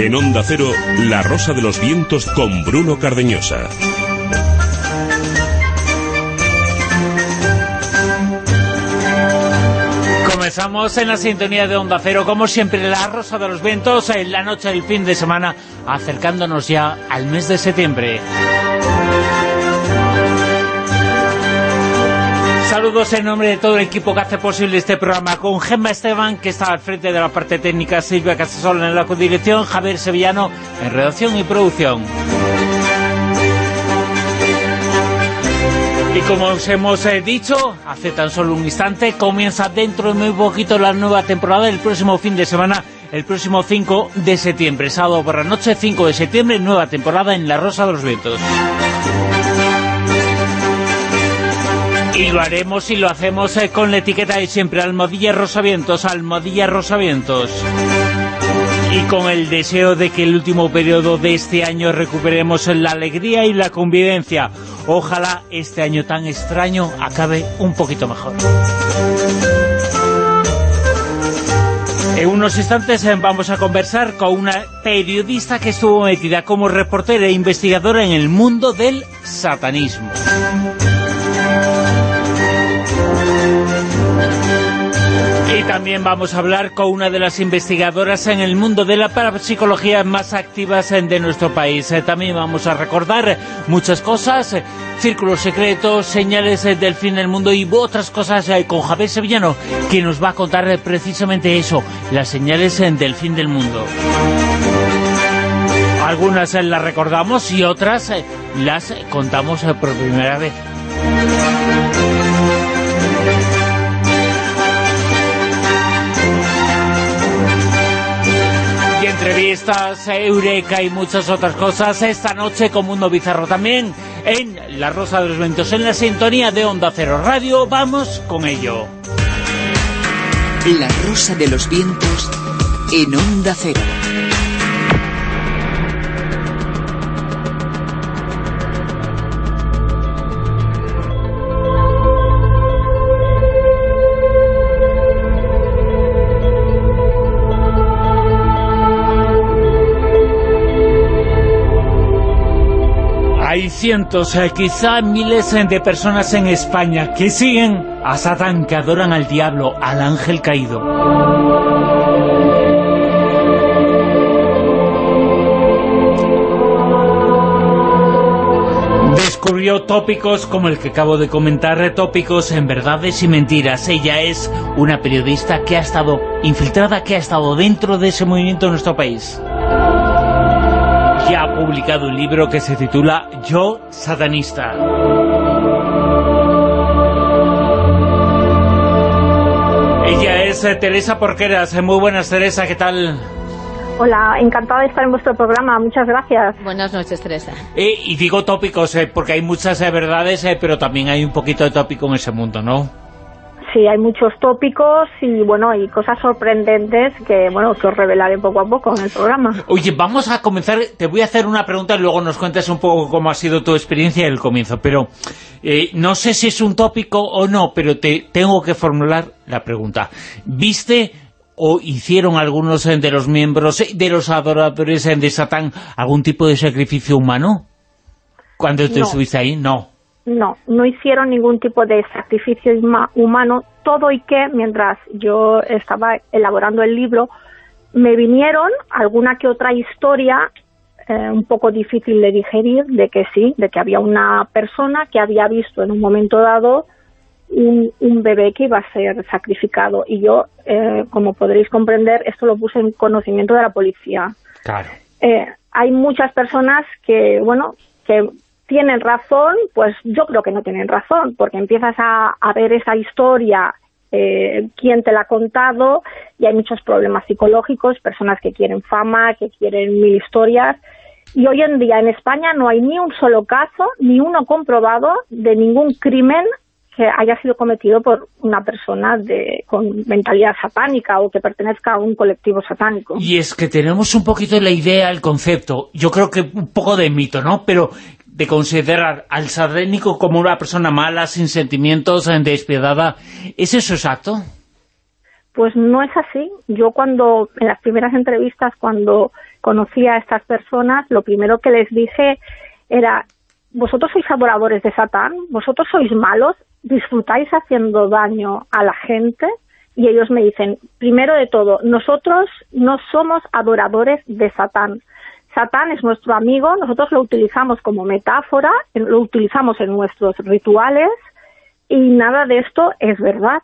En Onda Cero, La Rosa de los Vientos con Bruno Cardeñosa. Comenzamos en la sintonía de Onda Cero, como siempre, La Rosa de los Vientos, en la noche del fin de semana, acercándonos ya al mes de septiembre. Saludos en nombre de todo el equipo que hace posible este programa, con Gemma Esteban, que está al frente de la parte técnica, Silvia Casasola en la codirección, Javier Sevillano en redacción y producción. Y como os hemos eh, dicho, hace tan solo un instante, comienza dentro de muy poquito la nueva temporada, el próximo fin de semana, el próximo 5 de septiembre, sábado por la noche, 5 de septiembre, nueva temporada en La Rosa de los Vientos. Y lo haremos y lo hacemos eh, con la etiqueta de siempre, Almohadilla Rosavientos, Almohadilla Rosavientos. Y con el deseo de que el último periodo de este año recuperemos la alegría y la convivencia. Ojalá este año tan extraño acabe un poquito mejor. En unos instantes eh, vamos a conversar con una periodista que estuvo metida como reportera e investigadora en el mundo del satanismo. Y también vamos a hablar con una de las investigadoras en el mundo de la parapsicología más activas de nuestro país. Eh, también vamos a recordar muchas cosas, eh, círculos secretos, señales eh, del fin del mundo y otras cosas con Javier Sevillano, que nos va a contar precisamente eso, las señales del fin del mundo. Algunas las recordamos y otras las contamos por primera vez. Entrevistas, Eureka y muchas otras cosas esta noche con Mundo Bizarro también en La Rosa de los Ventos, en la sintonía de Onda Cero Radio. Vamos con ello. La Rosa de los Vientos en Onda Cero. Cientos, eh, quizá miles eh, de personas en España que siguen a Satán, que adoran al diablo, al ángel caído. Descubrió tópicos como el que acabo de comentar, tópicos en verdades y mentiras. Ella es una periodista que ha estado infiltrada, que ha estado dentro de ese movimiento en nuestro país que ha publicado un libro que se titula Yo Satanista. Ella es eh, Teresa Porqueras. Eh, muy buenas, Teresa, ¿qué tal? Hola, encantada de estar en vuestro programa, muchas gracias. Buenas noches, Teresa. Eh, y digo tópicos, porque hay muchas verdades, pero también hay un poquito de tópico en ese mundo, ¿no? Sí, hay muchos tópicos y bueno, y cosas sorprendentes que bueno que os revelaré poco a poco en el programa. Oye, vamos a comenzar, te voy a hacer una pregunta y luego nos cuentas un poco cómo ha sido tu experiencia en el comienzo, pero eh, no sé si es un tópico o no, pero te tengo que formular la pregunta. ¿Viste o hicieron algunos de los miembros de los adoradores de Satán algún tipo de sacrificio humano? Cuando te estuviste ahí, no. No, no hicieron ningún tipo de sacrificio humano, todo y que mientras yo estaba elaborando el libro, me vinieron alguna que otra historia eh, un poco difícil de digerir, de que sí, de que había una persona que había visto en un momento dado un, bebé que iba a ser sacrificado. Y yo, eh, como podréis comprender, esto lo puse en conocimiento de la policía. Claro. Eh, hay muchas personas que, bueno, que tienen razón, pues yo creo que no tienen razón, porque empiezas a, ver esa historia, eh, quién te la ha contado, y hay muchos problemas psicológicos, personas que quieren fama, que quieren mil historias, y hoy en día en España no hay ni un solo caso, ni uno comprobado de ningún crimen que haya sido cometido por una persona de, con mentalidad satánica o que pertenezca a un colectivo satánico. Y es que tenemos un poquito la idea, el concepto, yo creo que un poco de mito, ¿no? Pero de considerar al satánico como una persona mala, sin sentimientos, despiadada. ¿Es eso exacto? Pues no es así. Yo cuando, en las primeras entrevistas, cuando conocí a estas personas, lo primero que les dije era, vosotros sois adoradores de Satán, vosotros sois malos, disfrutáis haciendo daño a la gente, y ellos me dicen, primero de todo, nosotros no somos adoradores de Satán. Satán es nuestro amigo, nosotros lo utilizamos como metáfora, lo utilizamos en nuestros rituales y nada de esto es verdad.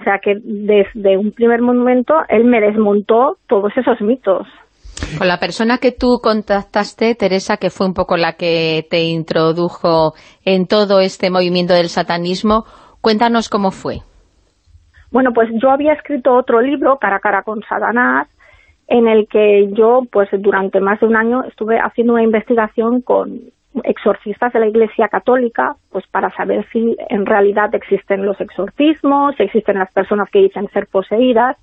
O sea que desde un primer momento él me desmontó todos esos mitos. Con la persona que tú contactaste, Teresa, que fue un poco la que te introdujo en todo este movimiento del satanismo, cuéntanos cómo fue. Bueno, pues yo había escrito otro libro, Cara a cara con Satanás, en el que yo, pues durante más de un año, estuve haciendo una investigación con exorcistas de la Iglesia Católica, pues para saber si en realidad existen los exorcismos, si existen las personas que dicen ser poseídas.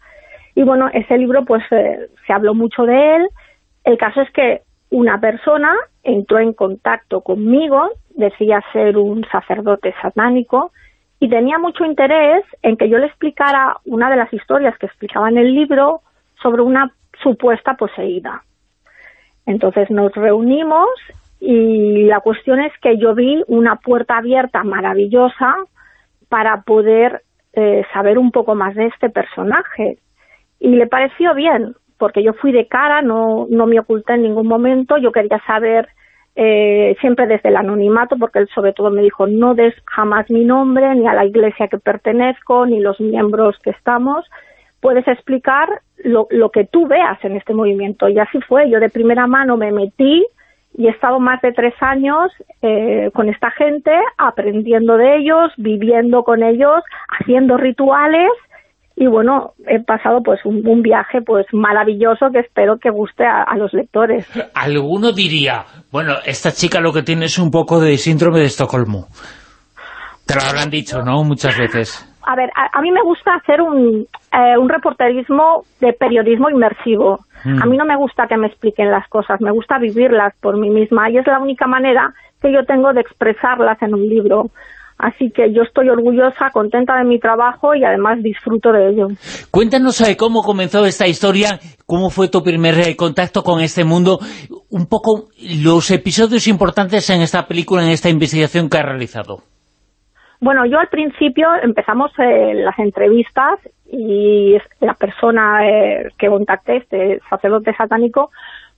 Y bueno, ese libro pues eh, se habló mucho de él. El caso es que una persona entró en contacto conmigo, decía ser un sacerdote satánico, y tenía mucho interés en que yo le explicara una de las historias que explicaba en el libro sobre una supuesta poseída. Entonces nos reunimos y la cuestión es que yo vi una puerta abierta maravillosa para poder eh, saber un poco más de este personaje. Y le pareció bien, porque yo fui de cara, no, no me oculté en ningún momento, yo quería saber eh, siempre desde el anonimato, porque él sobre todo me dijo, no des jamás mi nombre, ni a la iglesia que pertenezco, ni los miembros que estamos, puedes explicar lo, lo que tú veas en este movimiento. Y así fue, yo de primera mano me metí y he estado más de tres años eh, con esta gente, aprendiendo de ellos, viviendo con ellos, haciendo rituales y bueno, he pasado pues un, viaje pues maravilloso que espero que guste a, los lectores. Alguno diría, bueno, esta chica lo que tiene es un poco de síndrome de Estocolmo. Te lo habrán dicho, ¿no? Muchas veces. A ver, a, mí me gusta hacer un, eh, un reporterismo de periodismo inmersivo. Mm. A mí no me gusta que me expliquen las cosas, me gusta vivirlas por mí misma y es la única manera que yo tengo de expresarlas en un libro. Así que yo estoy orgullosa, contenta de mi trabajo y además disfruto de ello. Cuéntanos eh, cómo comenzó esta historia, cómo fue tu primer eh, contacto con este mundo, un poco los episodios importantes en esta película, en esta investigación que has realizado. Bueno, yo al principio empezamos eh, las entrevistas y la persona que contacté, este sacerdote satánico,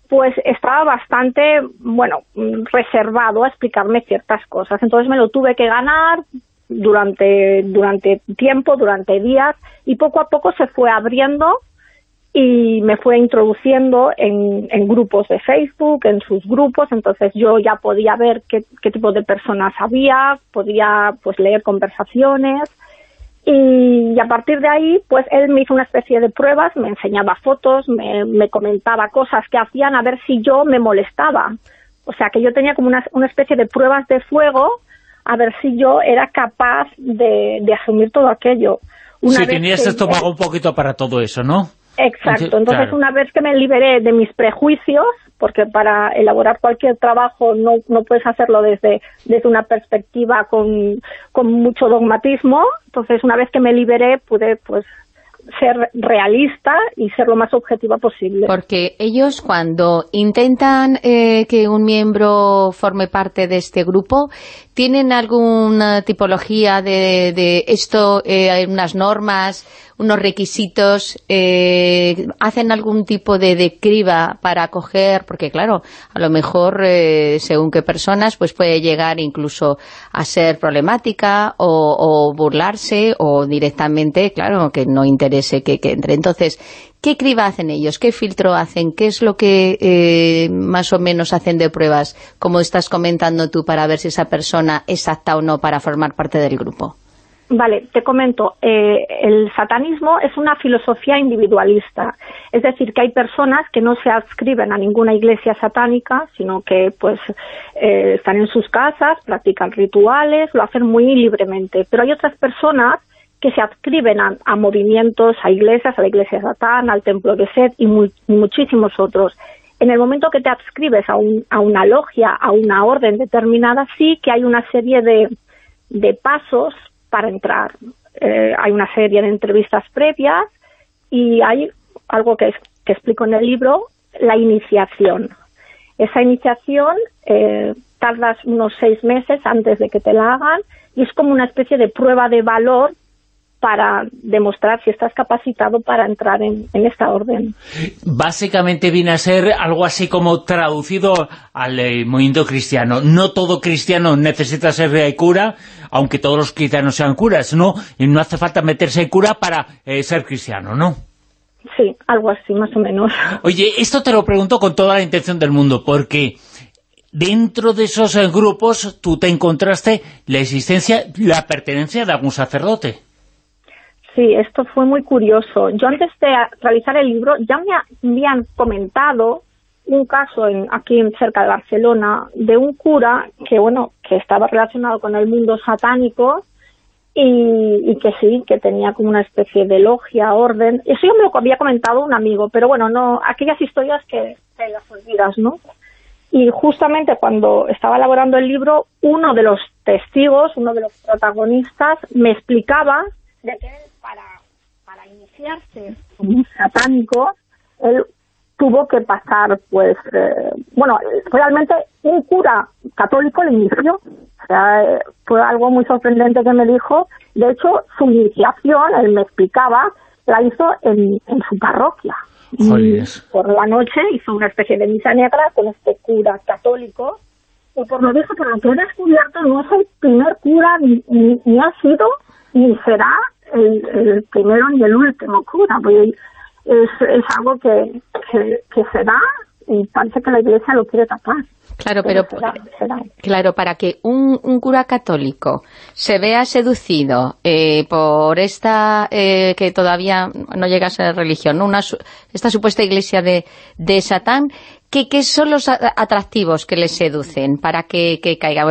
pues estaba bastante, bueno, reservado a explicarme ciertas cosas. Entonces me lo tuve que ganar durante, durante tiempo, durante días, y poco a poco se fue abriendo y me fue introduciendo en, en grupos de Facebook, en sus grupos, entonces yo ya podía ver qué, qué tipo de personas había, podía pues leer conversaciones, y a partir de ahí, pues él me hizo una especie de pruebas, me enseñaba fotos, me, me comentaba cosas que hacían a ver si yo me molestaba. O sea, que yo tenía como una, una especie de pruebas de fuego a ver si yo era capaz de, de asumir todo aquello. Una sí, tenías estómago un poquito para todo eso, ¿no? Exacto. Entonces, una vez que me liberé de mis prejuicios, porque para elaborar cualquier trabajo no, no puedes hacerlo desde, desde una perspectiva con, con mucho dogmatismo. Entonces, una vez que me liberé, pude pues ser realista y ser lo más objetiva posible. Porque ellos cuando intentan eh, que un miembro forme parte de este grupo, ¿tienen alguna tipología de, de esto, eh, unas normas, unos requisitos, eh, hacen algún tipo de, de, criba para acoger, porque claro, a lo mejor eh, según qué personas, pues puede llegar incluso a ser problemática o, o burlarse o directamente, claro, que no interese que, que entre. Entonces, ¿Qué criba hacen ellos? ¿Qué filtro hacen? ¿Qué es lo que eh, más o menos hacen de pruebas, como estás comentando tú, para ver si esa persona es apta o no para formar parte del grupo? Vale, te comento, eh, el satanismo es una filosofía individualista, es decir, que hay personas que no se adscriben a ninguna iglesia satánica, sino que pues eh, están en sus casas, practican rituales, lo hacen muy libremente, pero hay otras personas que se adscriben a, movimientos, a iglesias, a la iglesia satán, al templo de Set y, muchísimos otros. En el momento que te adscribes a, un, a una logia, a una orden determinada, sí que hay una serie de, de pasos para entrar. Eh, hay una serie de entrevistas previas y hay algo que, que explico en el libro, la iniciación. Esa iniciación eh, tardas unos seis meses antes de que te la hagan y es como una especie de prueba de valor para demostrar si estás capacitado para entrar en, esta orden. Básicamente viene a ser algo así como traducido al eh, movimiento cristiano. No todo cristiano necesita ser cura, aunque todos los cristianos sean curas, ¿no? Y no hace falta meterse en cura para eh, ser cristiano, ¿no? Sí, algo así, más o menos. Oye, esto te lo pregunto con toda la intención del mundo, porque dentro de esos eh, grupos tú te encontraste la existencia, la pertenencia de algún sacerdote. Sí, esto fue muy curioso. Yo antes de realizar el libro ya me habían comentado un caso en, aquí cerca de Barcelona de un cura que, bueno, que estaba relacionado con el mundo satánico y, que sí, que tenía como una especie de logia, orden. Eso ya me lo había comentado un amigo, pero bueno, no aquellas historias que te las olvidas, ¿no? Y justamente cuando estaba elaborando el libro, uno de los testigos, uno de los protagonistas, me explicaba de que iniciarse como satánico, él tuvo que pasar, pues, eh, bueno, realmente un cura católico le inició. O sea, eh, fue algo muy sorprendente que me dijo. De hecho, su iniciación, él me explicaba, la hizo en, en su parroquia. Y por la noche hizo una especie de misa negra con este cura católico. Y por lo visto, por lo que he descubierto, no es el primer cura, ni, ni, ha sido, ni será el, primero ni el último cura. Pues es, es algo que, que, que se da y parece que la Iglesia lo quiere tapar. Claro, pero, claro, para que un, un, cura católico se vea seducido eh, por esta, eh, que todavía no llega a ser religión, Una, esta supuesta iglesia de, de Satán, ¿qué, ¿qué, son los atractivos que le seducen para que, que caiga?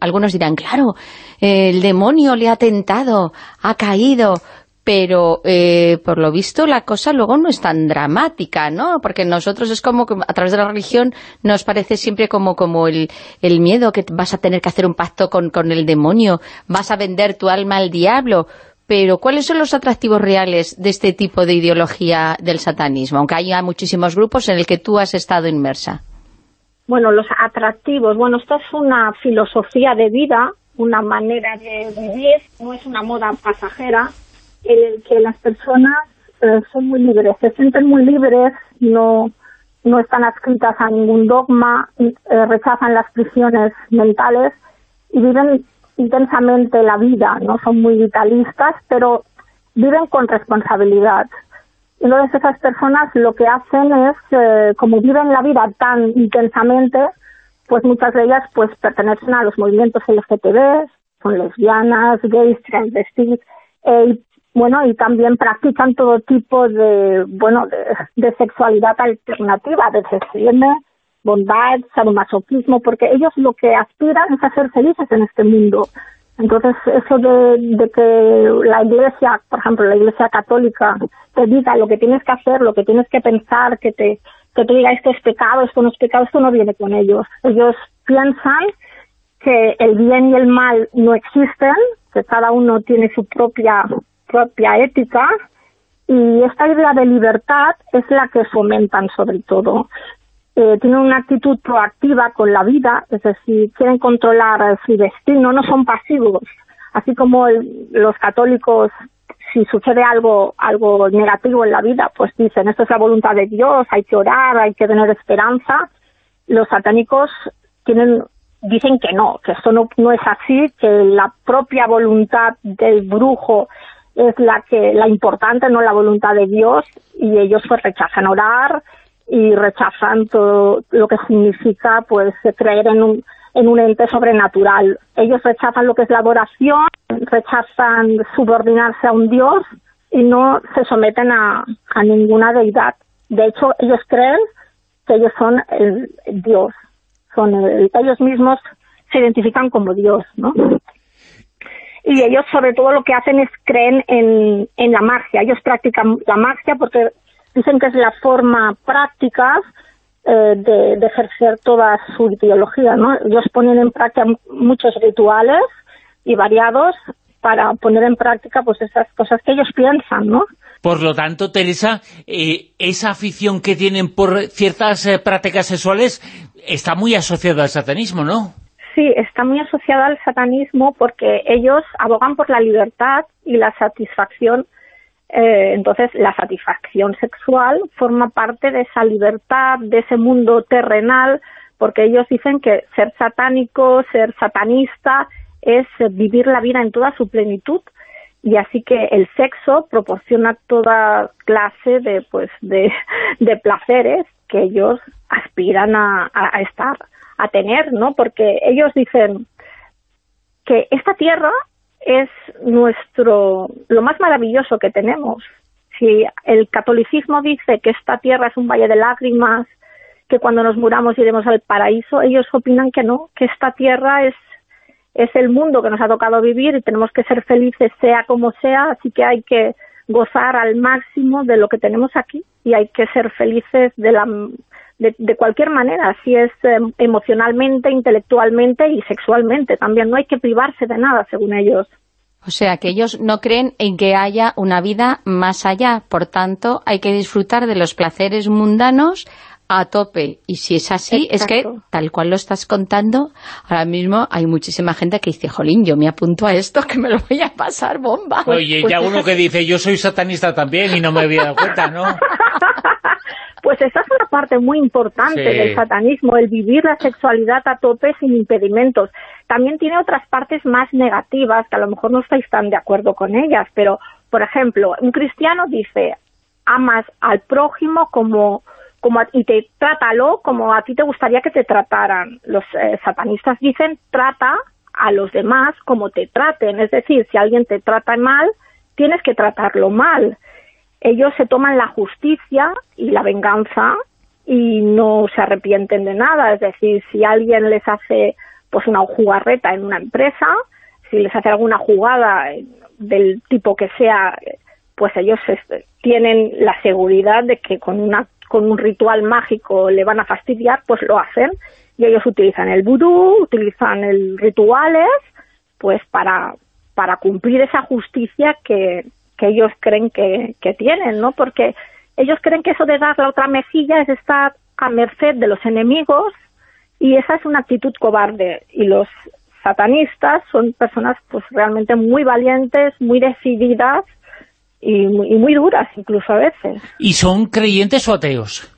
algunos dirán, claro, el demonio le ha tentado, ha caído, pero eh, por lo visto la cosa luego no es tan dramática, ¿no? Porque nosotros es como que a través de la religión nos parece siempre como, como el, el miedo que vas a tener que hacer un pacto con, con el demonio, vas a vender tu alma al diablo, pero ¿cuáles son los atractivos reales de este tipo de ideología del satanismo? Aunque haya muchísimos grupos en el que tú has estado inmersa. Bueno, los atractivos, bueno, esto es una filosofía de vida, una manera de vivir, no es una moda pasajera, el que las personas eh, son muy libres, se sienten muy libres, no, no están adscritas a ningún dogma, eh, rechazan las prisiones mentales y viven intensamente la vida, no son muy vitalistas, pero viven con responsabilidad. Entonces esas personas lo que hacen es, eh, como viven la vida tan intensamente, pues muchas de ellas pues pertenecen a los movimientos LGTB, son lesbianas, gays, transvestis, eh, bueno, y también practican todo tipo de, bueno, de, sexualidad alternativa, de FSM, bondad, sadomasoquismo, porque ellos lo que aspiran es a ser felices en este mundo. Entonces, eso de, que la iglesia, por ejemplo, la iglesia católica, te diga lo que tienes que hacer, lo que tienes que pensar, que te, que te diga esto es pecado, esto no es pecado, esto no viene con ellos. Ellos piensan que el bien y el mal no existen, que cada uno tiene su propia propia ética y esta idea de libertad es la que fomentan sobre todo. Eh, tienen una actitud proactiva con la vida, es decir, quieren controlar su destino, no son pasivos. Así como los católicos, si sucede algo, algo negativo en la vida, pues dicen, esto es la voluntad de Dios, hay que orar, hay que tener esperanza. Los satánicos tienen dicen que no, que esto no, no es así, que la propia voluntad del brujo es la que la importante, no la voluntad de Dios, y ellos pues rechazan orar y rechazan todo lo que significa pues creer en un, en un ente sobrenatural. Ellos rechazan lo que es la adoración, rechazan subordinarse a un Dios y no se someten a, a ninguna deidad. De hecho, ellos creen que ellos son el, Dios, son ellos mismos se identifican como Dios, ¿no? y ellos sobre todo lo que hacen es creen en, en la magia. Ellos practican la magia porque dicen que es la forma práctica eh, de, ejercer toda su ideología, ¿no? Ellos ponen en práctica muchos rituales y variados para poner en práctica pues esas cosas que ellos piensan, ¿no? Por lo tanto, Teresa, eh, esa afición que tienen por ciertas eh, prácticas sexuales está muy asociada al satanismo, ¿no? Sí, está muy asociada al satanismo porque ellos abogan por la libertad y la satisfacción. Eh, entonces, la satisfacción sexual forma parte de esa libertad, de ese mundo terrenal, porque ellos dicen que ser satánico, ser satanista, es vivir la vida en toda su plenitud. Y así que el sexo proporciona toda clase de pues de, placeres que ellos aspiran a, a, estar a tener no porque ellos dicen que esta tierra es nuestro lo más maravilloso que tenemos. Si el catolicismo dice que esta tierra es un valle de lágrimas que cuando nos muramos iremos al paraíso ellos opinan que no que esta tierra es es el mundo que nos ha tocado vivir y tenemos que ser felices sea como sea, así que hay que gozar al máximo de lo que tenemos aquí y hay que ser felices de la de, cualquier manera, si es em, emocionalmente, intelectualmente y sexualmente también. No hay que privarse de nada, según ellos. O sea, que ellos no creen en que haya una vida más allá. Por tanto, hay que disfrutar de los placeres mundanos a tope. Y si es así, es que, tal cual lo estás contando, ahora mismo hay muchísima gente que dice, jolín, yo me apunto a esto, que me lo voy a pasar bomba. Oye, ya pues uno que dice, yo soy satanista también y no me había dado cuenta, ¿no? pues esa es una parte muy importante del satanismo, el vivir la sexualidad a tope sin impedimentos. También tiene otras partes más negativas, que a lo mejor no estáis tan de acuerdo con ellas, pero, por ejemplo, un cristiano dice, amas al prójimo como como y te trátalo como a ti te gustaría que te trataran. Los eh, satanistas dicen trata a los demás como te traten, es decir, si alguien te trata mal, tienes que tratarlo mal. Ellos se toman la justicia y la venganza y no se arrepienten de nada, es decir, si alguien les hace pues una jugarreta en una empresa, si les hace alguna jugada del tipo que sea, pues ellos tienen la seguridad de que con una con un ritual mágico le van a fastidiar, pues lo hacen. Y ellos utilizan el vudú, utilizan el rituales, pues para, para cumplir esa justicia que, que ellos creen que, que tienen, ¿no? Porque ellos creen que eso de dar la otra mejilla es estar a merced de los enemigos y esa es una actitud cobarde. Y los satanistas son personas pues realmente muy valientes, muy decididas y, muy duras incluso a veces. ¿Y son creyentes o ateos?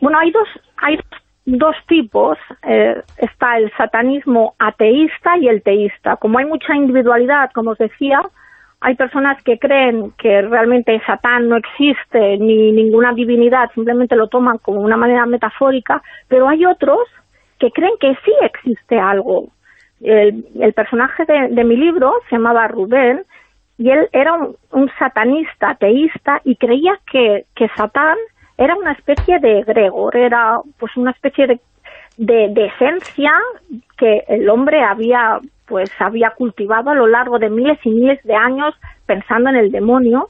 Bueno, hay dos, hay dos tipos. Eh, está el satanismo ateísta y el teísta. Como hay mucha individualidad, como os decía, hay personas que creen que realmente Satán no existe, ni ninguna divinidad, simplemente lo toman como una manera metafórica, pero hay otros que creen que sí existe algo. El, personaje de, mi libro se llamaba Rubén, y él era un, satanista ateísta y creía que, que, Satán era una especie de egregor, era pues una especie de, esencia que el hombre había pues había cultivado a lo largo de miles y miles de años pensando en el demonio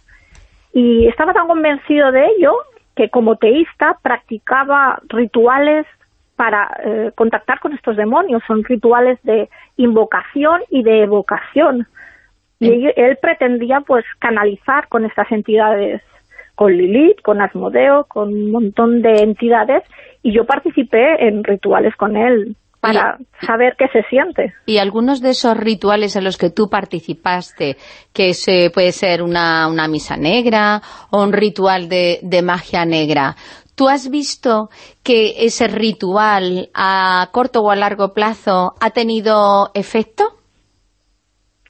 y estaba tan convencido de ello que como teísta practicaba rituales para eh, contactar con estos demonios, son rituales de invocación y de evocación. Y él pretendía pues canalizar con estas entidades, con Lilith, con Asmodeo, con un montón de entidades, y yo participé en rituales con él para saber qué se siente. Y algunos de esos rituales en los que tú participaste, que se, puede ser una, una misa negra o un ritual de, de magia negra, ¿Tú has visto que ese ritual a corto o a largo plazo ha tenido efecto?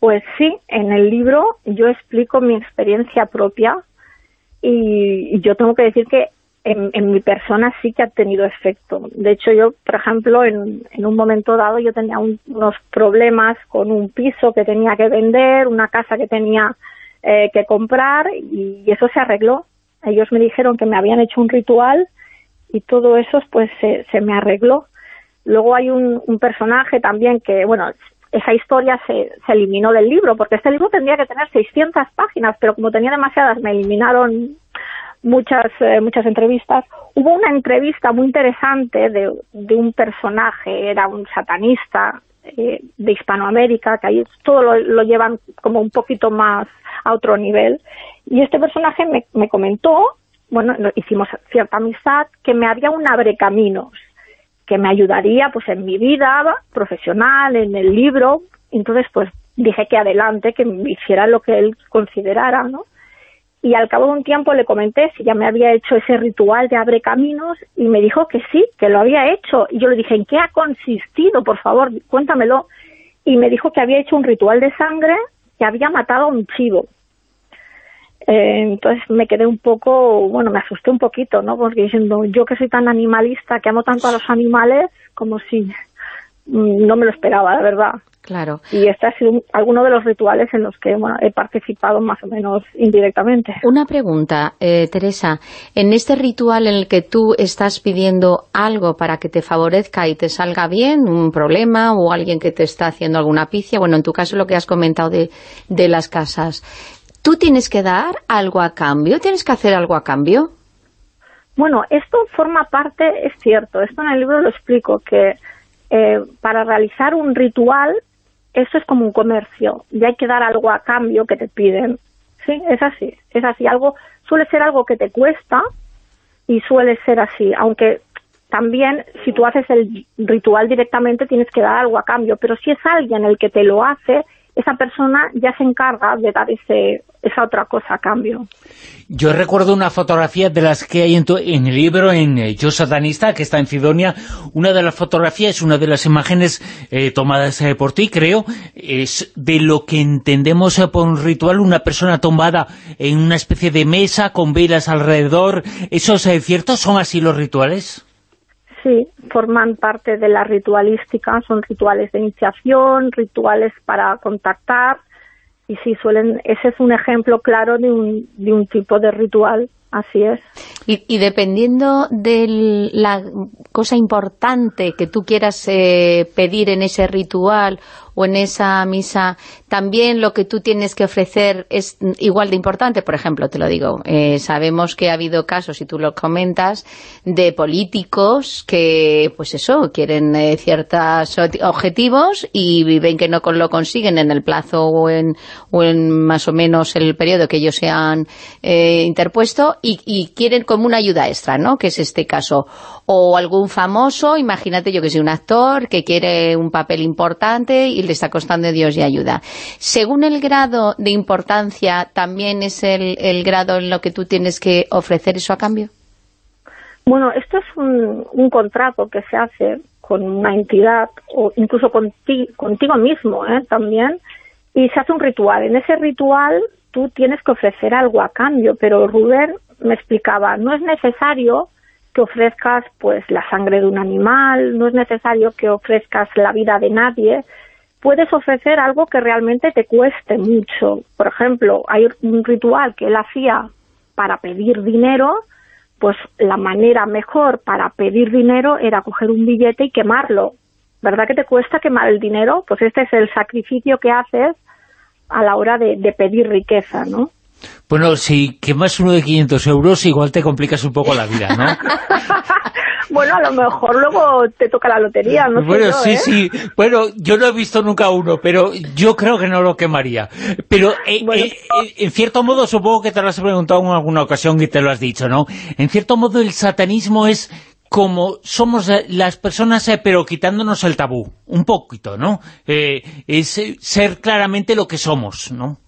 Pues sí, en el libro yo explico mi experiencia propia y yo tengo que decir que en, mi persona sí que ha tenido efecto. De hecho, yo, por ejemplo, en, un momento dado yo tenía unos problemas con un piso que tenía que vender, una casa que tenía eh, que comprar y, eso se arregló. Ellos me dijeron que me habían hecho un ritual y todo eso pues se, se me arregló. Luego hay un, un personaje también que, bueno, esa historia se, se eliminó del libro, porque este libro tendría que tener 600 páginas, pero como tenía demasiadas, me eliminaron muchas eh, muchas entrevistas. Hubo una entrevista muy interesante de, de un personaje, era un satanista, eh, de Hispanoamérica, que ahí todo lo, llevan como un poquito más a otro nivel. Y este personaje me, me comentó, bueno, hicimos cierta amistad, que me haría un abrecaminos, que me ayudaría pues en mi vida profesional, en el libro. Entonces, pues dije que adelante, que hiciera lo que él considerara, ¿no? Y al cabo de un tiempo le comenté si ya me había hecho ese ritual de abre caminos y me dijo que sí, que lo había hecho. Y yo le dije, ¿en qué ha consistido? Por favor, cuéntamelo. Y me dijo que había hecho un ritual de sangre, que había matado a un chivo. Eh, entonces me quedé un poco, bueno, me asusté un poquito, ¿no? Porque diciendo, yo que soy tan animalista, que amo tanto a los animales, como si no me lo esperaba, la verdad. Claro. Y este ha sido alguno de los rituales en los que he participado más o menos indirectamente. Una pregunta, eh, Teresa. En este ritual en el que tú estás pidiendo algo para que te favorezca y te salga bien, un problema o alguien que te está haciendo alguna picia, bueno, en tu caso lo que has comentado de, de las casas, ¿tú tienes que dar algo a cambio? ¿Tienes que hacer algo a cambio? Bueno, esto forma parte, es cierto, esto en el libro lo explico, que eh, para realizar un ritual eso es como un comercio y hay que dar algo a cambio que te piden. Sí, es así, es así. Algo suele ser algo que te cuesta y suele ser así, aunque también si tú haces el ritual directamente tienes que dar algo a cambio, pero si es alguien el que te lo hace, esa persona ya se encarga de dar ese, esa otra cosa a cambio. Yo recuerdo una fotografía de las que hay en, en el libro, en eh, Yo Satanista, que está en Sidonia. Una de las fotografías, una de las imágenes eh, tomadas eh, por ti, creo, es de lo que entendemos por un ritual, una persona tumbada en una especie de mesa con velas alrededor. ¿Eso es cierto? ¿Son así los rituales? Sí, forman parte de la ritualística, son rituales de iniciación, rituales para contactar, y sí, suelen, ese es un ejemplo claro de un, de un tipo de ritual, así es. Y, dependiendo de la cosa importante que tú quieras eh, pedir en ese ritual o en esa misa, también lo que tú tienes que ofrecer es igual de importante. Por ejemplo, te lo digo, eh, sabemos que ha habido casos, y tú lo comentas, de políticos que, pues eso, quieren eh, ciertos objetivos y ven que no lo consiguen en el plazo o en, o en más o menos el periodo que ellos se han eh, interpuesto y, y quieren como una ayuda extra, ¿no? Que es este caso. O algún famoso, imagínate yo que soy un actor que quiere un papel importante y le está costando Dios y ayuda. Según el grado de importancia, ¿también es el, el grado en lo que tú tienes que ofrecer eso a cambio? Bueno, esto es un, un contrato que se hace con una entidad o incluso contigo mismo ¿eh? también y se hace un ritual. En ese ritual tú tienes que ofrecer algo a cambio, pero Rubén me explicaba, no es necesario que ofrezcas pues la sangre de un animal, no es necesario que ofrezcas la vida de nadie, puedes ofrecer algo que realmente te cueste mucho. Por ejemplo, hay un ritual que él hacía para pedir dinero, pues la manera mejor para pedir dinero era coger un billete y quemarlo. ¿Verdad que te cuesta quemar el dinero? Pues este es el sacrificio que haces a la hora de, de pedir riqueza, ¿no? Bueno, si quemas uno de 500 euros, igual te complicas un poco la vida, ¿no? bueno, a lo mejor luego te toca la lotería, no Bueno, sé sí, ¿eh? sí. Bueno, yo no he visto nunca uno, pero yo creo que no lo quemaría. Pero eh, eh, en cierto modo, supongo que te lo has preguntado en alguna ocasión y te lo has dicho, ¿no? En cierto modo, el satanismo es como somos las personas, pero quitándonos el tabú, un poquito, ¿no? es ser claramente lo que somos, ¿no?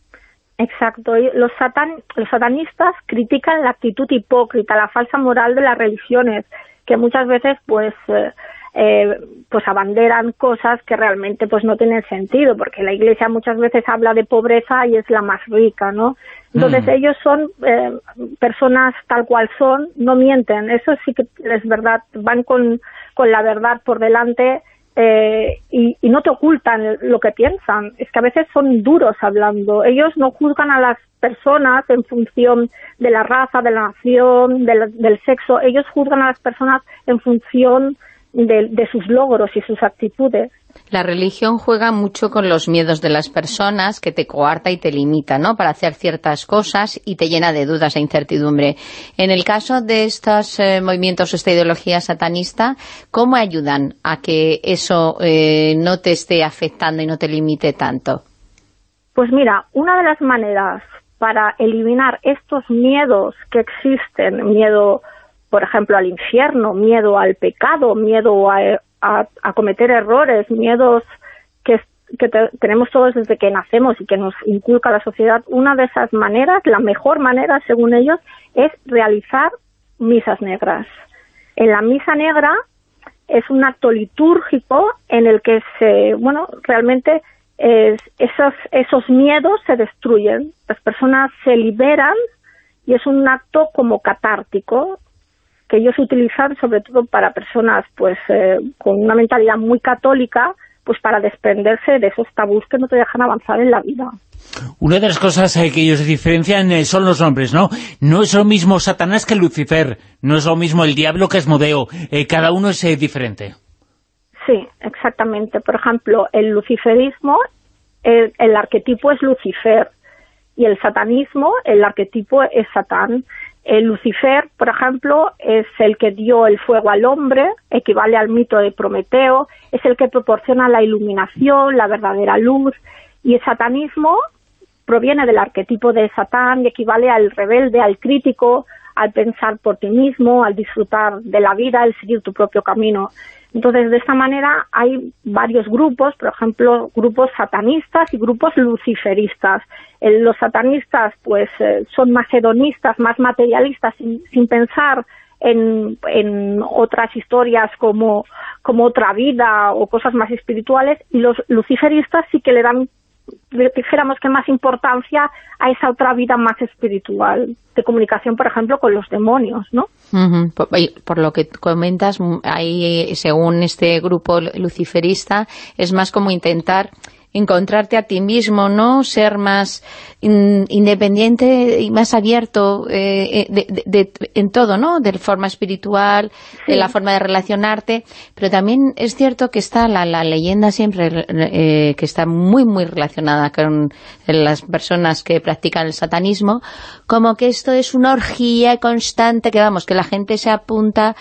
Exacto. Los, satan, los satanistas critican la actitud hipócrita, la falsa moral de las religiones, que muchas veces pues eh, eh, pues abanderan cosas que realmente pues no tienen sentido, porque la Iglesia muchas veces habla de pobreza y es la más rica, ¿no? Entonces mm. ellos son eh, personas tal cual son, no mienten, eso sí que es verdad, van con, con la verdad por delante eh, y, no te ocultan lo que piensan. Es que a veces son duros hablando. Ellos no juzgan a las personas en función de la raza, de la nación, del, sexo. Ellos juzgan a las personas en función de, sus logros y sus actitudes. La religión juega mucho con los miedos de las personas, que te coarta y te limita, ¿no?, para hacer ciertas cosas y te llena de dudas e incertidumbre. En el caso de estos eh, movimientos, esta ideología satanista, ¿cómo ayudan a que eso eh, no te esté afectando y no te limite tanto? Pues mira, una de las maneras para eliminar estos miedos que existen, miedo, por ejemplo, al infierno, miedo al pecado, miedo a, cometer errores, miedos que, tenemos todos desde que nacemos y que nos inculca la sociedad, una de esas maneras, la mejor manera, según ellos, es realizar misas negras. En la misa negra es un acto litúrgico en el que se, bueno, realmente esos, esos miedos se destruyen, las personas se liberan y es un acto como catártico que ellos utilizan sobre todo para personas pues eh, con una mentalidad muy católica pues para desprenderse de esos tabús que no te dejan avanzar en la vida. Una de las cosas eh, que ellos diferencian eh, son los nombres, ¿no? No es lo mismo Satanás que Lucifer, no es lo mismo el diablo que es Modeo, cada uno es diferente. Sí, exactamente. Por ejemplo, el luciferismo, el arquetipo es Lucifer, y el satanismo, el arquetipo es Satán. El Lucifer, por ejemplo, es el que dio el fuego al hombre, equivale al mito de Prometeo, es el que proporciona la iluminación, la verdadera luz, y el satanismo proviene del arquetipo de Satán y equivale al rebelde, al crítico, al pensar por ti mismo, al disfrutar de la vida, al seguir tu propio camino. Entonces, de esta manera hay varios grupos, por ejemplo, grupos satanistas y grupos luciferistas. los satanistas, pues, eh, son más hedonistas, más materialistas, sin, pensar en, otras historias como, como otra vida o cosas más espirituales, y los luciferistas sí que le dan dijéramos que más importancia a esa otra vida más espiritual, de comunicación, por ejemplo, con los demonios, ¿no? por, lo que comentas, ahí, según este grupo luciferista, es más como intentar encontrarte a ti mismo, ¿no? Ser más independiente y más abierto eh, eh, en todo, ¿no? De forma espiritual, de la forma de relacionarte, pero también es cierto que está la, leyenda siempre, eh, que está muy, muy relacionada con las personas que practican el satanismo, como que esto es una orgía constante, que vamos, que la gente se apunta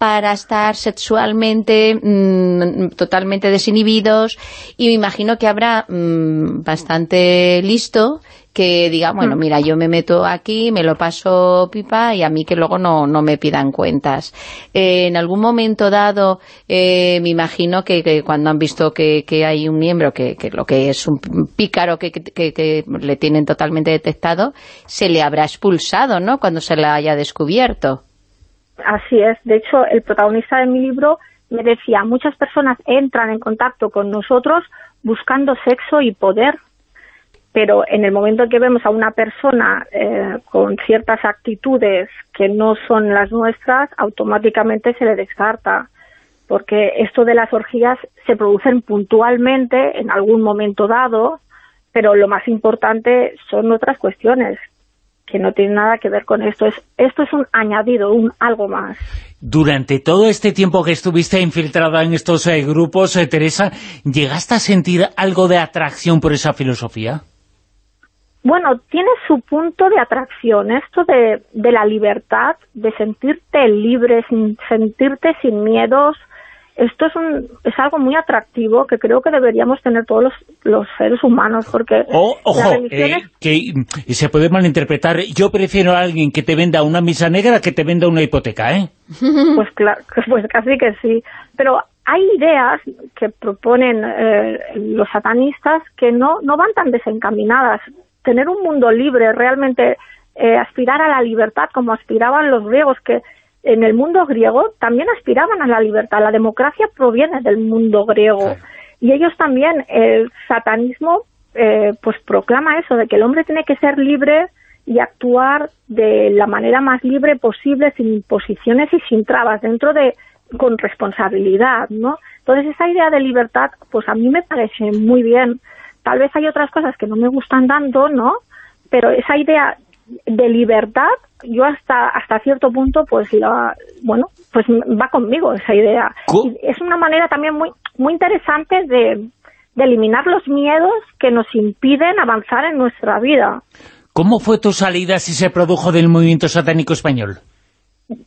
para estar sexualmente mm, totalmente desinhibidos y me imagino que habrá mm, bastante listo que diga, bueno, mm. mira, yo me meto aquí, me lo paso pipa y a mí que luego no, no me pidan cuentas. Eh, en algún momento dado, eh, me imagino que, cuando han visto que, hay un miembro que, lo que es un pícaro que, que, le tienen totalmente detectado, se le habrá expulsado, ¿no?, cuando se le haya descubierto. Así es. De hecho, el protagonista de mi libro me decía, muchas personas entran en contacto con nosotros buscando sexo y poder, pero en el momento en que vemos a una persona eh, con ciertas actitudes que no son las nuestras, automáticamente se le descarta, porque esto de las orgías se producen puntualmente en algún momento dado, pero lo más importante son otras cuestiones, que no tiene nada que ver con esto. Es, esto es un añadido, un algo más. Durante todo este tiempo que estuviste infiltrada en estos eh, grupos, eh, Teresa, ¿llegaste a sentir algo de atracción por esa filosofía? Bueno, tiene su punto de atracción, esto de, de la libertad, de sentirte libre, sin sentirte sin miedos, esto es, un, es algo muy atractivo que creo que deberíamos tener todos los, seres humanos, porque... ojo, eh, que se puede malinterpretar. Yo prefiero a alguien que te venda una misa negra que te venda una hipoteca, ¿eh? Pues claro, pues casi que sí. Pero hay ideas que proponen eh, los satanistas que no, no van tan desencaminadas. Tener un mundo libre, realmente eh, aspirar a la libertad como aspiraban los griegos, que en el mundo griego también aspiraban a la libertad. La democracia proviene del mundo griego. Y ellos también, el satanismo, eh, pues proclama eso, de que el hombre tiene que ser libre y actuar de la manera más libre posible, sin imposiciones y sin trabas, dentro de con responsabilidad, ¿no? Entonces esa idea de libertad, pues a mí me parece muy bien. Tal vez hay otras cosas que no me gustan tanto, ¿no? Pero esa idea de libertad yo hasta hasta cierto punto pues la bueno pues va conmigo esa idea es una manera también muy muy interesante de, de eliminar los miedos que nos impiden avanzar en nuestra vida. ¿Cómo fue tu salida si se produjo del movimiento satánico español?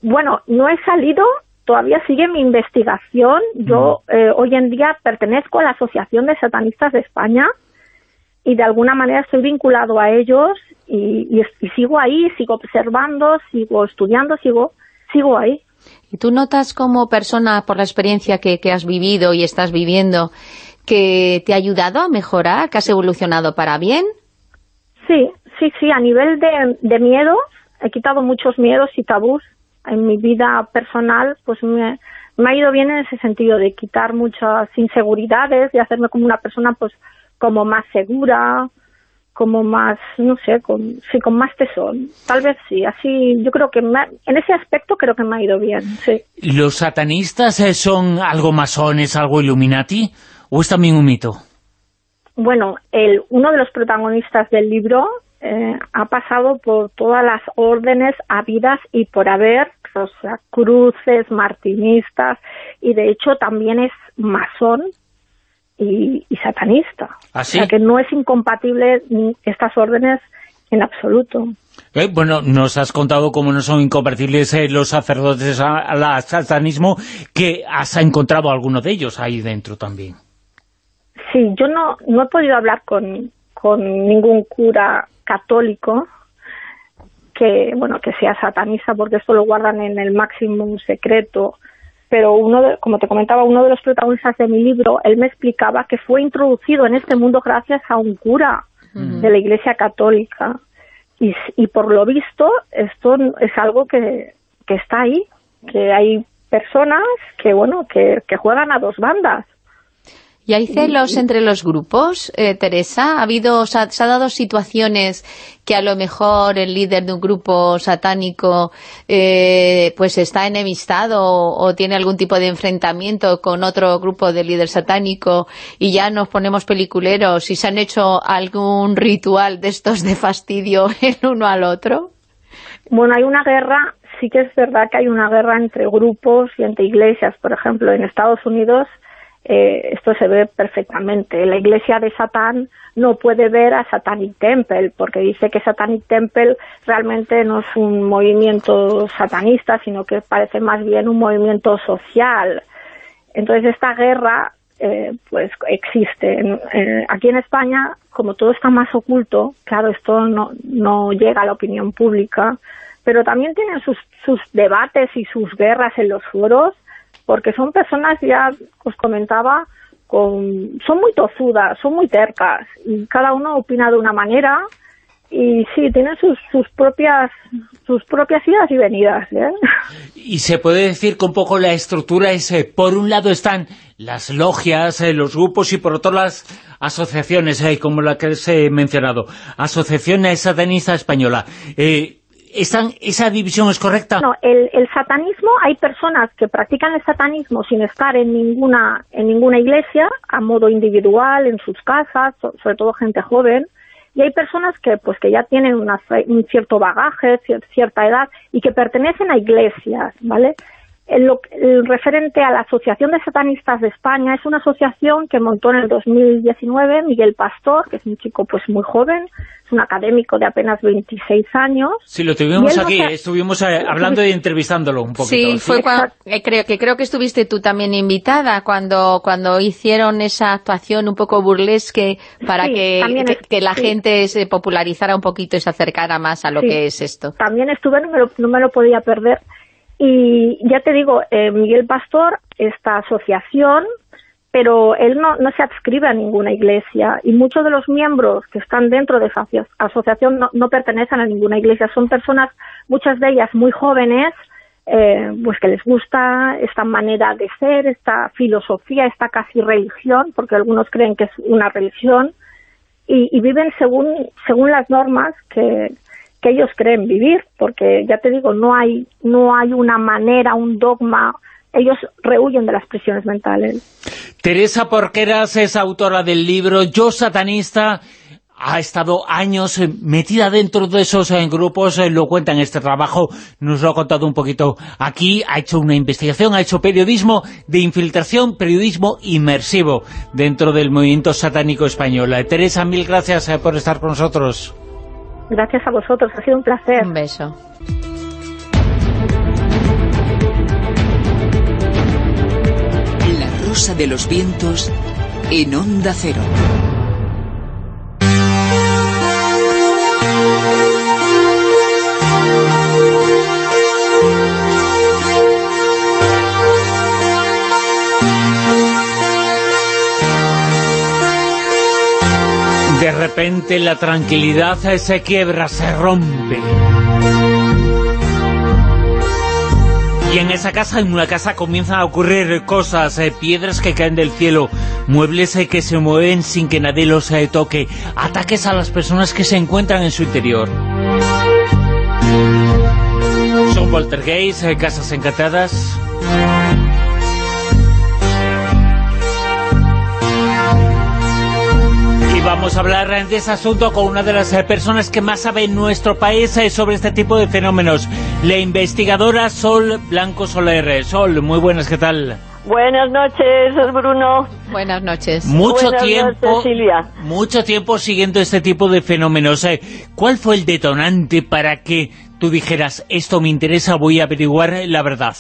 Bueno, no he salido, todavía sigue mi investigación. Yo eh, hoy en día pertenezco a la Asociación de Satanistas de España y de alguna manera estoy vinculado a ellos y, y- y sigo ahí, sigo observando, sigo estudiando, sigo, sigo ahí. ¿Y tú notas como persona, por la experiencia que, que has vivido y estás viviendo, que te ha ayudado a mejorar, que has evolucionado para bien? Sí, sí, sí, a nivel de, de miedos, he quitado muchos miedos y tabús en mi vida personal, pues me, me ha ido bien en ese sentido de quitar muchas inseguridades, de hacerme como una persona pues como más segura, como más, no sé, con, sí, con más tesón. Tal vez sí, así, yo creo que me ha- en ese aspecto creo que me ha ido bien, sí. ¿Los satanistas eh, son algo masones, algo illuminati? ¿O es también un mito? Bueno, el, uno de los protagonistas del libro eh, ha pasado por todas las órdenes habidas y por haber, o sea, cruces, martinistas, y de hecho también es masón y, y satanista. ¿Ah, sí? O sea, que no es incompatible estas órdenes en absoluto. Eh, bueno, nos has contado cómo no son incompatibles eh, los sacerdotes al satanismo, que has encontrado alguno de ellos ahí dentro también. Sí, yo no, no he podido hablar con, con ningún cura católico que, bueno, que sea satanista, porque esto lo guardan en el máximo secreto. Pero uno, de- como te comentaba, uno de los protagonistas de mi libro, él me explicaba que fue introducido en este mundo gracias a un cura de la Iglesia Católica. Y, y por lo visto, esto es algo que, que está ahí, que hay personas que, bueno, que, que juegan a dos bandas. ¿Y hay celos entre los grupos, eh, Teresa? ¿Ha habido, se, ha, dado situaciones que a lo mejor el líder de un grupo satánico eh, pues está enemistado o, o tiene algún tipo de enfrentamiento con otro grupo de líder satánico y ya nos ponemos peliculeros y se han hecho algún ritual de estos de fastidio el uno al otro? Bueno, hay una guerra, sí que es verdad que hay una guerra entre grupos y entre iglesias. Por ejemplo, en Estados Unidos eh, esto se ve perfectamente. La iglesia de Satán no puede ver a Satanic Temple porque dice que Satanic Temple realmente no es un movimiento satanista, sino que parece más bien un movimiento social. Entonces esta guerra eh, pues existe. Aquí en España, como todo está más oculto, claro, esto no, no llega a la opinión pública, pero también tienen sus, sus debates y sus guerras en los foros, porque son personas, ya os comentaba, con, son muy tozudas, son muy tercas, y cada uno opina de una manera, y sí, tienen sus, sus propias sus propias idas y venidas, ¿eh? Y se puede decir que un poco la estructura es, eh, por un lado están las logias, eh, los grupos, y por otro las asociaciones, eh, como la que he mencionado. Asociación Satanista Española. Eh, ¿están, ¿Esa división es correcta? No, el, el satanismo, hay personas que practican el satanismo sin estar en ninguna, en ninguna iglesia, a modo individual, en sus casas, so- sobre todo gente joven, y hay personas que pues que ya tienen una un cierto bagaje, cier- cierta edad, y que pertenecen a iglesias, ¿vale? En lo, el referente a la Asociación de Satanistas de España es una asociación que montó en el 2019 Miguel Pastor, que es un chico pues muy joven, es un académico de apenas 26 años, Sí, lo tuvimos él no aquí, se- estuvimos eh, hablando y entrevistándolo un poquito. Sí, fue Sí, cuando, eh, creo que creo que estuviste tú también invitada cuando cuando hicieron esa actuación un poco burlesque para Sí, que, que, que la sí. gente se popularizara un poquito y se acercara más a lo Sí. que es esto. también estuve, no me lo, no me lo podía perder. Y ya te digo, eh, Miguel Pastor, esta asociación, pero él no, no se adscribe a ninguna iglesia y muchos de los miembros que están dentro de esa asocia- asociación no, no pertenecen a ninguna iglesia. Son personas, muchas de ellas muy jóvenes, eh, pues que les gusta esta manera de ser, esta filosofía, esta casi religión, porque algunos creen que es una religión, y, y viven según según las normas que, que ellos creen vivir, porque ya te digo, no hay no hay una manera, un dogma, ellos rehuyen de las prisiones mentales. Teresa Porqueras es autora del libro Yo Satanista, ha estado años eh, metida dentro de esos eh, grupos, eh, lo cuenta en este trabajo, nos lo ha contado un poquito aquí, ha hecho una investigación, ha hecho periodismo de infiltración, periodismo inmersivo dentro del movimiento satánico español. Teresa, mil gracias por estar con nosotros. Gracias a vosotros, ha sido un placer. Un beso. La rosa de los vientos en Onda Cero. De repente la tranquilidad se quiebra, se rompe. Y en esa casa, en una casa, comienzan a ocurrir cosas, eh, piedras que caen del cielo, muebles eh, que se mueven sin que nadie los eh, toque, ataques a las personas que se encuentran en su interior. Son poltergeists, casas encantadas... vamos a hablar de ese asunto con una de las eh, personas que más sabe en nuestro país eh, sobre este tipo de fenómenos, la investigadora Sol Blanco Soler. Sol, muy buenas, ¿qué tal? Buenas noches, Bruno. Buenas noches. Mucho Buenas tiempo, noches, Silvia. mucho tiempo siguiendo este tipo de fenómenos. Eh, ¿Cuál fue el detonante para que tú dijeras, esto me interesa, voy a averiguar la verdad?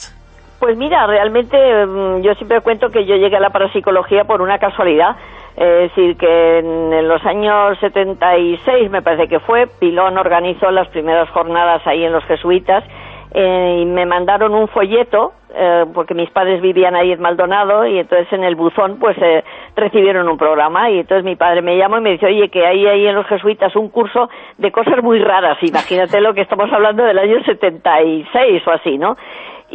Pues mira, realmente mm, yo siempre cuento que yo llegué a la parapsicología por una casualidad. Es decir, que en los años 76, me parece que fue, Pilón organizó las primeras jornadas ahí en los jesuitas eh, y me mandaron un folleto, eh, porque mis padres vivían ahí en Maldonado, y entonces en el buzón pues eh, recibieron un programa, y entonces mi padre me llamó y me dice, oye, que hay ahí en los jesuitas un curso de cosas muy raras, imagínate lo que estamos hablando del año 76 o así, ¿no?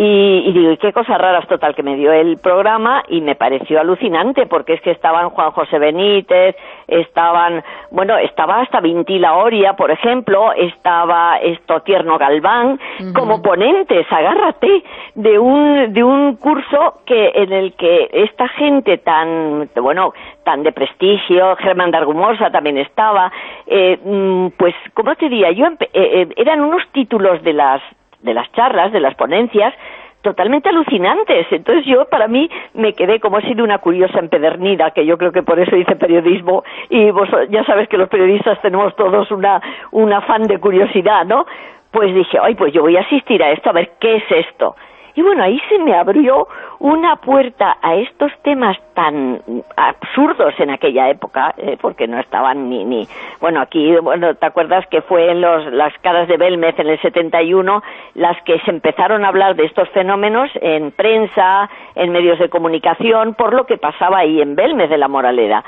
Y, y, digo, ¿y qué cosas raras total que me dio el programa? Y me pareció alucinante, porque es que estaban Juan José Benítez, estaban, bueno, estaba hasta Vintila Oria, por ejemplo, estaba esto Tierno Galván, como ponentes, agárrate, de un, de un curso que, en el que esta gente tan, bueno, tan de prestigio, Germán de Argumosa también estaba, eh, mm, pues, ¿cómo te diría yo? Eh, eh, eran unos títulos de las, de las charlas, de las ponencias, totalmente alucinantes. Entonces yo, para mí, me quedé como he sido una curiosa empedernida, que yo creo que por eso hice periodismo, y vos ya sabes que los periodistas tenemos todos una, un afán de curiosidad, ¿no? Pues dije, ay, pues yo voy a asistir a esto, a ver qué es esto. Y bueno, ahí se me abrió una puerta a estos temas tan absurdos en aquella época, eh, porque no estaban ni, ni... Bueno, aquí, bueno, ¿te acuerdas que fue en los, las caras de Belmez en el 71 las que se empezaron a hablar de estos fenómenos en prensa, en medios de comunicación, por lo que pasaba ahí en Belmez de la Moraleda?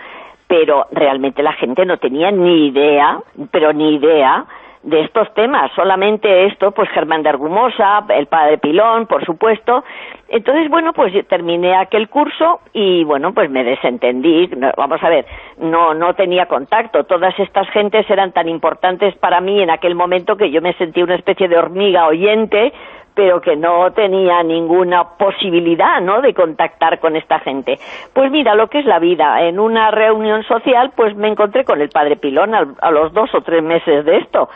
Pero realmente la gente no tenía ni idea, pero ni idea de estos temas, solamente esto, pues Germán de Argumosa, el padre Pilón, por supuesto. Entonces, bueno, pues terminé aquel curso y, bueno, pues me desentendí. Vamos a ver, no, no tenía contacto. Todas estas gentes eran tan importantes para mí en aquel momento que yo me sentí una especie de hormiga oyente, pero que no tenía ninguna posibilidad, ¿no?, de contactar con esta gente. Pues mira lo que es la vida. En una reunión social, pues me encontré con el padre Pilón a los dos o tres meses de esto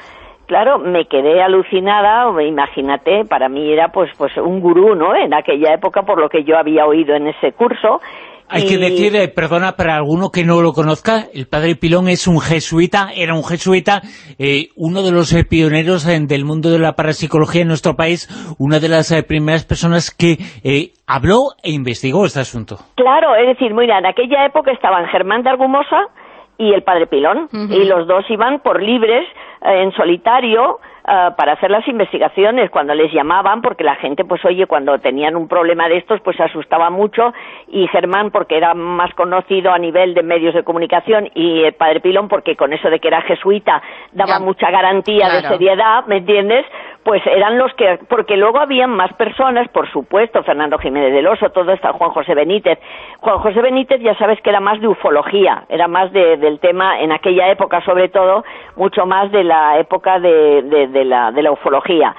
claro, me quedé alucinada, imagínate, para mí era pues pues un gurú, ¿no?, en aquella época por lo que yo había oído en ese curso. Hay que decir, eh, perdona, para alguno que no lo conozca, el padre Pilón es un jesuita, era un jesuita, eh, uno de los eh, pioneros del mundo de la parapsicología en nuestro país, una de las primeras personas que habló e investigó este asunto. Claro, es decir, mira, en aquella época estaban Germán de Argumosa y el padre Pilón, y los dos iban por libres en solitario eh, para hacer las investigaciones cuando les llamaban porque la gente pues oye cuando tenían un problema de estos pues se asustaba mucho. Y Germán porque era más conocido a nivel de medios de comunicación y el padre Pilón porque con eso de que era jesuita daba mucha garantía de seriedad ¿me entiendes? Pues eran los que, porque luego habían más personas, por supuesto, Fernando Jiménez del Oso, todo está Juan José Benítez. Juan José Benítez ya sabes que era más de ufología, era más del tema, en aquella época sobre todo, mucho más de la época de, de, la, de la ufología.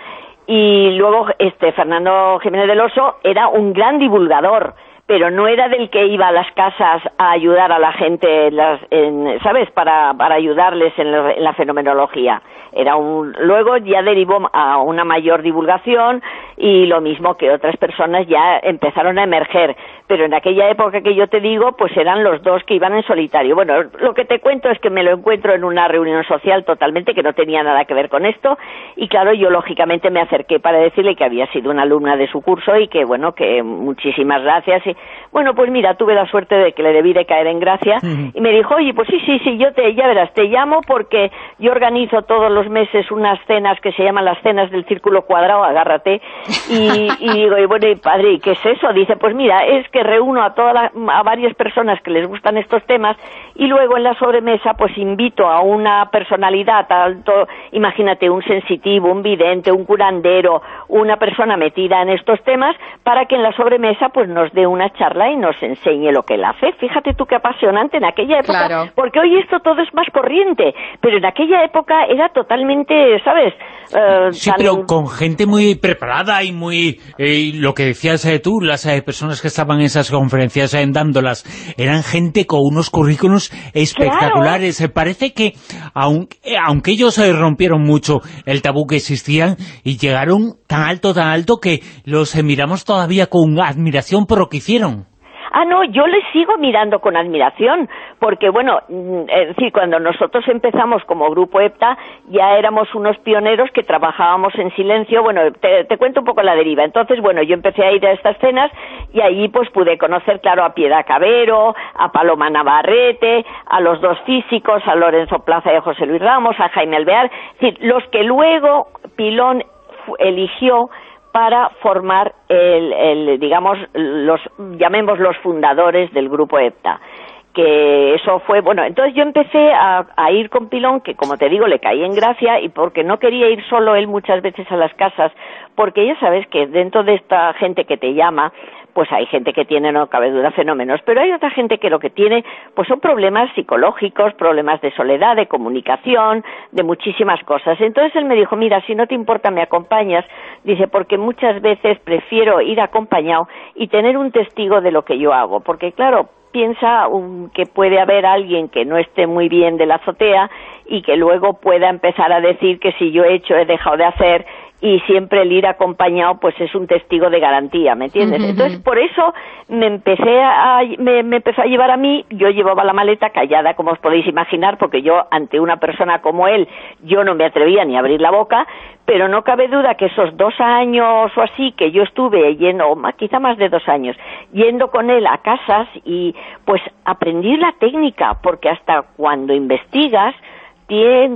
Y luego este Fernando Jiménez del Oso era un gran divulgador, pero no era del que iba a las casas a ayudar a la gente, las, en, ¿sabes?, para, para ayudarles en la, fenomenología. Era un, luego ya derivó a una mayor divulgación y lo mismo que otras personas ya empezaron a emerger. Pero en aquella época que yo te digo, pues eran los dos que iban en solitario. Bueno, lo que te cuento es que me lo encuentro en una reunión social totalmente que no tenía nada que ver con esto y claro, yo lógicamente me acerqué para decirle que había sido una alumna de su curso y que bueno, que muchísimas gracias y bueno, pues mira, tuve la suerte de que le debí de caer en gracia y me dijo, oye, pues sí, sí, sí, yo te, ya verás, te llamo porque yo organizo todos los meses unas cenas que se llaman las cenas del círculo cuadrado, agárrate, y, y digo, y bueno, y padre, ¿y qué es eso? Dice, pues mira, es que reúno a todas a varias personas que les gustan estos temas y luego en la sobremesa pues invito a una personalidad alto, imagínate, un sensitivo, un vidente, un curandero, una persona metida en estos temas para que en la sobremesa pues nos dé una charla y nos enseñe lo que él hace. Fíjate tú qué apasionante en aquella época, porque hoy esto todo es más corriente, pero en aquella época era totalmente, ¿sabes? Eh, sí, pero con gente muy preparada y muy... Eh, lo que decías eh, tú, las personas que estaban en esas conferencias dándolas, eran gente con unos currículos espectaculares. Parece que, aunque, aunque ellos rompieron mucho el tabú que existían y llegaron tan alto, tan alto, que los miramos todavía con admiración por lo que hicieron. Ah, no, yo les sigo mirando con admiración, porque bueno, mm, es decir, cuando nosotros empezamos como Grupo EPTA, ya éramos unos pioneros que trabajábamos en silencio, bueno, te, cuento un poco la deriva. Entonces, bueno, yo empecé a ir a estas cenas y ahí pues pude conocer, claro, a Piedad Cabero, a Paloma Navarrete, a los dos físicos, a Lorenzo Plaza y a José Luis Ramos, a Jaime Alvear, es decir, los que luego Pilón eligió para formar el, digamos, los, llamemos los fundadores del grupo EPTA que eso fue, bueno, entonces yo empecé a, a, ir con Pilón, que como te digo, le caí en gracia, y porque no quería ir solo él muchas veces a las casas, porque ya sabes que dentro de esta gente que te llama, pues hay gente que tiene, no cabe duda, fenómenos, pero hay otra gente que lo que tiene, pues son problemas psicológicos, problemas de soledad, de comunicación, de muchísimas cosas. Entonces él me dijo, mira, si no te importa, me acompañas, dice, porque muchas veces prefiero ir acompañado y tener un testigo de lo que yo hago, porque claro, piensa que puede haber alguien que no esté muy bien de la azotea y que luego pueda empezar a decir que si yo he hecho, he dejado de hacer y siempre el ir acompañado pues es un testigo de garantía, ¿me entiendes? Entonces por eso me empecé a, me, empezó a llevar a mí, yo llevaba la maleta callada como os podéis imaginar porque yo ante una persona como él yo no me atrevía ni a abrir la boca, pero no cabe duda que esos dos años o así que yo estuve yendo, quizá más de dos años, yendo con él a casas y pues aprendí la técnica porque hasta cuando investigas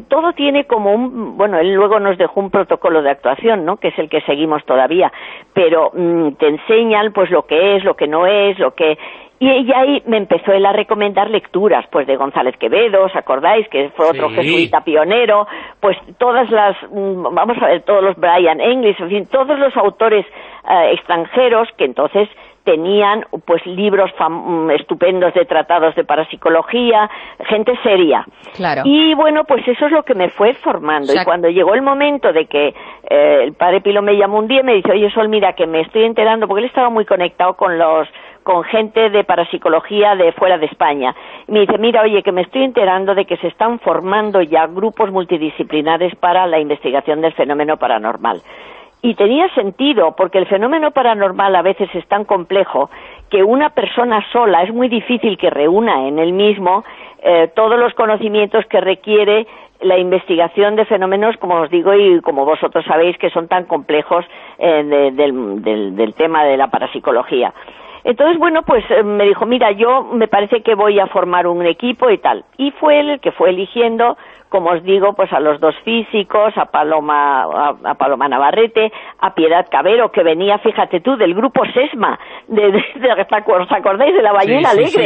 todo tiene como un, bueno, él luego nos dejó un protocolo de actuación, ¿no?, que es el que seguimos todavía, pero mm, te enseñan pues lo que es, lo que no es, lo que, y, ahí me empezó él a recomendar lecturas, pues de González Quevedo, ¿os acordáis? Que fue otro jesuita pionero, pues todas las, mm, vamos a ver, todos los Brian English, en fin, todos los autores eh, extranjeros que entonces tenían pues libros mm, estupendos de tratados de parapsicología, gente seria. Claro. Y bueno, pues eso es lo que me fue formando. Y cuando llegó el momento de que eh, el padre Pilo me llamó un día y me dice, oye Sol, mira que me estoy enterando, porque él estaba muy conectado con los con gente de parapsicología de fuera de España. Y me dice, mira, oye, que me estoy enterando de que se están formando ya grupos multidisciplinares para la investigación del fenómeno paranormal. Y tenía sentido, porque el fenómeno paranormal a veces es tan complejo que una persona sola es muy difícil que reúna en él mismo eh, todos los conocimientos que requiere la investigación de fenómenos, como os digo, y como vosotros sabéis, que son tan complejos eh, del, del, tema de la parapsicología. Entonces, bueno, pues eh, me dijo, mira, yo me parece que voy a formar un equipo y tal. Y fue él el que fue eligiendo como os digo, pues a los dos físicos, a Paloma, a, Paloma Navarrete, a Piedad Cabero, que venía, fíjate tú, del grupo Sesma, de, de, ¿os acordáis? De la ballena alegre.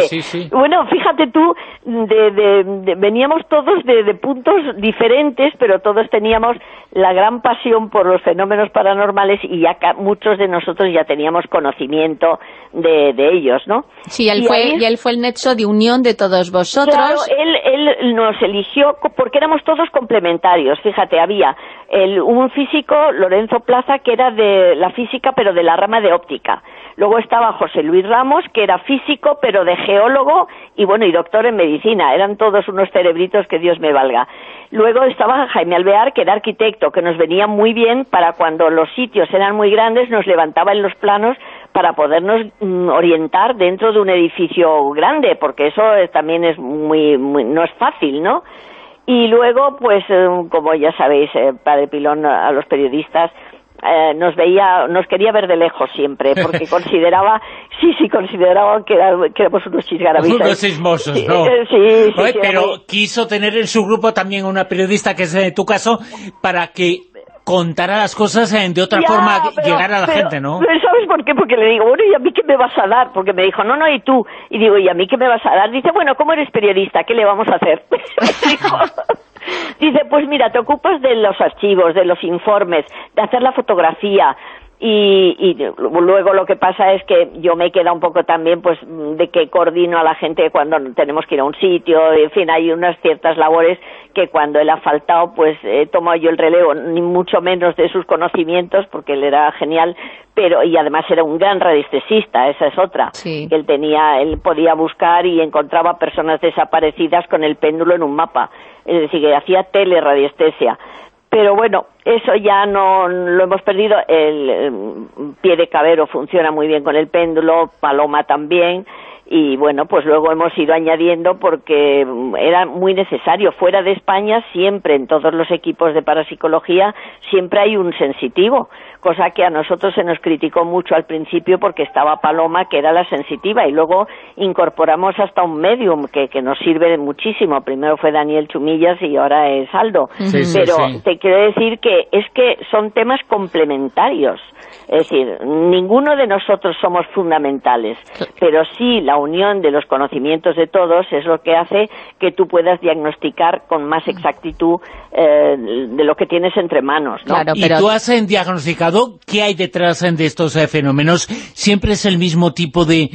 bueno, fíjate tú, de, veníamos todos de, puntos diferentes, pero todos teníamos la gran pasión por los fenómenos paranormales y ya muchos de nosotros ya teníamos conocimiento de, ellos, ¿no? Sí, él fue, y él fue el nexo de unión de todos vosotros. Claro, él, él nos eligió porque porque éramos todos complementarios. Fíjate, había el, un físico, Lorenzo Plaza, que era de la física, pero de la rama de óptica. Luego estaba José Luis Ramos, que era físico, pero de geólogo y bueno, y doctor en medicina. Eran todos unos cerebritos que Dios me valga. Luego estaba Jaime Alvear, que era arquitecto, que nos venía muy bien para cuando los sitios eran muy grandes, nos levantaba en los planos para podernos mm, orientar dentro de un edificio grande, porque eso también es muy, no es fácil, ¿no? Y luego, pues, eh, como ya sabéis, eh, Padre Pilón a los periodistas eh, nos veía, nos quería ver de lejos siempre, porque consideraba, sí, sí, consideraba que, éramos unos chisgarabistas. Unos chismosos, ¿no? sí, sí, Pero quiso tener en su grupo también una periodista, que es en tu caso, para que contara las cosas de otra forma, llegar a la gente, ¿no? ¿Sabes por qué? Porque le digo, bueno, ¿y a mí qué me vas a dar? Porque me dijo, no, no, ¿y tú? Y digo, ¿y a mí qué me vas a dar? Dice, bueno, ¿cómo eres periodista? ¿Qué le vamos a hacer? Dice, pues mira, te ocupas de los archivos, de los informes, de hacer la fotografía, y, luego lo que pasa es que yo me queda un poco también pues de que coordino a la gente cuando tenemos que ir a un sitio, en fin, hay unas ciertas labores que cuando él ha faltado pues he tomado yo el relevo, ni mucho menos de sus conocimientos porque él era genial, pero y además era un gran radiestesista, esa es otra, que él tenía, él podía buscar y encontraba personas desaparecidas con el péndulo en un mapa, es decir, que hacía teleradiestesia pero bueno, eso ya no lo hemos perdido. El, pie de cabero funciona muy bien con el péndulo, paloma también, y bueno, pues luego hemos ido añadiendo porque era muy necesario. Fuera de España, siempre en todos los equipos de parapsicología, siempre hay un sensitivo cosa que a nosotros se nos criticó mucho al principio porque estaba Paloma, que era la sensitiva, y luego incorporamos hasta un medium que, que nos sirve muchísimo. Primero fue Daniel Chumillas y ahora es Aldo. Pero te quiero decir que es que son temas complementarios. Es decir, ninguno de nosotros somos fundamentales, pero sí la unión de los conocimientos de todos es lo que hace que tú puedas diagnosticar con más exactitud eh, de lo que tienes entre manos. ¿no? ¿Y tú has diagnosticado qué hay detrás de estos eh, fenómenos? ¿Siempre es el mismo tipo de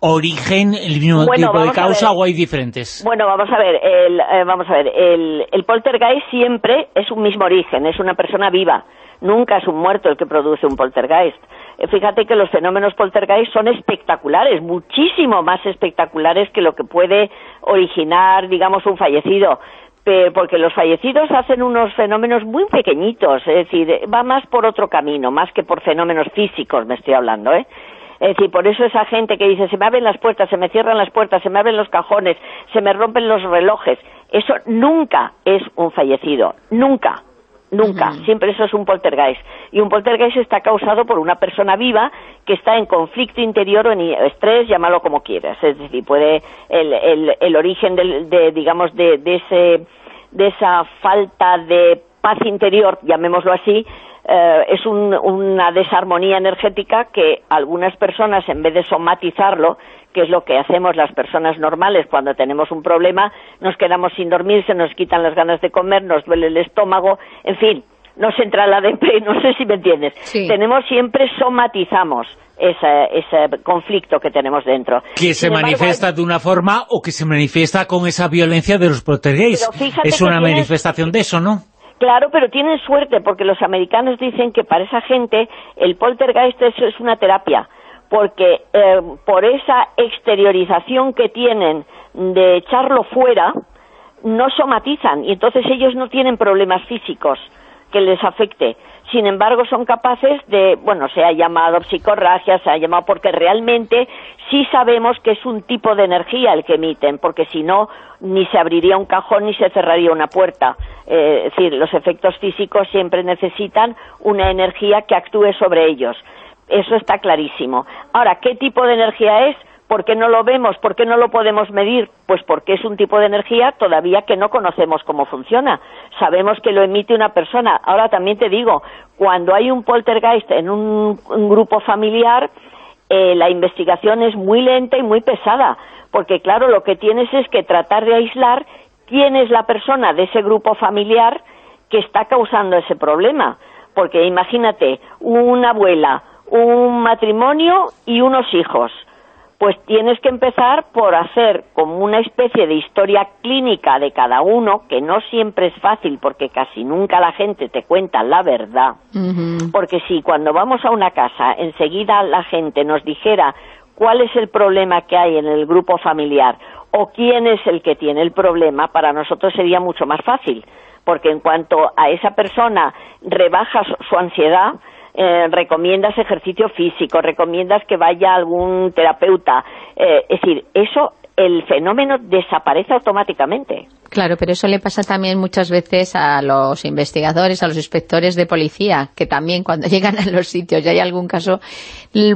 origen, el mismo tipo de causa o hay diferentes? Bueno, vamos a ver, el, eh, vamos a ver, el, el poltergeist siempre es un mismo origen, es una persona viva Nunca es un muerto el que produce un poltergeist. Eh, fíjate que los fenómenos poltergeist son espectaculares, muchísimo más espectaculares que lo que puede originar, digamos, un fallecido porque los fallecidos hacen unos fenómenos muy pequeñitos, es decir, va más por otro camino, más que por fenómenos físicos, me estoy hablando, ¿eh? Es decir, por eso esa gente que dice, se me abren las puertas, se me cierran las puertas, se me abren los cajones, se me rompen los relojes, eso nunca es un fallecido, nunca. Nunca, siempre eso es un poltergeist. Y un poltergeist está causado por una persona viva que está en conflicto interior o en estrés, llámalo como quieras. Es decir, puede el, el, el origen de, digamos, de, de, ese, de esa falta de paz interior, llamémoslo así, eh, es una desarmonía energética que algunas personas, en vez de somatizarlo, que es lo que hacemos las personas normales cuando tenemos un problema, nos quedamos sin dormir, se nos quitan las ganas de comer, nos duele el estómago, en fin, nos entra la depre, no sé si me entiendes. Tenemos siempre, somatizamos ese, conflicto que tenemos dentro. Que se manifiesta de una forma o que se manifiesta con esa violencia de los poltergeist. Es una manifestación de eso, ¿no? Claro, pero tienen suerte porque los americanos dicen que para esa gente el poltergeist es una terapia porque eh, por esa exteriorización que tienen de echarlo fuera, no somatizan y entonces ellos no tienen problemas físicos que les afecte. Sin embargo, son capaces de, bueno, se ha llamado psicorragia, se ha llamado porque realmente sí sabemos que es un tipo de energía el que emiten, porque si no, ni se abriría un cajón ni se cerraría una puerta. Eh, es decir, los efectos físicos siempre necesitan una energía que actúe sobre ellos. Eso está clarísimo. Ahora, ¿qué tipo de energía es? ¿Por qué no lo vemos? ¿Por qué no lo podemos medir? Pues porque es un tipo de energía todavía que no conocemos cómo funciona. Sabemos que lo emite una persona. Ahora también te digo, cuando hay un poltergeist en un, grupo familiar, eh, la investigación es muy lenta y muy pesada, porque claro, lo que tienes es que tratar de aislar quién es la persona de ese grupo familiar que está causando ese problema. Porque imagínate, una abuela, un matrimonio y unos hijos. pues tienes que empezar por hacer como una especie de historia clínica de cada uno, que no siempre es fácil porque casi nunca la gente te cuenta la verdad. Porque si cuando vamos a una casa enseguida la gente nos dijera cuál es el problema que hay en el grupo familiar o quién es el que tiene el problema, para nosotros sería mucho más fácil. Porque en cuanto a esa persona rebaja su ansiedad, eh, recomiendas ejercicio físico, recomiendas que vaya algún terapeuta. Eh, es decir, eso, el fenómeno desaparece automáticamente. Claro, pero eso le pasa también muchas veces a los investigadores, a los inspectores de policía, que también cuando llegan a los sitios y hay algún caso,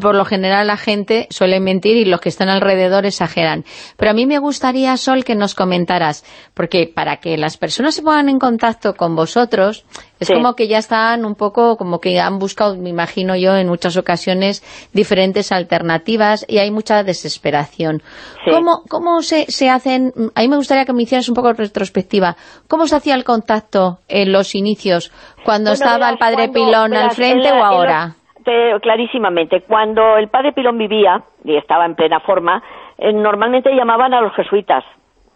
por lo general la gente suele mentir y los que están alrededor exageran. Pero a mí me gustaría, Sol, que nos comentaras, porque para que las personas se pongan en contacto con vosotros, es como que ya están un poco, como que han buscado, me imagino yo, en muchas ocasiones, diferentes alternativas y hay mucha desesperación. ¿Cómo, cómo se, se hacen? A mí me gustaría que me hicieras un poco retrospectiva, ¿cómo se hacía el contacto en los inicios? ¿Cuando estaba el padre Pilón al frente o ahora? clarísimamente, cuando el padre Pilón vivía y estaba en plena forma, eh, normalmente llamaban a los jesuitas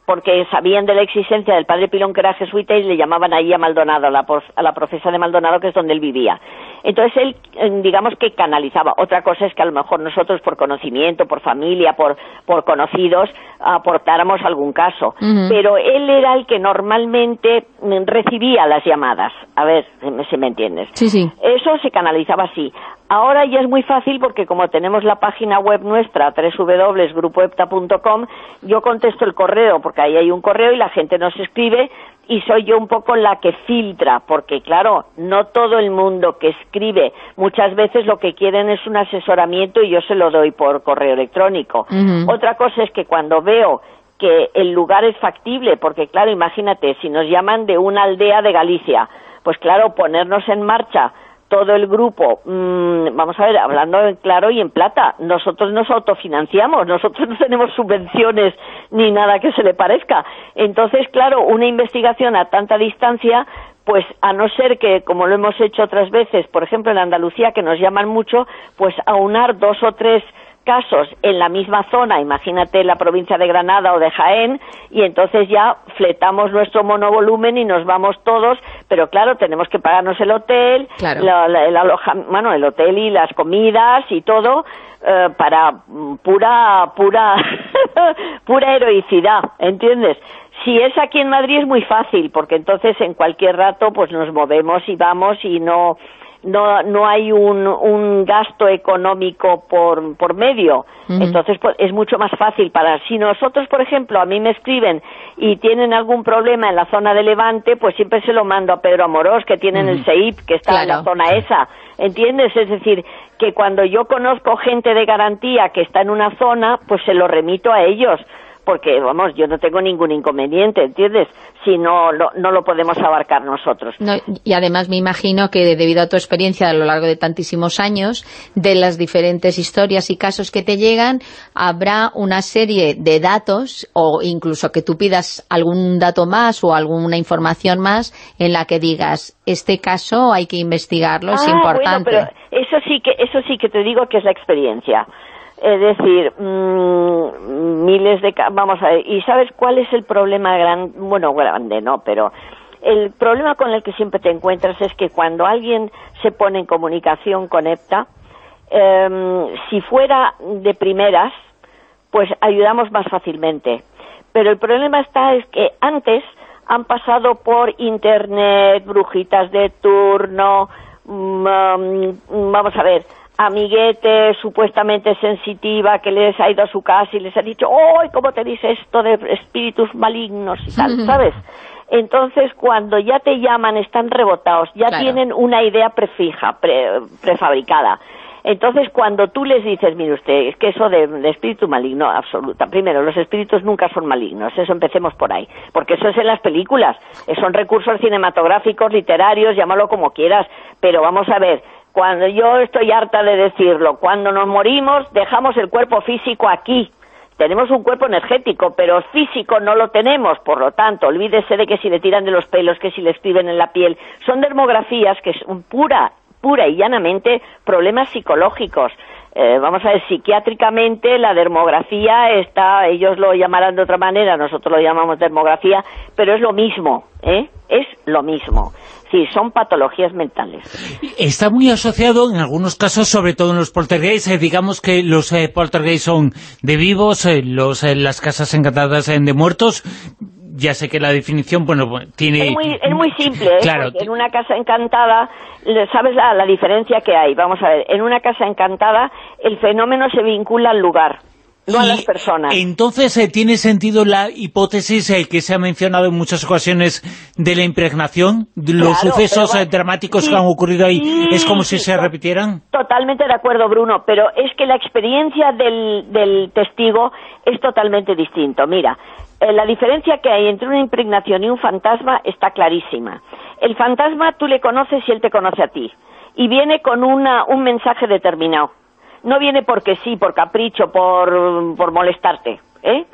porque sabían de la existencia del padre Pilón que era jesuita y le llamaban ahí a Maldonado, a la, a la profesa de Maldonado, que es donde él vivía. Entonces él, eh, digamos que canalizaba. Otra cosa es que a lo mejor nosotros por conocimiento, por familia, por, por conocidos, aportáramos algún caso. Pero él era el que normalmente mm, recibía las llamadas. A ver si me entiendes. Sí, sí. Eso se canalizaba así. Ahora ya es muy fácil porque como tenemos la página web nuestra, www.grupoepta.com, yo contesto el correo, porque ahí hay un correo y la gente nos escribe y soy yo un poco la que filtra, porque claro, no todo el mundo que escribe, muchas veces lo que quieren es un asesoramiento y yo se lo doy por correo electrónico. Otra cosa es que cuando veo que el lugar es factible, porque claro, imagínate, si nos llaman de una aldea de Galicia, pues claro, ponernos en marcha todo el grupo, mm, vamos a ver, hablando en claro y en plata, nosotros nos autofinanciamos, nosotros no tenemos subvenciones ni nada que se le parezca. Entonces, claro, una investigación a tanta distancia, pues a no ser que, como lo hemos hecho otras veces, por ejemplo en Andalucía, que nos llaman mucho, pues aunar dos o tres casos en la misma zona, imagínate la provincia de Granada o de Jaén, y entonces ya fletamos nuestro monovolumen y nos vamos todos, pero claro, tenemos que pagarnos el hotel, el, bueno, el hotel y las comidas y todo, eh, para pura, pura, pura heroicidad, ¿entiendes? Si es aquí en Madrid es muy fácil, porque entonces en cualquier rato pues nos movemos y vamos y no no, no hay un, un gasto económico por, por medio. Entonces pues, es mucho más fácil para... Si nosotros, por ejemplo, a mí me escriben y tienen algún problema en la zona de Levante, pues siempre se lo mando a Pedro Amorós, que tienen el CEIP, que está en la zona esa. ¿Entiendes? Es decir, que cuando yo conozco gente de garantía que está en una zona, pues se lo remito a ellos porque, vamos, yo no tengo ningún inconveniente, ¿entiendes? Si no, no lo podemos abarcar nosotros. y además me imagino que debido a tu experiencia a lo largo de tantísimos años, de las diferentes historias y casos que te llegan, habrá una serie de datos, o incluso que tú pidas algún dato más o alguna información más, en la que digas, este caso hay que investigarlo, es ah, importante. pero eso sí que, eso sí que te digo que es la experiencia. Es decir, mmm, miles de... Vamos a ver, ¿y sabes cuál es el problema grande? Bueno, grande, ¿no? Pero el problema con el que siempre te encuentras es que cuando alguien se pone en comunicación con EPTA, em, si fuera de primeras, pues ayudamos más fácilmente. Pero el problema está es que antes han pasado por internet, brujitas de turno, mm, mm, vamos a ver, amiguete supuestamente sensitiva que les ha ido a su casa y les ha dicho, ¡ay, cómo te dice esto de espíritus malignos y tal! ¿Sabes? Entonces, cuando ya te llaman, están rebotados, ya tienen una idea prefija, prefabricada. Entonces, cuando tú les dices, mire usted, es que eso de, espíritu maligno, absoluta. Primero, los espíritus nunca son malignos, eso empecemos por ahí. Porque eso es en las películas, son recursos cinematográficos, literarios, llámalo como quieras. Pero vamos a ver, cuando yo estoy harta de decirlo, cuando nos morimos dejamos el cuerpo físico aquí. Tenemos un cuerpo energético, pero físico no lo tenemos, por lo tanto, olvídese de que si le tiran de los pelos, que si le escriben en la piel, son dermografías que son pura, pura y llanamente problemas psicológicos. eh, vamos a ver, psiquiátricamente la dermografía está, ellos lo llamarán de otra manera, nosotros lo llamamos dermografía, pero es lo mismo, ¿eh? Es lo mismo. Sí, son patologías mentales. Está muy asociado en algunos casos, sobre todo en los poltergeists, eh, digamos que los eh, poltergeists son de vivos, eh, los, eh, las casas encantadas de muertos, ya sé que la definición, bueno, tiene... Es muy, es muy simple, ¿eh? Claro. En una casa encantada, ¿sabes la, la diferencia que hay? Vamos a ver, en una casa encantada el fenómeno se vincula al lugar, no a las personas. Entonces, eh, ¿tiene sentido la hipótesis eh, que se ha mencionado en muchas ocasiones de la impregnación? Los Claro, sucesos eh, dramáticos sí, que han ocurrido ahí, sí, ¿es como si sí, se repitieran? Totalmente de acuerdo, Bruno, pero es que la experiencia del, del testigo es totalmente distinto. Mira, eh, la diferencia que hay entre una impregnación y un fantasma está clarísima. El fantasma tú le conoces y él te conoce a ti. Y viene con una, un mensaje determinado. No viene porque sí, por capricho, por, por molestarte. ¿eh?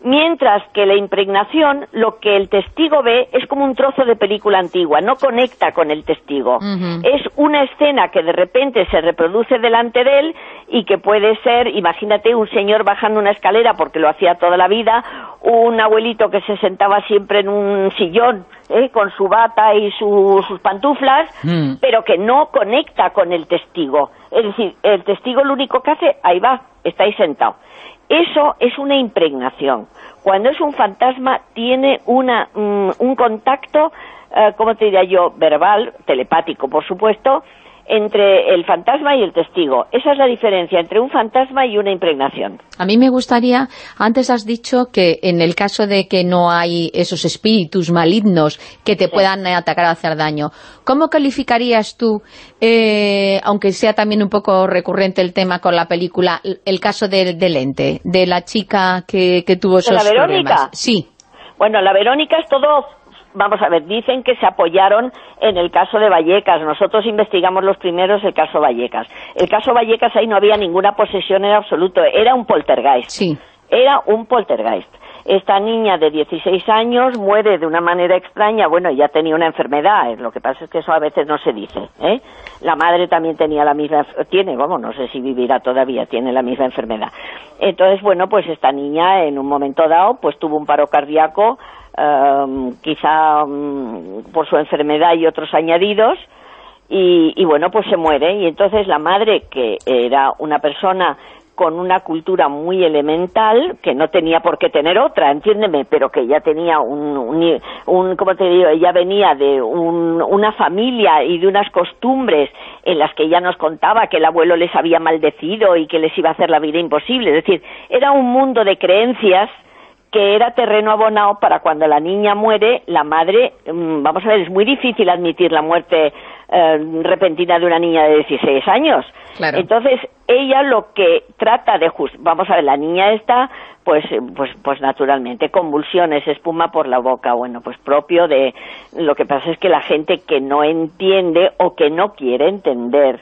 Mientras que la impregnación, lo que el testigo ve es como un trozo de película antigua, no conecta con el testigo. Es una escena que de repente se reproduce delante de él y que puede ser, imagínate, un señor bajando una escalera porque lo hacía toda la vida, un abuelito que se sentaba siempre en un sillón ¿eh? con su bata y su- sus pantuflas, Mm. pero que no conecta con el testigo. Es decir, el testigo lo único que hace, ahí va, está ahí sentado. Eso es una impregnación. Cuando es un fantasma, tiene una, mm, un contacto, eh, ¿cómo te diría yo? Verbal, telepático, por supuesto, entre el fantasma y el testigo. Esa es la diferencia entre un fantasma y una impregnación. A mí me gustaría, antes has dicho que en el caso de que no hay esos espíritus malignos que te puedan atacar o hacer daño, ¿cómo calificarías tú, eh, aunque sea también un poco recurrente el tema con la película, el- caso del del ente, de la chica que, que tuvo esos la Verónica? problemas? Sí. Bueno, la Verónica es todo, vamos a ver, dicen que se apoyaron en el caso de Vallecas. Nosotros investigamos los primeros el caso Vallecas. El caso Vallecas ahí no había ninguna posesión en absoluto, era un poltergeist. Sí. Era un poltergeist. Esta niña de 16 años muere de una manera extraña, bueno, ya tenía una enfermedad, eh, lo que pasa es que eso a veces no se dice, ¿eh? La madre también tenía la misma, tiene, vamos, no sé si vivirá todavía, tiene la misma enfermedad. Entonces, bueno, pues esta niña en un momento dado, pues tuvo un paro cardíaco, em, quizá mm, por su enfermedad y otros añadidos, y, y bueno, pues se muere. Y entonces la madre, que era una persona con una cultura muy elemental, que no tenía por qué tener otra, entiéndeme, pero que ya tenía un, un, un ¿cómo te digo? Ella venía de un- una familia y de unas costumbres en las que ella nos contaba que el abuelo les había maldecido y que les iba a hacer la vida imposible. Es decir, era un mundo de creencias que era terreno abonado para cuando la niña muere, la madre, mm, vamos a ver, es muy difícil admitir la muerte eh, repentina de una niña de 16 años. Claro. Entonces, ella lo que trata de jus- vamos a ver, la niña esta, pues, eh, pues, pues naturalmente, convulsiones, espuma por la boca, bueno, pues propio de, lo que pasa es que la gente que no entiende o que no quiere entender,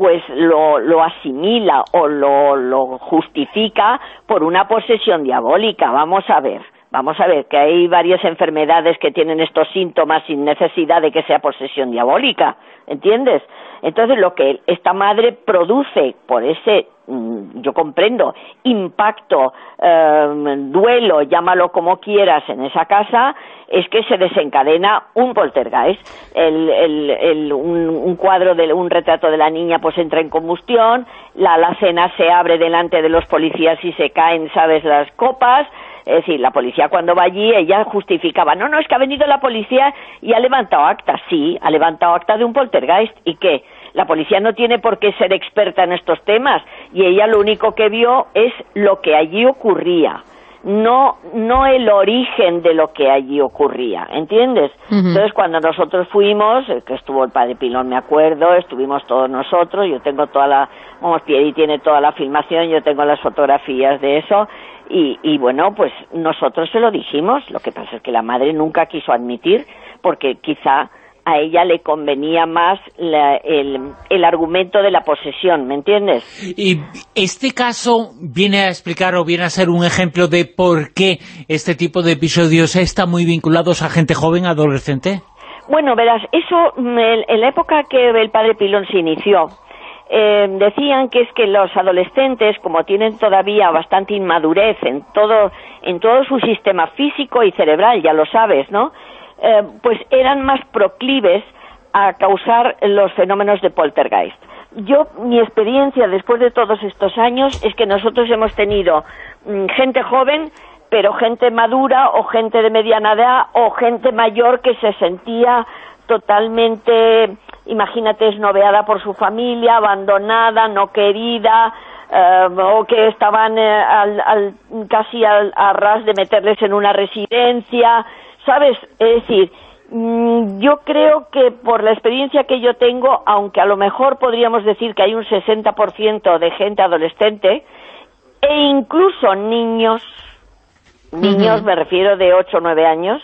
pues lo, lo asimila o lo, lo justifica por una posesión diabólica. Vamos a ver, vamos a ver que hay varias enfermedades que tienen estos síntomas sin necesidad de que sea posesión diabólica, ¿entiendes? Entonces lo que esta madre produce por ese, mm, yo comprendo, impacto, eh, duelo, llámalo como quieras en esa casa, es que se desencadena un poltergeist. El, el, el- un, un cuadro, de un retrato de la niña pues entra en combustión, la alacena se abre delante de los policías y se caen, ¿sabes?, las copas, es decir, la policía cuando va allí, ella justificaba, no, no, es que ha venido la policía y ha levantado acta. Sí, ha levantado acta de un poltergeist. ¿Y qué? La policía no tiene por qué ser experta en estos temas y ella lo único que vio es lo que allí ocurría. No, no el origen de lo que allí ocurría, ¿entiendes? Entonces, cuando nosotros fuimos, eh, que estuvo el padre Pilón, me acuerdo, estuvimos todos nosotros, yo tengo toda la, vamos, Pieri tiene toda la filmación, yo tengo las fotografías de eso, y, y bueno, pues nosotros se lo dijimos, lo que pasa es que la madre nunca quiso admitir, porque quizá a ella le convenía más la- el, el argumento de la posesión, ¿me entiendes? Y este caso viene a explicar o viene a ser un ejemplo de por qué este tipo de episodios están muy vinculados a gente joven, adolescente. Bueno, verás, eso mm, en en la época que el padre Pilón se inició, eh, decían que es que los adolescentes, como tienen todavía bastante inmadurez en todo, en todo su sistema físico y cerebral, ya lo sabes, ¿no? Eh, pues eran más proclives a causar los fenómenos de poltergeist. Yo, mi experiencia después de todos estos años es que nosotros hemos tenido mm, gente joven, pero gente madura o gente de mediana edad o gente mayor que se sentía totalmente imagínate, esnoveada por su familia, abandonada, no querida, eh, o que estaban eh, al, casi al, a ras de meterles en una residencia, ¿sabes? Es decir, mm, yo creo que por la experiencia que yo tengo, aunque a lo mejor podríamos decir que hay un 60% de gente adolescente, e incluso niños, niños me refiero de 8 o 9 años,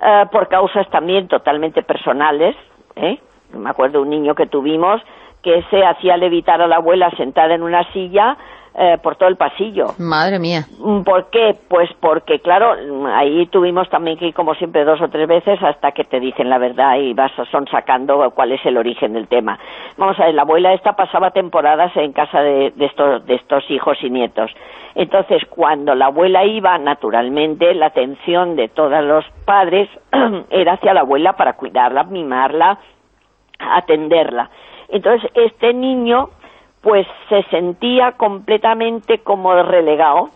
eh, por causas también totalmente personales, ¿eh? Me acuerdo un niño que tuvimos que se hacía levitar a la abuela sentada en una silla eh, por todo el pasillo. Madre mía. Mm, ¿Por qué? Pues porque, claro, ahí tuvimos también que ir como siempre dos o tres veces hasta que te dicen la verdad y vas son sacando cuál es el origen del tema. Vamos a ver, la abuela esta pasaba temporadas en casa de, de, estos, de estos hijos y nietos. Entonces, cuando la abuela iba, naturalmente, la atención de todos los padres era hacia la abuela para cuidarla, mimarla, atenderla. Entonces, este niño, pues se sentía completamente como relegado.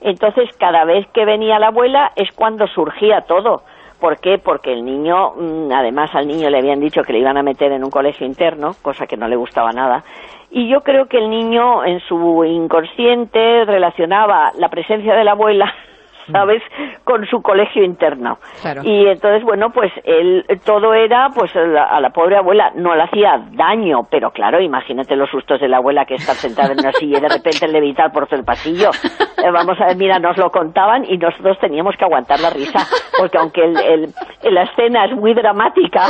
Entonces, cada vez que venía la abuela es cuando surgía todo. ¿Por qué? Porque el niño, mm, además al niño le habían dicho que le iban a meter en un colegio interno, cosa que no le gustaba nada. Y yo creo que el niño en su inconsciente relacionaba la presencia de la abuela ¿sabes? Con su colegio interno. Y entonces, bueno, pues él, todo era, pues a la, pobre abuela no le hacía daño, pero claro, imagínate los sustos de la abuela que está sentada en una silla y de repente levitar por todo el pasillo. Eh, vamos a ver, mira, nos lo contaban y nosotros teníamos que aguantar la risa, porque aunque el, la escena es muy dramática,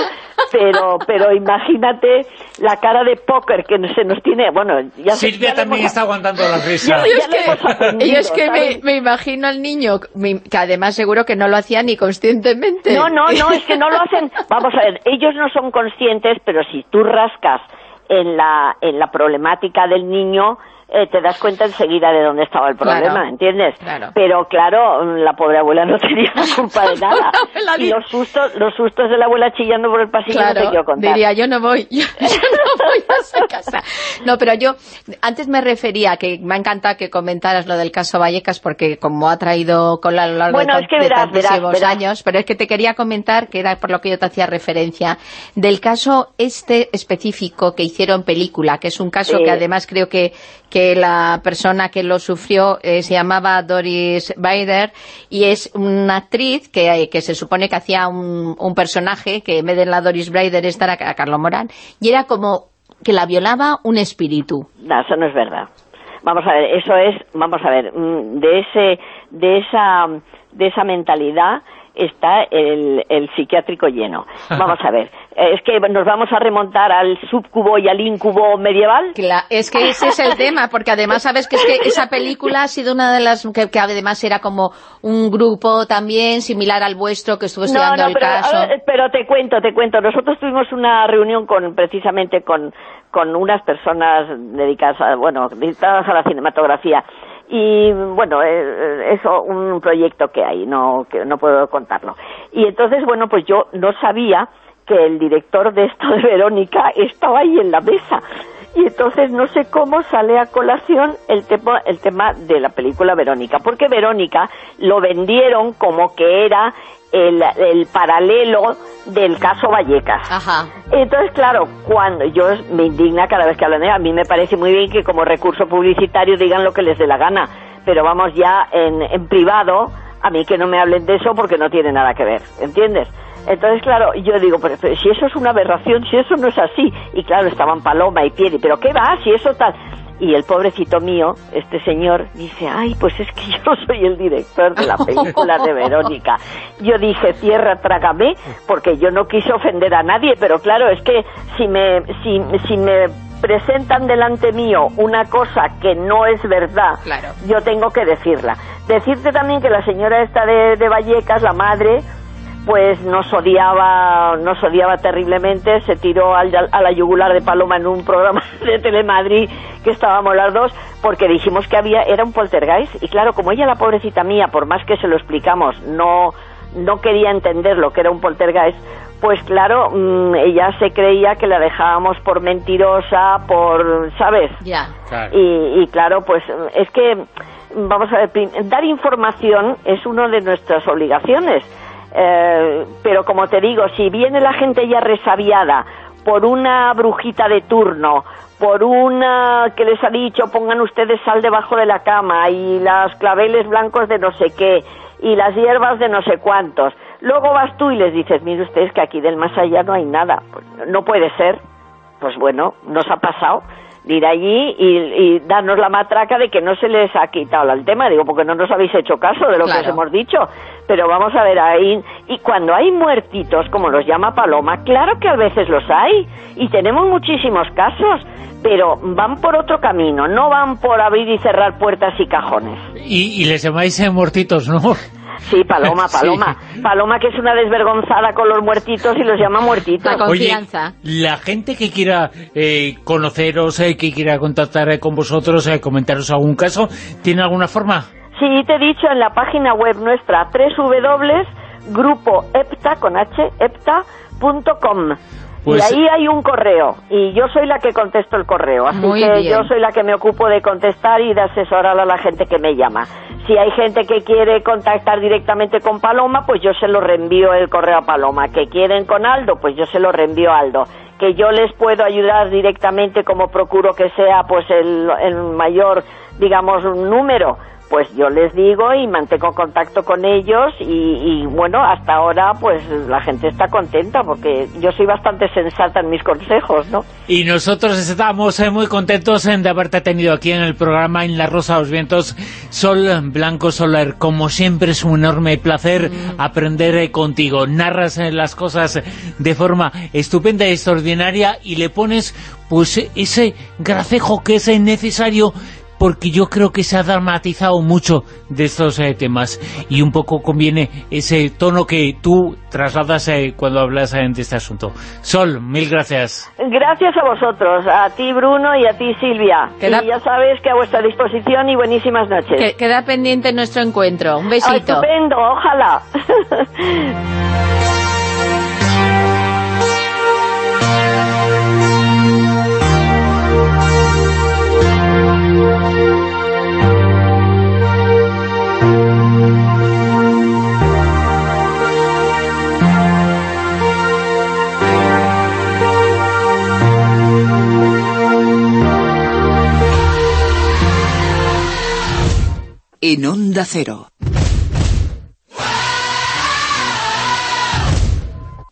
pero, pero imagínate la cara de póker que se nos tiene, bueno, ya Silvia también está aguantando la risa. y es que, me, me imagino al niño que además seguro que no lo hacía ni conscientemente. No, no, no, es que no lo hacen. Vamos a ver, ellos no son conscientes, pero si tú rascas en la, en la problemática del niño, eh, te das cuenta enseguida de dónde estaba el problema, ¿entiendes? Pero claro, la pobre abuela no tenía la culpa de nada. y los sustos, los sustos de la abuela chillando por el pasillo no te quiero contar. diría, yo no voy, yo, no voy a esa casa. No, pero yo antes me refería, que me ha encantado que comentaras lo del caso Vallecas, porque como ha traído con a lo largo de, tantísimos años, pero es que te quería comentar, que era por lo que yo te hacía referencia, del caso este específico que hicieron película, que es un caso que además creo que que la persona que lo sufrió eh, se llamaba Doris Bader y es una actriz que, que se supone que hacía un, un, personaje que en vez de la Doris Bader estar a Carlos Morán y era como que la violaba un espíritu. No, eso no es verdad. Vamos a ver, eso es, vamos a ver, mm, de ese, de esa, de esa mentalidad está el, el psiquiátrico lleno. Vamos a ver, es que nos vamos a remontar al subcubo y al incubo medieval. es que ese es el tema, porque además sabes que es que esa película ha sido una de las que, además era como un grupo también similar al vuestro que estuvo estudiando el caso. pero te cuento, te cuento. Nosotros tuvimos una reunión con precisamente con, con unas personas dedicadas a, bueno, dedicadas a la cinematografía y bueno, eh, eso un proyecto que hay, no, que no puedo contarlo. Y entonces, bueno, pues yo no sabía que el director de esto de Verónica estaba ahí en la mesa. Y entonces no sé cómo sale a colación el tema, el tema de la película Verónica, porque Verónica lo vendieron como que era el, el paralelo del caso Vallecas. Ajá. Entonces, claro, cuando yo me indigna cada vez que hablan de a mí me parece muy bien que como recurso publicitario digan lo que les dé la gana, pero vamos ya en, en privado, a mí que no me hablen de eso porque no tiene nada que ver, ¿entiendes? Entonces, claro, yo digo, pero, si eso es una aberración, si eso no es así, y claro, estaban Paloma y Piedi, pero ¿qué va? Si eso tal... Y el pobrecito mío, este señor, dice, ay, pues es que yo soy el director de la película de Verónica. Yo dije, tierra, trágame, porque yo no quise ofender a nadie, pero claro, es que si me, si, si me presentan delante mío una cosa que no es verdad, yo tengo que decirla. Decirte también que la señora esta de, de Vallecas, la madre, pues nos odiaba, nos odiaba terriblemente, se tiró al, a la yugular de Paloma en un programa de Telemadrid que estábamos las dos, porque dijimos que había, era un poltergeist, y claro, como ella, la pobrecita mía, por más que se lo explicamos, no, no quería entender lo que era un poltergeist, pues claro, mm, ella se creía que la dejábamos por mentirosa, por, ¿sabes? Ya. Y, y claro, pues es que, vamos a ver, dar información es una de nuestras obligaciones. Eh, pero como te digo, si viene la gente ya resabiada por una brujita de turno, por una que les ha dicho pongan ustedes sal debajo de la cama y las claveles blancos de no sé qué y las hierbas de no sé cuántos, luego vas tú y les dices, mire ustedes que aquí del más allá no hay nada, pues no puede ser, pues bueno, nos ha pasado de ir allí y, y darnos la matraca de que no se les ha quitado el tema, digo, porque no nos habéis hecho caso de lo que os hemos dicho, pero vamos a ver ahí, y cuando hay muertitos, como los llama Paloma, claro que a veces los hay, y tenemos muchísimos casos, pero van por otro camino, no van por abrir y cerrar puertas y cajones. Y, y les llamáis eh, muertitos, ¿no? Sí, Paloma, Sí. Paloma. Paloma que es una desvergonzada con los muertitos y los llama muertitos. La confianza. Oye, la gente que quiera eh, conoceros, eh, que quiera contactar eh, con vosotros, eh, comentaros algún caso, ¿tiene alguna forma? Sí, te he dicho en la página web nuestra www.grupoepta con h epta.com Pues- y ahí hay un correo y yo soy la que contesto el correo, así Muy que bien. yo soy la que me ocupo de contestar y de asesorar a la gente que me llama. Si hay gente que quiere contactar directamente con Paloma, pues yo se lo reenvío el correo a Paloma. Que quieren con Aldo, pues yo se lo reenvío a Aldo. Que yo les puedo ayudar directamente como procuro que sea pues el, el mayor, digamos, número, pues yo les digo y mantengo contacto con ellos y, y, bueno, hasta ahora pues la gente está contenta porque yo soy bastante sensata en mis consejos, ¿no? Y nosotros estamos eh, muy contentos en de haberte tenido aquí en el programa en La Rosa de los Vientos. Sol Blanco Solar, como siempre es un enorme placer aprender eh, contigo. Narras eh, las cosas de forma estupenda y extraordinaria y le pones pues ese gracejo que es necesario porque yo creo que se ha dramatizado mucho de estos eh, temas y un poco conviene ese tono que tú trasladas eh, cuando hablas eh, de este asunto. Sol, mil gracias. Gracias a vosotros, a ti Bruno y a ti Silvia. Queda- Y ya sabes que a vuestra disposición y buenísimas noches. Que- queda pendiente nuestro encuentro. Un Ah, besito. estupendo, ojalá. En Onda Cero.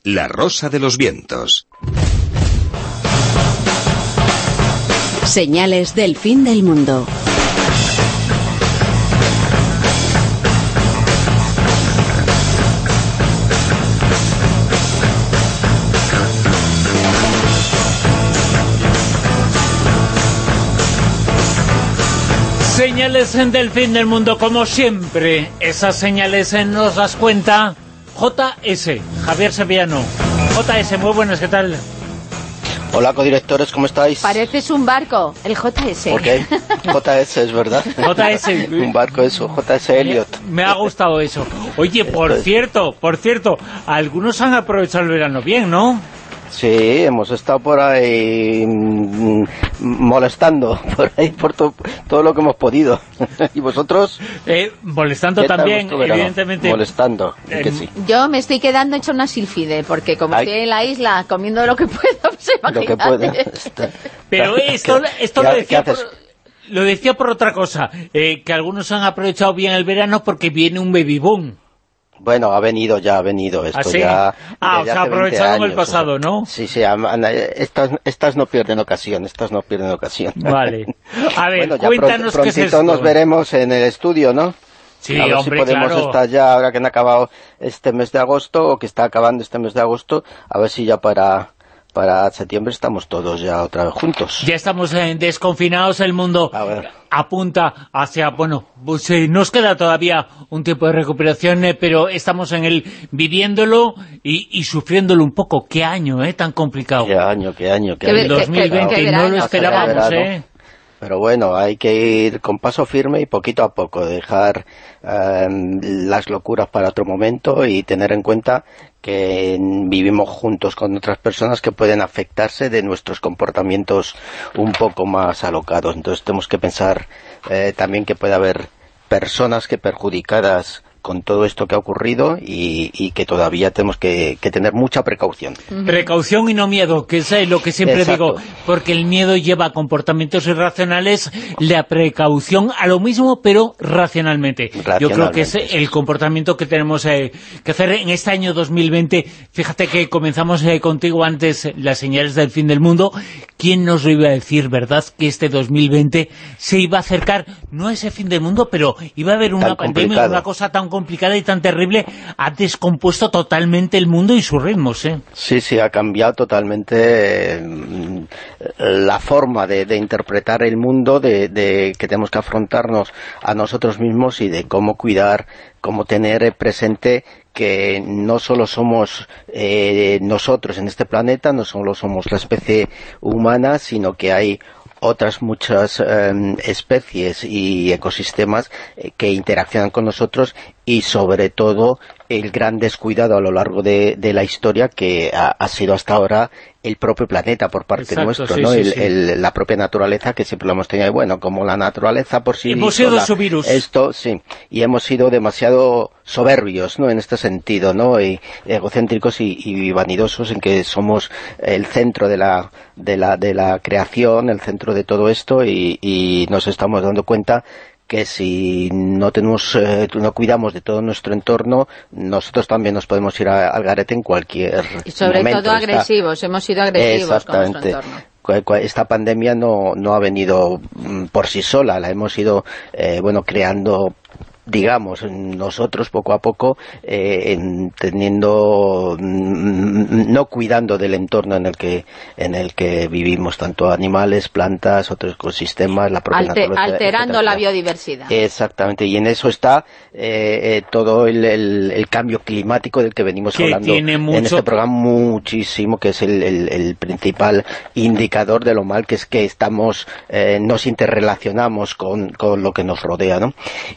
La Rosa de los Vientos. Señales del fin del mundo. Señales en del fin del mundo, como siempre. Esas señales en nos las cuenta JS, Javier Sevillano. JS, muy buenas, ¿qué tal? Hola, codirectores, ¿cómo estáis? Pareces un barco, el JS. Ok, JS es verdad. JS. un barco eso, JS Elliot. Me ha gustado eso. Oye, por cierto, por cierto, algunos han aprovechado el verano bien, ¿no? Sí, hemos estado por ahí mm, molestando, por ahí por to- todo lo que hemos podido. ¿Y vosotros? Eh, molestando ¿Qué tal también, evidentemente. Molestando, que Em, sí. Yo me estoy quedando hecha una silfide, porque como Ay. estoy en la isla comiendo lo que puedo, pues Lo que pueda. Pero ¿Qué- esto, esto qué- lo decía por, lo decía por otra cosa, eh, que algunos han aprovechado bien el verano porque viene un baby boom. Bueno, ha venido ya, ha venido esto ¿Ah, sí? ya. Ah, o sea, hace 20 aprovecharon el pasado. ¿no? Sí, sí, am- estas, estas no pierden ocasión, estas no pierden ocasión. Vale. A ver, bueno, ya cuéntanos pronto- qué es prontito esto. nos veremos en el estudio, ¿no? Sí, a ver hombre, si podemos claro. estar ya, ahora que han acabado este mes de agosto, o que está acabando este mes de agosto, a ver si ya para, para septiembre estamos todos ya otra vez juntos. Ya estamos eh, desconfinados, el mundo apunta hacia, bueno, pues, eh, nos queda todavía un tiempo de recuperación, eh, pero estamos en el viviéndolo y, sufriéndolo un poco. Qué año, ¿eh? Tan complicado. Qué año, qué año. Qué, año. 2020, no lo esperábamos, ¿eh? Pero bueno, hay que ir con paso firme y poquito a poco, dejar em, las locuras para otro momento y tener en cuenta que vivimos juntos con otras personas que pueden afectarse de nuestros comportamientos un poco más alocados. Entonces tenemos que pensar eh, también que puede haber personas que perjudicadas con todo esto que ha ocurrido y, que todavía tenemos que, tener mucha precaución. Precaución y no miedo, que es lo que siempre digo, porque el miedo lleva a comportamientos irracionales, la precaución a lo mismo, pero racionalmente. Yo creo que es el comportamiento que tenemos eh, que hacer en este año 2020. Fíjate que comenzamos eh, contigo antes las señales del fin del mundo. ¿Quién nos lo iba a decir, verdad, que este 2020 se iba a acercar, no a ese fin del mundo, pero iba a haber una pandemia, una cosa tan complicada y tan terrible ha descompuesto totalmente el mundo y sus ritmos, ¿eh? Sí, sí, ha cambiado totalmente mm, la forma de, interpretar el mundo, de, que tenemos que afrontarnos a nosotros mismos y de cómo cuidar, cómo tener presente que no solo somos eh, nosotros en este planeta, no solo somos la especie humana, sino que hay otras muchas em, especies y ecosistemas eh, que interaccionan con nosotros y sobre todo el gran descuidado a lo largo de, la historia que ha, sido hasta ahora el propio planeta por parte nuestra, ¿no? la propia naturaleza que siempre lo hemos tenido, bueno, como la naturaleza por sí Hemos sido su virus. Esto, sí, y hemos sido demasiado soberbios, ¿no?, en este sentido, ¿no?, y egocéntricos y, vanidosos en que somos el centro de la, de la, de la creación, el centro de todo esto y, y nos estamos dando cuenta que si no tenemos eh, no cuidamos de todo nuestro entorno, nosotros también nos podemos ir al garete en cualquier Y sobre todo agresivos, hemos sido agresivos con nuestro entorno. Esta pandemia no, no ha venido mm, por sí sola, la hemos ido eh, bueno creando digamos, nosotros poco a poco eh, teniendo, mm, no cuidando del entorno en el que en el que vivimos, tanto animales, plantas, otros ecosistemas, la propia naturaleza, Alterando la biodiversidad. Exactamente, y en eso está eh, eh, todo el, cambio climático del que venimos hablando en este programa muchísimo, que es el, principal indicador de lo mal que es que estamos, nos interrelacionamos con, con lo que nos rodea, ¿no?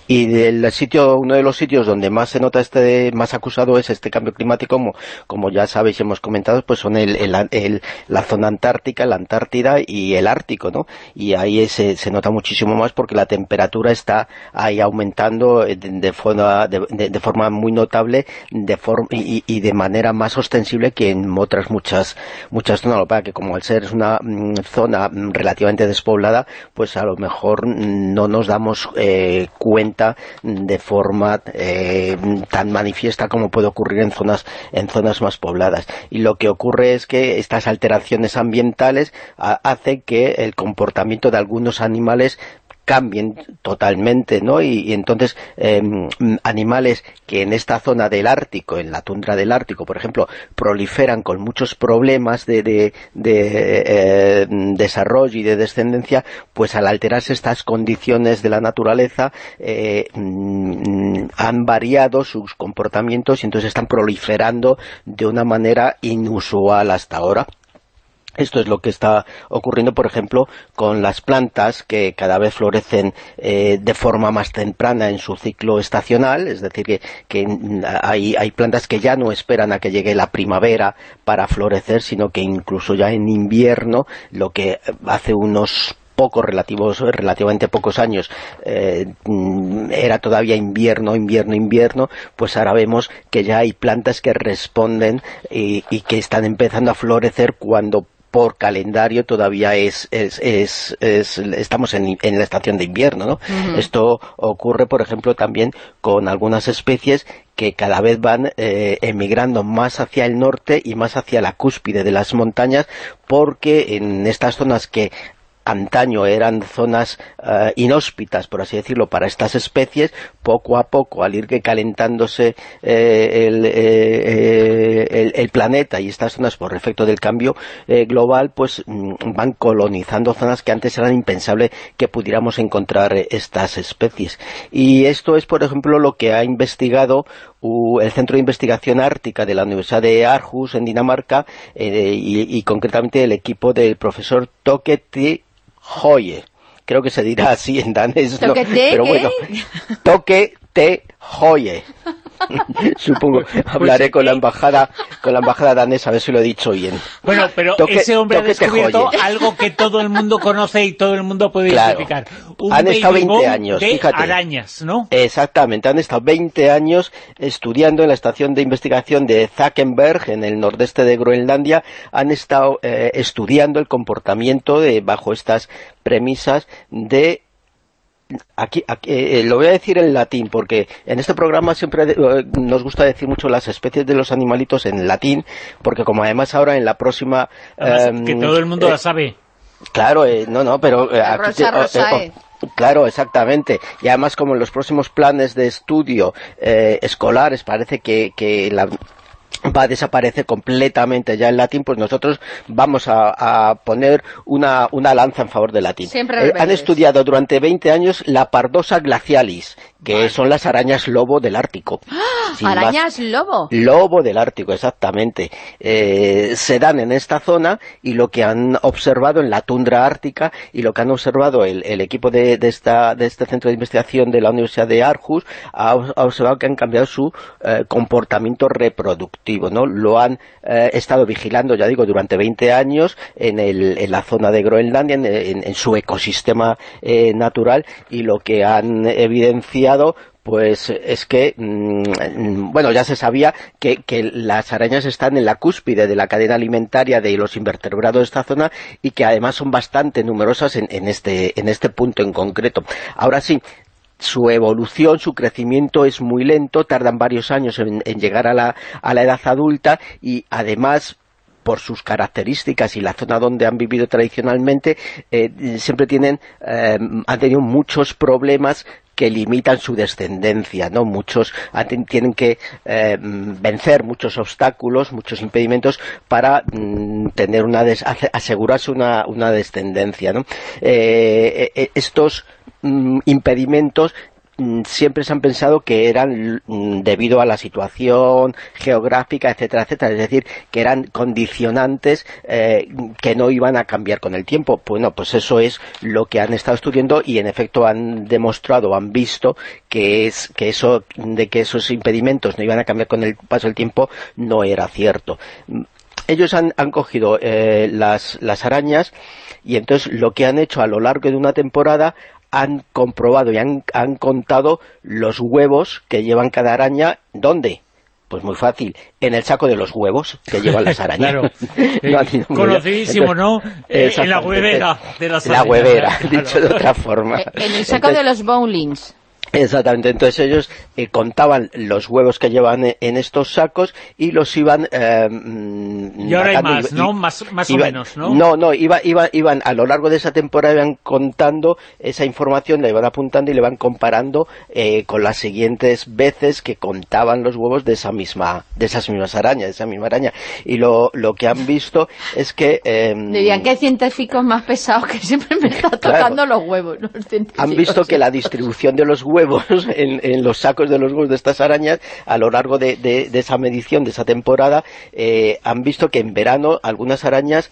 Y del sitio, uno de los sitios donde más se nota este más acusado es este cambio climático, como, como ya sabéis hemos comentado, pues son el, el, la zona antártica, la Antártida y el Ártico, ¿no? Y ahí se, se nota muchísimo más porque la temperatura está ahí aumentando de, forma, de, forma muy notable de forma, y, y, de manera más ostensible que en otras muchas muchas zonas, lo que como al ser una mm, zona relativamente despoblada, pues a lo mejor no nos damos eh, cuenta de forma eh, tan manifiesta como puede ocurrir en zonas, en zonas más pobladas. Y lo que ocurre es que estas alteraciones ambientales hacen que el comportamiento de algunos animales cambien totalmente, ¿no? Y, entonces em, animales que en esta zona del Ártico, en la tundra del Ártico, por ejemplo, proliferan con muchos problemas de, de, eh, desarrollo y de descendencia, pues al alterarse estas condiciones de la naturaleza eh, mm, han variado sus comportamientos y entonces están proliferando de una manera inusual hasta ahora. Esto es lo que está ocurriendo, por ejemplo, con las plantas que cada vez florecen eh, de forma más temprana en su ciclo estacional, es decir, que, hay, hay, plantas que ya no esperan a que llegue la primavera para florecer, sino que incluso ya en invierno, lo que hace unos pocos relativos, relativamente pocos años eh, era todavía invierno, invierno, invierno, pues ahora vemos que ya hay plantas que responden y, y que están empezando a florecer cuando por calendario todavía es, es, es, estamos en, en, la estación de invierno, ¿no? Esto ocurre, por ejemplo, también con algunas especies que cada vez van eh, emigrando más hacia el norte y más hacia la cúspide de las montañas porque en estas zonas que antaño eran zonas eh, inhóspitas, por así decirlo, para estas especies, poco a poco, al ir calentándose eh, eh, el, planeta y estas zonas por efecto del cambio global, pues mm, van colonizando zonas que antes eran impensable que pudiéramos encontrar estas especies. Y esto es, por ejemplo, lo que ha investigado el Centro de Investigación Ártica de la Universidad de Aarhus, en Dinamarca, y, y, concretamente el equipo del profesor Toketi Hoye. Creo que se dirá así en danés, ¿no? pero bueno, toque te joye. Supongo, pues hablaré con la embajada con la embajada danesa, a ver si lo he dicho bien. Bueno, pero ese hombre ha descubierto algo que todo el mundo conoce y todo el mundo puede identificar. han estado 20 años, de arañas, ¿no? Exactamente, han estado 20 años estudiando en la estación de investigación de Zackenberg, en el nordeste de Groenlandia, han estado eh, estudiando el comportamiento de, bajo estas premisas de Aquí, eh, eh, lo voy a decir en latín, porque en este programa siempre eh, nos gusta decir mucho las especies de los animalitos en latín, porque como además ahora en la próxima... que todo el mundo la sabe. Claro, no, no, pero... Claro, exactamente. Y además como en los próximos planes de estudio escolares parece que, que la va a desaparecer completamente ya el latín, pues nosotros vamos a, poner una, una, lanza en favor del latín. Eh, han estudiado durante 20 años la pardosa glacialis, que son las arañas lobo del Ártico. ¡Ah! ¿Arañas lobo? Lobo del Ártico, exactamente. Eh, se dan en esta zona y lo que han observado en la tundra ártica y lo que han observado el, equipo de, esta, de este centro de investigación de la Universidad de Aarhus ha, observado que han cambiado su eh, comportamiento reproductivo, ¿no? Lo han eh, estado vigilando, ya digo, durante 20 años en, el, en la zona de Groenlandia, en su ecosistema natural y lo que han evidenciado pues es que, mm, bueno, ya se sabía que, las arañas están en la cúspide de la cadena alimentaria de los invertebrados de esta zona y que además son bastante numerosas en, este, en este punto en concreto. Ahora sí, su evolución, su crecimiento es muy lento, tardan varios años en, llegar a la, a la edad adulta y además por sus características y la zona donde han vivido tradicionalmente, eh, siempre tienen, eh, han tenido muchos problemas que limitan su descendencia, ¿no? Muchos tienen que eh, vencer muchos obstáculos, muchos impedimentos para mm, tener una asegurarse una, una descendencia, ¿no? Estos mm, impedimentos Mm, siempre se han pensado que eran mm, debido a la situación geográfica, etcétera, etcétera, es decir, que eran condicionantes eh, que no iban a cambiar con el tiempo. Bueno, pues eso es lo que han estado estudiando y en efecto han demostrado, han visto que es que eso de que esos impedimentos no iban a cambiar con el paso del tiempo no era cierto. Ellos han, cogido eh, las, las arañas y entonces lo que han hecho a lo largo de una temporada han comprobado y han, contado los huevos que llevan cada araña, ¿dónde? Pues muy fácil, en el saco de los huevos que llevan las arañas. claro. Eh, conocidísimo, ¿no? Eh, en la huevera de las La huevera, dicho de otra forma. En el saco de los bowlings. Exactamente, entonces ellos eh, contaban los huevos que llevaban en estos sacos y los iban... Eh, mm, y ahora hay más, ¿no? Más, más o menos, ¿no? No, no, iba, iba, iban a lo largo de esa temporada iban contando esa información, la iban apuntando y le iban comparando eh, con las siguientes veces que contaban los huevos de esa misma de esas mismas arañas, de esa misma araña. Y lo, lo que han visto es que... Eh, Dirían que hay científicos más pesados que siempre me están tocando los huevos. han visto que la distribución de los huevos en, los sacos de los huevos de estas arañas, a lo largo de, esa medición, de esa temporada, eh, han visto que en verano algunas arañas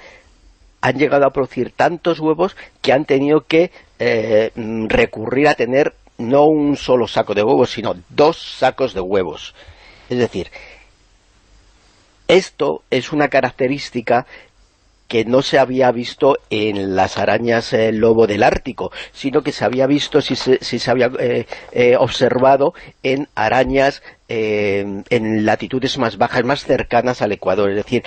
han llegado a producir tantos huevos que han tenido que eh, recurrir a tener no un solo saco de huevos, sino dos sacos de huevos. Es decir, esto es una característica que no se había visto en las arañas eh, lobo del Ártico, sino que se había visto, si se, si se había eh, eh, observado en arañas en latitudes más bajas, más cercanas al Ecuador, es decir,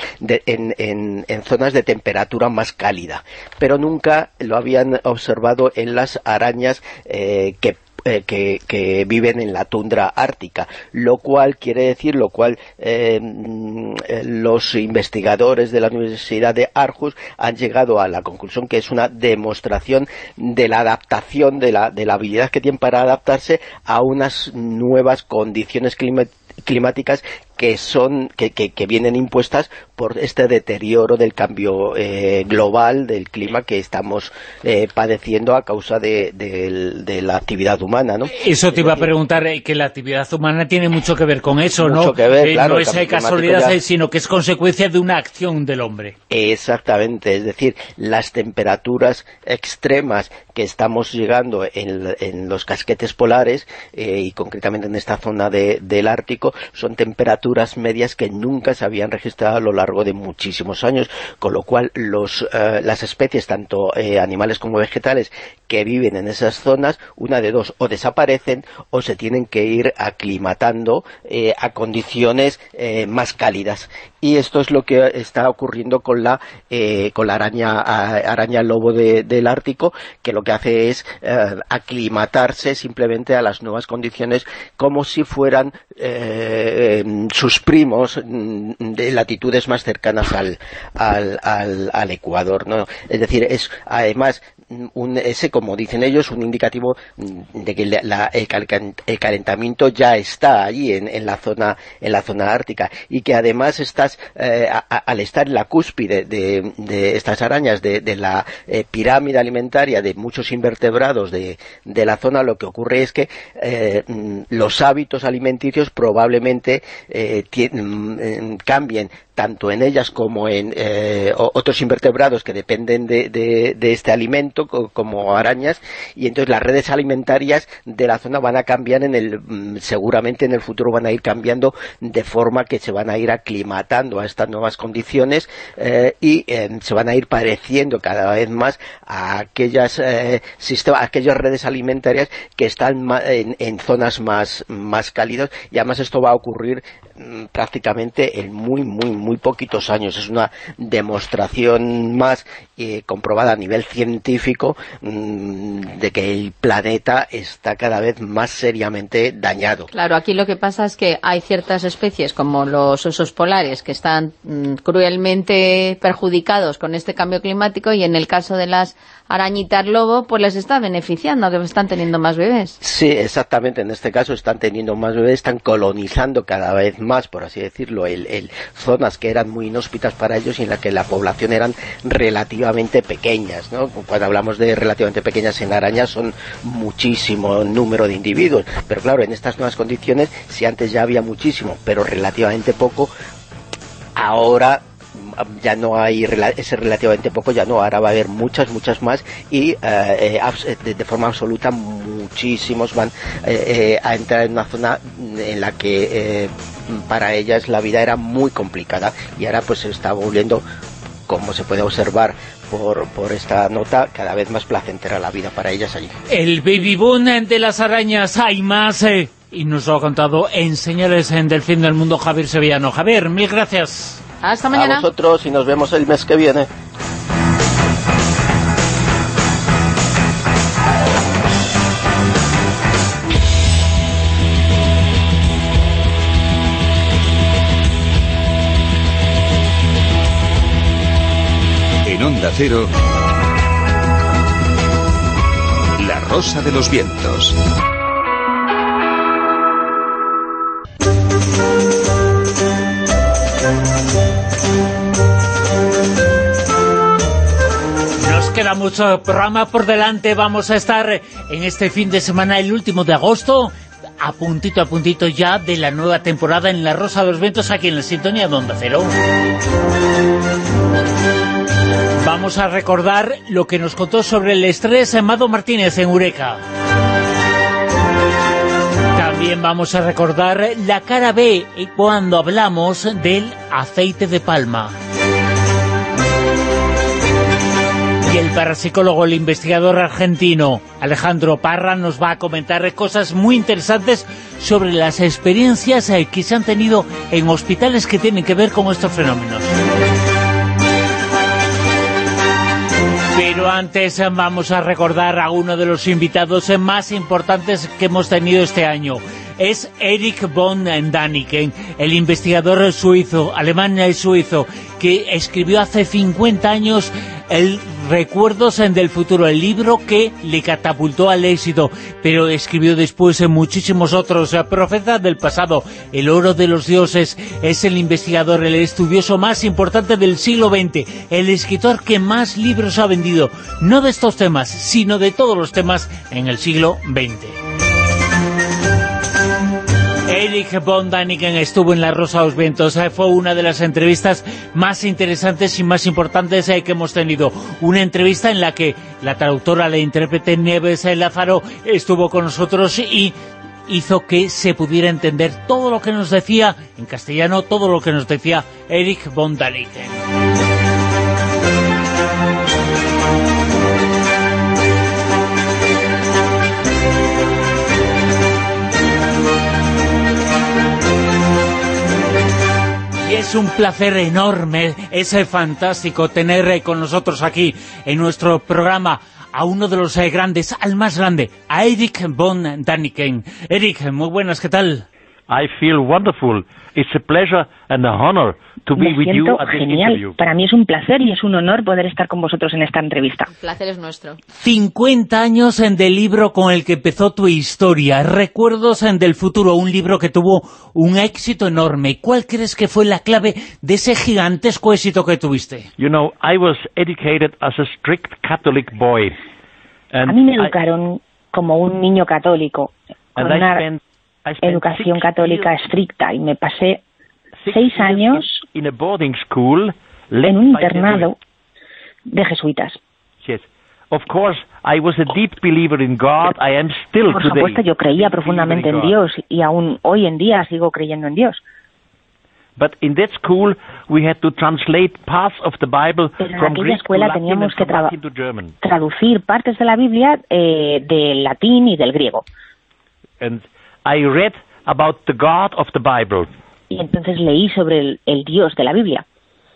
en, en, zonas de temperatura más cálida. Pero nunca lo habían observado en las arañas que que, viven en la tundra ártica, lo cual quiere decir, lo cual mm, los investigadores de la Universidad de Aarhus han llegado a la conclusión que es una demostración de la adaptación, de la, de la habilidad que tienen para adaptarse a unas nuevas condiciones climáticas que son que, que, vienen impuestas por este deterioro del cambio eh, global del clima que estamos eh, padeciendo a causa de, la actividad humana, ¿no? Eso te iba a preguntar, eh, que la actividad humana tiene mucho que ver con eso, mucho ¿no? Que ver, claro, no es casualidad, sino que es consecuencia de una acción del hombre. Exactamente, es decir, las temperaturas extremas que estamos llegando en, los casquetes polares y concretamente en esta zona del Ártico son temperaturas medias que nunca se habían registrado a lo largo de muchísimos años, con lo cual los, eh, las especies, tanto eh, animales como vegetales, que viven en esas zonas, una de dos, o desaparecen o se tienen que ir aclimatando eh, a condiciones más cálidas. Y esto es lo que está ocurriendo con la, con la araña, araña lobo del Ártico, que lo que hace es aclimatarse simplemente a las nuevas condiciones como si fueran sus primos mm, de latitudes más cercanas al, al, al, Ecuador, ¿no? Es decir, es además un, ese, como dicen ellos, un indicativo de que el, calentamiento ya está allí en, la zona en la zona ártica. Y que además estás eh, al estar en la cúspide de, estas arañas de, la eh, pirámide alimentaria de muchos invertebrados de, la zona lo que ocurre es que eh, los hábitos alimenticios probablemente mm, cambien tanto en ellas como en eh, otros invertebrados que dependen de, este alimento como arañas y entonces las redes alimentarias de la zona van a cambiar en el mm, seguramente en el futuro van a ir cambiando de forma que se van a ir aclimatando a estas nuevas condiciones eh, y eh, se van a ir pareciendo cada vez más a aquellas aquellas redes alimentarias que están en, zonas más, más cálidas y además esto va a ocurrir mm, prácticamente en muy muy muy poquitos años. Es una demostración más eh, comprobada a nivel científico mm, de que el planeta está cada vez más seriamente dañado. Claro, aquí lo que pasa es que hay ciertas especies como los osos polares que están mm, cruelmente perjudicados con este cambio climático y en el caso de las arañitas lobo, pues les está beneficiando, que están teniendo más bebés. Sí, exactamente, en este caso están teniendo más bebés, están colonizando cada vez más, por así decirlo, el, zonas que eran muy inhóspitas para ellos y en las que la población eran relativamente pequeñas, ¿no? Cuando hablamos de relativamente pequeñas en arañas son muchísimo número de individuos, pero claro, en estas nuevas condiciones, si antes ya había muchísimo, pero relativamente poco, ahora ya no hay ese relativamente poco, ya no, ahora va a haber muchas, muchas más y eh, eh, eh, de, forma absoluta muchísimos van a entrar en una zona en la que para ellas la vida era muy complicada y ahora pues se está volviendo como se puede observar por, por, esta nota, cada vez más placentera la vida para ellas allí. El baby boom de las arañas, hay más, y nos lo ha contado en Señales del Fin del Mundo Javier Sevillano. Javier, mil gracias. Hasta mañana. A vosotros y nos vemos el mes que viene. Onda Cero, La Rosa de los Vientos. queda mucho programa por delante. Vamos a estar en este fin de semana, el último de agosto, a puntito a puntito ya de la nueva temporada en La Rosa de los Vientos, aquí en la sintonía de Cero. Vamos a recordar lo que nos contó sobre el estrés Amado Martínez en Eureka. También vamos a recordar la cara B cuando hablamos del aceite de palma. Y el parapsicólogo, el investigador argentino Alejandro Parra nos va a comentar cosas muy interesantes sobre las experiencias eh, que se han tenido en hospitales que tienen que ver con estos fenómenos. Pero antes eh, vamos a recordar a uno de los invitados eh, más importantes que hemos tenido este año. Es Eric von Daniken, el investigador suizo, alemán suizo, que escribió hace 50 años el Recuerdos del futuro, el libro que le catapultó al éxito, pero escribió después en muchísimos otros. Eh, profeta del pasado, el oro de los dioses, es el investigador, el estudioso más importante del siglo XX, el escritor que más libros ha vendido, no de estos temas, sino de todos los temas en el siglo XX. Erich von Daniken estuvo en La Rosa de los Vientos. Eh, fue una de las entrevistas más interesantes y más importantes eh, que hemos tenido. Una entrevista en la que la traductora, la intérprete Neves Lázaro estuvo con nosotros y hizo que se pudiera entender todo lo que nos decía en castellano, todo lo que nos decía Erich von Daniken. Es un placer enorme, es fantástico tener eh, con nosotros aquí en nuestro programa a uno de los eh, grandes, al más grande, a Eric von Daniken. Eric, muy buenas, ¿qué tal? I feel wonderful. It's a pleasure and a honor me siento genial. Para mí es un placer y es un honor poder estar con vosotros en esta entrevista. El placer es nuestro. 50 años en del libro con el que empezó tu historia. Recuerdos en del futuro, un libro que tuvo un éxito enorme. ¿Cuál crees que fue la clave de ese gigantesco éxito que tuviste? You know, I was educated as a strict Catholic boy. a mí me educaron como un niño católico, con una educación católica estricta y me pasé seis años en un internado de jesuitas. Por supuesto, yo creía profundamente en Dios y aún hoy en día sigo creyendo en Dios. Pero en aquella escuela teníamos que traducir partes de la Biblia eh, del latín y del griego. And I read about the God of the Bible y entonces leí sobre el, el Dios de la Biblia.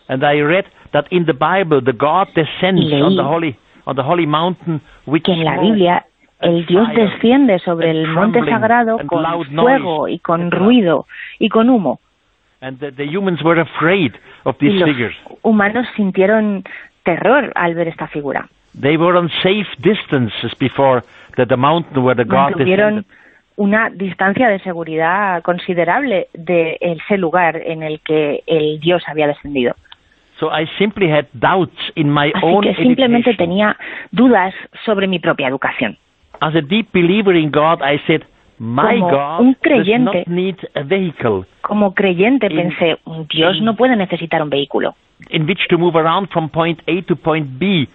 And I read that in the Bible the God descends on the holy on the holy mountain with que en la Biblia el Dios desciende sobre el monte sagrado con fuego y con ruido y con humo. And the, the humans were afraid of these y los figures. humanos sintieron terror al ver esta figura. They were on safe distances before the, the mountain where the God descended una distancia de seguridad considerable de ese lugar en el que el Dios había descendido. Así que simplemente tenía dudas sobre mi propia educación. como un creyente, como creyente pensé, Dios no puede necesitar un vehículo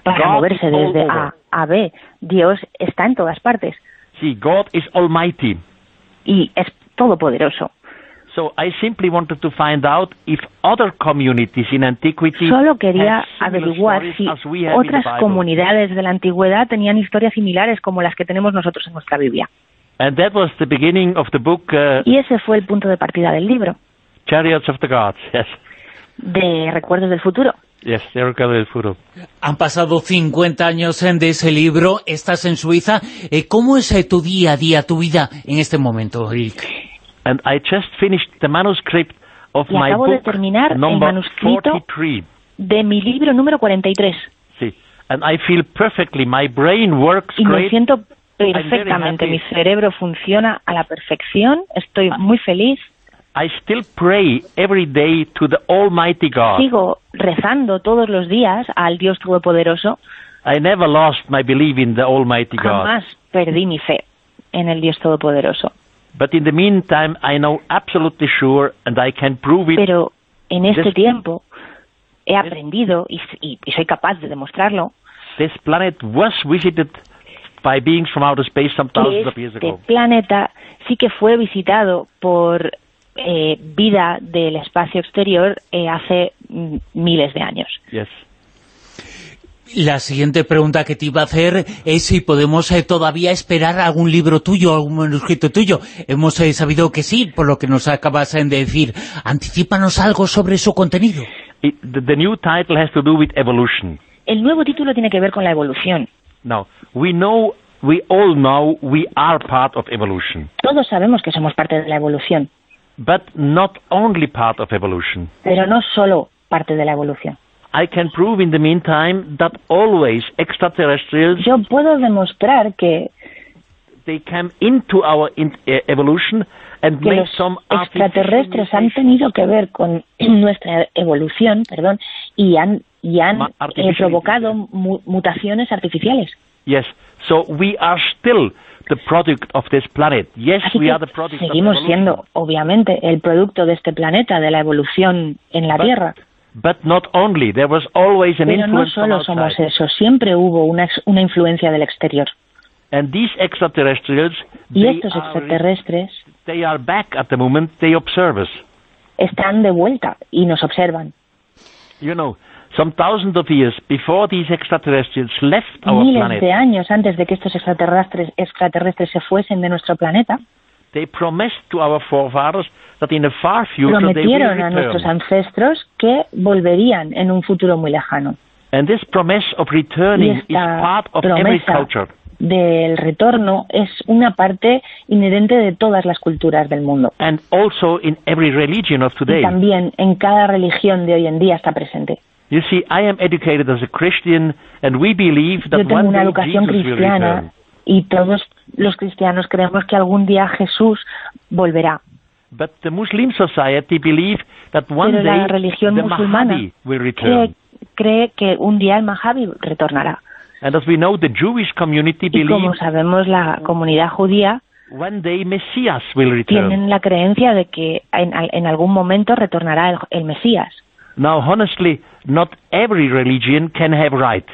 para moverse desde A a B. Dios está en todas partes. Sí, God is almighty. Y es todopoderoso. So I simply wanted to find out if other communities in antiquity Solo quería averiguar si otras comunidades de la antigüedad tenían historias similares como las que tenemos nosotros en nuestra Biblia. And that was the beginning of the book, uh, y ese fue el punto de partida del libro. Chariots of the Gods, yes. De Recuerdos del Futuro. Han pasado 50 años de ese libro, estás en Suiza. Eh, ¿Cómo es eh, tu día a día, tu vida en este momento, Rick? And I just finished the manuscript of y acabo de terminar el manuscrito de mi libro número 43. Sí, and I feel perfectly, my brain works y me siento perfectamente, mi cerebro funciona a la perfección, estoy ah. muy feliz. I still pray every day to the Almighty God. Sigo rezando todos los días al Dios Todopoderoso. I never lost my belief in the Almighty God. Jamás perdí mi fe en el Dios Todopoderoso. But in the meantime, I know absolutely sure, and I can prove it. Pero en este tiempo he aprendido y, y, y soy capaz de demostrarlo. This planet was visited by beings from outer space some thousands of years ago. Este planeta sí que fue visitado por eh, vida del espacio exterior eh, hace miles de años. La siguiente pregunta que te iba a hacer es si podemos eh, todavía esperar algún libro tuyo, algún manuscrito tuyo. Hemos sabido que sí, por lo que nos acabas de decir. Anticípanos algo sobre su contenido. the, new title has to do with evolution. El nuevo título tiene que ver con la evolución. No, we know, we all know we are part of evolution. Todos sabemos que somos parte de la evolución. But not only part of evolution. Pero no solo parte de la evolución. I can prove in the meantime that always extraterrestrials Yo puedo demostrar que they came into our uh, evolution and que made los some extraterrestres han tenido que ver con nuestra evolución, perdón, y han y han eh, provocado mu mutaciones artificiales. Yes, so we are still the product of this planet. Yes, Así we que are the product seguimos of siendo, obviamente, el producto de este planeta, de la evolución en la But- Tierra. But not only, there was always an Pero no influence from solo somos eso, siempre hubo una, influencia del exterior. And these extraterrestrials, Y estos are, extraterrestres they are back at the moment, they observe us. están de vuelta y nos observan. You know, some thousands of years before these extraterrestrials left our Miles planet, de años antes de que estos extraterrestres, extraterrestres se fuesen de nuestro planeta, they promised to our forefathers that in the far future they prometieron a nuestros ancestros que volverían en un futuro muy lejano. And this promise of Y returning is part of every culture. del retorno es una parte inherente de todas las culturas del mundo. And also in every religion of Y today. también en cada religión de hoy en día está presente. You see, I am educated as a Christian, and we believe that Yo tengo one una day educación Jesus will cristiana return. y todos los cristianos creemos que algún día Jesús volverá. But the Muslim society believe that one Pero la day religión the musulmana Mahdi will cree, return. cree que un día el Mahabi retornará. And as we know, the Jewish community Y como sabemos, la comunidad judía one day Messias will return. tienen la creencia de que en, al- en algún momento retornará el, el Mesías. Now, honestly, not every religion can have right.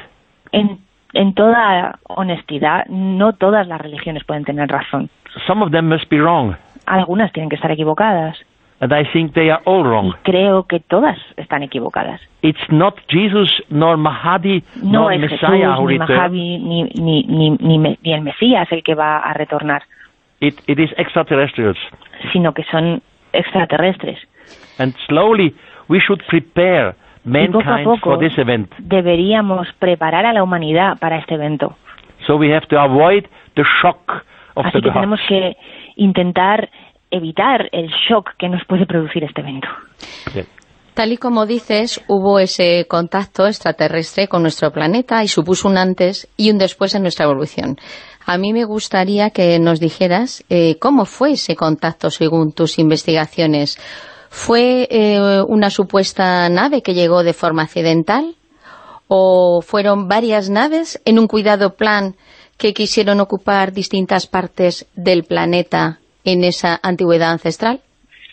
En, en toda honestidad, no todas las religiones pueden tener razón. Some of them must be wrong, Algunas tienen que estar equivocadas. and I think they are all wrong. Creo que todas están equivocadas. It's not Jesus nor Mahdi No nor es Messiah who Jesús, ni. Mahabi, ni, ni, ni, ni, ni el Mesías el que va a retornar, It, it is extraterrestrials. sino que son extraterrestres. And slowly we should prepare Y poco a mankind poco for this event. deberíamos preparar a la humanidad para este evento. So we have to avoid the shock of Así the que tenemos que intentar evitar el shock que nos puede producir este evento. Tal y como dices, hubo ese contacto extraterrestre con nuestro planeta y supuso un antes y un después en nuestra evolución. A mí me gustaría que nos dijeras eh, cómo fue ese contacto según tus investigaciones. ¿Fue eh, una supuesta nave que llegó de forma accidental? ¿O fueron varias naves en un cuidado plan que quisieron ocupar distintas partes del planeta en esa antigüedad ancestral?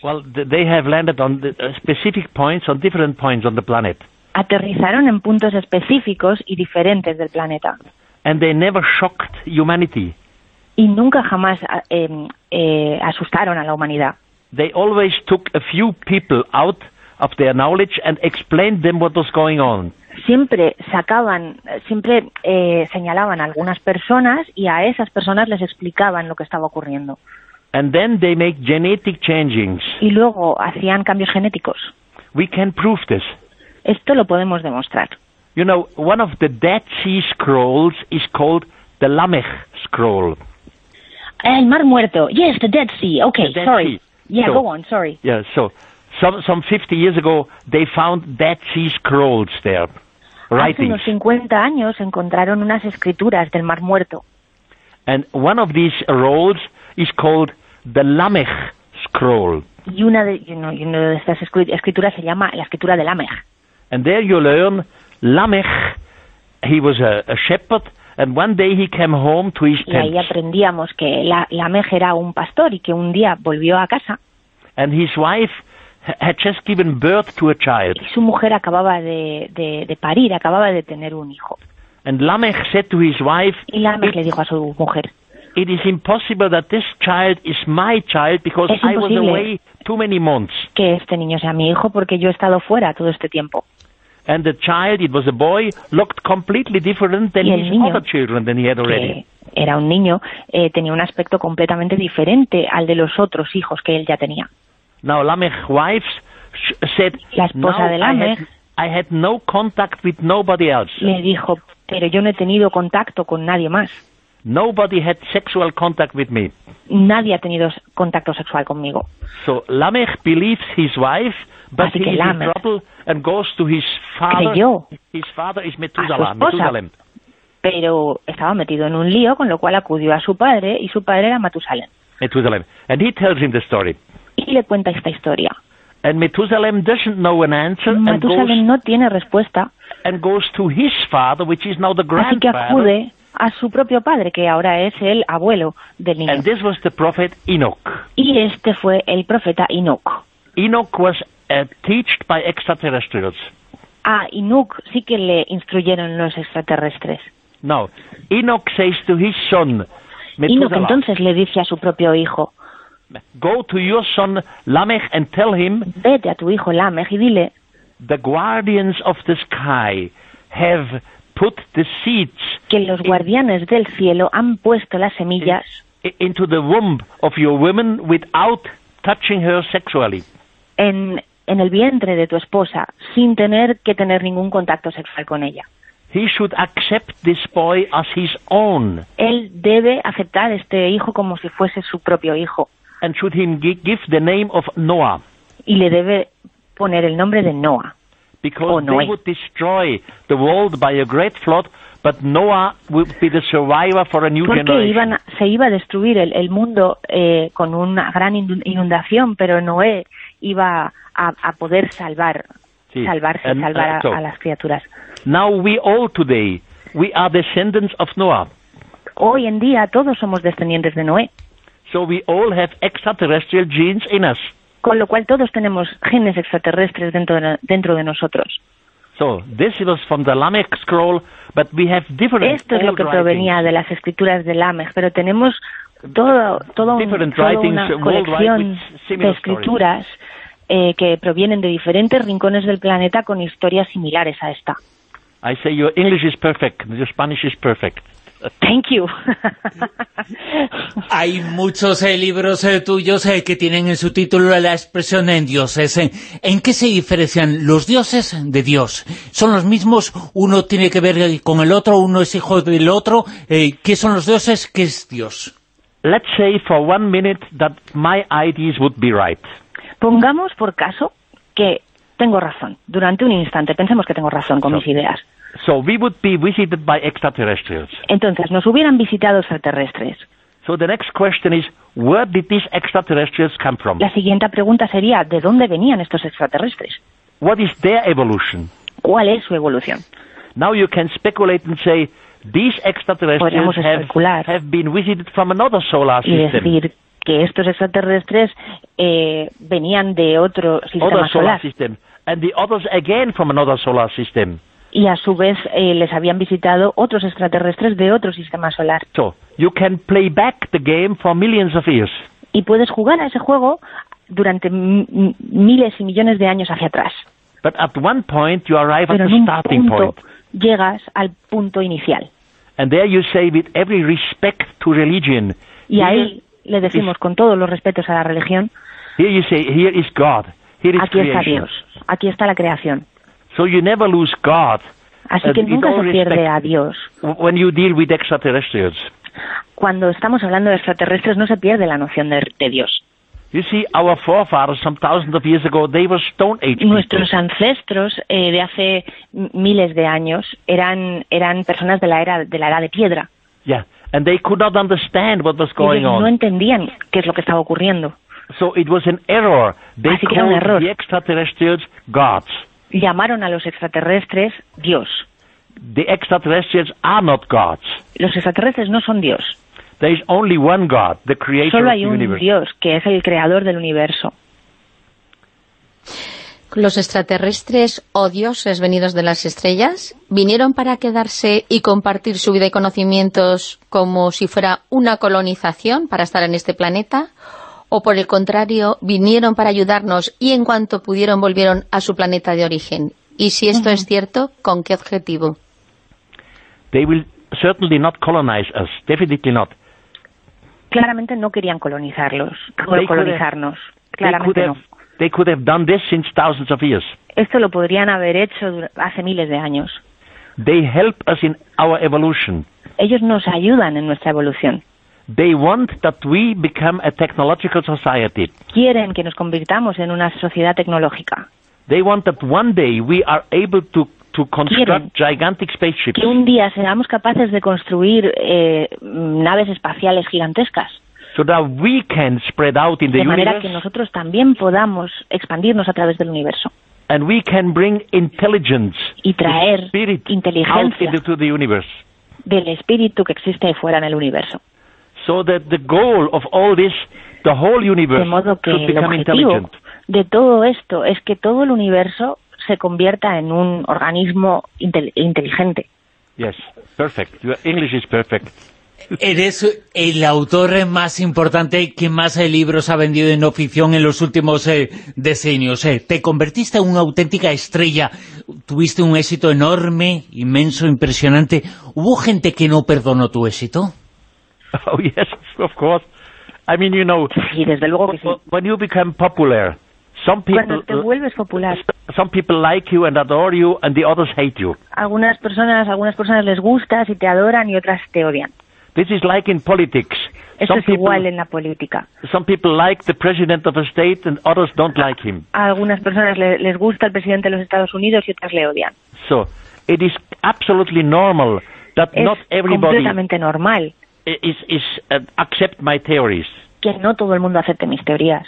Well, th- they have landed on the, uh, specific points, on different points on the planet. Aterrizaron en puntos específicos y diferentes del planeta. And they never shocked humanity. Y nunca jamás eh, eh, asustaron a la humanidad. They always took a few people out of their knowledge and explained them what was going on. Siempre sacaban, siempre eh, señalaban a algunas personas y a esas personas les explicaban lo que estaba ocurriendo. And then they make genetic changings. Y luego hacían cambios genéticos. We can prove this. Esto lo podemos demostrar. You know, one of the Dead Sea Scrolls is called the Lamech Scroll. El Mar Muerto. Yes, the Dead Sea. Okay, The Dead sorry. Sea. Yeah, So- go on, sorry. Yeah, so some some 50 years ago they found Dead Sea Scrolls there, Hace unos 50 años encontraron unas escrituras del Mar Muerto. And one of these rolls is called the Lamech Scroll. Y una de, y uno- y una de estas escrituras se llama la escritura de Lamech. And there you learn Lamech, he was a, a shepherd, and one day he came home to his Y ahí tent. aprendíamos que la, Lamech era un pastor y que un día volvió a casa And his wife ha- had just given birth to a child. y su mujer acababa de, de, de parir, acababa de tener un hijo. And Lamech said to his wife, Y Lamech le dijo a su mujer, It is impossible that this child is my child because I was away too many months. que este niño sea mi hijo porque yo he estado fuera todo este tiempo. And the child, it was a boy, looked completely different than his niño, other children than he had already. era un niño, eh, tenía un aspecto completamente diferente al de los otros hijos que él ya tenía. Now Lamech's wife sh- said, La esposa de I Lamech had, I had no contact with nobody else. Le dijo, pero yo no he tenido contacto con nadie más. Nobody had sexual contact with me. Nadie ha tenido contacto sexual conmigo. So Lamech believes his wife, but he is in trouble and goes to his father. creyó His father is Methusalem. pero estaba metido en un lío, con lo cual acudió a su padre, y su padre era Matusalem. And he tells him the story. Y le cuenta esta historia. And Methusalem doesn't know an answer and goes, Matusalem no tiene respuesta, and goes to his father, which is now the así que grandfather. acude a su propio padre, que ahora es el abuelo del niño. And this was the prophet Enoch. Y este fue el profeta Enoch. Enoch was uh, taught by extraterrestrials. A Enoch sí que le instruyeron los extraterrestres. Now, Enoch says to his son, Enoch entonces le dice a su propio hijo, go to your son Lamech and tell him vete a tu hijo Lamech y dile, the guardians of the sky have put the seeds que los guardianes del cielo han puesto las semillas into the womb of your woman without touching her sexually. en, en el vientre de tu esposa sin tener que tener ningún contacto sexual con ella. He should accept this boy as his own Él debe aceptar este hijo como si fuese su propio hijo and should him gi- give the name of Noah y le debe poner el nombre de Noah. because they Noé. would destroy the world by a great flood, but Noah would be the survivor for a new Porque generation. iban a- se iba a destruir el, el mundo eh, con una gran inundación, pero Noé iba a, a poder salvar, Sí. salvarse, And, salvar a- uh, so, a las criaturas. Now we all today, we are descendants of Noah. Hoy en día todos somos descendientes de Noé, So we all have extraterrestrial genes in us. con lo cual todos tenemos genes extraterrestres dentro de, dentro de nosotros. So this was from the Lamech scroll, but we have different Esto es lo que provenía de las escrituras de Lamech, pero tenemos todo, todo un- toda una colección de escrituras eh, que provienen de diferentes rincones del planeta con historias similares a esta. I say your English is perfect, your Spanish is perfect. Thank you. Hay muchos eh, libros eh, tuyos eh, que tienen en su título la expresión en dioses. ¿En qué se diferencian los dioses de Dios? ¿Son los mismos? ¿Uno tiene que ver eh, con el otro? ¿Uno es hijo del otro? Eh, ¿Qué son los dioses? ¿Qué es Dios? Let's say for one minute that my ideas would be right. Pongamos por caso que tengo razón. Durante un instante pensemos que tengo razón con So- mis ideas. So we would be visited by extraterrestrials. Entonces, nos hubieran visitado extraterrestres. So the next question is, where did these extraterrestrials come from? La siguiente pregunta sería, ¿de dónde venían estos extraterrestres? What is their evolution? ¿Cuál es su evolución? Now you can speculate and say, these extraterrestrials Podríamos have, especular. have been visited from another solar Y system. decir que estos extraterrestres eh, venían de otro other sistema solar solar system. And the others again from another solar system. y a su vez eh, les habían visitado otros extraterrestres de otro sistema solar. So you can play back the game for millions of years. Y puedes jugar a ese juego durante miles y millones de años hacia atrás. But at one point you arrive at Pero the en un starting punto point. llegas al punto inicial. And there you say, with every respect to religion, Y here, ahí le decimos con todos los respetos a la religión, here you say, here is God, here is aquí está creation. Dios, aquí está la creación. So you never lose God Así que nunca se pierde respect. a Dios. when you deal with extraterrestrials. Cuando estamos hablando de extraterrestres no se pierde la noción de, de Dios. You see, our forefathers, some thousands of years ago, they were Stone Age people. Nuestros ancestros eh, de hace miles de años eran, eran personas de la era de la edad de piedra. Yeah, and they could not understand what was Y going ellos no on. entendían qué es lo que estaba ocurriendo. So it was an error. They Así called error. the extraterrestrials gods. Llamaron a los extraterrestres Dios. The extraterrestrials are not gods. Los extraterrestres no son Dios. There is only one God, the creator Solo of hay the un universe. Dios que es el creador del universo. Los extraterrestres o dioses venidos de las estrellas vinieron para quedarse y compartir su vida y conocimientos como si fuera una colonización para estar en este planeta o por el contrario vinieron para ayudarnos y en cuanto pudieron volvieron a su planeta de origen. Y si esto es cierto, ¿con qué objetivo? They will certainly not colonize us, definitely not. Claramente no querían colonizarlos, They could have- colonizarnos. Claramente no. they could have done this since thousands of years. Esto lo podrían haber hecho hace miles de años. They help us in our evolution. Ellos nos ayudan en nuestra evolución. They want that we become a technological society. Quieren que nos convirtamos en una sociedad tecnológica. They want that one day we are able to to construct gigantic spaceships. Que un día seamos capaces de construir eh, naves espaciales gigantescas. So that we can spread out in the de manera que nosotros también podamos expandirnos a través del universo. And we can bring intelligence, y traer inteligencia into the universe. del espíritu que existe fuera en el universo. So that the goal of all this, the whole universe, de modo que should el intelligent. de todo esto es que todo el universo se convierta en un organismo intel inteligente. Yes, perfect. Your English is perfect. Eres el autor más importante que más libros ha vendido en ficción en los últimos eh, decenios. Eh. Te convertiste en una auténtica estrella. Tuviste un éxito enorme, inmenso, impresionante. ¿Hubo gente que no perdonó tu éxito? Oh, yes, of course. I mean, you know, sí, desde luego que sí. when you become popular, some people, Cuando te vuelves popular. Some people like you and adore you, and the others hate you. Algunas personas, algunas personas les gustas y te adoran y otras te odian. This is like in politics. Esto some es people, igual en la política. Some people like the president of a state and others don't like him. A algunas personas le, les gusta el presidente de los Estados Unidos y otras le odian. So, it is absolutely normal that es not everybody completamente normal is, is uh, accept my theories. Que no todo el mundo acepte mis teorías.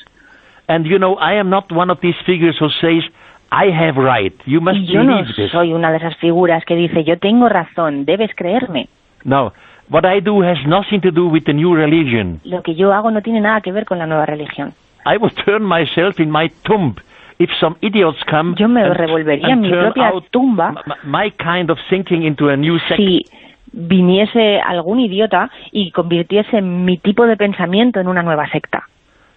And you know, I am not one of these figures who says I have right. You must yo no believe this. soy una de esas figuras que dice yo tengo razón, debes creerme. No, what I do has nothing to do with the new religion. Lo que yo hago no tiene nada que ver con la nueva religión. I would turn myself in my tomb if some idiots come yo me and, revolvería en mi propia tumba my kind of thinking into a new sect. si viniese algún idiota y convirtiese mi tipo de pensamiento en una nueva secta.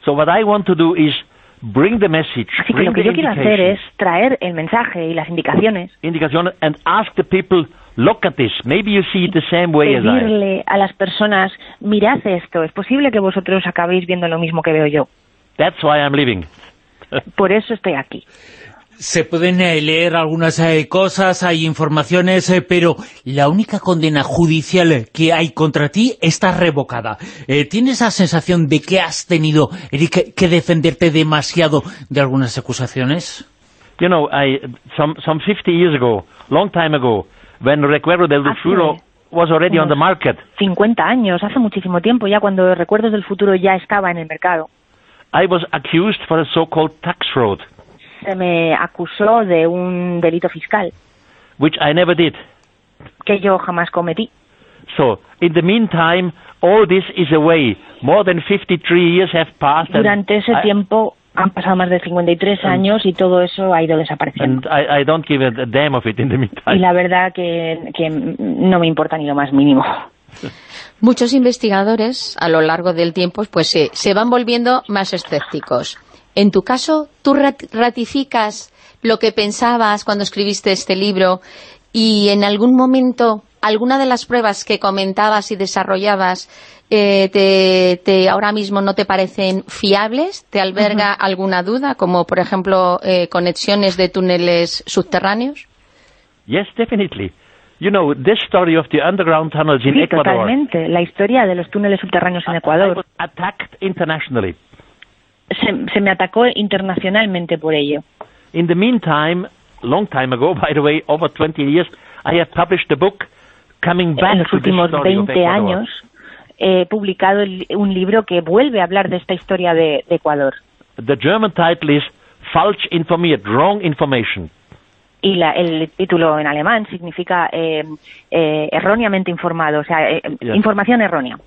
So what I want to do is bring the message, Así que lo que yo quiero hacer es traer el mensaje y las indicaciones, indicaciones and ask the people, look at this, maybe you see it the same way as I. pedirle a las personas, mirad esto, es posible que vosotros acabéis viendo lo mismo que veo yo. That's why I'm living. Por eso estoy aquí. Se pueden eh, leer algunas eh, cosas, hay informaciones, eh, pero la única condena judicial que hay contra ti está revocada. ¿Tienes la sensación de que has tenido, Eric, que defenderte demasiado de algunas acusaciones? You know, I, some, some 50 years ago, long time ago, when Recuerdo del Futuro was already on the market, 50 años, hace muchísimo tiempo ya, cuando Recuerdos del Futuro ya estaba en el mercado. I was accused for a so-called tax fraud, Se me acusó de un delito fiscal which I never did. que yo jamás cometí. So, in the meantime, all this is away. More than 53 years have passed. and Durante ese I- tiempo han pasado más de 53 And- años y todo eso ha ido desapareciendo. And I, I don't give a, damn of it in the Y meantime. la verdad que, que no me importa ni lo más mínimo. Muchos investigadores, a lo largo del tiempo, pues se, se van volviendo más escépticos. En tu caso, ¿tú rat- ratificas lo que pensabas cuando escribiste este libro y en algún momento, alguna de las pruebas que comentabas y desarrollabas eh, te, te- ahora mismo no te parecen fiables? ¿Te alberga alguna duda, como por ejemplo eh, conexiones de túneles subterráneos? Yes, definitely. You know, this story of the underground tunnels in Sí, Ecuador, totalmente. La historia de los túneles subterráneos en I Ecuador was attacked internationally. Se, se me atacó internacionalmente por ello. In the meantime, long time ago, by the way, over 20 years, I have published a book coming back en los to últimos of 20 Ecuador. años he publicado un libro que vuelve a hablar de esta historia de, de Ecuador. The German title is Falsch informiert, wrong information. Y la- el título en alemán significa eh, eh, erróneamente informado, o sea, eh, Yes. información errónea.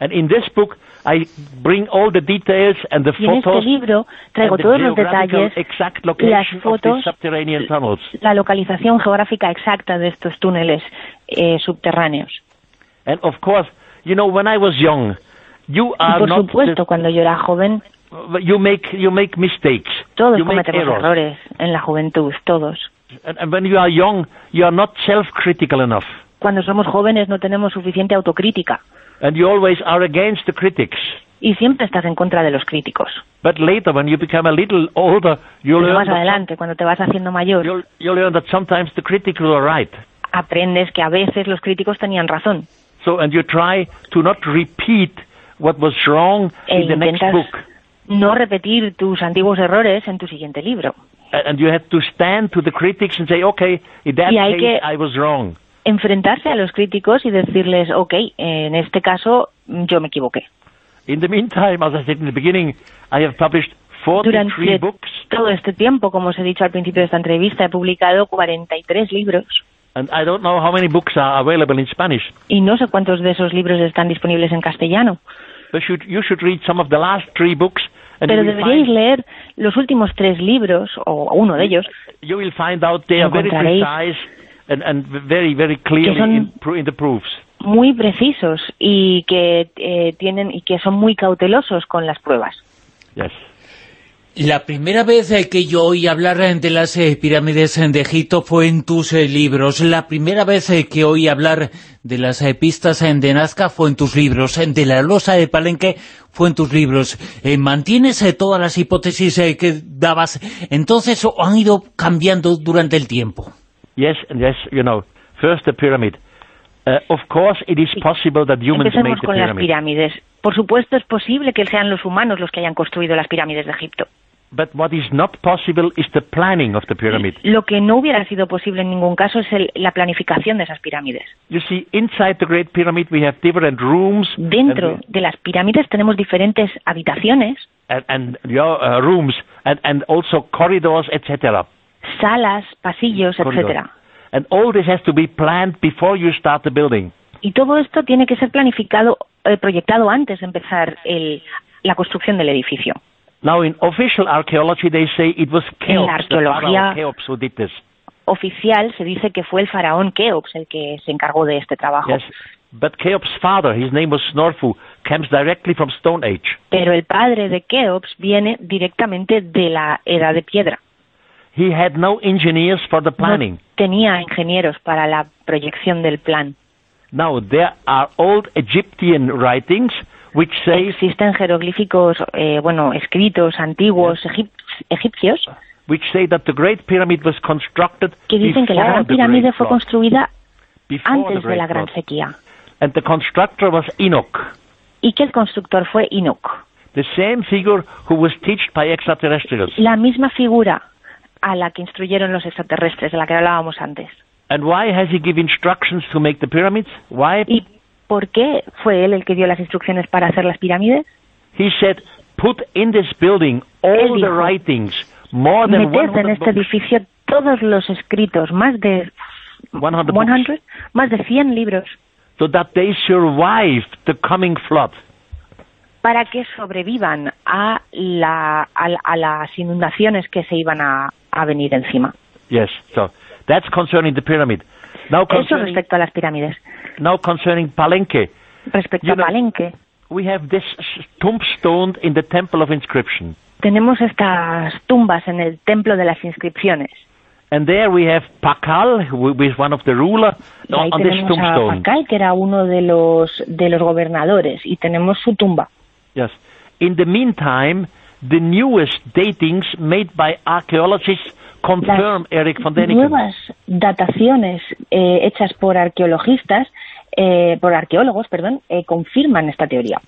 And in this book, I bring all the details and the Y en este photos libro traigo todos los detalles, las fotos, la localización geográfica exacta de estos túneles eh, subterráneos. And of course, you know, when I was young, you Y are por not supuesto, cuando yo era joven, you make you make mistakes. todos you cometemos errors. errores en la juventud, todos. And, and when you are young, you are not self-critical enough, Cuando somos jóvenes no tenemos suficiente autocrítica and you always are against the critics. y siempre estás en contra de los críticos. But later, when you become a little older, you Pero más adelante, cuando te vas haciendo mayor, learn that sometimes the critics were right. aprendes que a veces los críticos tenían razón. So, and you try to not repeat what was wrong E in the next book. no repetir tus antiguos errores en tu siguiente libro. And you have to stand to the critics and say, okay, in that case que- I was wrong. Enfrentarse a los críticos y decirles, ok, en este caso yo me equivoqué. In the meantime, as I said in the beginning, I have published 43 Durante books, todo este tiempo, como os he dicho al principio de esta entrevista, he publicado 43 libros and I don't know how many books are available in Spanish. y no sé cuántos de esos libros están disponibles en castellano. But should, you should read some of the last three books, Pero deberíais find, leer los últimos tres libros, o uno de ellos, you will find out they are very precise and, and very, very clearly in, in the proofs. muy precisos y que eh, tienen y que son muy cautelosos con las pruebas. Yes. La primera vez eh, que yo oí hablar eh, de las pirámides de Egipto fue en tus libros. La primera vez que oí hablar de las pistas de Nazca fue en tus libros. De la losa de Palenque fue en tus libros. ¿Mantienes todas las hipótesis que dabas entonces o han ido cambiando durante el tiempo? Yes, and yes, you know, first the pyramid. Uh, of course, it is possible that humans made Empecemos the con las pyramid. pirámides. Por supuesto, es posible que sean los humanos los que hayan construido las pirámides de Egipto. But what is not possible is the planning of the pyramid. Lo que no hubiera sido posible en ningún caso es el- la planificación de esas pirámides. You see, inside the Great Pyramid we have different rooms Dentro and, de las pirámides tenemos diferentes habitaciones, and, and your uh, rooms and, and also corridors, etc. salas, pasillos, etcétera. And all this has to be planned before you start the building. Y todo esto tiene que ser planificado, eh, proyectado antes de empezar el- la construcción del edificio. Now, in official archaeology, they say it was la the pharaoh arqueología- Cheops who did this. Oficial se dice que fue el faraón Keops el que se encargó de este trabajo. Yes, but Cheops' father, his name was Snorfu, comes directly from Stone Age. Pero el padre de Keops viene directamente de la edad de piedra. He had no engineers for the planning. No tenía ingenieros para la proyección del plan. Now, there are old Egyptian writings which say Existen jeroglíficos, eh, bueno, escritos antiguos egip- egipcios which say that the Great Pyramid was constructed que dicen que la gran pirámide fue construida antes de la gran sequía And the constructor was Enoch, y que el constructor fue Enoch. the same figure who was taught by extraterrestrials. La misma figura a la que instruyeron los extraterrestres, de la que hablábamos antes. And why has he given instructions to make the pyramids? Why? ¿Y por qué fue él el que dio las instrucciones para hacer las pirámides? He said, put in this building all the dijo, writings, more than Meted en 100 este edificio todos los escritos, más de 100 books, 100, más de 100 libros, so that they survive the coming flood. para que sobrevivan a, la, a, la- a las inundaciones que se iban a, a venir encima. Yes, so that's concerning the pyramid. Now Eso concerning, respecto a las pirámides. now concerning Palenque, Respecto You a know- Palenque, we have this tombstone in the Temple of Inscription. tenemos estas tumbas en el templo de las inscripciones. And there we have Pakal, who is one of the ruler, Y ahí on, this tenemos a tombstone. Pakal, que era uno de los, de los gobernadores, y tenemos su tumba. Yes. In the meantime, the newest datings made by archaeologists confirm Eric von Däniken. nuevas dataciones eh, hechas por arqueologistas, eh, por arqueólogos, perdón, eh, confirman esta teoría.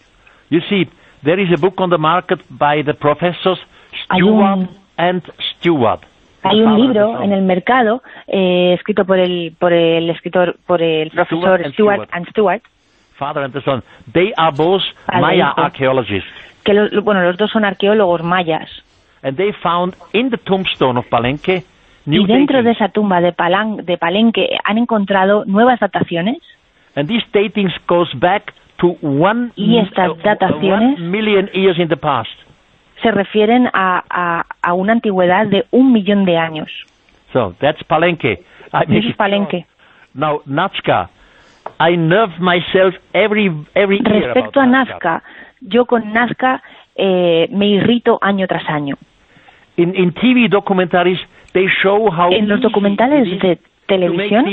You see, there is a book on the market by the professors Stewart un- and Stewart. Hay un libro en el mercado eh, escrito por el por el escritor por el profesor Stewart Stewart. and Stewart Father and the son. They are both e Maya archaeologists. Que lo- bueno los dos son arqueólogos mayas And they found in the tombstone of Palenque new y dentro de datings. esa tumba de Palan, de Palenque han encontrado nuevas dataciones And these datings goes back to one, Y estas uh, uh, dataciones- one million years in the past. se refieren a, a, a una antigüedad de un millón de años. So that's Palenque. Eso es Palenque. Now Nazca. I nerve myself every every year Respecto a Nazca, yo con Nazca eh, me irrito año tras año. In in TV documentaries, they show how En los documentales de televisión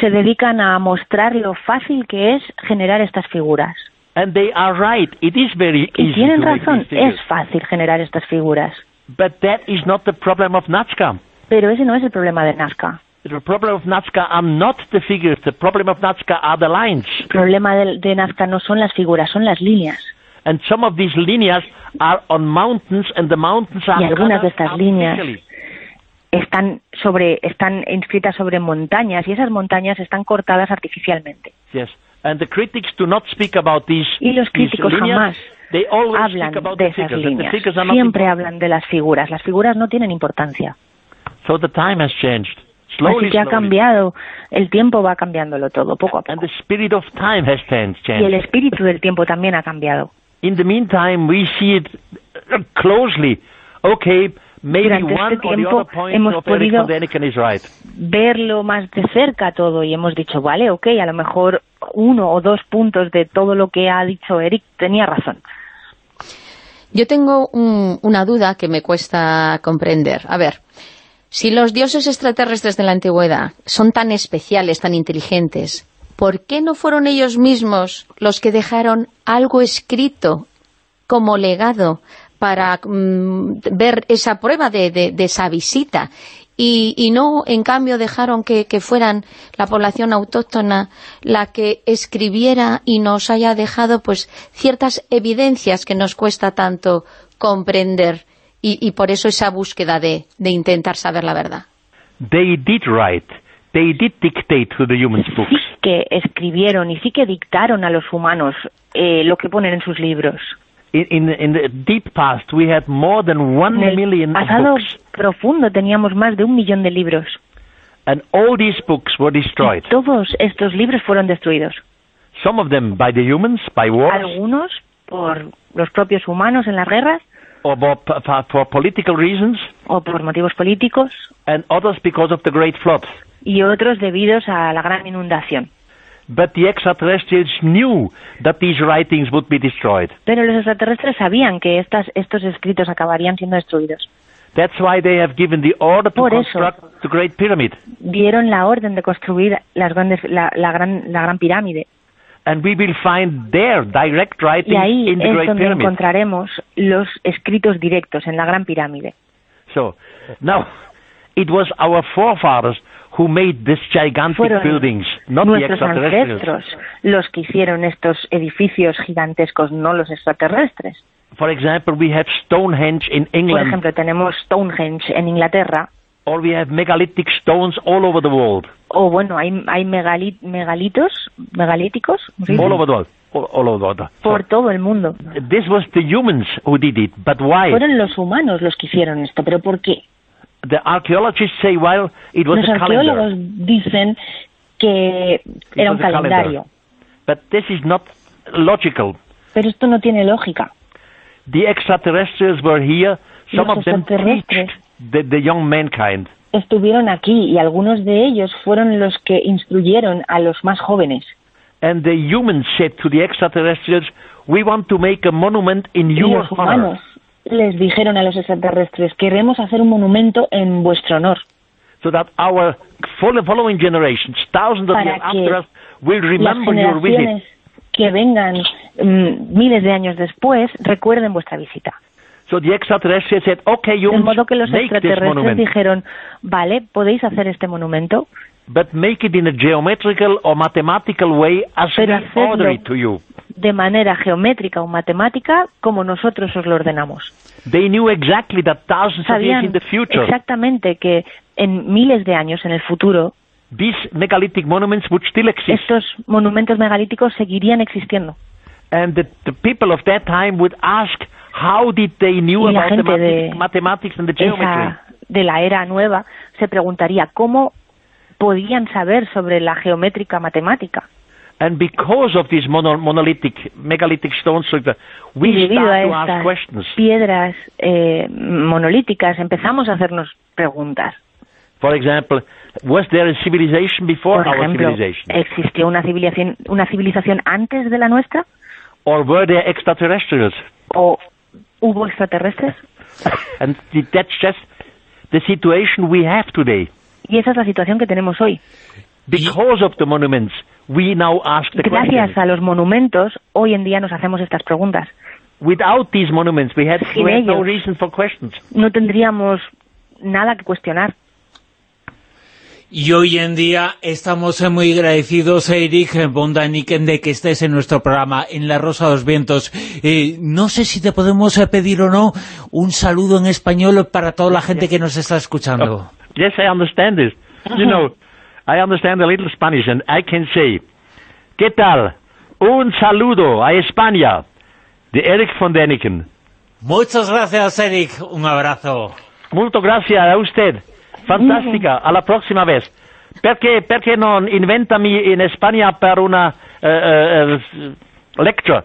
se dedican a mostrar lo fácil que es generar estas figuras. And they are right. It is very y tienen razón, es fácil generar estas figuras. But that is not the problem of Nazca. Pero ese no es el problema de Nazca. The problem of Nazca are not the figures. The problem of Nazca are the lines. El problema de Nazca no son las figuras, son las líneas. And some of these líneas are on mountains and the mountains are y algunas de estas líneas están sobre están inscritas sobre montañas y esas montañas están cortadas artificialmente. Yes. And the critics do not speak about these, y los críticos these jamás They always hablan speak about de the esas figures. líneas. The Siempre hablan de las figuras. Las figuras no tienen importancia. So the time has changed. Slowly, Así que ha slowly. cambiado. El tiempo va cambiándolo todo, poco a And poco. the spirit of time has changed. Y el espíritu del tiempo también ha cambiado. In the meantime, we see it uh, closely. Okay, maybe Durante one este or the tiempo other point hemos of Eric podido verlo más de cerca todo y hemos dicho, vale, ok, a lo mejor uno o dos puntos de todo lo que ha dicho Eric tenía razón. Yo tengo un- una duda que me cuesta comprender. A ver, si los dioses extraterrestres de la antigüedad son tan especiales, tan inteligentes, ¿por qué no fueron ellos mismos los que dejaron algo escrito como legado para mm, ver esa prueba de, de- esa visita? Y, y no, en cambio, dejaron que, fueran la población autóctona la que escribiera y nos haya dejado pues ciertas evidencias que nos cuesta tanto comprender y, y por eso esa búsqueda de, de intentar saber la verdad. They did write. They did dictate to the humans books. Sí que escribieron y sí que dictaron a los humanos eh, lo que ponen en sus libros. In, the deep past, we had more than one En el million pasado books, profundo teníamos más de un millón de libros. and all these books were destroyed. Todos estos libros fueron destruidos. Some of them by the humans, by wars, Algunos por los propios humanos en las guerras or for, for, for political reasons, o por motivos políticos and others because of the Great Flood. Y otros debidos a la gran inundación. But the extraterrestrials knew that these writings would be destroyed. Pero los extraterrestres sabían que estas, estos escritos acabarían siendo destruidos. That's why they have given the order to Por eso. construct the Great Pyramid. Dieron la orden de construir las grandes, la, la gran, la gran pirámide. And we will find their direct Y writings ahí in the es Great donde Pyramid. encontraremos los escritos directos en la gran pirámide. So, now, it was our forefathers who made these gigantic Fueron buildings, not the nuestros extraterrestrials. ancestros los que hicieron estos edificios gigantescos, no los extraterrestres. For example, we have Stonehenge in Por England, ejemplo, tenemos Stonehenge en Inglaterra, or we have megalithic stones all over the world. o bueno, hay, hay megali- megalitos, megalíticos, ¿cómo se dice? All over the world. All, all over the world. por todo el mundo. So, this was the humans who did it, but why? Fueron los humanos los que hicieron esto, pero ¿por qué? The archaeologists say, well, it was Los a calendar. arqueólogos dicen que era un calendario, But this is not logical. pero esto no tiene lógica. The extraterrestrials were here. Some Los of them teached the, the young mankind. estuvieron aquí y algunos de ellos fueron los que instruyeron a los más jóvenes. And the humans said to the extraterrestrials, we want to make a monument in Y your los honor. Les dijeron a los extraterrestres, queremos hacer un monumento en vuestro honor, So that our follow- following generations, thousands of years after us, will remember your visit. que vengan mm, miles de años después recuerden vuestra visita. So the extraterrestrials said, okay, De humans, modo que los make extraterrestres dijeron, vale, podéis hacer este monumento, but make it in a geometrical or mathematical way as Pero we order it to you. de manera geométrica o matemática como nosotros os lo ordenamos. They knew exactly that thousands of years Sabían in the future, exactamente que en miles de años en el futuro these megalithic monuments would still exist. estos monumentos megalíticos seguirían existiendo. And the, the people of that time would ask, how did they knew Y la about the gente de math- mathematics and the geometry? Esa, de la era nueva se preguntaría cómo podían saber sobre la geométrica matemática. And because of these mono- monolithic, megalithic stones, structure, y we debido start a to ask questions. piedras eh, monolíticas empezamos a hacernos preguntas. For example, was there a civilization before Por our civilization? ¿existió una civilización, una civilización antes de la nuestra? Or were there extraterrestrials? ¿O hubo extraterrestres? And th- that's just the situation we have today. Y esa es la situación que tenemos hoy. Because of the monuments, we now ask the Gracias a los monumentos, hoy en día nos hacemos estas preguntas. Without these monuments, we had, we had no reason for questions. No tendríamos nada que cuestionar. Y hoy en día estamos muy agradecidos, Eric Bondaniken, de que estés en nuestro programa, en La Rosa de los Vientos. Eh, no sé si te podemos pedir o no un saludo en español para toda la gente que nos está escuchando. Oh, yes, I understand this. You know, I understand a little Spanish and I can say, ¿qué tal? Un saludo a España de Eric Bondaniken. Muchas gracias, Eric. Un abrazo. Muchas gracias a usted. Fantástica, a la próxima vez. Perché, perché non inventami in Spagna per una uh, uh, lecture,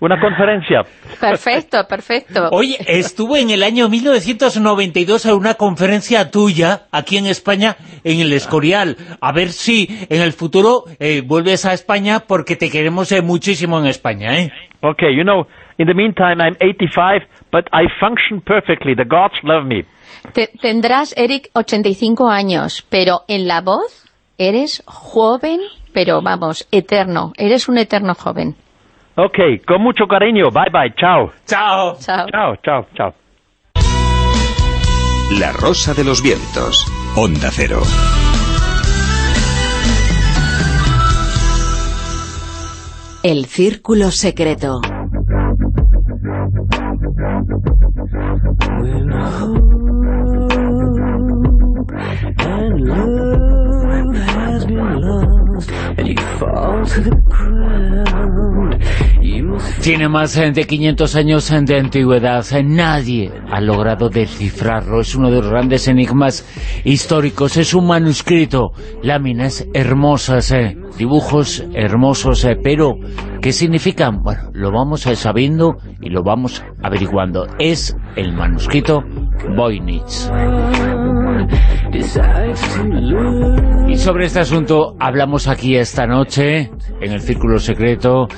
una conferencia. Perfecto, perfecto. Oye, estuve en el año 1992 en una conferencia tuya aquí en España, en el Escorial. A ver si en el futuro eh, vuelves a España porque te queremos eh, muchísimo en España, ¿eh? Okay, you know, in the meantime I'm 85, but I function perfectly. The gods love me tendrás, Eric, 85 años, pero en la voz eres joven, pero vamos, eterno. Eres un eterno joven. Ok, con mucho cariño. Bye, bye. Chao. Chao. Chao. Chao, chao, chao. La Rosa de los Vientos. Onda Cero. El Círculo Secreto. Tiene más de 500 años de antigüedad. Nadie ha logrado descifrarlo. Es uno de los grandes enigmas históricos. Es un manuscrito. Láminas hermosas, eh, dibujos hermosos, eh, pero ¿qué significan? Bueno, lo vamos sabiendo y lo vamos averiguando. Es el manuscrito Voynich. Y sobre este asunto hablamos aquí esta noche, en el Círculo Secreto,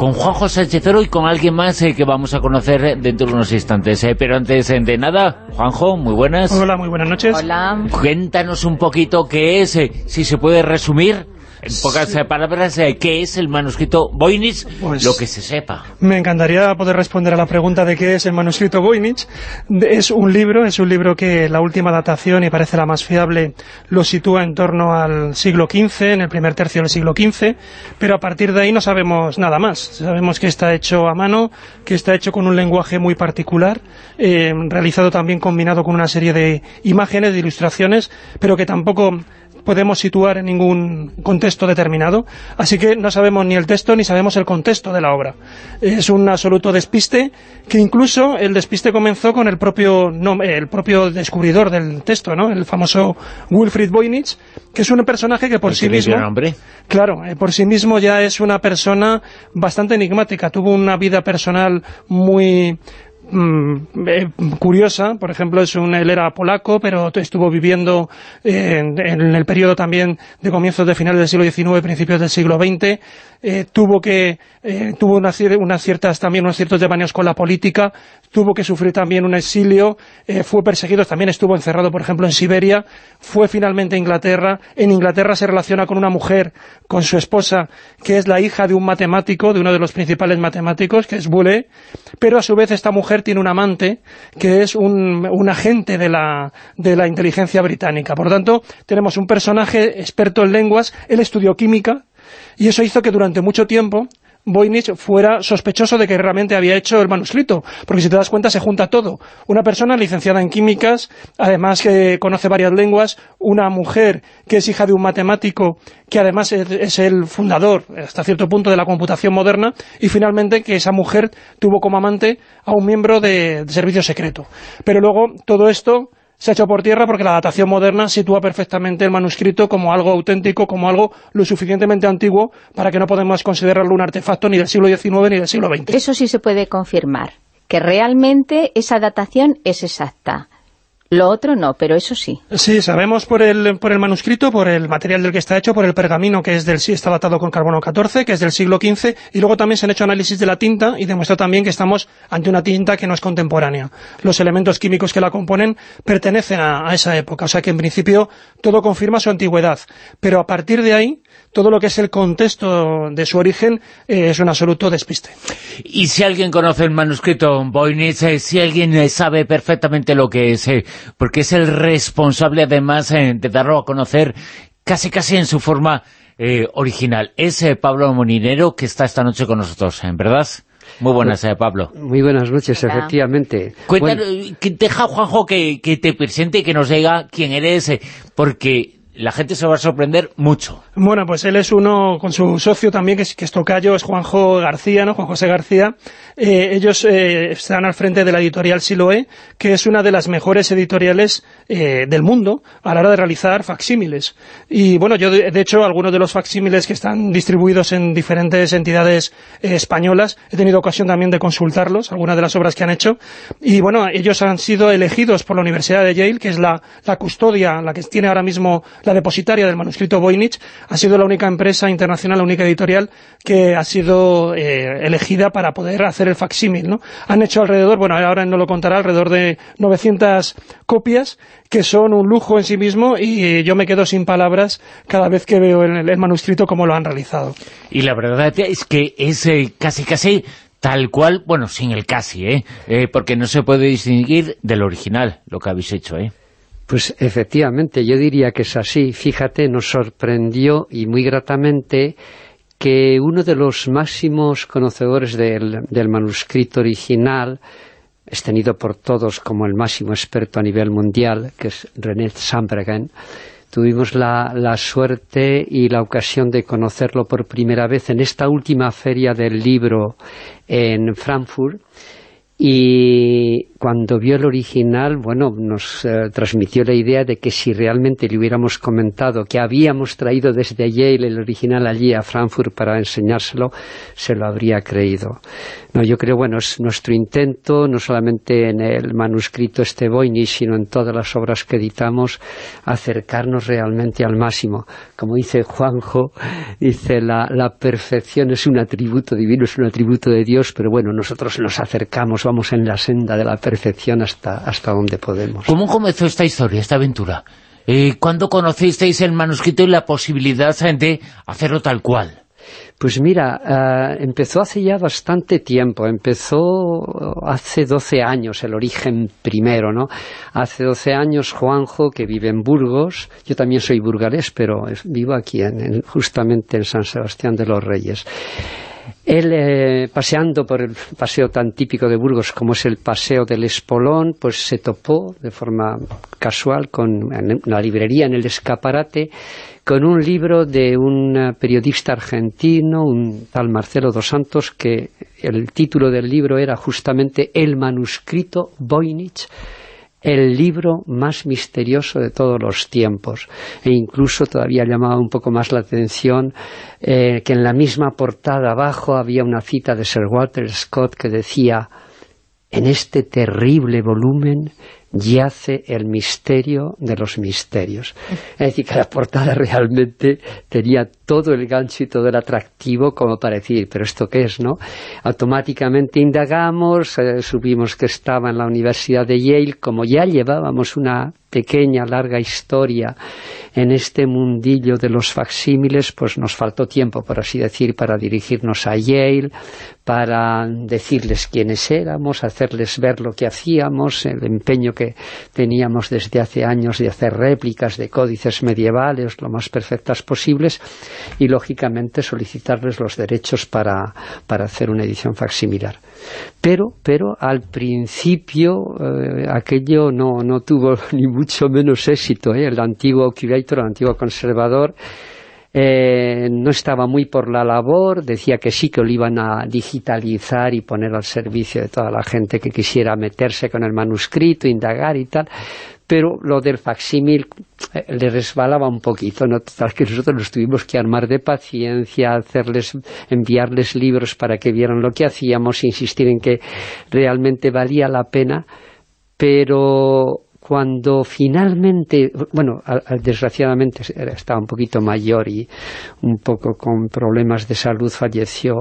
con Juanjo Sánchez y con alguien más eh, que vamos a conocer dentro de unos instantes. Eh. Pero antes eh, de nada, Juanjo, muy buenas. Hola, muy buenas noches. Hola. Cuéntanos un poquito qué es, si se puede resumir en pocas palabras, eh, ¿qué es el manuscrito Voynich? Pues lo que se sepa. Me encantaría poder responder a la pregunta de qué es el manuscrito Voynich. Es un libro, es un libro que la última datación, y parece la más fiable, lo sitúa en torno al siglo XV, en el primer tercio del siglo XV, pero a partir de ahí no sabemos nada más. Sabemos que está hecho a mano, que está hecho con un lenguaje muy particular, eh, realizado también combinado con una serie de imágenes, de ilustraciones, pero que tampoco podemos situar en ningún contexto determinado, así que no sabemos ni el texto ni sabemos el contexto de la obra. Es un absoluto despiste, que incluso el despiste comenzó con el propio, el propio descubridor del texto, ¿no? el famoso Wilfried Voynich, que es un personaje que por sí mismo... Claro, eh, por sí mismo ya es una persona bastante enigmática, tuvo una vida personal muy Mm, eh, curiosa, por ejemplo, es un, él era polaco, pero estuvo viviendo en, el periodo también de comienzos de finales del siglo XIX, principios del siglo XX, eh, tuvo que eh, tuvo unas, ciertas también unos ciertos devaneos con la política, tuvo que sufrir también un exilio, fue perseguido, también estuvo encerrado, por ejemplo, en Siberia, fue finalmente a Inglaterra, en Inglaterra se relaciona con una mujer, con su esposa, que es la hija de un matemático, de uno de los principales matemáticos, que es Boole, pero a su vez esta mujer tiene un amante que es un, agente de la, de la inteligencia británica. Por lo tanto, tenemos un personaje experto en lenguas, él estudió química, y eso hizo que durante mucho tiempo Voynich fuera sospechoso de que realmente había hecho el manuscrito, porque si te das cuenta se junta todo. Una persona licenciada en químicas, además que conoce varias lenguas, una mujer que es hija de un matemático, que además es, el fundador, hasta cierto punto, de la computación moderna, y finalmente que esa mujer tuvo como amante a un miembro de servicio secreto. Pero luego todo esto se ha hecho por tierra porque la datación moderna sitúa perfectamente el manuscrito como algo auténtico, como algo lo suficientemente antiguo para que no podemos considerarlo un artefacto ni del siglo XIX ni del siglo XX. Eso sí se puede confirmar, que realmente esa datación es exacta. Lo otro no, pero eso sí. Sí, sabemos por el, por el manuscrito, por el material del que está hecho, por el pergamino que es del está datado con carbono 14, que es del siglo XV, y luego también se han hecho análisis de la tinta y demuestra también que estamos ante una tinta que no es contemporánea. Los elementos químicos que la componen pertenecen a, a esa época, o sea que en principio todo confirma su antigüedad. Pero a partir de ahí todo lo que es el contexto de su origen eh, es un absoluto despiste. Y si alguien conoce el manuscrito Voynich, eh, si alguien eh, sabe perfectamente lo que es, porque es el responsable además de darlo a conocer casi casi en su forma original. Es Pablo Moninero que está esta noche con nosotros, ¿verdad? Muy buenas, Pablo. Muy buenas noches, efectivamente. Cuéntanos, deja Juanjo que, que te presente y que nos diga quién eres, porque la gente se va a sorprender mucho. Bueno, pues él es uno con su socio también, que es, que es tocayo, es Juanjo García, ¿no? Juan José García. Eh, ellos eh, están al frente de la editorial Siloé, que es una de las mejores editoriales eh, del mundo a la hora de realizar facsímiles. Y bueno, yo de, hecho, algunos de los facsímiles que están distribuidos en diferentes entidades españolas, he tenido ocasión también de consultarlos, algunas de las obras que han hecho. Y bueno, ellos han sido elegidos por la Universidad de Yale, que es la, la custodia, la que tiene ahora mismo la depositaria del manuscrito Voynich, ha sido la única empresa internacional, la única editorial que ha sido eh, elegida para poder hacer el facsímil, ¿no? Han hecho alrededor, bueno, ahora no lo contará, alrededor de 900 copias, que son un lujo en sí mismo y yo me quedo sin palabras cada vez que veo el, manuscrito como lo han realizado. Y la verdad es que es eh, casi casi tal cual, bueno, sin el casi, ¿eh? ¿eh? Porque no se puede distinguir del original lo que habéis hecho, ¿eh? Pues efectivamente, yo diría que es así. Fíjate, nos sorprendió y muy gratamente que uno de los máximos conocedores del, manuscrito original, es tenido por todos como el máximo experto a nivel mundial, que es René Sambregen, tuvimos la, la, suerte y la ocasión de conocerlo por primera vez en esta última feria del libro en Frankfurt, y cuando vio el original, bueno, nos eh, transmitió la idea de que si realmente le hubiéramos comentado que habíamos traído desde Yale el original allí a Frankfurt para enseñárselo, se lo habría creído. No, yo creo, bueno, es nuestro intento, no solamente en el manuscrito este Voynich, sino en todas las obras que editamos, acercarnos realmente al máximo. Como dice Juanjo, dice, la, la perfección es un atributo divino, es un atributo de Dios, pero bueno, nosotros nos acercamos, vamos en la senda de la perfección hasta, hasta donde podemos. ¿Cómo comenzó esta historia, esta aventura? Eh, ¿Cuándo conocisteis el manuscrito y la posibilidad de hacerlo tal cual? Pues mira, eh, empezó hace ya bastante tiempo, empezó hace 12 años el origen primero, ¿no? Hace 12 años Juanjo, que vive en Burgos, yo también soy burgalés, pero vivo aquí, en, justamente en San Sebastián de los Reyes. Él, eh, paseando por el paseo tan típico de Burgos como es el paseo del Espolón, pues se topó de forma casual con en la librería, en el escaparate, con un libro de un periodista argentino, un tal Marcelo dos Santos, que el título del libro era justamente El manuscrito Voynich, el libro más misterioso de todos los tiempos. E incluso todavía llamaba un poco más la atención eh, que en la misma portada abajo había una cita de Sir Walter Scott que decía en este terrible volumen yace el misterio de los misterios. Es decir, que la portada realmente tenía todo el gancho y todo el atractivo como para decir, pero ¿esto qué es, no? Automáticamente indagamos, eh, supimos que estaba en la Universidad de Yale, como ya llevábamos una pequeña, larga historia en este mundillo de los facsímiles, pues nos faltó tiempo, por así decir, para dirigirnos a Yale, para decirles quiénes éramos, hacerles ver lo que hacíamos, el empeño que teníamos desde hace años de hacer réplicas de códices medievales lo más perfectas posibles y, lógicamente, solicitarles los derechos para, para hacer una edición facsimilar. Pero, pero al principio eh, aquello no, no tuvo ni mucho menos éxito. ¿eh? El antiguo curator, el antiguo conservador, eh, no estaba muy por la labor, decía que sí que lo iban a digitalizar y poner al servicio de toda la gente que quisiera meterse con el manuscrito, indagar y tal, pero lo del facsímil eh, le resbalaba un poquito, ¿no? Total que nosotros nos tuvimos que armar de paciencia, hacerles, enviarles libros para que vieran lo que hacíamos, insistir en que realmente valía la pena, pero cuando finalmente, bueno, desgraciadamente estaba un poquito mayor y un poco con problemas de salud falleció,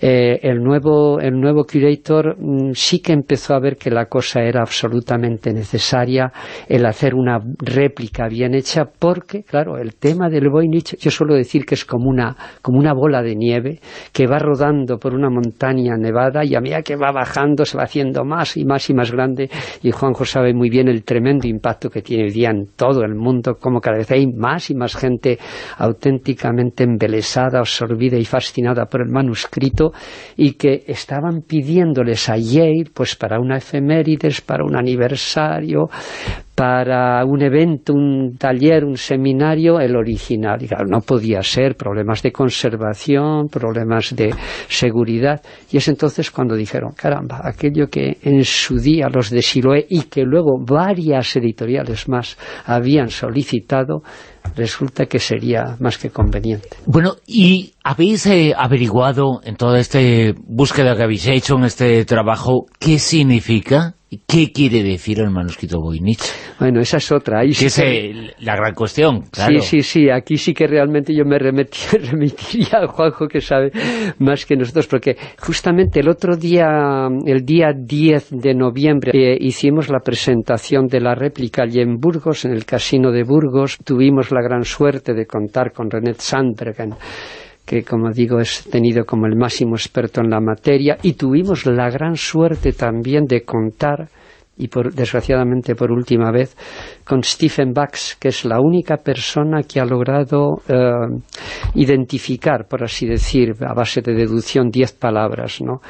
eh, el, nuevo, el nuevo curator mm, sí que empezó a ver que la cosa era absolutamente necesaria, el hacer una réplica bien hecha, porque, claro, el tema del Voynich, yo suelo decir que es como una, como una bola de nieve que va rodando por una montaña nevada y a medida que va bajando se va haciendo más y más y más grande y Juanjo sabe muy bien el tremendo impacto que tiene hoy día en todo el mundo, como cada vez hay más y más gente auténticamente embelesada, absorbida y fascinada por el manuscrito y que estaban pidiéndoles a Yale pues para una efemérides, para un aniversario, para un evento, un taller, un seminario, el original. No podía ser, problemas de conservación, problemas de seguridad. Y es entonces cuando dijeron, caramba, aquello que en su día los de Siloé y que luego varias editoriales más habían solicitado, resulta que sería más que conveniente. Bueno, ¿y habéis eh, averiguado en toda esta búsqueda que habéis hecho, en este trabajo, qué significa ¿Qué quiere decir el manuscrito Voynich? Bueno, esa es otra. Ahí es la gran cuestión, claro. Sí, sí, sí. Aquí sí que realmente yo me remitiría a Juanjo, que sabe más que nosotros, porque justamente el otro día, el día 10 de noviembre, eh, hicimos la presentación de la réplica allí en Burgos, en el Casino de Burgos. Tuvimos la gran suerte de contar con René Sandbergen, que como digo es tenido como el máximo experto en la materia y tuvimos la gran suerte también de contar y por, desgraciadamente por última vez con Stephen Bax, que es la única persona que ha logrado eh, identificar, por así decir, a base de deducción, diez palabras, ¿no?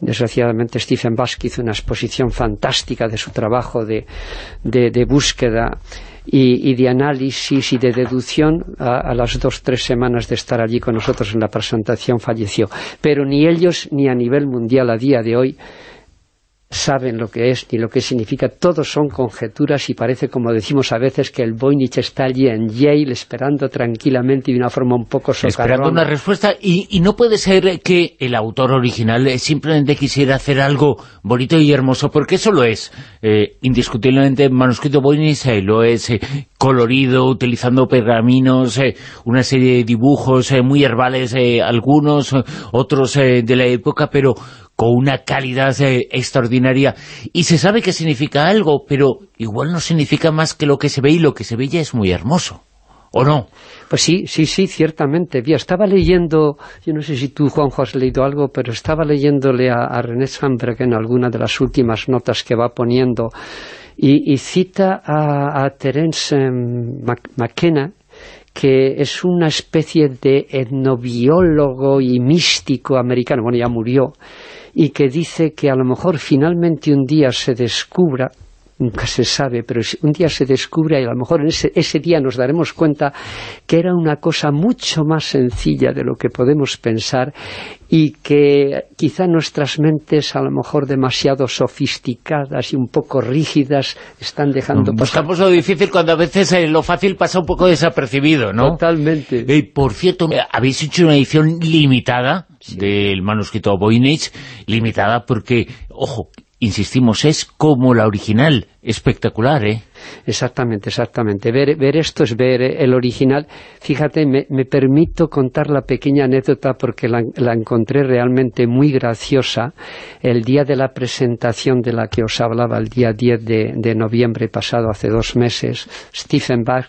Desgraciadamente Stephen Bax hizo una exposición fantástica de su trabajo de, de búsqueda y, de análisis y de deducción a, las dos, tres semanas de estar allí con nosotros en la presentación falleció. Pero ni ellos ni a nivel mundial a día de hoy saben lo que es ni lo que significa, todos son conjeturas y parece, como decimos a veces, que el Voynich está allí en Yale esperando tranquilamente y de una forma un poco socarrona. Esperando una respuesta y, no puede ser que el autor original simplemente quisiera hacer algo bonito y hermoso, porque eso lo es. Eh, indiscutiblemente manuscrito Voynich eh, lo es eh, colorido, utilizando pergaminos, una serie de dibujos muy herbales, algunos, otros de la época, pero con una calidad eh, extraordinaria y se sabe que significa algo, pero igual no significa más que lo que se ve y lo que se ve ya es muy hermoso. ¿O no? Pues sí, sí, sí, ciertamente. estaba leyendo, yo no sé si tú, Juanjo, has leído algo, pero estaba leyéndole a, René Sandberg en alguna de las últimas notas que va poniendo y, cita a, Terence em, McKenna, que es una especie de etnobiólogo y místico americano, bueno, ya murió, y que dice que a lo mejor finalmente un día se descubra nunca se sabe, pero un día se descubre y a lo mejor en ese, ese, día nos daremos cuenta que era una cosa mucho más sencilla de lo que podemos pensar y que quizá nuestras mentes a lo mejor demasiado sofisticadas y un poco rígidas están dejando pasar. Buscamos lo difícil cuando a veces eh, lo fácil pasa un poco desapercibido, ¿no? Totalmente. Y por cierto, habéis hecho una edición limitada del manuscrito Voynich, limitada porque, ojo, insistimos, es como la original, espectacular, ¿eh? Exactamente, exactamente. Ver, ver esto es ver el original. Fíjate, me, permito contar la pequeña anécdota porque la, encontré realmente muy graciosa el día de la presentación de la que os hablaba, el día 10 de, noviembre pasado, hace dos meses, Stephen Bach,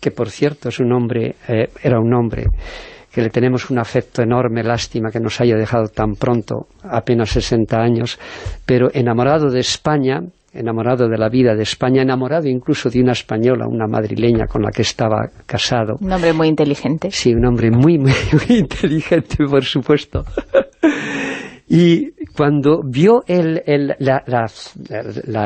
que por cierto es un hombre, eh, era un hombre que le tenemos un afecto enorme, lástima que nos haya dejado tan pronto, apenas 60 años, pero enamorado de España, enamorado de la vida de España, enamorado incluso de una española, una madrileña con la que estaba casado. Un hombre muy inteligente. Sí, un hombre muy, muy, inteligente, por supuesto. Y cuando vio la,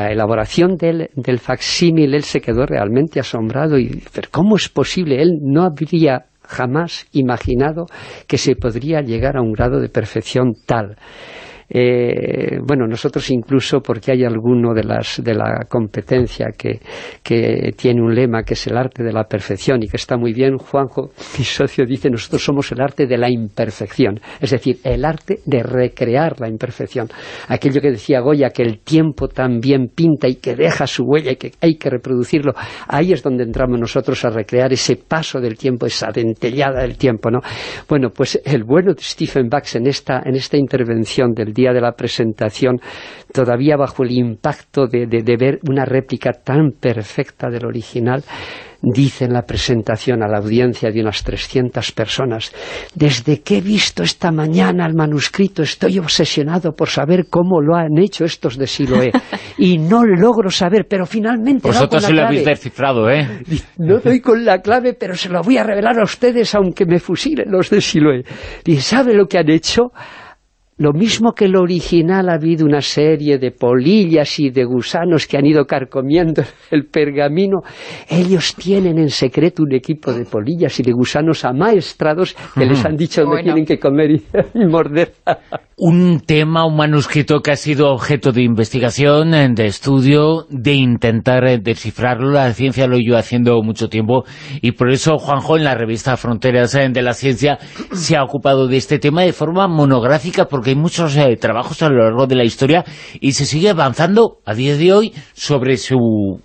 elaboración del, del facsímil, él se quedó realmente asombrado y, ¿cómo es posible? Él no habría jamás imaginado que se podría llegar a un grado de perfección tal. Eh, bueno, nosotros incluso, porque hay alguno de, las, de la competencia que, que tiene un lema que es el arte de la perfección y que está muy bien, Juanjo, mi socio, dice, nosotros somos el arte de la imperfección, es decir, el arte de recrear la imperfección. Aquello que decía Goya, que el tiempo también pinta y que deja su huella y que hay que reproducirlo, ahí es donde entramos nosotros a recrear ese paso del tiempo, esa dentellada del tiempo, ¿no? Bueno, pues el bueno de Stephen Bax en esta, en esta intervención del día de la presentación, todavía bajo el impacto de, de ver una réplica tan perfecta del original, dice en la presentación a la audiencia de unas 300 personas, desde que he visto esta mañana el manuscrito estoy obsesionado por saber cómo lo han hecho estos de Siloé y no logro saber, pero finalmente Vosotros se lo habéis descifrado, ¿eh? No doy con la clave, pero se lo voy a revelar a ustedes aunque me fusilen los de Siloé. ¿Y sabe lo que han hecho? Lo mismo que el original ha habido una serie de polillas y de gusanos que han ido carcomiendo el pergamino, ellos tienen en secreto un equipo de polillas y de gusanos amaestrados que les han dicho dónde tienen que comer y, morder. un tema, un manuscrito que ha sido objeto de investigación, de estudio, de intentar eh, descifrarlo. La ciencia lo ido haciendo mucho tiempo y por eso Juanjo en la revista Fronteras eh, de la Ciencia se ha ocupado de este tema de forma monográfica porque hay muchos eh, trabajos a lo largo de la historia y se sigue avanzando a día de hoy sobre su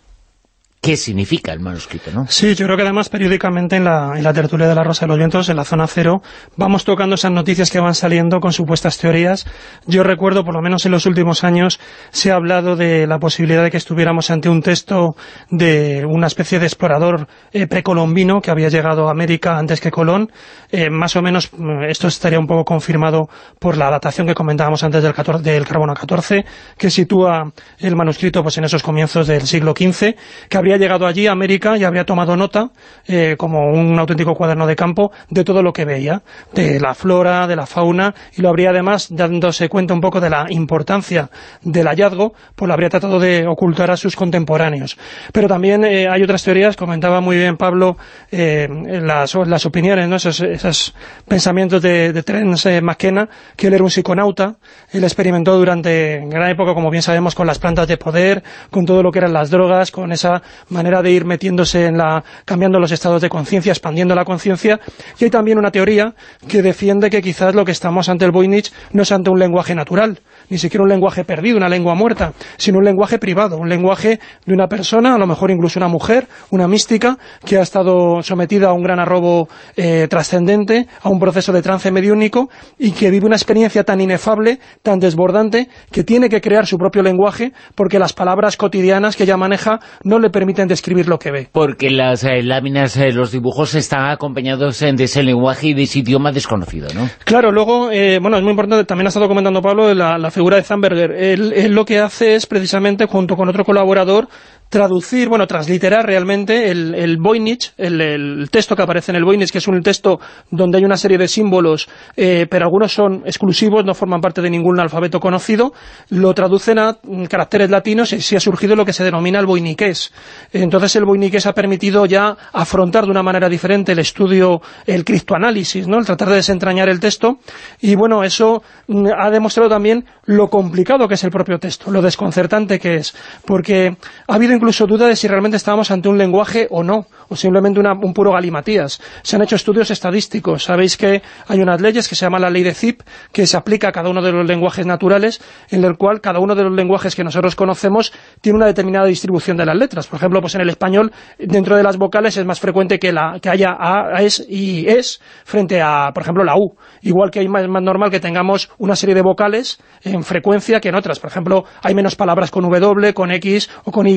qué significa el manuscrito, ¿no? Sí, yo creo que además periódicamente en la, tertulia de la Rosa de los Vientos, en la zona cero, vamos tocando esas noticias que van saliendo con supuestas teorías. Yo recuerdo, por lo menos en los últimos años, se ha hablado de la posibilidad de que estuviéramos ante un texto de una especie de explorador eh, precolombino que había llegado a América antes que Colón. Eh, más o menos mm, esto estaría un poco confirmado por la datación que comentábamos antes del, 14, del carbono 14, que sitúa el manuscrito pues en esos comienzos del siglo XV, que habría llegado allí a América y habría tomado nota, eh, como un auténtico cuaderno de campo, de todo lo que veía, de la flora, de la fauna, y lo habría además, dándose cuenta un poco de la importancia del hallazgo, pues lo habría tratado de ocultar a sus contemporáneos. Pero también eh, hay otras teorías, comentaba muy bien Pablo, eh, las, las, opiniones, ¿no? esos, esos pensamientos de, de Terence McKenna, que él era un psiconauta, él experimentó durante gran época, como bien sabemos, con las plantas de poder, con todo lo que eran las drogas, con esa manera de ir metiéndose en la... cambiando los estados de conciencia, expandiendo la conciencia, y hay también una teoría que defiende que quizás lo que estamos ante el Voynich no es ante un lenguaje natural, ni siquiera un lenguaje perdido, una lengua muerta, sino un lenguaje privado, un lenguaje de una persona, a lo mejor incluso una mujer, una mística, que ha estado sometida a un gran arrobo eh, trascendente, a un proceso de trance mediúnico, y que vive una experiencia tan inefable, tan desbordante, que tiene que crear su propio lenguaje, porque las palabras cotidianas que ella maneja no le permiten describir lo que ve. Porque las eh, láminas, eh, los dibujos están acompañados de ese lenguaje y de ese idioma desconocido, ¿no? Claro, luego, bueno, es muy importante, también ha estado comentando Pablo, la, la figura de Zamberger. él, lo que hace es precisamente, junto con otro colaborador, traducir, bueno, transliterar realmente el, el Voynich, el, texto que aparece en el Voynich, que es un texto donde hay una serie de símbolos, eh, pero algunos son exclusivos, no forman parte de ningún alfabeto conocido, lo traducen a caracteres latinos y así ha surgido lo que se denomina el Voyniqués. Entonces el Voyniqués ha permitido ya afrontar de una manera diferente el estudio, el criptoanálisis, ¿no? el tratar de desentrañar el texto, y bueno, eso mm, ha demostrado también lo complicado que es el propio texto, lo desconcertante que es, porque ha habido incluso duda de si realmente estábamos ante un lenguaje o no, o simplemente un puro galimatías. Se han hecho estudios estadísticos. Sabéis que hay unas leyes que se llama la ley de Zip, que se aplica a cada uno de los lenguajes naturales, en el cual cada uno de los lenguajes que nosotros conocemos tiene una determinada distribución de las letras. Por ejemplo, pues en el español, dentro de las vocales es más frecuente que, la, que haya A, es y es frente a, por ejemplo, la U. Igual que es más, más normal que tengamos una serie de vocales en frecuencia que en otras. Por ejemplo, hay menos palabras con W, con X o con Y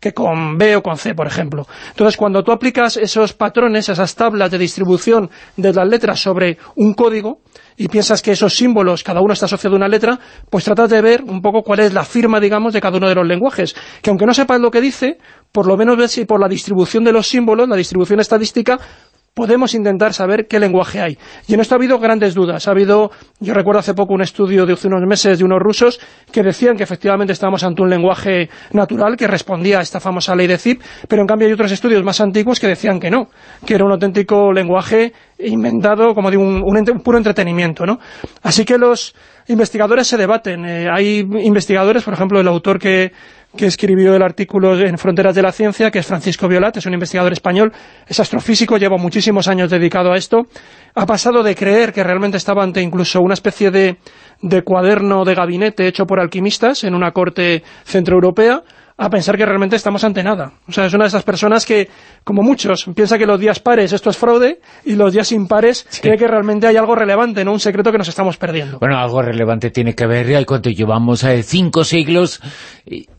que con B o con C, por ejemplo. Entonces, tú aplicas esos patrones, esas tablas de distribución de las letras sobre un código, y piensas que esos símbolos, cada uno está asociado a una letra, pues tratas de ver un poco cuál es la firma, digamos, de cada uno de los lenguajes. Que aunque no sepas lo que dice, por lo menos ves si por la distribución de los símbolos, la distribución estadística, podemos intentar saber qué lenguaje hay. Y en esto ha habido grandes dudas. Ha habido, yo recuerdo hace poco un estudio de hace unos meses de unos rusos que decían que efectivamente estábamos ante un lenguaje natural que respondía a esta famosa ley de Zip, pero en cambio hay otros estudios más antiguos que decían que no, que era un auténtico lenguaje inventado, como digo, un, puro entretenimiento, ¿no? Así que los investigadores se debaten. Eh, hay investigadores, por ejemplo, el autor que, que escribió el artículo en Fronteras de la Ciencia, que es Francisco Violat, es un investigador español, es astrofísico, lleva muchísimos años dedicado a esto, ha pasado de creer que realmente estaba ante incluso una especie de, de cuaderno de gabinete hecho por alquimistas en una corte centroeuropea, a pensar que realmente estamos ante nada. O sea, es una de esas personas que, como muchos, piensa que los días pares esto es fraude y los días impares cree que realmente hay algo relevante, no un secreto que nos estamos perdiendo. Bueno, algo relevante tiene que ver, ¿y cuánto llevamos? Eh, cinco siglos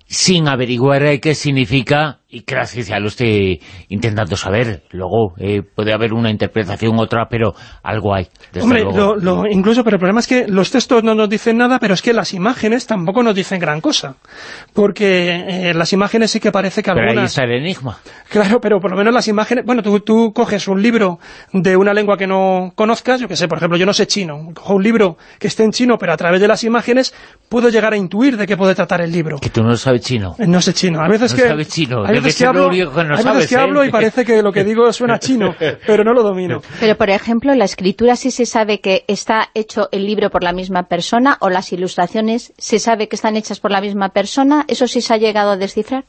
sin averiguar qué significa y gracias ya lo estoy intentando saber. Luego eh, puede haber una interpretación otra, pero algo hay. Hombre, lo, incluso, pero el problema es que los textos no nos dicen nada, pero es que las imágenes tampoco nos dicen gran cosa. Porque eh, las imágenes sí que parece que pero algunas... ahí está el enigma. Claro, pero por lo menos las imágenes... Bueno, tú, tú coges un libro de una lengua que no conozcas, yo que sé, por ejemplo, yo no sé chino. Cojo un libro que esté en chino, pero a través de las imágenes puedo llegar a intuir de qué puede tratar el libro. Que tú no sabes chino. Eh, no sé chino. A veces no que... chino. Hay veces que hablo, que, hablo y parece que lo que digo suena chino, pero no lo domino. Pero, por ejemplo, ¿la escritura sí se sabe que está hecho el libro por la misma persona o las ilustraciones se sabe que están hechas por la misma persona? ¿Eso sí se ha llegado a descifrar?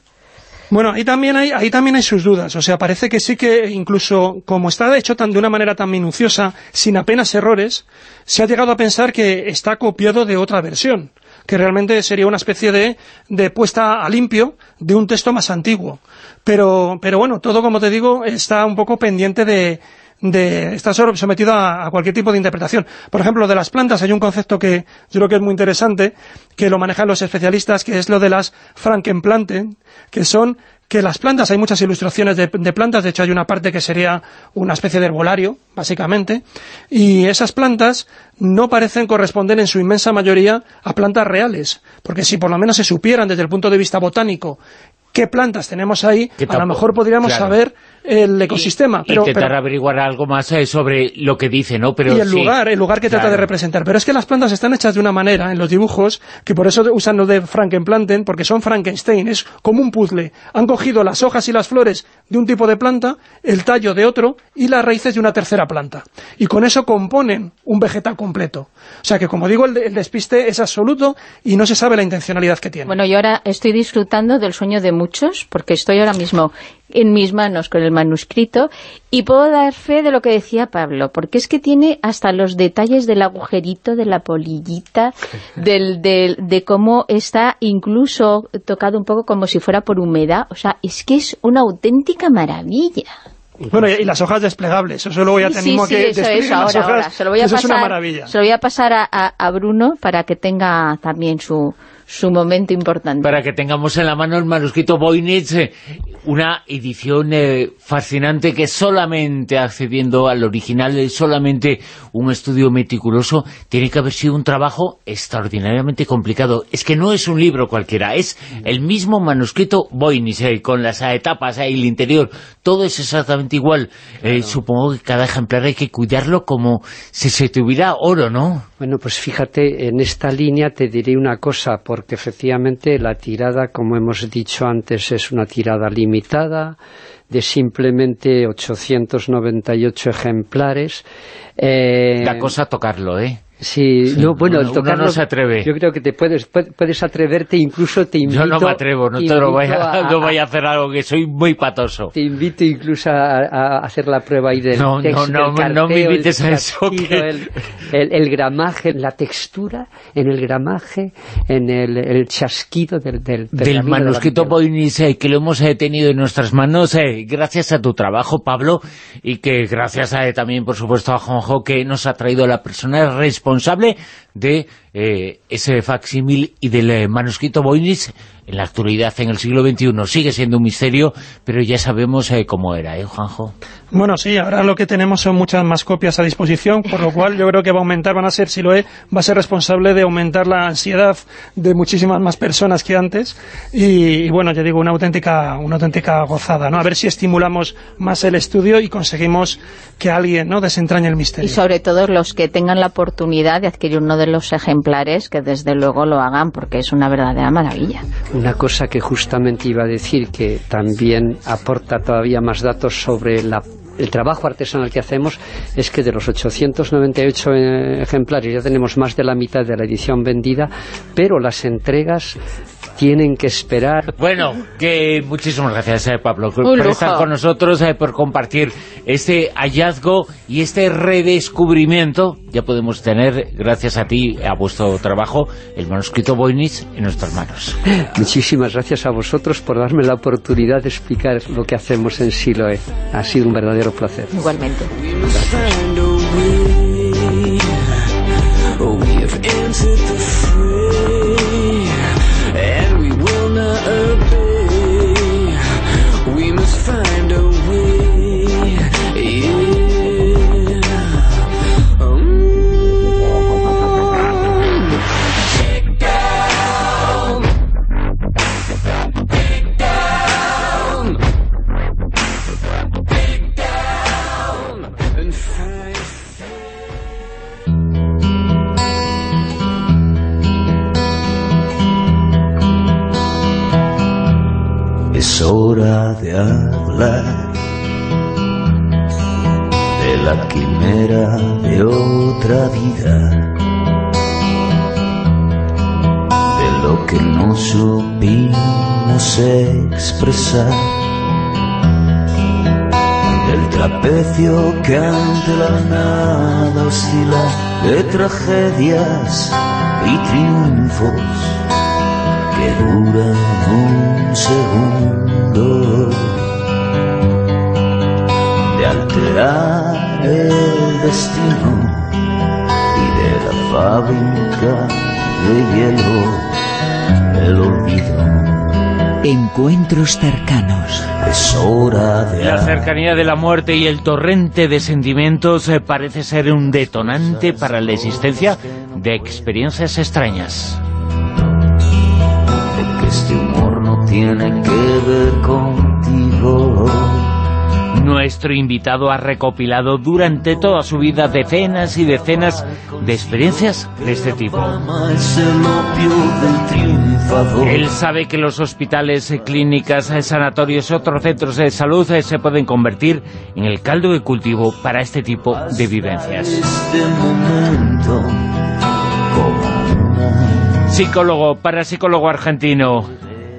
Bueno, ahí también hay, ahí también hay sus dudas. O sea, parece que sí que incluso como está hecho tan, de una manera tan minuciosa, sin apenas errores, se ha llegado a pensar que está copiado de otra versión que realmente sería una especie de, de puesta a limpio de un texto más antiguo. Pero, pero bueno, todo, como te digo, está un poco pendiente de, de está sometido a, cualquier tipo de interpretación. Por ejemplo, de las plantas hay un concepto que yo creo que es muy interesante, que lo manejan los especialistas, que es lo de las Frankenplanten, que son que las plantas, hay muchas ilustraciones de, de, plantas, de hecho hay una parte que sería una especie de herbolario, básicamente, y esas plantas no parecen corresponder en su inmensa mayoría a plantas reales, porque si por lo menos se supieran desde el punto de vista botánico qué plantas tenemos ahí, a lo mejor podríamos saber el ecosistema. pero, intentar averiguar algo más eh, sobre lo que dice, ¿no? Pero y el lugar, el lugar que trata de representar. Pero es que las plantas están hechas de una manera en los dibujos, que por eso usan lo de Frankenplanten, porque son Frankenstein, es como un puzzle. Han cogido las hojas y las flores de un tipo de planta, el tallo de otro y las raíces de una tercera planta. Y con eso componen un vegetal completo. O sea que, como digo, el, el despiste es absoluto y no se sabe la intencionalidad que tiene. Bueno, yo ahora estoy disfrutando del sueño de muchos, porque estoy ahora mismo en mis manos con el manuscrito y puedo dar fe de lo que decía Pablo, porque es que tiene hasta los detalles del agujerito, de la polillita, del, de cómo está incluso tocado un poco como si fuera por humedad. O sea, es que es una auténtica maravilla. Bueno, y las hojas desplegables, eso luego ya te animo que eso, eso, ahora, ahora. Se lo voy a pasar, es una maravilla. Se lo voy a pasar a, a Bruno para que tenga también su, su momento importante. Para que tengamos en la mano el manuscrito Voynich, eh, una edición eh, fascinante que solamente accediendo al original, eh, solamente un estudio meticuloso, tiene que haber sido un trabajo extraordinariamente complicado. Es que no es un libro cualquiera, es el mismo manuscrito Voynich, con las etapas, y el interior, todo es exactamente igual. supongo que cada ejemplar hay que cuidarlo como si se tuviera oro, ¿no? Bueno, pues fíjate, en esta línea te diré una cosa, porque efectivamente la tirada, como hemos dicho antes, es una tirada limitada de simplemente 898 ejemplares. Eh, la cosa tocarlo, ¿eh? Sí, no, bueno, el tocarlo, no se atreve. Yo creo que te puedes, puedes atreverte, incluso te invito... Yo no me atrevo, no te lo voy a, no voy a hacer algo que soy muy patoso. Te invito incluso a, hacer la prueba ahí del no, texto, no, no, no me invites a eso. el, gramaje, la textura en el gramaje, en el, chasquido del Del, del manuscrito Boinice, que lo hemos tenido en nuestras manos eh, gracias a tu trabajo, Pablo, y que gracias a, también, por supuesto, a Jonjo, que nos ha traído la persona responsable responsable de eh, ese facsímil y del eh, manuscrito Voynich en la actualidad, en el siglo XXI, sigue siendo un misterio, pero ya sabemos eh, cómo era, ¿eh, Juanjo? Bueno, sí, ahora lo que tenemos son muchas más copias a disposición, por lo cual yo creo que va a aumentar, van a ser, si lo es, va a ser responsable de aumentar la ansiedad de muchísimas más personas que antes, y, bueno, ya digo, una auténtica, una auténtica gozada, ¿no? A ver si estimulamos más el estudio y conseguimos que alguien, ¿no?, desentrañe el misterio. Y sobre todo los que tengan la oportunidad de adquirir uno de los ejemplares, que desde luego lo hagan, porque es una verdadera maravilla. Una cosa que justamente iba a decir, que también aporta todavía más datos sobre la el trabajo artesanal que hacemos es que de los 898 eh, ejemplares ya tenemos más de la mitad de la edición vendida, pero las entregas tienen que esperar. Bueno, que muchísimas gracias, eh, Pablo, por estar con nosotros, eh, por compartir este hallazgo y este redescubrimiento. Ya podemos tener, gracias a ti, a vuestro trabajo, el manuscrito Voynich en nuestras manos. Muchísimas gracias a vosotros por darme la oportunidad de explicar lo que hacemos en Siloe. Ha sido un verdadero placer. Igualmente. Hora de hablar de la quimera de otra vida, de lo que no supimos expresar, del trapecio que ante la nada oscila, de tragedias y triunfos que duran un segundo de alterar el destino y de la fábrica de hielo el olvido. Encuentros cercanos. Es hora de... La cercanía de la muerte y el torrente de sentimientos eh, parece ser un detonante para la existencia de experiencias extrañas este humor no tiene que ver contigo. Nuestro invitado ha recopilado durante toda su vida decenas y decenas de experiencias de este tipo. Él sabe que los hospitales, clínicas, sanatorios y otros centros de salud se pueden convertir en el caldo de cultivo para este tipo de vivencias. Psicólogo, parapsicólogo argentino.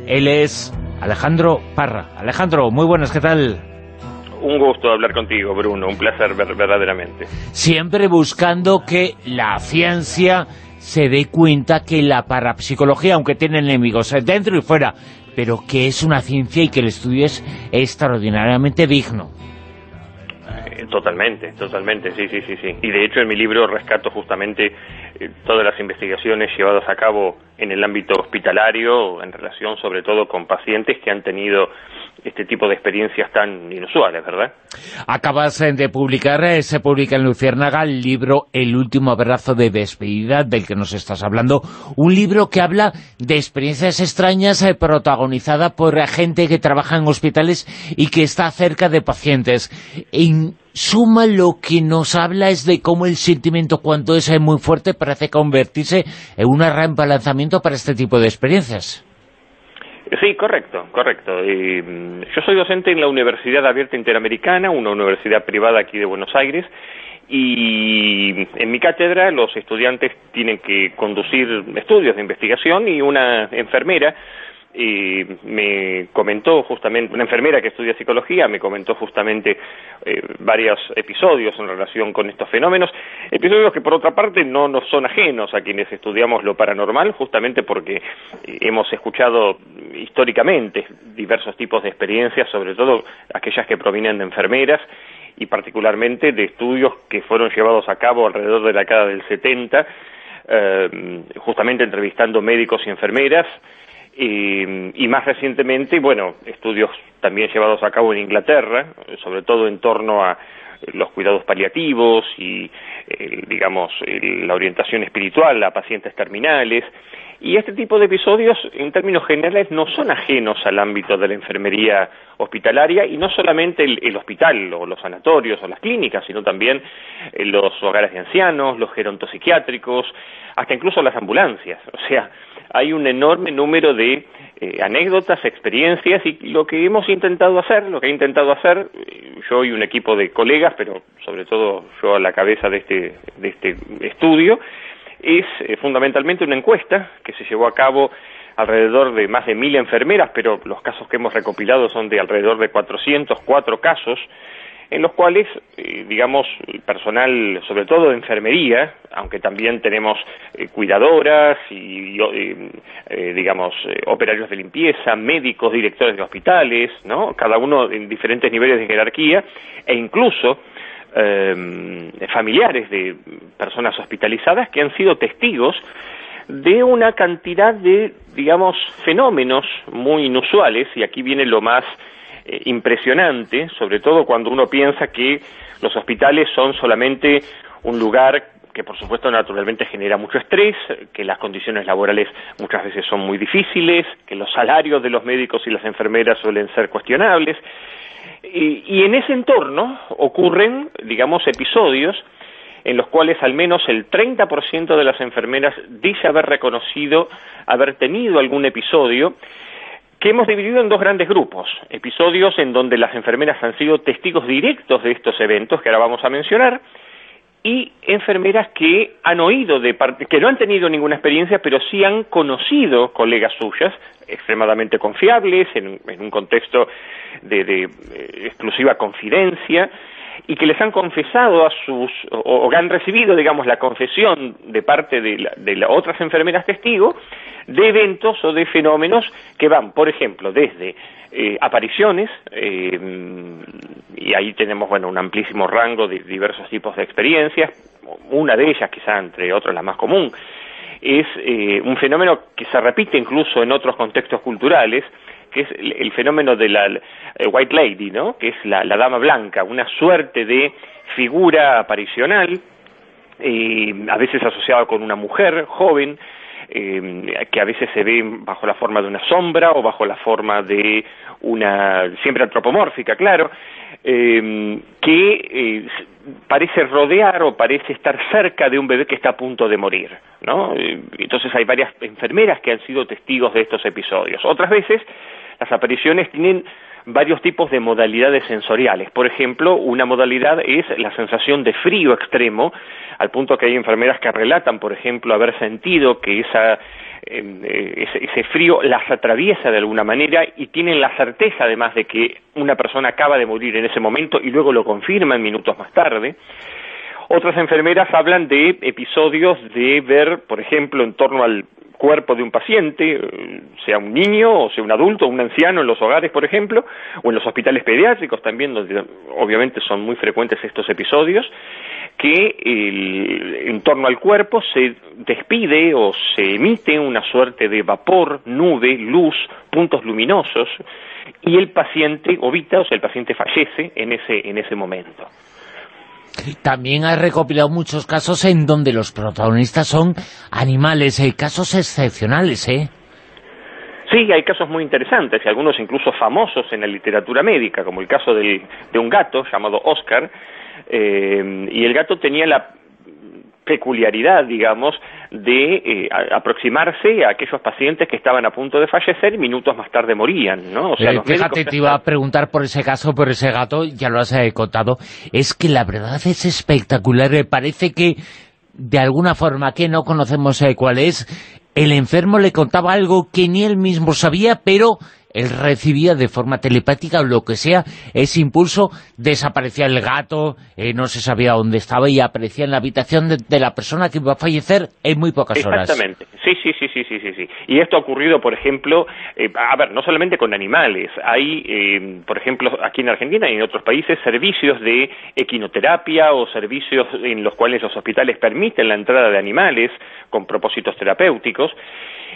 Él es Alejandro Parra. Alejandro, muy buenas, ¿qué tal? Un gusto hablar contigo, Bruno, un placer verdaderamente. Siempre buscando que la ciencia se dé cuenta que la parapsicología, aunque tiene enemigos dentro y fuera, pero que es una ciencia y que el estudio es extraordinariamente digno. Totalmente, totalmente, sí, sí, sí, sí. Y de hecho en mi libro rescato justamente eh, todas las investigaciones llevadas a cabo en el ámbito hospitalario, en relación sobre todo con pacientes que han tenido este tipo de experiencias tan inusuales, ¿verdad? Acabas eh, de publicar, eh, se publica en Luciérnaga, el libro El último abrazo de despedida, del que nos estás hablando, un libro que habla de experiencias extrañas protagonizada por gente que trabaja en hospitales y que está cerca de pacientes. En suma, lo que nos habla es de cómo el sentimiento, cuando es muy fuerte, parece convertirse en un reemplazamiento para este tipo de experiencias. Sí, correcto, correcto. Mm, yo soy docente en la Universidad Abierta Interamericana, una universidad privada aquí de Buenos Aires, y en mi cátedra los estudiantes tienen que conducir estudios de investigación y una enfermera y me comentó justamente, una enfermera que estudia psicología, me comentó justamente eh, varios episodios en relación con estos fenómenos, episodios que por otra parte no nos son ajenos a quienes estudiamos lo paranormal, justamente porque eh, hemos escuchado históricamente diversos tipos de experiencias, sobre todo aquellas que provienen de enfermeras, y particularmente de estudios que fueron llevados a cabo alrededor de la década del 70, eh, justamente entrevistando médicos y enfermeras, y, más recientemente, bueno, estudios también llevados a cabo en Inglaterra, sobre todo en torno a los cuidados paliativos y, eh, digamos, la orientación espiritual a pacientes terminales. Y este tipo de episodios, en términos generales, no son ajenos al ámbito de la enfermería hospitalaria y no solamente el, hospital o los sanatorios o las clínicas, sino también eh, los hogares de ancianos, los gerontopsiquiátricos, hasta incluso las ambulancias. O sea, hay un enorme número de eh, anécdotas, experiencias y lo que hemos intentado hacer, lo que he intentado hacer, eh, yo y un equipo de colegas, pero sobre todo yo a la cabeza de este, de este estudio, es eh, fundamentalmente una encuesta que se llevó a cabo alrededor de más de mil enfermeras, pero los casos que hemos recopilado son de alrededor de 404 casos, en los cuales, eh, digamos, el personal, sobre todo de enfermería, aunque también tenemos eh, cuidadoras y, eh, digamos, operarios de limpieza, médicos, directores de hospitales, ¿no? Cada uno en diferentes niveles de jerarquía, e incluso familiares de personas hospitalizadas que han sido testigos de una cantidad de, digamos, fenómenos muy inusuales, y aquí viene lo más eh, impresionante, sobre todo cuando uno piensa que los hospitales son solamente un lugar que por supuesto naturalmente genera mucho estrés, que las condiciones laborales muchas veces son muy difíciles, que los salarios de los médicos y las enfermeras suelen ser cuestionables. Y, y en ese entorno ocurren, digamos, episodios en los cuales al menos el 30% de las enfermeras dice haber reconocido haber tenido algún episodio que hemos dividido en dos grandes grupos, episodios en donde las enfermeras han sido testigos directos de estos eventos que ahora vamos a mencionar, y enfermeras que han oído de parte, que no han tenido ninguna experiencia, pero sí han conocido colegas suyas extremadamente confiables, en, un contexto de, de eh, exclusiva confidencia, y que les han confesado a sus, o, que han recibido, digamos, la confesión de parte de, las otras enfermeras testigos de eventos o de fenómenos que van, por ejemplo, desde eh, apariciones, eh, y ahí tenemos, bueno, un amplísimo rango de diversos tipos de experiencias, una de ellas, quizá entre otras la más común, es eh, un fenómeno que se repite incluso en otros contextos culturales, que es el, fenómeno de la eh, White Lady, ¿no? que es la, dama blanca, una suerte de figura aparicional, eh, a veces asociada con una mujer joven, eh, que a veces se ve bajo la forma de una sombra o bajo la forma de una, siempre antropomórfica, claro, que parece rodear o parece estar cerca de un bebé que está a punto de morir, ¿no? entonces hay varias enfermeras que han sido testigos de estos episodios. Otras veces las apariciones tienen varios tipos de modalidades sensoriales. Por ejemplo, una modalidad es la sensación de frío extremo, al punto que hay enfermeras que relatan, por ejemplo, haber sentido que esa, em, eh, ese, frío las atraviesa de alguna manera y tienen la certeza además de que una persona acaba de morir en ese momento y luego lo confirman minutos más tarde. Otras enfermeras hablan de episodios de ver, por ejemplo, en torno al cuerpo de un paciente, eh, sea un niño o sea un adulto, un anciano en los hogares, por ejemplo, o en los hospitales pediátricos también, donde obviamente son muy frecuentes estos episodios, que en torno al cuerpo se despide o se emite una suerte de vapor, nube, luz, puntos luminosos, y el paciente ovita, o sea, el paciente fallece en ese, en ese momento. También ha recopilado muchos casos en donde los protagonistas son animales, hay casos excepcionales, ¿eh? Sí, hay casos muy interesantes y algunos incluso famosos en la literatura médica, como el caso de un gato llamado Oscar, eh, y el gato tenía la peculiaridad, digamos, de eh, aproximarse a aquellos pacientes que estaban a punto de fallecer y minutos más tarde morían, ¿no? O sea, eh, fíjate, te iba a preguntar por ese caso, por ese gato, ya lo has eh, contado, es que la verdad es espectacular, parece que de alguna forma que no conocemos cuál es, el enfermo le contaba algo que ni él mismo sabía, pero él recibía de forma telepática lo que sea ese impulso, desaparecía el gato, eh, no se sabía dónde estaba y aparecía en la habitación de, la persona que iba a fallecer en muy pocas horas. Exactamente, sí, sí, sí, sí, sí, sí, Y esto ha ocurrido, por ejemplo, eh, a ver, no solamente con animales, hay, eh, por ejemplo, aquí en Argentina y en otros países, servicios de equinoterapia o servicios en los cuales los hospitales permiten la entrada de animales con propósitos terapéuticos,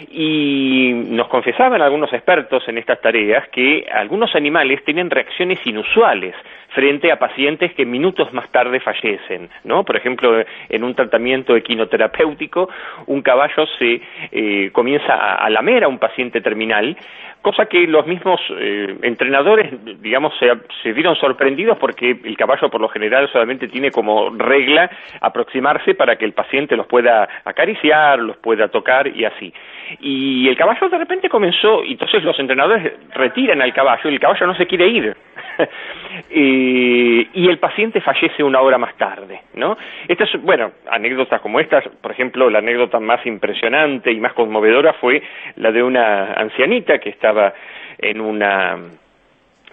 y nos confesaban algunos expertos en estas tareas que algunos animales tienen reacciones inusuales frente a pacientes que minutos más tarde fallecen, ¿no? Por ejemplo, en un tratamiento equinoterapéutico, un caballo se eh, comienza a, lamer a un paciente terminal, cosa que los mismos eh, entrenadores, digamos, se, se, vieron sorprendidos porque el caballo por lo general solamente tiene como regla aproximarse para que el paciente los pueda acariciar, los pueda tocar y así. Y el caballo de repente comenzó, y entonces los entrenadores retiran al caballo y el caballo no se quiere ir. y el paciente fallece una hora más tarde, ¿no? Estas, bueno, anécdotas como estas, por ejemplo, la anécdota más impresionante y más conmovedora fue la de una ancianita que estaba en una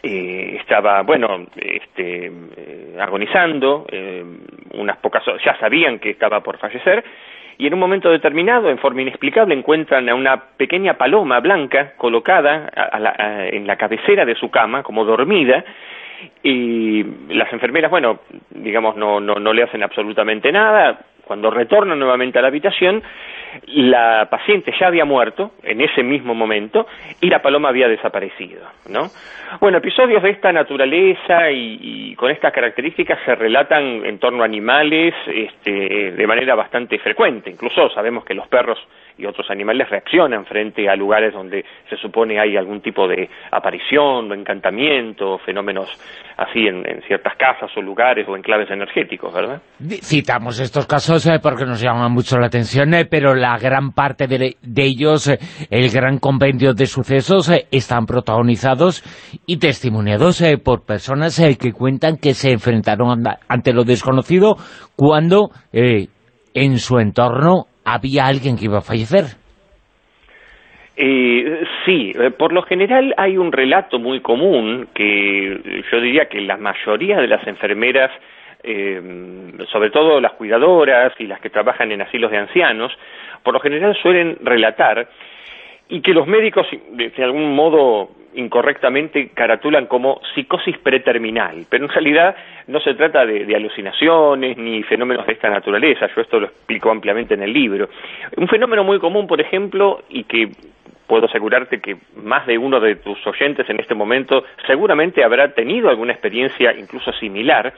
eh, estaba, bueno, este, eh, agonizando, eh, unas pocas ya sabían que estaba por fallecer, y en un momento determinado, en forma inexplicable, encuentran a una pequeña paloma blanca colocada en la cabecera de su cama, como dormida, y las enfermeras, bueno, digamos, no, no, no le hacen absolutamente nada, cuando retornan nuevamente a la habitación, la paciente ya había muerto en ese mismo momento y la paloma había desaparecido, ¿no? Bueno, episodios de esta naturaleza y, con estas características se relatan en torno a animales este, de manera bastante frecuente. Incluso sabemos que los perros y otros animales reaccionan frente a lugares donde se supone hay algún tipo de aparición o encantamiento, fenómenos así en, ciertas casas o lugares o enclaves energéticos, ¿verdad? Citamos estos casos eh, porque nos llaman mucho la atención, eh, pero la gran parte de, ellos, eh, el gran compendio de sucesos, están protagonizados y testimoniados por personas que cuentan que se enfrentaron ante lo desconocido cuando en su entorno había alguien que iba a fallecer. Eh, sí, eh, por lo general hay un relato muy común que yo diría que la mayoría de las enfermeras, eh, sobre todo las cuidadoras y las que trabajan en asilos de ancianos, por lo general suelen relatar y que los médicos de algún modo incorrectamente caratulan como psicosis preterminal, pero en realidad no se trata de, alucinaciones ni fenómenos de esta naturaleza, yo esto lo explico ampliamente en el libro. Un fenómeno muy común, por ejemplo, y que puedo asegurarte que más de uno de tus oyentes en este momento seguramente habrá tenido alguna experiencia incluso similar,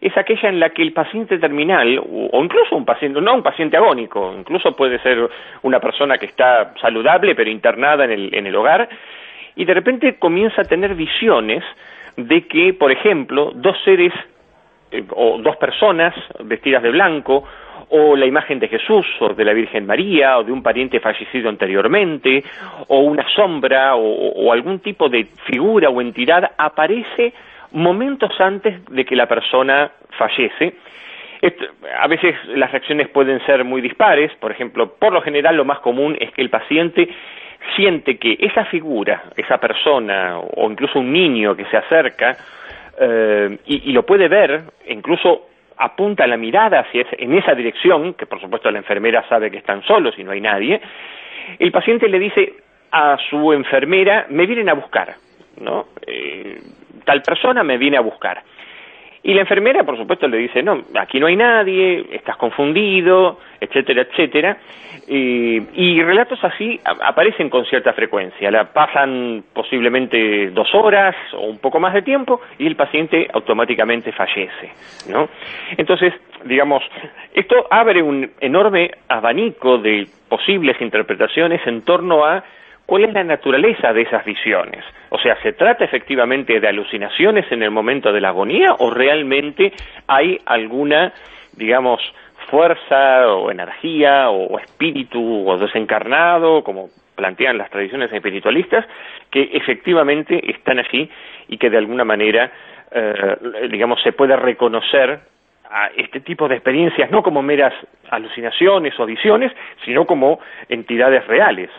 es aquella en la que el paciente terminal, o incluso un paciente, no un paciente agónico, incluso puede ser una persona que está saludable pero internada en el, en el hogar, y de repente comienza a tener visiones de que, por ejemplo, dos seres eh, o dos personas vestidas de blanco o la imagen de Jesús o de la Virgen María o de un pariente fallecido anteriormente o una sombra o, algún tipo de figura o entidad aparece momentos antes de que la persona fallece. a veces las reacciones pueden ser muy dispares, por ejemplo, por lo general lo más común es que el paciente siente que esa figura, esa persona o incluso un niño que se acerca eh, y, lo puede ver, incluso apunta la mirada hacia en esa dirección, que por supuesto la enfermera sabe que están solos y no hay nadie, el paciente le dice a su enfermera, me vienen a buscar, ¿no? Eh, tal persona me viene a buscar. Y la enfermera, por supuesto, le dice, no, aquí no hay nadie, estás confundido, etcétera, etcétera. y relatos así aparecen con cierta frecuencia. La pasan posiblemente dos horas o un poco más de tiempo y el paciente automáticamente fallece, ¿no? Entonces, digamos, esto abre un enorme abanico de posibles interpretaciones en torno a cuál es la naturaleza de esas visiones. O sea, ¿se trata efectivamente de alucinaciones en el momento de la agonía o realmente hay alguna, digamos, fuerza o energía o, espíritu o desencarnado, como plantean las tradiciones espiritualistas, que efectivamente están allí y que de alguna manera, eh, digamos, se puede reconocer a este tipo de experiencias no como meras alucinaciones o visiones, sino como entidades reales.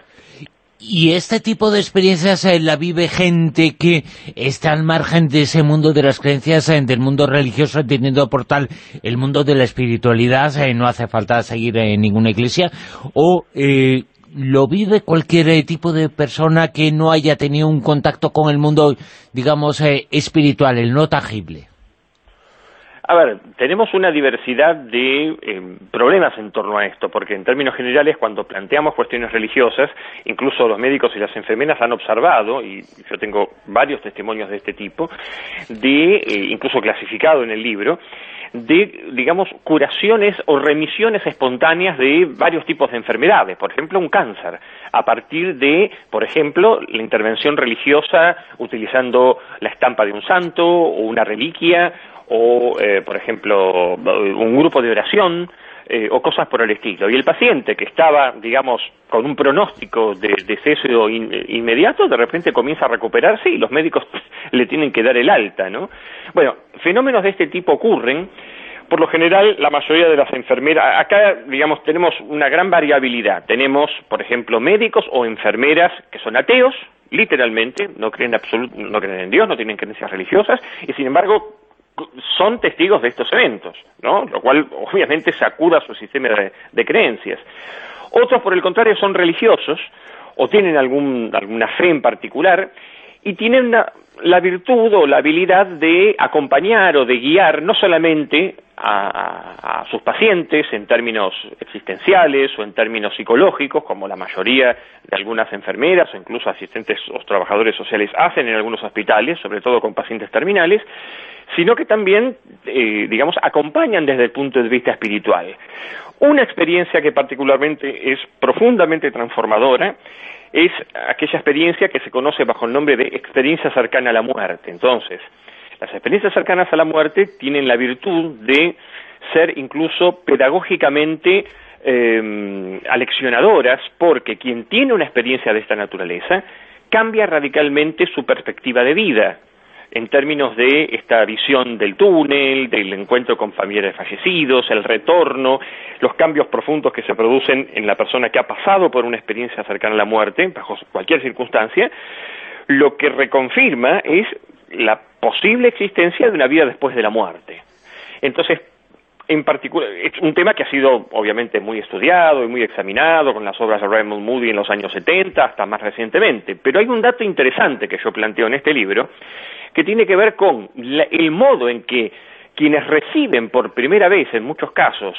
Y este tipo de experiencias eh, la vive gente que está al margen de ese mundo de las creencias, eh, del mundo religioso, teniendo por tal el mundo de la espiritualidad, eh, no hace falta seguir en ninguna iglesia, o lo vive cualquier tipo de persona que no haya tenido un contacto con el mundo, digamos, espiritual, el no tangible. A ver, tenemos una diversidad de eh, problemas en torno a esto, porque en términos generales, cuando planteamos cuestiones religiosas, incluso los médicos y las enfermeras han observado, y yo tengo varios testimonios de este tipo, de, eh, incluso clasificado en el libro, de, digamos, curaciones o remisiones espontáneas de varios tipos de enfermedades, por ejemplo, un cáncer, a partir de, por ejemplo, la intervención religiosa utilizando la estampa de un santo o una reliquia o, eh, por ejemplo, un grupo de oración eh, o cosas por el estilo. Y el paciente que estaba, digamos, con un pronóstico de deceso inmediato, de repente comienza a recuperarse y los médicos le tienen que dar el alta, ¿no? Bueno, fenómenos de este tipo ocurren. Por lo general, la mayoría de las enfermeras, acá, digamos, tenemos una gran variabilidad. Tenemos, por ejemplo, médicos o enfermeras que son ateos, literalmente, no creen, no creen en Dios, no tienen creencias religiosas, y sin embargo son testigos de estos eventos, ¿no? Lo cual obviamente sacuda su sistema de, creencias. Otros, por el contrario, son religiosos o tienen alguna fe en particular y tienen la virtud o la habilidad de acompañar o de guiar no solamente a, sus pacientes en términos existenciales o en términos psicológicos, como la mayoría de algunas enfermeras o incluso asistentes o trabajadores sociales hacen en algunos hospitales, sobre todo con pacientes terminales, sino que también, eh, digamos, acompañan desde el punto de vista espiritual. Una experiencia que particularmente es profundamente transformadora es aquella experiencia que se conoce bajo el nombre de experiencia cercana a la muerte. Entonces, las experiencias cercanas a la muerte tienen la virtud de ser incluso pedagógicamente eh, aleccionadoras porque quien tiene una experiencia de esta naturaleza cambia radicalmente su perspectiva de vida en términos de esta visión del túnel, del encuentro con familiares fallecidos, el retorno, los cambios profundos que se producen en la persona que ha pasado por una experiencia cercana a la muerte, bajo cualquier circunstancia, lo que reconfirma es la posible existencia de una vida después de la muerte. Entonces, en particular, es un tema que ha sido obviamente muy estudiado y muy examinado con las obras de Raymond Moody en los años 70 hasta más recientemente, pero hay un dato interesante que yo planteo en este libro que tiene que ver con el modo en que quienes reciben por primera vez, en muchos casos,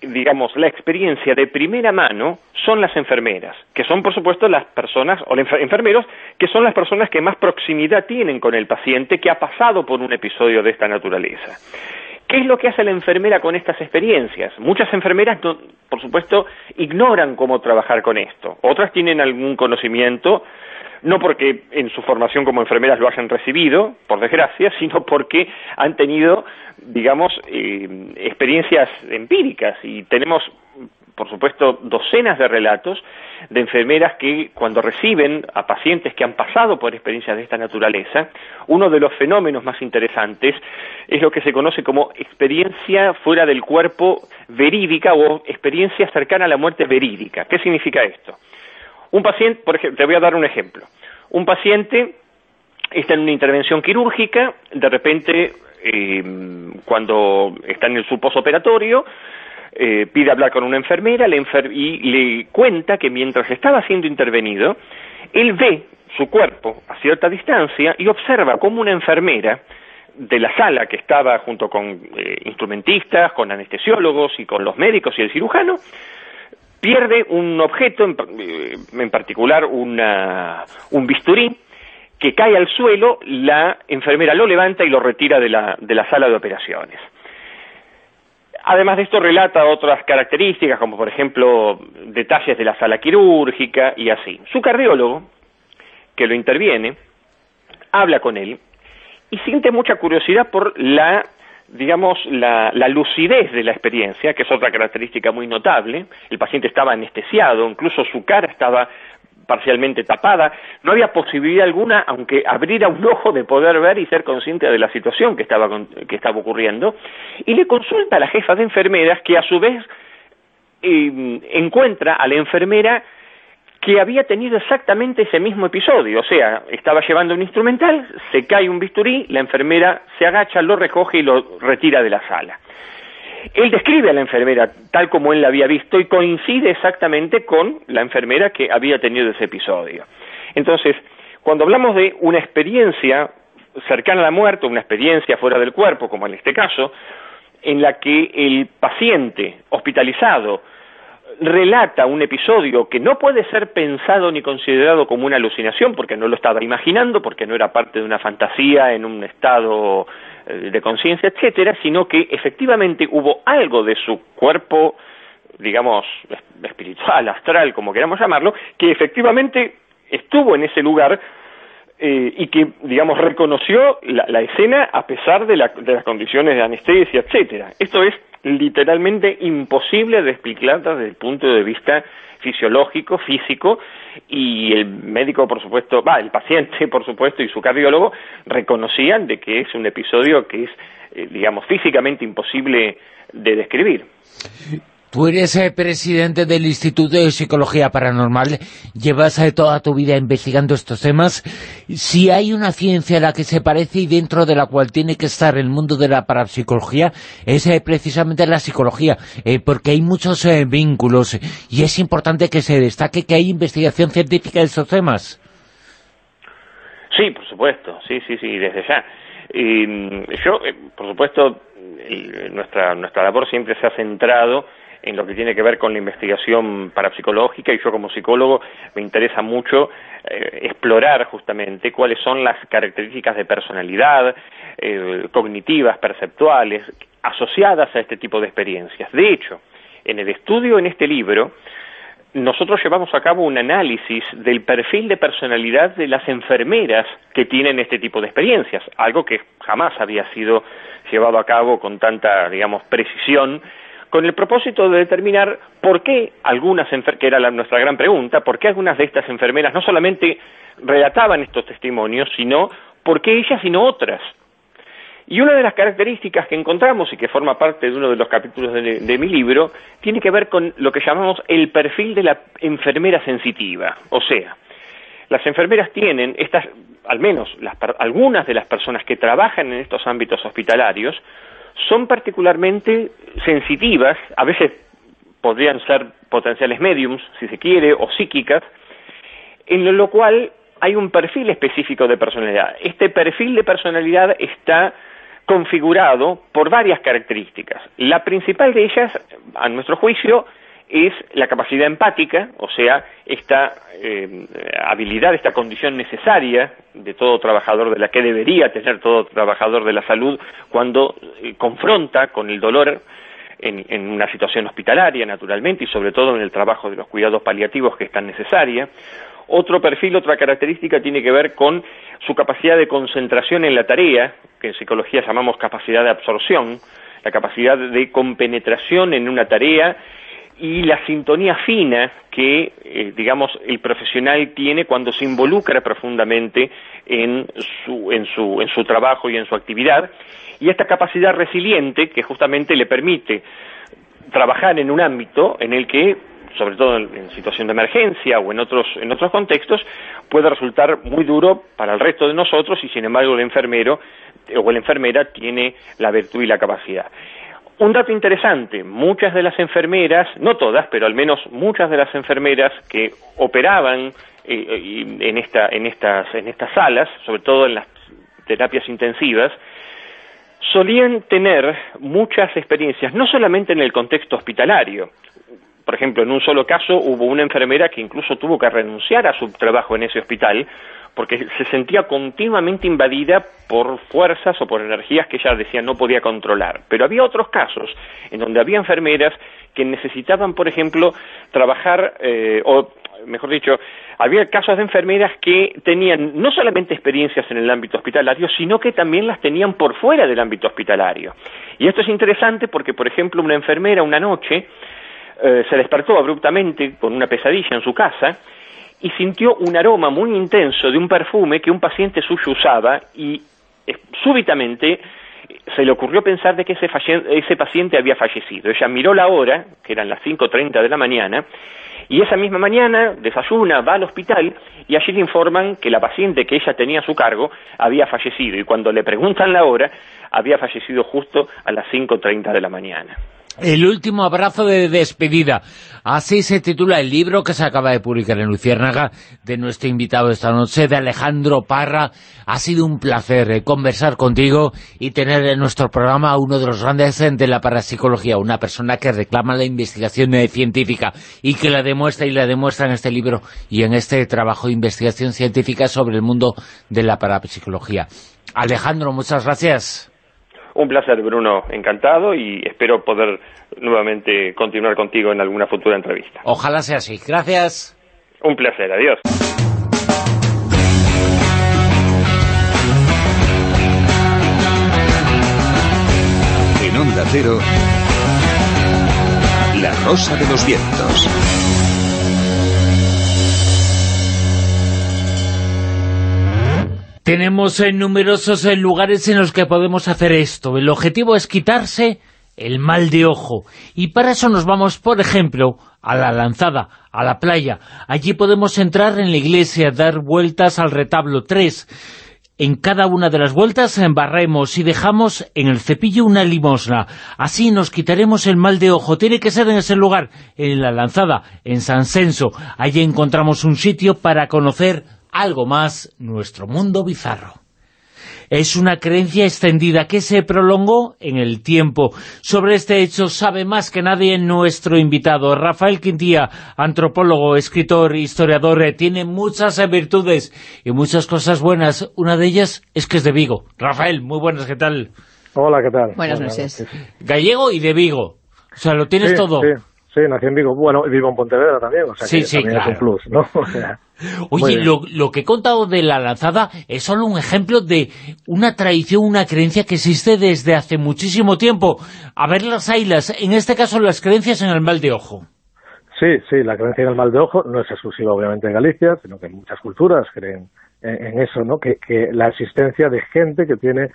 digamos, la experiencia de primera mano son las enfermeras, que son, por supuesto, las personas, o enfermeros, que son las personas que más proximidad tienen con el paciente que ha pasado por un episodio de esta naturaleza. ¿Qué es lo que hace la enfermera con estas experiencias? Muchas enfermeras, por supuesto, ignoran cómo trabajar con esto. Otras tienen algún conocimiento no porque en su formación como enfermeras lo hayan recibido, por desgracia, sino porque han tenido, digamos, eh, experiencias empíricas y tenemos, por supuesto, docenas de relatos de enfermeras que cuando reciben a pacientes que han pasado por experiencias de esta naturaleza, uno de los fenómenos más interesantes es lo que se conoce como experiencia fuera del cuerpo verídica o experiencia cercana a la muerte verídica. ¿Qué significa esto? Un paciente, por ejemplo, te voy a dar un ejemplo. Un paciente está en una intervención quirúrgica, de repente, eh, cuando está en el su posoperatorio, eh, pide hablar con una enfermera y le cuenta que mientras estaba siendo intervenido, él ve su cuerpo a cierta distancia y observa cómo una enfermera de la sala que estaba junto con eh, instrumentistas, con anestesiólogos y con los médicos y el cirujano, pierde un objeto, en, eh, particular un bisturí, que cae al suelo, la enfermera lo levanta y lo retira de la, de la sala de operaciones. Además de esto relata otras características, como por ejemplo detalles de la sala quirúrgica y así. Su cardiólogo, que lo interviene, habla con él y siente mucha curiosidad por la digamos, la, lucidez de la experiencia, que es otra característica muy notable. El paciente estaba anestesiado, incluso su cara estaba parcialmente tapada, no había posibilidad alguna, aunque abriera un ojo, de poder ver y ser consciente de la situación que estaba, que estaba ocurriendo, y le consulta a la jefa de enfermeras, que a su vez eh, encuentra a la enfermera que había tenido exactamente ese mismo episodio, o sea, estaba llevando un instrumental, se cae un bisturí, la enfermera se agacha, lo recoge y lo retira de la sala. Él describe a la enfermera tal como él la había visto y coincide exactamente con la enfermera que había tenido ese episodio. Entonces, cuando hablamos de una experiencia cercana a la muerte, una experiencia fuera del cuerpo, como en este caso, en la que el paciente hospitalizado relata un episodio que no puede ser pensado ni considerado como una alucinación porque no lo estaba imaginando, porque no era parte de una fantasía en un estado de conciencia, etcétera, sino que efectivamente hubo algo de su cuerpo, digamos, espiritual, astral, como queramos llamarlo, que efectivamente estuvo en ese lugar eh, y que, digamos, reconoció la, escena a pesar de, de las condiciones de anestesia, etcétera. Esto es literalmente imposible de explicar desde el punto de vista fisiológico, físico, y el médico, por supuesto, va, el paciente, por supuesto, y su cardiólogo reconocían de que es un episodio que es, eh, digamos, físicamente imposible de describir. Tú eres eh, presidente del Instituto de Psicología Paranormal, llevas eh, toda tu vida investigando estos temas. Si hay una ciencia a la que se parece y dentro de la cual tiene que estar el mundo de la parapsicología, es eh, precisamente la psicología, porque hay muchos vínculos y es importante que se destaque que hay investigación científica de estos temas. Sí, por supuesto, sí, sí, sí, desde ya. yo, por supuesto, nuestra, nuestra labor siempre se ha centrado en lo que tiene que ver con la investigación parapsicológica y yo como psicólogo me interesa mucho eh, explorar justamente cuáles son las características de personalidad, eh, cognitivas, perceptuales, asociadas a este tipo de experiencias. De hecho, en el estudio en este libro, nosotros llevamos a cabo un análisis del perfil de personalidad de las enfermeras que tienen este tipo de experiencias, algo que jamás había sido llevado a cabo con tanta, digamos, precisión con el propósito de determinar por qué algunas, que era nuestra gran pregunta, por qué algunas de estas enfermeras no solamente relataban estos testimonios, sino por qué ellas y no otras. Y una de las características que encontramos y que forma parte de uno de los capítulos de, mi libro tiene que ver con lo que llamamos el perfil de la enfermera sensitiva. O sea, las enfermeras tienen estas, al menos algunas de las personas que trabajan en estos ámbitos hospitalarios, son particularmente sensitivas, a veces podrían ser potenciales mediums, si se quiere, o psíquicas, en lo cual hay un perfil específico de personalidad. Este perfil de personalidad está configurado por varias características. La principal de ellas, a nuestro juicio, es la capacidad empática, o sea, esta eh, habilidad, esta condición necesaria de todo trabajador, de la que debería tener todo trabajador de la salud cuando eh, confronta con el dolor en, en, una situación hospitalaria, naturalmente, y sobre todo en el trabajo de los cuidados paliativos que es tan necesaria. Otro perfil, otra característica tiene que ver con su capacidad de concentración en la tarea, que en psicología llamamos capacidad de absorción, la capacidad de compenetración en una tarea y la sintonía fina que, eh, digamos, el profesional tiene cuando se involucra profundamente en su, en, su, en su trabajo y en su actividad, y esta capacidad resiliente que justamente le permite trabajar en un ámbito en el que, sobre todo en, situación de emergencia o en otros, en otros contextos, puede resultar muy duro para el resto de nosotros y sin embargo el enfermero o la enfermera tiene la virtud y la capacidad. Un dato interesante, muchas de las enfermeras, no todas, pero al menos muchas de las enfermeras que operaban eh, en, esta, en, estas, en estas salas, sobre todo en las terapias intensivas, solían tener muchas experiencias, no solamente en el contexto hospitalario. Por ejemplo, en un solo caso hubo una enfermera que incluso tuvo que renunciar a su trabajo en ese hospital porque se sentía continuamente invadida por fuerzas o por energías que ella decía no podía controlar. Pero había otros casos en donde había enfermeras que necesitaban, por ejemplo, trabajar, eh, o mejor dicho, había casos de enfermeras que tenían no solamente experiencias en el ámbito hospitalario, sino que también las tenían por fuera del ámbito hospitalario. Y esto es interesante porque, por ejemplo, una enfermera una noche eh, se despertó abruptamente con una pesadilla en su casa y sintió un aroma muy intenso de un perfume que un paciente suyo usaba y eh, súbitamente se le ocurrió pensar de que ese, ese paciente había fallecido. Ella miró la hora, que eran las 5.30 de la mañana, y esa misma mañana desayuna, va al hospital y allí le informan que la paciente que ella tenía a su cargo había fallecido y cuando le preguntan la hora, había fallecido justo a las 5.30 de la mañana. El último abrazo de despedida. Así se titula el libro que se acaba de publicar en Luciérnaga de nuestro invitado esta noche, de Alejandro Parra. Ha sido un placer eh, conversar contigo y tener en nuestro programa a uno de los grandes de la parapsicología, una persona que reclama la investigación científica y que la demuestra y la demuestra en este libro y en este trabajo de investigación científica sobre el mundo de la parapsicología. Alejandro, muchas gracias. Un placer, Bruno, encantado y espero poder nuevamente continuar contigo en alguna futura entrevista. Ojalá sea así. Gracias. Un placer, adiós. En Onda Cero... La Rosa de los Vientos. Tenemos en numerosos eh, lugares en los que podemos hacer esto. El objetivo es quitarse el mal de ojo. Y para eso nos vamos, por ejemplo, a la lanzada, a la playa. Allí podemos entrar en la iglesia, dar vueltas al retablo 3. En cada una de las vueltas embarremos y dejamos en el cepillo una limosna. Así nos quitaremos el mal de ojo. Tiene que ser en ese lugar, en la lanzada, en San Censo. Allí encontramos un sitio para conocer algo más nuestro mundo bizarro es una creencia extendida que se prolongó en el tiempo. Sobre este hecho sabe más que nadie nuestro invitado. Rafael Quintía, antropólogo, escritor, historiador, eh, tiene muchas virtudes y muchas cosas buenas. Una de ellas es que es de Vigo. Rafael, muy buenas, ¿qué tal? Hola, ¿qué tal? Buenas, noches. Gallego y de Vigo. O sea, lo tienes todo. Sí. Sí, nací en Vigo. Bueno, vivo en Pontevedra también, o sea que también es un plus, ¿no? Oye, lo, que he contado de la lanzada es solo un ejemplo de una tradición, una creencia que existe desde hace muchísimo tiempo. A ver las ailas, en este caso las creencias en el mal de ojo. Sí, sí, la creencia en el mal de ojo no es exclusiva obviamente en Galicia, sino que muchas culturas creen en, eso, ¿no? Que, que, la existencia de gente que tiene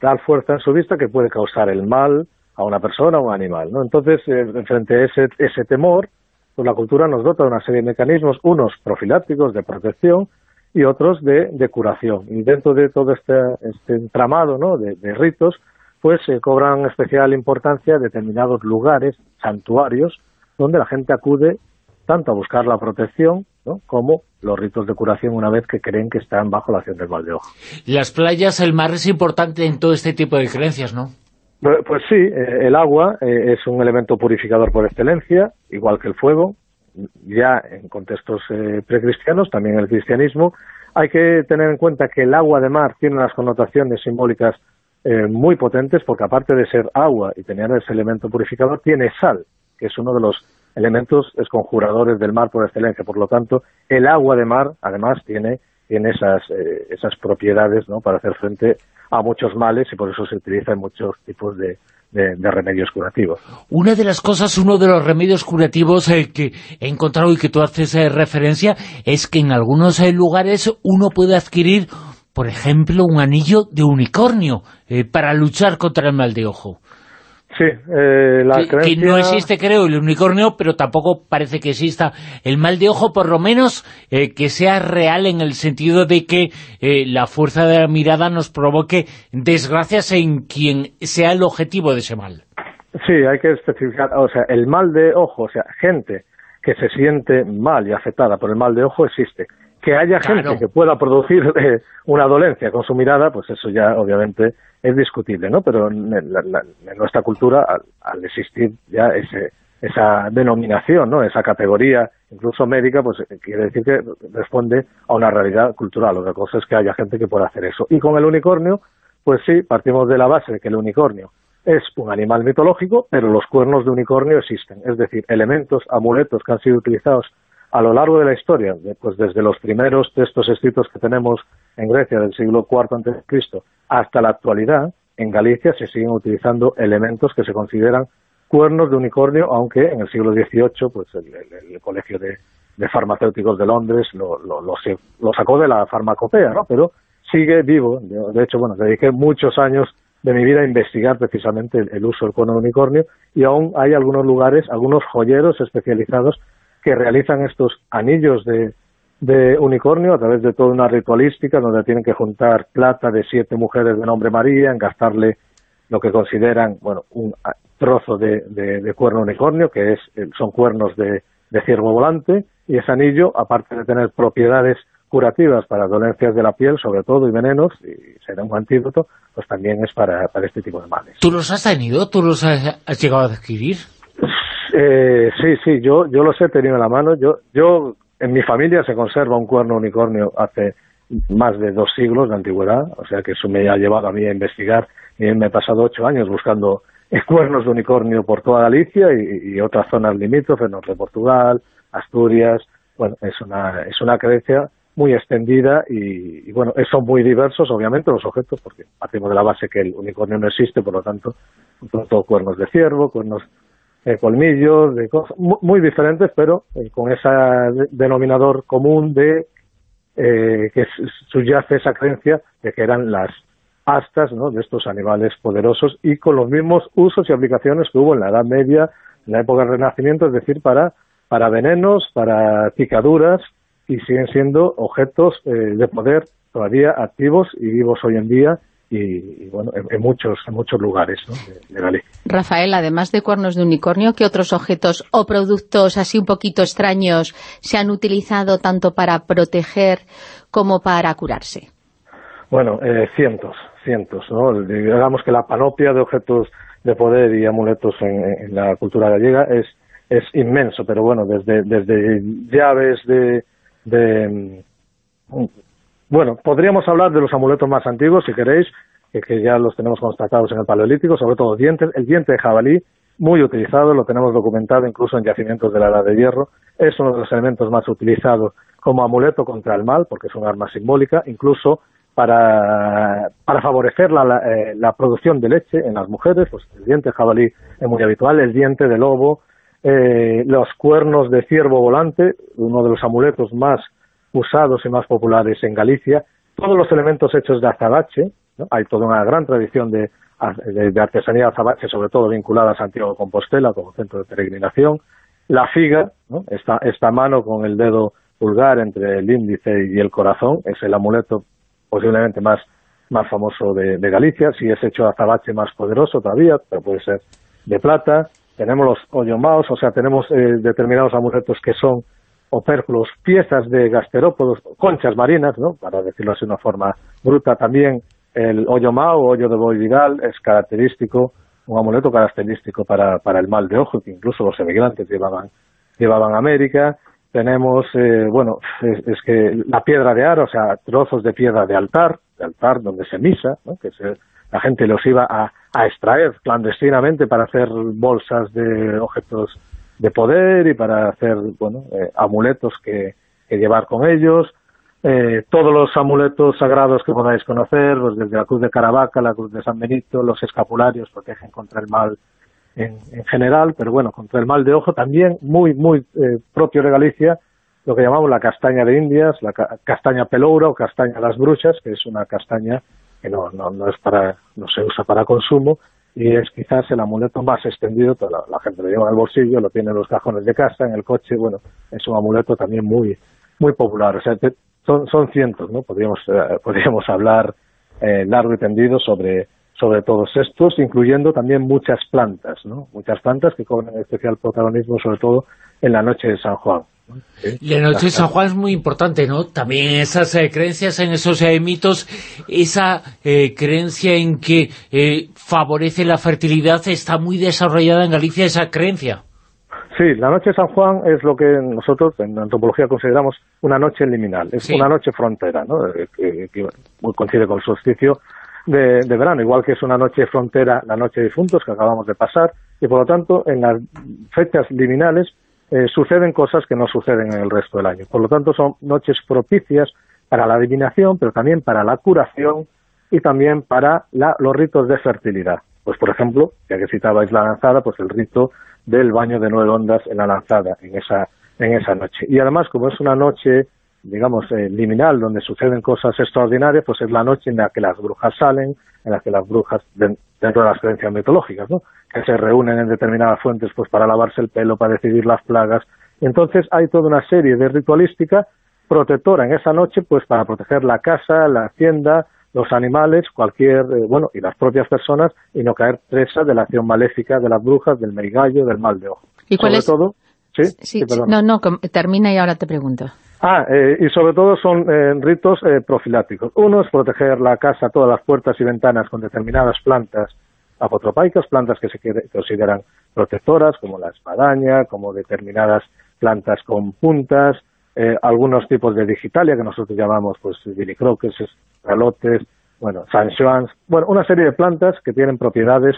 tal fuerza en su vista que puede causar el mal a una persona o un animal, ¿no? Entonces, eh, frente a ese, ese temor, pues la cultura nos dota de una serie de mecanismos, unos profilácticos de protección y otros de, de curación. Y dentro de todo este, este entramado ¿no? de, ritos, pues se cobran especial importancia determinados lugares, santuarios, donde la gente acude tanto a buscar la protección ¿no? como los ritos de curación una vez que creen que están bajo la acción del mal de ojo. Las playas, el mar es importante en todo este tipo de creencias, ¿no? Pues sí, eh, el agua eh, es un elemento purificador por excelencia, igual que el fuego, ya en contextos eh, precristianos, también el cristianismo. Hay que tener en cuenta que el agua de mar tiene unas connotaciones simbólicas muy potentes, porque aparte de ser agua y tener ese elemento purificador, tiene sal, que es uno de los elementos esconjuradores del mar por excelencia. Por lo tanto, el agua de mar, además, tiene, tiene esas, esas propiedades ¿no? para hacer frente a muchos males y por eso se utiliza en muchos tipos de, remedios curativos. Una de las cosas, uno de los remedios curativos eh, que he encontrado y que tú haces eh, referencia es que en algunos eh, lugares uno puede adquirir, por ejemplo, un anillo de unicornio para luchar contra el mal de ojo. Sí, eh, la que, no existe, creo, el unicornio, pero tampoco parece que exista el mal de ojo, por lo menos eh, que sea real en el sentido de que eh, la fuerza de la mirada nos provoque desgracias en quien sea el objetivo de ese mal. Sí, hay que especificar, o sea, el mal de ojo, o sea, gente que se siente mal y afectada por el mal de ojo existe. Que haya gente que pueda producir una dolencia con su mirada, pues eso ya obviamente es discutible, ¿no? Pero en, nuestra cultura, al, existir ya ese, esa denominación, ¿no? Esa categoría, incluso médica, pues eh, quiere decir que responde a una realidad cultural. Otra cosa es que haya gente que pueda hacer eso. Y con el unicornio, pues sí, partimos de la base de que el unicornio es un animal mitológico, pero los cuernos de unicornio existen. Es decir, elementos, amuletos que han sido utilizados a lo largo de la historia, pues desde los primeros textos escritos que tenemos en Grecia del siglo IV a.C. hasta la actualidad, en Galicia se siguen utilizando elementos que se consideran cuernos de unicornio, aunque en el siglo XVIII pues el, Colegio de, Farmacéuticos de Londres lo, lo, sacó de la farmacopea, ¿no? pero sigue vivo. De hecho, bueno, dediqué muchos años de mi vida a investigar precisamente el, el uso del cuerno de unicornio y aún hay algunos lugares, algunos joyeros especializados que realizan estos anillos de, unicornio a través de toda una ritualística donde tienen que juntar plata de siete mujeres de nombre María, gastarle lo que consideran bueno un trozo de, de, cuerno unicornio, que es son cuernos de, ciervo volante, y ese anillo, aparte de tener propiedades curativas para dolencias de la piel, sobre todo, y venenos, y será un antídoto, pues también es para, para este tipo de males. ¿Tú los has tenido? ¿Tú los has llegado a adquirir? Eh, sí, sí, yo, yo los he tenido en la mano. Yo, yo, en mi familia se conserva un cuerno unicornio hace más de dos siglos de antigüedad, o sea que eso me ha llevado a mí a investigar y me he pasado ocho años buscando cuernos de unicornio por toda Galicia y, otras zonas limítrofes, norte de Portugal, Asturias, bueno, es una, es una creencia muy extendida y, bueno, son muy diversos obviamente los objetos porque partimos de la base que el unicornio no existe, por lo tanto, todos cuernos de ciervo, cuernos colmillos, de cosas muy, diferentes, pero con ese denominador común de que subyace esa creencia de que eran las astas ¿no? de estos animales poderosos y con los mismos usos y aplicaciones que hubo en la Edad Media, en la época del Renacimiento, es decir, para, para venenos, para picaduras y siguen siendo objetos eh, de poder todavía activos y vivos hoy en día y, bueno, en, muchos en muchos lugares de, Galicia. Rafael, además de cuernos de unicornio, ¿qué otros objetos o productos así un poquito extraños se han utilizado tanto para proteger como para curarse? Bueno, eh, cientos, cientos, ¿no? Digamos que la panoplia de objetos de poder y amuletos en, la cultura gallega es, es inmenso, pero bueno, desde, desde llaves de, de... Bueno, podríamos hablar de los amuletos más antiguos, si queréis, que, ya los tenemos constatados en el Paleolítico, sobre todo dientes, el diente de jabalí, muy utilizado, lo tenemos documentado incluso en yacimientos de la Edad de Hierro, es uno de los elementos más utilizados como amuleto contra el mal, porque es un arma simbólica, incluso para, para favorecer la, eh, la, producción de leche en las mujeres, pues el diente de jabalí es muy habitual, el diente de lobo, eh, los cuernos de ciervo volante, uno de los amuletos más usados y más populares en Galicia, todos los elementos hechos de azabache, hay toda una gran tradición de, de, artesanía de azabache, sobre todo vinculada a Santiago de Compostela como centro de peregrinación, la figa, esta, esta mano con el dedo pulgar entre el índice y el corazón, es el amuleto posiblemente más, más famoso de, Galicia, si es hecho de azabache más poderoso todavía, pero puede ser de plata. Tenemos los hoyomaos, o sea, tenemos eh, determinados amuletos que son opérculos, piezas de gasterópodos, conchas marinas, ¿no? para decirlo así de una forma bruta, también el hoyo mao, hoyo de boi es característico, un amuleto característico para, para el mal de ojo, que incluso los emigrantes llevaban, llevaban a América, tenemos, eh, bueno, es, que la piedra de aro, o sea, trozos de piedra de altar, de altar donde se misa, que la gente los iba a, extraer clandestinamente para hacer bolsas de objetos de poder y para hacer, bueno, eh, amuletos que, llevar con ellos, eh, todos los amuletos sagrados que podáis conocer, pues desde la cruz de Caravaca, la cruz de San Benito, los escapularios protegen contra el mal en, general, pero bueno, contra el mal de ojo también muy, muy eh, propio de Galicia, lo que llamamos la castaña de Indias, la castaña peloura o castaña las bruchas, que es una castaña que no, no, no, es para, no se usa para consumo, y es quizás el amuleto más extendido, la, gente lo lleva en el bolsillo, lo tiene en los cajones de casa, en el coche, bueno, es un amuleto también muy muy popular, o sea, son, son cientos, ¿no? Podríamos, eh, podríamos hablar eh, largo y tendido sobre sobre todos estos, incluyendo también muchas plantas, ¿no? Muchas plantas que cobran especial protagonismo, sobre todo en la noche de San Juan. La noche de San Juan es muy importante, ¿no? También esas eh, creencias en esos eh, mitos, esa eh, creencia en que favorece la fertilidad, está muy desarrollada en Galicia esa creencia. Sí, la noche de San Juan es lo que nosotros en antropología consideramos una noche liminal, es una noche frontera, ¿no? que, que coincide con el solsticio de, verano, igual que es una noche frontera, la noche de difuntos que acabamos de pasar, y por lo tanto en las fechas liminales eh, suceden cosas que no suceden en el resto del año. Por lo tanto son noches propicias para la adivinación, pero también para la curación y también para los ritos de fertilidad. Pues por ejemplo, ya que citabais la lanzada, pues el rito del baño de nueve ondas en la lanzada, en esa, en esa noche. Y además, como es una noche digamos, eh, liminal, donde suceden cosas extraordinarias, pues es la noche en la que las brujas salen, en la que las brujas, dentro de las creencias mitológicas, ¿no? que se reúnen en determinadas fuentes pues para lavarse el pelo, para decidir las plagas. Entonces hay toda una serie de ritualística protectora en esa noche pues para proteger la casa, la hacienda, los animales, cualquier, eh, bueno, y las propias personas, y no caer presa de la acción maléfica de las brujas, del merigallo, del mal de ojo. ¿Y cuál es? todo, ¿sí? no, no, termina y ahora te pregunto. Ah, eh, y sobre todo son eh, ritos eh, profilácticos. Uno es proteger la casa, todas las puertas y ventanas con determinadas plantas apotropaicas, plantas que se consideran protectoras, como la espadaña, como determinadas plantas con puntas, algunos tipos de digitalia que nosotros llamamos pues dilicroques, ralotes, bueno, san bueno, una serie de plantas que tienen propiedades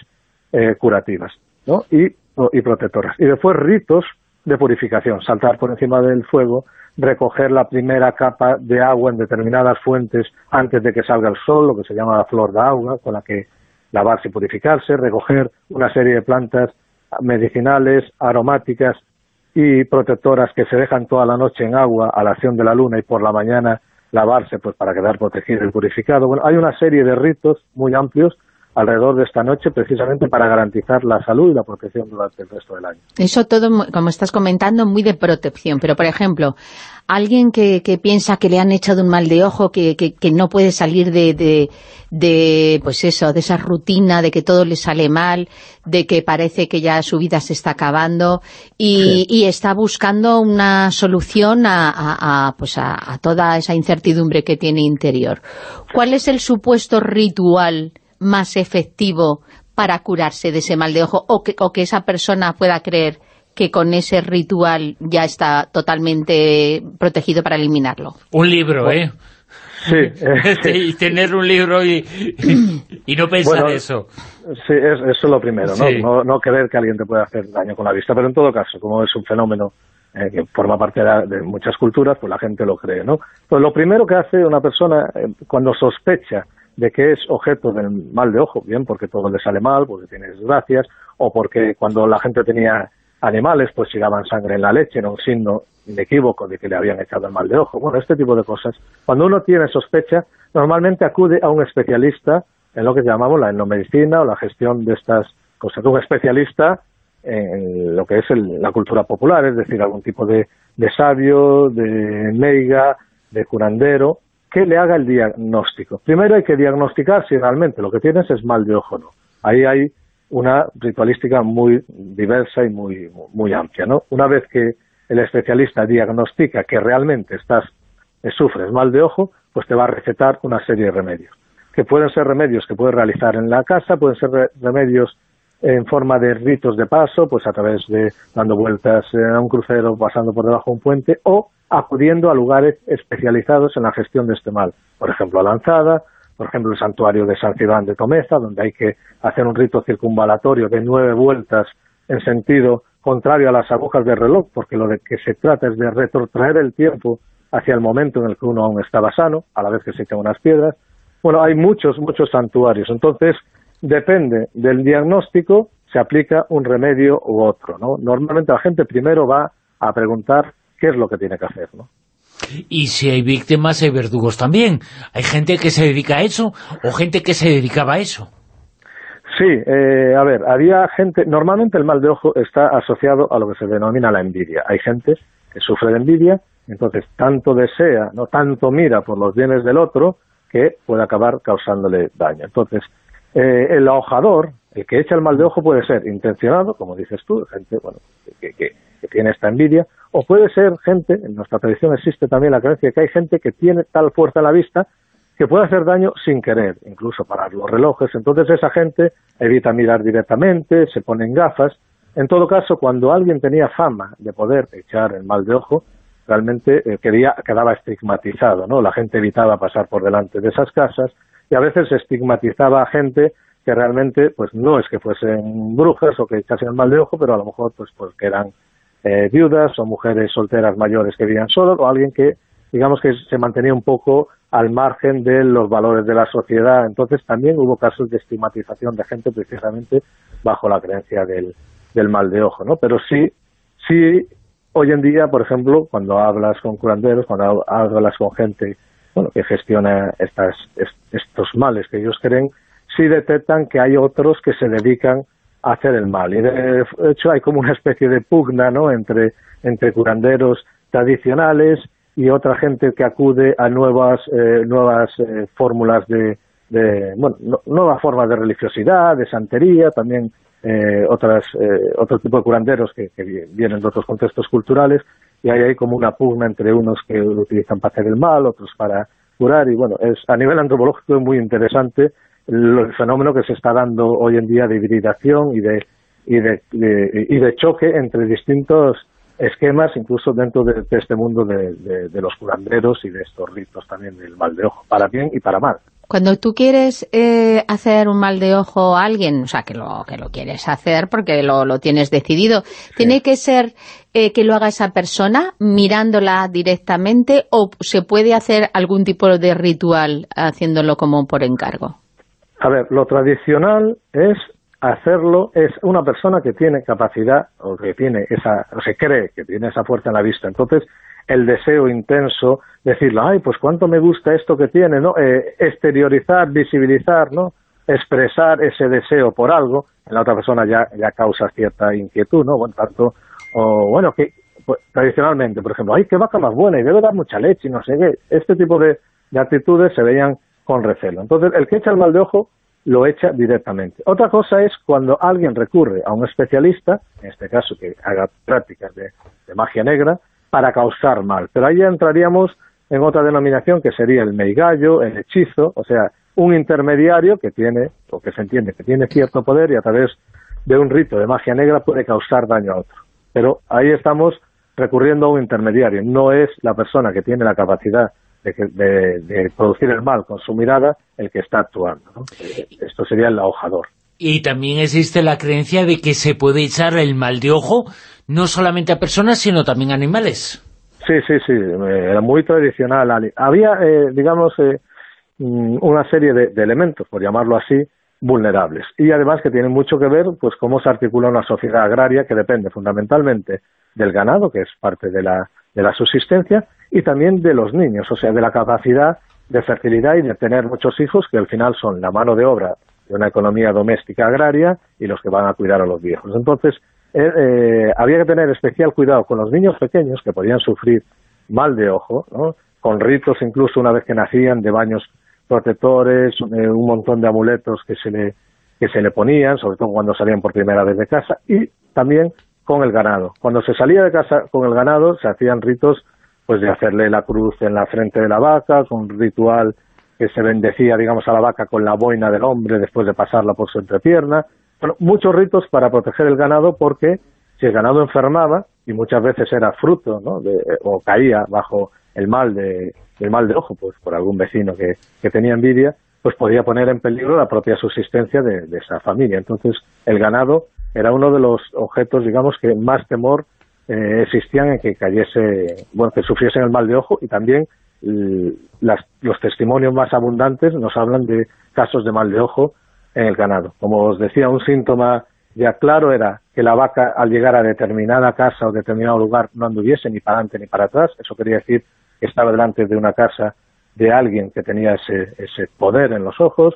curativas ¿no? y, y protectoras. Y después ritos de purificación, saltar por encima del fuego recoger la primera capa de agua en determinadas fuentes antes de que salga el sol, lo que se llama la flor de agua, con la que lavarse y purificarse, recoger una serie de plantas medicinales, aromáticas y protectoras que se dejan toda la noche en agua a la acción de la luna y por la mañana lavarse pues para quedar protegido y purificado. Bueno, hay una serie de ritos muy amplios alrededor de esta noche precisamente para garantizar la salud y la protección durante el resto del año. Eso todo, como estás comentando, muy de protección. Pero, por ejemplo, alguien que, piensa que le han echado un mal de ojo, que, no puede salir de, de, pues eso, de esa rutina, de que todo le sale mal, de que parece que ya su vida se está acabando y, está buscando una solución a, a, pues a toda esa incertidumbre que tiene interior. ¿Cuál es el supuesto ritual más efectivo para curarse de ese mal de ojo o que, o que esa persona pueda creer que con ese ritual ya está totalmente protegido para eliminarlo. Un libro, ¿eh? Sí. y tener un libro y, y no pensar eso. Sí, es, eso es lo primero, ¿no? ¿no? creer que alguien te pueda hacer daño con la vista, pero en todo caso, como es un fenómeno eh, que forma parte de, muchas culturas, pues la gente lo cree, ¿no? Pues lo primero que hace una persona eh, cuando sospecha de que es objeto del mal de ojo, bien porque todo le sale mal, porque tiene desgracias, o porque cuando la gente tenía animales, pues llegaban sangre en la leche, era un signo inequívoco de que le habían echado el mal de ojo. Bueno, este tipo de cosas. Cuando uno tiene sospecha, normalmente acude a un especialista en lo que llamamos la endomedicina o la gestión de estas cosas. Un especialista en lo que es la cultura popular, es decir, algún tipo de, de sabio, de meiga, de curandero, que le haga el diagnóstico. Primero hay que diagnosticar si realmente lo que tienes es mal de ojo o no. Ahí hay una ritualística muy diversa y muy, muy amplia. ¿no? Una vez que el especialista diagnostica que realmente estás eh, sufres mal de ojo, pues te va a recetar una serie de remedios. Que pueden ser remedios que puedes realizar en la casa, pueden ser remedios en forma de ritos de paso, pues a través de dando vueltas a un crucero, pasando por debajo de un puente, o acudiendo a lugares especializados en la gestión de este mal. Por ejemplo, a Lanzada, por ejemplo, el santuario de San Cibán de Tomeza, donde hay que hacer un rito circunvalatorio de nueve vueltas en sentido contrario a las agujas del reloj, porque lo de que se trata es de retrotraer el tiempo hacia el momento en el que uno aún estaba sano, a la vez que se echan unas piedras. Bueno, hay muchos, muchos santuarios. Entonces, depende del diagnóstico, se aplica un remedio u otro, ¿no? Normalmente la gente primero va a preguntar qué es lo que tiene que hacer, ¿no? Y si hay víctimas, hay verdugos también. Hay gente que se dedica a eso o gente que se dedicaba a eso. Sí, eh, a ver, había gente... Normalmente el mal de ojo está asociado a lo que se denomina la envidia. Hay gente que sufre de envidia, entonces tanto desea, no tanto mira por los bienes del otro, que puede acabar causándole daño. Entonces, eh, el ahojador, el que echa el mal de ojo puede ser intencionado, como dices tú, gente bueno, que, tiene esta envidia, o puede ser gente, en nuestra tradición existe también la creencia que hay gente que tiene tal fuerza en la vista que puede hacer daño sin querer, incluso para los relojes. Entonces esa gente evita mirar directamente, se pone en gafas. En todo caso, cuando alguien tenía fama de poder echar el mal de ojo, realmente eh, quedaba estigmatizado, ¿no? La gente evitaba pasar por delante de esas casas y a veces estigmatizaba a gente que realmente, pues no es que fuesen brujas o que echasen mal de ojo, pero a lo mejor pues porque eran eh, viudas o mujeres solteras mayores que vivían solos o alguien que digamos que se mantenía un poco al margen de los valores de la sociedad. Entonces también hubo casos de estigmatización de gente precisamente bajo la creencia del, del mal de ojo, ¿no? Pero sí, sí, hoy en día, por ejemplo, cuando hablas con curanderos, cuando hablas con gente bueno, que gestiona estas, estos males que ellos creen, sí detectan que hay otros que se dedican hacer el mal. Y de hecho hay como una especie de pugna ¿no? entre, entre curanderos tradicionales y otra gente que acude a nuevas, eh, nuevas eh, fórmulas de, de bueno, nuevas formas de religiosidad, de santería, también eh, otras, eh, otro tipo de curanderos que, vienen de otros contextos culturales y hay ahí como una pugna entre unos que lo utilizan para hacer el mal, otros para curar y bueno, es a nivel antropológico es muy interesante el fenómeno que se está dando hoy en día de hibridación y de, y de, y de choque entre distintos esquemas, incluso dentro de, este mundo de, de, los curanderos y de estos ritos también del mal de ojo, para bien y para mal. Cuando tú quieres eh, hacer un mal de ojo a alguien, o sea, que lo, que lo quieres hacer porque lo, lo tienes decidido, ¿tiene que ser eh, que lo haga esa persona mirándola directamente o se puede hacer algún tipo de ritual haciéndolo como por encargo? A ver, lo tradicional es hacerlo es una persona que tiene capacidad o que tiene esa, o se cree que tiene esa fuerza en la vista. Entonces, el deseo intenso, decirlo, ay, pues cuánto me gusta esto que tiene, ¿no? Eh, exteriorizar, visibilizar, ¿no? Expresar ese deseo por algo, en la otra persona ya, ya causa cierta inquietud, ¿no? Bueno, tanto, o bueno, que pues, tradicionalmente, por ejemplo, ay, qué vaca más buena y debe dar mucha leche y no sé qué. Este tipo de, de actitudes se veían con recelo. Entonces, el que echa el mal de ojo lo echa directamente. Otra cosa es cuando alguien recurre a un especialista, en este caso que haga prácticas de, magia negra, para causar mal. Pero ahí entraríamos en otra denominación que sería el meigallo, el hechizo, o sea, un intermediario que tiene, o que se entiende que tiene cierto poder y a través de un rito de magia negra puede causar daño a otro. Pero ahí estamos recurriendo a un intermediario, no es la persona que tiene la capacidad de, producir el mal con su mirada el que está actuando. Esto sería el ahojador. Y también existe la creencia de que se puede echar el mal de ojo no solamente a personas, sino también a animales. Sí, sí, sí, era muy tradicional. Había, eh, digamos, eh, mm, una serie de, de, elementos, por llamarlo así, vulnerables. Y además que tienen mucho que ver pues cómo se articula una sociedad agraria que depende fundamentalmente del ganado, que es parte de la, de la subsistencia, y también de los niños, o sea, de la capacidad de fertilidad y de tener muchos hijos, que al final son la mano de obra de una economía doméstica agraria y los que van a cuidar a los viejos. Entonces, eh, eh, había que tener especial cuidado con los niños pequeños que podían sufrir mal de ojo, con ritos incluso una vez que nacían de baños protectores, eh, un montón de amuletos que se le que se le ponían, sobre todo cuando salían por primera vez de casa, y también con el ganado. Cuando se salía de casa con el ganado se hacían ritos pues de hacerle la cruz en la frente de la vaca, con un ritual que se bendecía, digamos, a la vaca con la boina del hombre después de pasarla por su entrepierna. Bueno, muchos ritos para proteger el ganado porque si el ganado enfermaba, y muchas veces era fruto, ¿no? De, o caía bajo el mal de, el mal de ojo, pues por algún vecino que, que tenía envidia, pues podía poner en peligro la propia subsistencia de, de esa familia. Entonces, el ganado era uno de los objetos, digamos, que más temor eh, existían en que cayese, bueno, que sufriesen el mal de ojo y también los testimonios más abundantes nos hablan de casos de mal de ojo en el ganado. Como os decía, un síntoma ya claro era que la vaca al llegar a determinada casa o determinado lugar no anduviese ni para adelante ni para atrás, eso quería decir que estaba delante de una casa de alguien que tenía ese, ese poder en los ojos,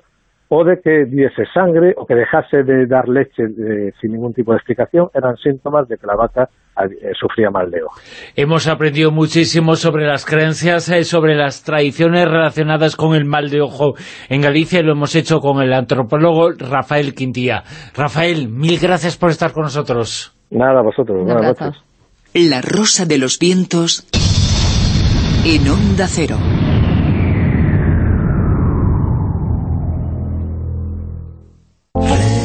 o de que diese sangre o que dejase de dar leche eh, sin ningún tipo de explicación, eran síntomas de que la vaca eh, sufría mal de ojo. Hemos aprendido muchísimo sobre las creencias, eh, sobre las tradiciones relacionadas con el mal de ojo en Galicia, y lo hemos hecho con el antropólogo Rafael Quintía. Rafael, mil gracias por estar con nosotros. Nada, vosotros. Buenas noches. La rosa de los vientos en Onda Cero.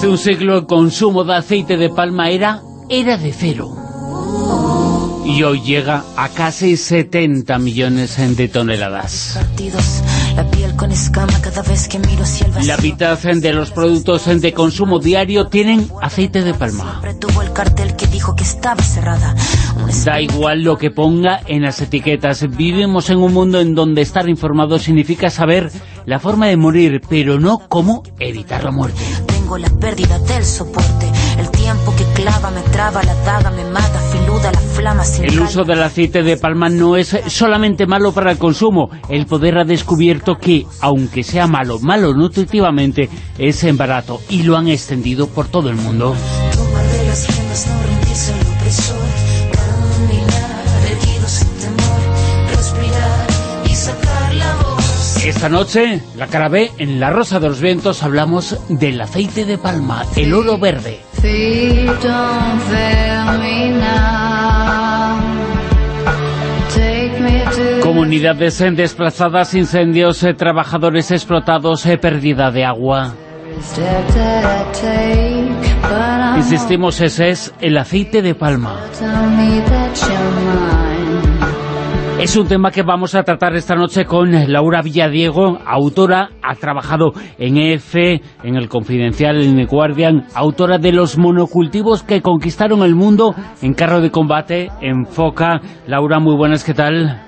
Hace un siglo el consumo de aceite de palma era, era de cero. Y hoy llega a casi 70 millones de toneladas. La mitad de los productos de consumo diario tienen aceite de palma. Da igual lo que ponga en las etiquetas. Vivimos en un mundo en donde estar informado significa saber la forma de morir, pero no cómo evitar la muerte la pérdida del soporte. El tiempo que clava me traba, la daga me mata, filuda la flama sin El uso del aceite de palma no es solamente malo para el consumo. El poder ha descubierto que, aunque sea malo, malo nutritivamente, es en barato y lo han extendido por todo el mundo. Esta noche, la cara B, en La Rosa de los Vientos, hablamos del aceite de palma, el oro verde. Comunidades desplazadas, incendios, eh, trabajadores explotados, eh, pérdida de agua. Insistimos, ese es el aceite de palma. Es un tema que vamos a tratar esta noche con Laura Villadiego, autora, ha trabajado en EFE, en El Confidencial, en The Guardian, autora de los monocultivos que conquistaron el mundo en carro de combate, en foca. Laura, muy buenas, ¿qué tal?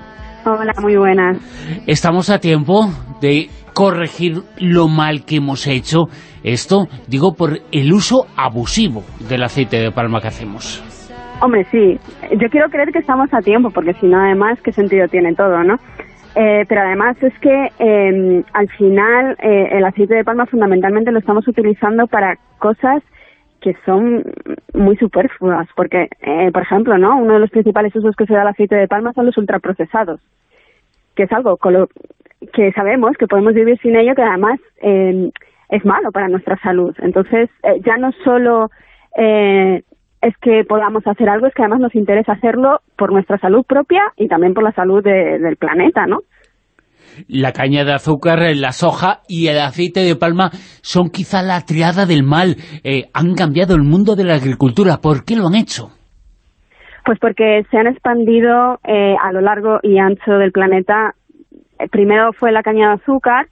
Hola, muy buenas. Estamos a tiempo de corregir lo mal que hemos hecho. Esto, digo, por el uso abusivo del aceite de palma que hacemos. Hombre, sí. Yo quiero creer que estamos a tiempo, porque si no, además, ¿qué sentido tiene todo, no? Eh, pero además es que em, al final eh, el aceite de palma fundamentalmente lo estamos utilizando para cosas que son muy superfluas, porque, eh, por ejemplo, ¿no? uno de los principales usos que se da al aceite de palma son los ultraprocesados, que es algo con lo que sabemos que podemos vivir sin ello, que además em, es malo para nuestra salud. Entonces, ya no solo es que podamos hacer algo, es que además nos interesa hacerlo por nuestra salud propia y también por la salud del planeta, ¿no? La caña de azúcar, la soja y el aceite de palma son quizá la triada del mal. Eh, han cambiado el mundo de la agricultura. ¿Por qué lo han hecho? Pues porque se han expandido eh, a lo largo y ancho del planeta. Eh, primero fue la caña de azúcar,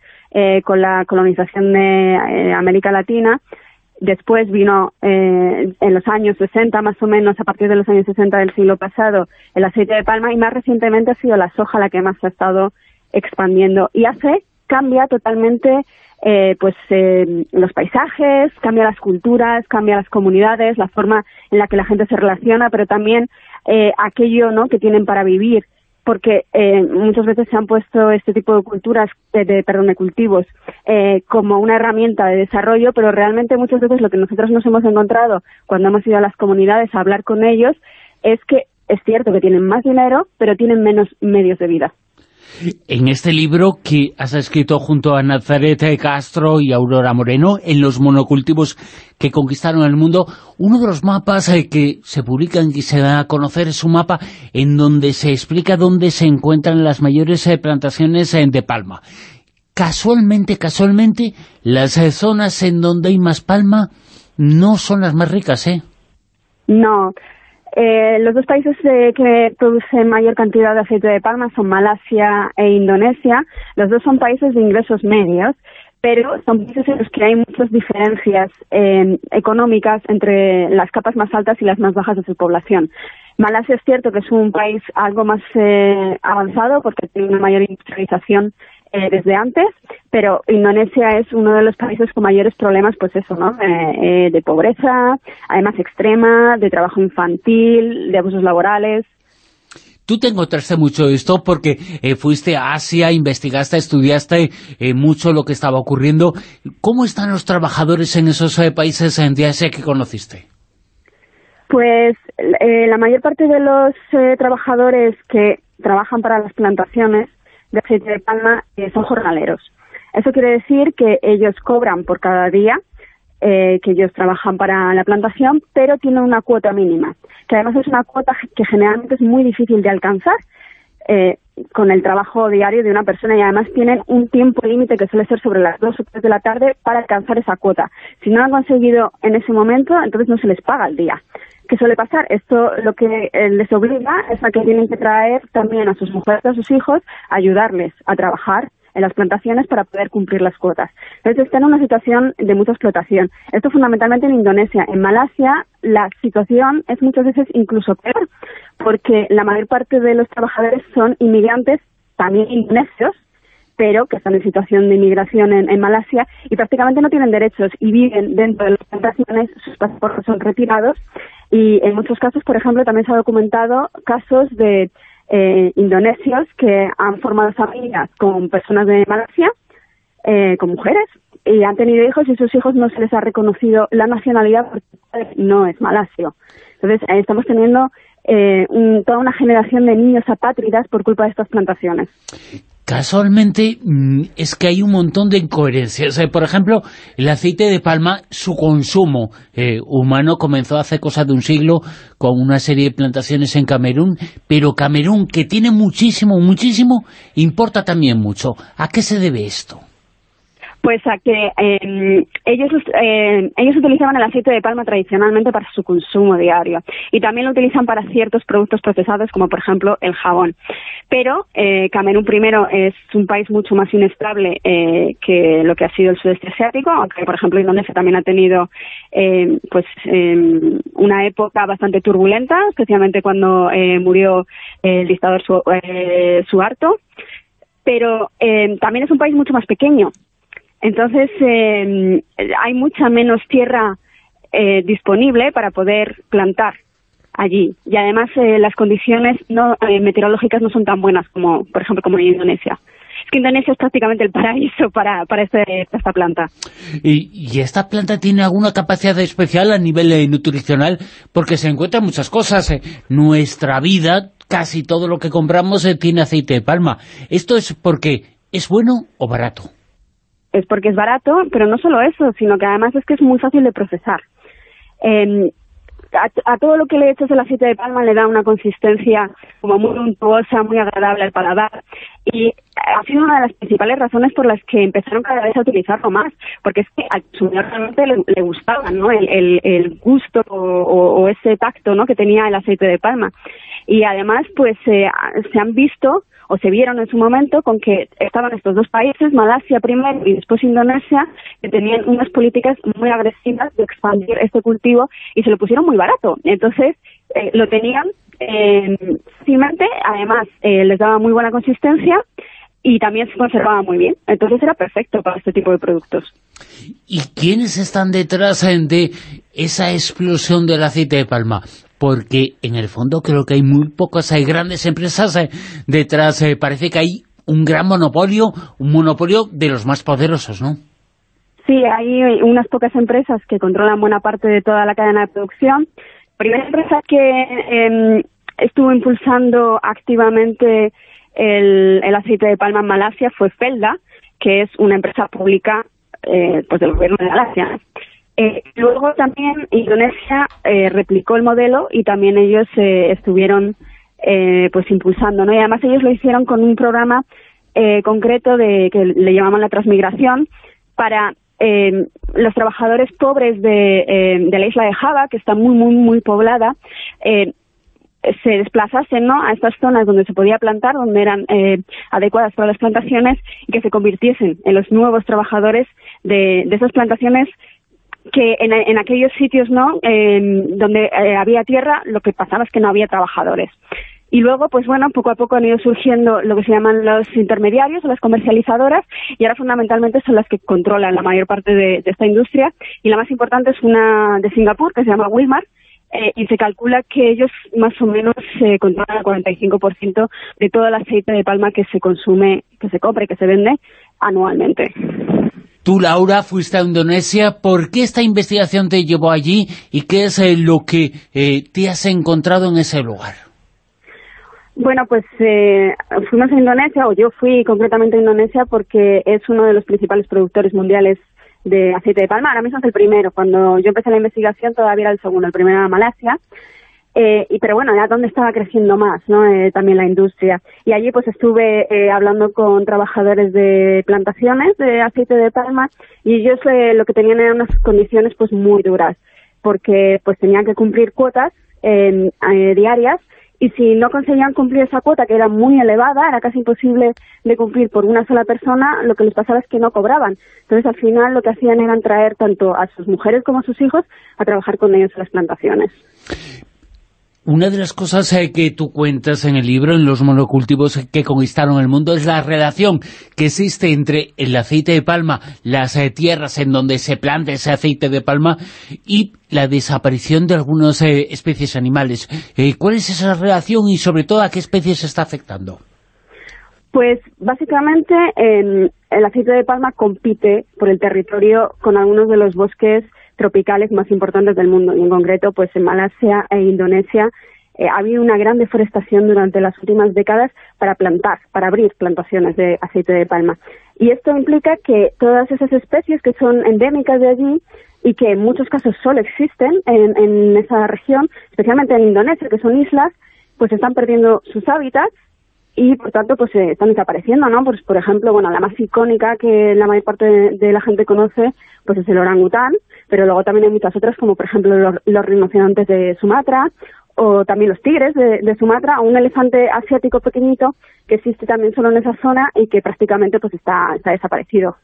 con la colonización de América Latina, Después vino eh, en los años 60, más o menos, a partir de los años 60 del siglo pasado, el aceite de palma y más recientemente ha sido la soja la que más ha estado expandiendo. Y hace, cambia totalmente eh, pues eh, los paisajes, cambia las culturas, cambia las comunidades, la forma en la que la gente se relaciona, pero también aquello ¿no? que tienen para vivir porque eh, muchas veces se han puesto este tipo de culturas, de, perdón, de cultivos, eh, como una herramienta de desarrollo, pero realmente muchas veces lo que nosotros nos hemos encontrado cuando hemos ido a las comunidades a hablar con ellos es que es cierto que tienen más dinero, pero tienen menos medios de vida. En este libro que has escrito junto a Nazaret Castro y Aurora Moreno, en los monocultivos que conquistaron el mundo, uno de los mapas eh, que se publican y se da a conocer es un mapa en donde se explica dónde se encuentran las mayores eh, plantaciones eh, de palma. Casualmente, casualmente, las zonas en donde hay más palma no son las más ricas, ¿eh? No, eh, los dos países eh, que producen mayor cantidad de aceite de palma son Malasia e Indonesia. Los dos son países de ingresos medios, pero son países en los que hay muchas diferencias eh, económicas entre las capas más altas y las más bajas de su población. Malasia es cierto que es un país algo más avanzado porque tiene una mayor industrialización eh, desde antes, pero Indonesia es uno de los países con mayores problemas, pues eso, ¿no? Eh, eh, de pobreza, además extrema, de trabajo infantil, de abusos laborales. Tú te encontraste mucho esto porque fuiste a Asia, investigaste, estudiaste mucho lo que estaba ocurriendo. ¿Cómo están los trabajadores en esos países en Asia que conociste? Pues la mayor parte de los trabajadores que trabajan para las plantaciones de aceite de palma eh, son jornaleros. Eso quiere decir que ellos cobran por cada día eh, que ellos trabajan para la plantación, pero tienen una cuota mínima, que además es una cuota que generalmente es muy difícil de alcanzar eh, con el trabajo diario de una persona y además tienen un tiempo límite que suele ser sobre las dos o tres de la tarde para alcanzar esa cuota. Si no lo han conseguido en ese momento, entonces no se les paga el día. ¿Qué suele pasar? Esto lo que eh, les obliga es a que tienen que traer también a sus mujeres, a sus hijos, ayudarles a trabajar en las plantaciones para poder cumplir las cuotas. Entonces están en una situación de mucha explotación. Esto fundamentalmente en Indonesia. En Malasia la situación es muchas veces incluso peor, porque la mayor parte de los trabajadores son inmigrantes, también indonesios, pero que están en situación de inmigración en, en, Malasia y prácticamente no tienen derechos y viven dentro de las plantaciones, sus pasaportes son retirados y en muchos casos, por ejemplo, también se ha documentado casos de eh, indonesios que han formado familias con personas de Malasia, eh, con mujeres, y han tenido hijos y sus hijos no se les ha reconocido la nacionalidad porque no es malasio. Entonces, estamos teniendo eh, toda una generación de niños apátridas por culpa de estas plantaciones. Casualmente mm, es que hay un montón de incoherencias. por ejemplo, el aceite de palma, su consumo eh, humano comenzó hace cosa de un siglo con una serie de plantaciones en Camerún, pero Camerún, que tiene muchísimo, muchísimo, importa también mucho. ¿A qué se debe esto? Pues a que em, ellos, eh, ellos utilizaban el aceite de palma tradicionalmente para su consumo diario y también lo utilizan para ciertos productos procesados como por ejemplo el jabón. Pero eh, Camerún primero es un país mucho más inestable eh, que lo que ha sido el sudeste asiático, aunque por ejemplo Indonesia también ha tenido em, pues una época bastante turbulenta, especialmente cuando murió el dictador Suharto pero también es un país mucho más pequeño entonces, eh, hay mucha menos tierra eh, disponible para poder plantar allí. Y además, eh, las condiciones no, meteorológicas no son tan buenas como, por ejemplo, como en Indonesia. Es que Indonesia es prácticamente el paraíso para, para este, esta planta. ¿Y, esta planta tiene alguna capacidad especial a nivel nutricional? Porque se encuentran muchas cosas. Nuestra vida, casi todo lo que compramos tiene aceite de palma. ¿Esto es porque es bueno o barato? Es porque es barato, pero no solo eso, sino que además es que es muy fácil de procesar. Eh, a, todo lo que le echas el aceite de palma le da una consistencia como muy untuosa, muy agradable al paladar y ha sido una de las principales razones por las que empezaron cada vez a utilizarlo más, porque es que al consumidor realmente le, gustaba ¿no? el, el, gusto o, ese tacto ¿no? que tenía el aceite de palma. Y además pues eh, se han visto o se vieron en su momento con que estaban estos dos países, Malasia primero y después Indonesia, que tenían unas políticas muy agresivas de expandir este cultivo y se lo pusieron muy barato. Entonces, eh, lo tenían eh, fácilmente, además eh, les daba muy buena consistencia y también se conservaba muy bien. Entonces era perfecto para este tipo de productos. ¿Y quiénes están detrás de esa explosión del aceite de palma? Porque en el fondo creo que hay muy pocas, hay grandes empresas eh, detrás, eh, parece que hay un gran monopolio, un monopolio de los más poderosos, ¿no? Sí, hay unas pocas empresas que controlan buena parte de toda la cadena de producción. Primera empresa que em, estuvo impulsando activamente el, aceite de palma en Malasia fue Felda, que es una empresa pública eh, pues del gobierno de Malasia. Eh, luego también Indonesia eh, replicó el modelo y también ellos eh, estuvieron pues impulsando, ¿no? Y además ellos lo hicieron con un programa concreto de que le llamaban la transmigración para los trabajadores pobres de, la isla de Java, que está muy, muy, muy poblada, se desplazasen ¿no? a estas zonas donde se podía plantar, donde eran adecuadas para las plantaciones y que se convirtiesen en los nuevos trabajadores de esas plantaciones que en, en aquellos sitios no donde eh, había tierra lo que pasaba es que no había trabajadores. Y luego, pues bueno, poco a poco han ido surgiendo lo que se llaman los intermediarios o las comercializadoras y ahora fundamentalmente son las que controlan la mayor parte de, esta industria. Y la más importante es una de Singapur que se llama Wilmar eh, y se calcula que ellos más o menos eh, controlan el 45% de todo el aceite de palma que se consume, que se compra y que se vende anualmente. Tú, Laura, fuiste a Indonesia. ¿Por qué esta investigación te llevó allí y qué es eh, lo que eh, te has encontrado en ese lugar? Bueno, pues eh, fuimos a Indonesia, o yo fui concretamente a Indonesia porque es uno de los principales productores mundiales de aceite de palma. Ahora mismo es el primero. Cuando yo empecé la investigación todavía era el segundo. El primero era Malasia eh, y pero bueno, era donde estaba creciendo más, ¿no? Eh, también la industria. Y allí pues estuve eh, hablando con trabajadores de plantaciones de aceite de palma y ellos eh, lo que tenían eran unas condiciones pues muy duras, porque pues tenían que cumplir cuotas eh, diarias y si no conseguían cumplir esa cuota, que era muy elevada, era casi imposible de cumplir por una sola persona, lo que les pasaba es que no cobraban. Entonces, al final, lo que hacían era traer tanto a sus mujeres como a sus hijos a trabajar con ellos en las plantaciones. Una de las cosas eh, que tú cuentas en el libro, en los monocultivos que conquistaron el mundo, es la relación que existe entre el aceite de palma, las eh, tierras en donde se planta ese aceite de palma y la desaparición de algunas eh, especies animales. ¿Cuál es esa relación y sobre todo a qué especies está afectando? Pues básicamente el aceite de palma compite por el territorio con algunos de los bosques tropicales más importantes del mundo y en concreto pues en Malasia e Indonesia eh, ha habido una gran deforestación durante las últimas décadas para plantar, para abrir plantaciones de aceite de palma. Y esto implica que todas esas especies que son endémicas de allí y que en muchos casos solo existen en, esa región, especialmente en Indonesia, que son islas, pues están perdiendo sus hábitats y por tanto pues eh, están desapareciendo, ¿no? Pues por ejemplo, bueno, la más icónica que la mayor parte de, la gente conoce pues es el orangután, pero luego también hay muchas otras como por ejemplo los, rinocerontes de Sumatra o también los tigres de, Sumatra, o un elefante asiático pequeñito que existe también solo en esa zona y que prácticamente pues está, está desaparecido.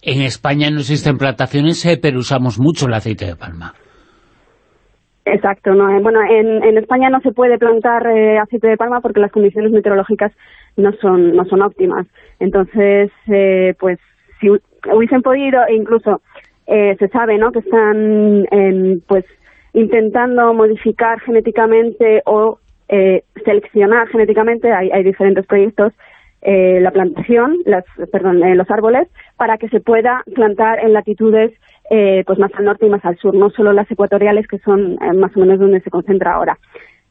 En España no existen plantaciones, eh, pero usamos mucho el aceite de palma. Exacto, no, eh, bueno, en, en, España no se puede plantar eh, aceite de palma porque las condiciones meteorológicas no son no son óptimas. Entonces, eh, pues si hubiesen podido, e incluso se sabe, ¿no? Que están, pues intentando modificar genéticamente o seleccionar genéticamente, hay, hay diferentes proyectos la plantación, las, perdón, los árboles, para que se pueda plantar en latitudes eh, pues más al norte y más al sur, no solo las ecuatoriales que son eh, más o menos donde se concentra ahora.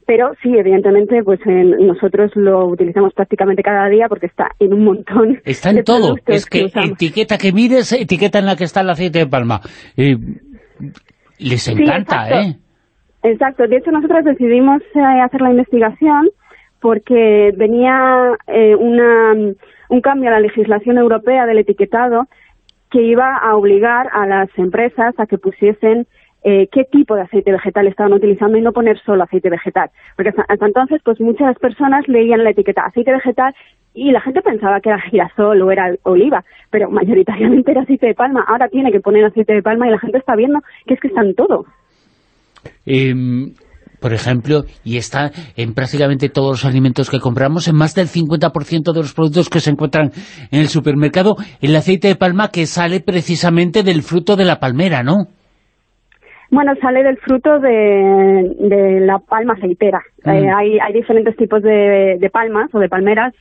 Pero sí, evidentemente, pues nosotros lo utilizamos prácticamente cada día porque está en un montón Está en todo. Es que, etiqueta que mires, etiqueta en la que está el aceite de palma. les encanta, ¿eh? Exacto. De hecho, nosotros decidimos eh, hacer la investigación porque venía una, un cambio a la legislación europea del etiquetado que iba a obligar a las empresas a que pusiesen eh, qué tipo de aceite vegetal estaban utilizando y no poner solo aceite vegetal. Porque hasta, entonces, pues muchas personas leían la etiqueta aceite vegetal y la gente pensaba que era girasol o era oliva, pero mayoritariamente era aceite de palma. Ahora tiene que poner aceite de palma y la gente está viendo que es que está en todo. Eh, por ejemplo, y está en prácticamente todos los alimentos que compramos, en más del 50% de los productos que se encuentran en el supermercado, el aceite de palma que sale precisamente del fruto de la palmera, ¿no? Bueno, sale del fruto de, la palma aceitera. Mm. Eh, hay, hay diferentes tipos de, palmas o de palmeras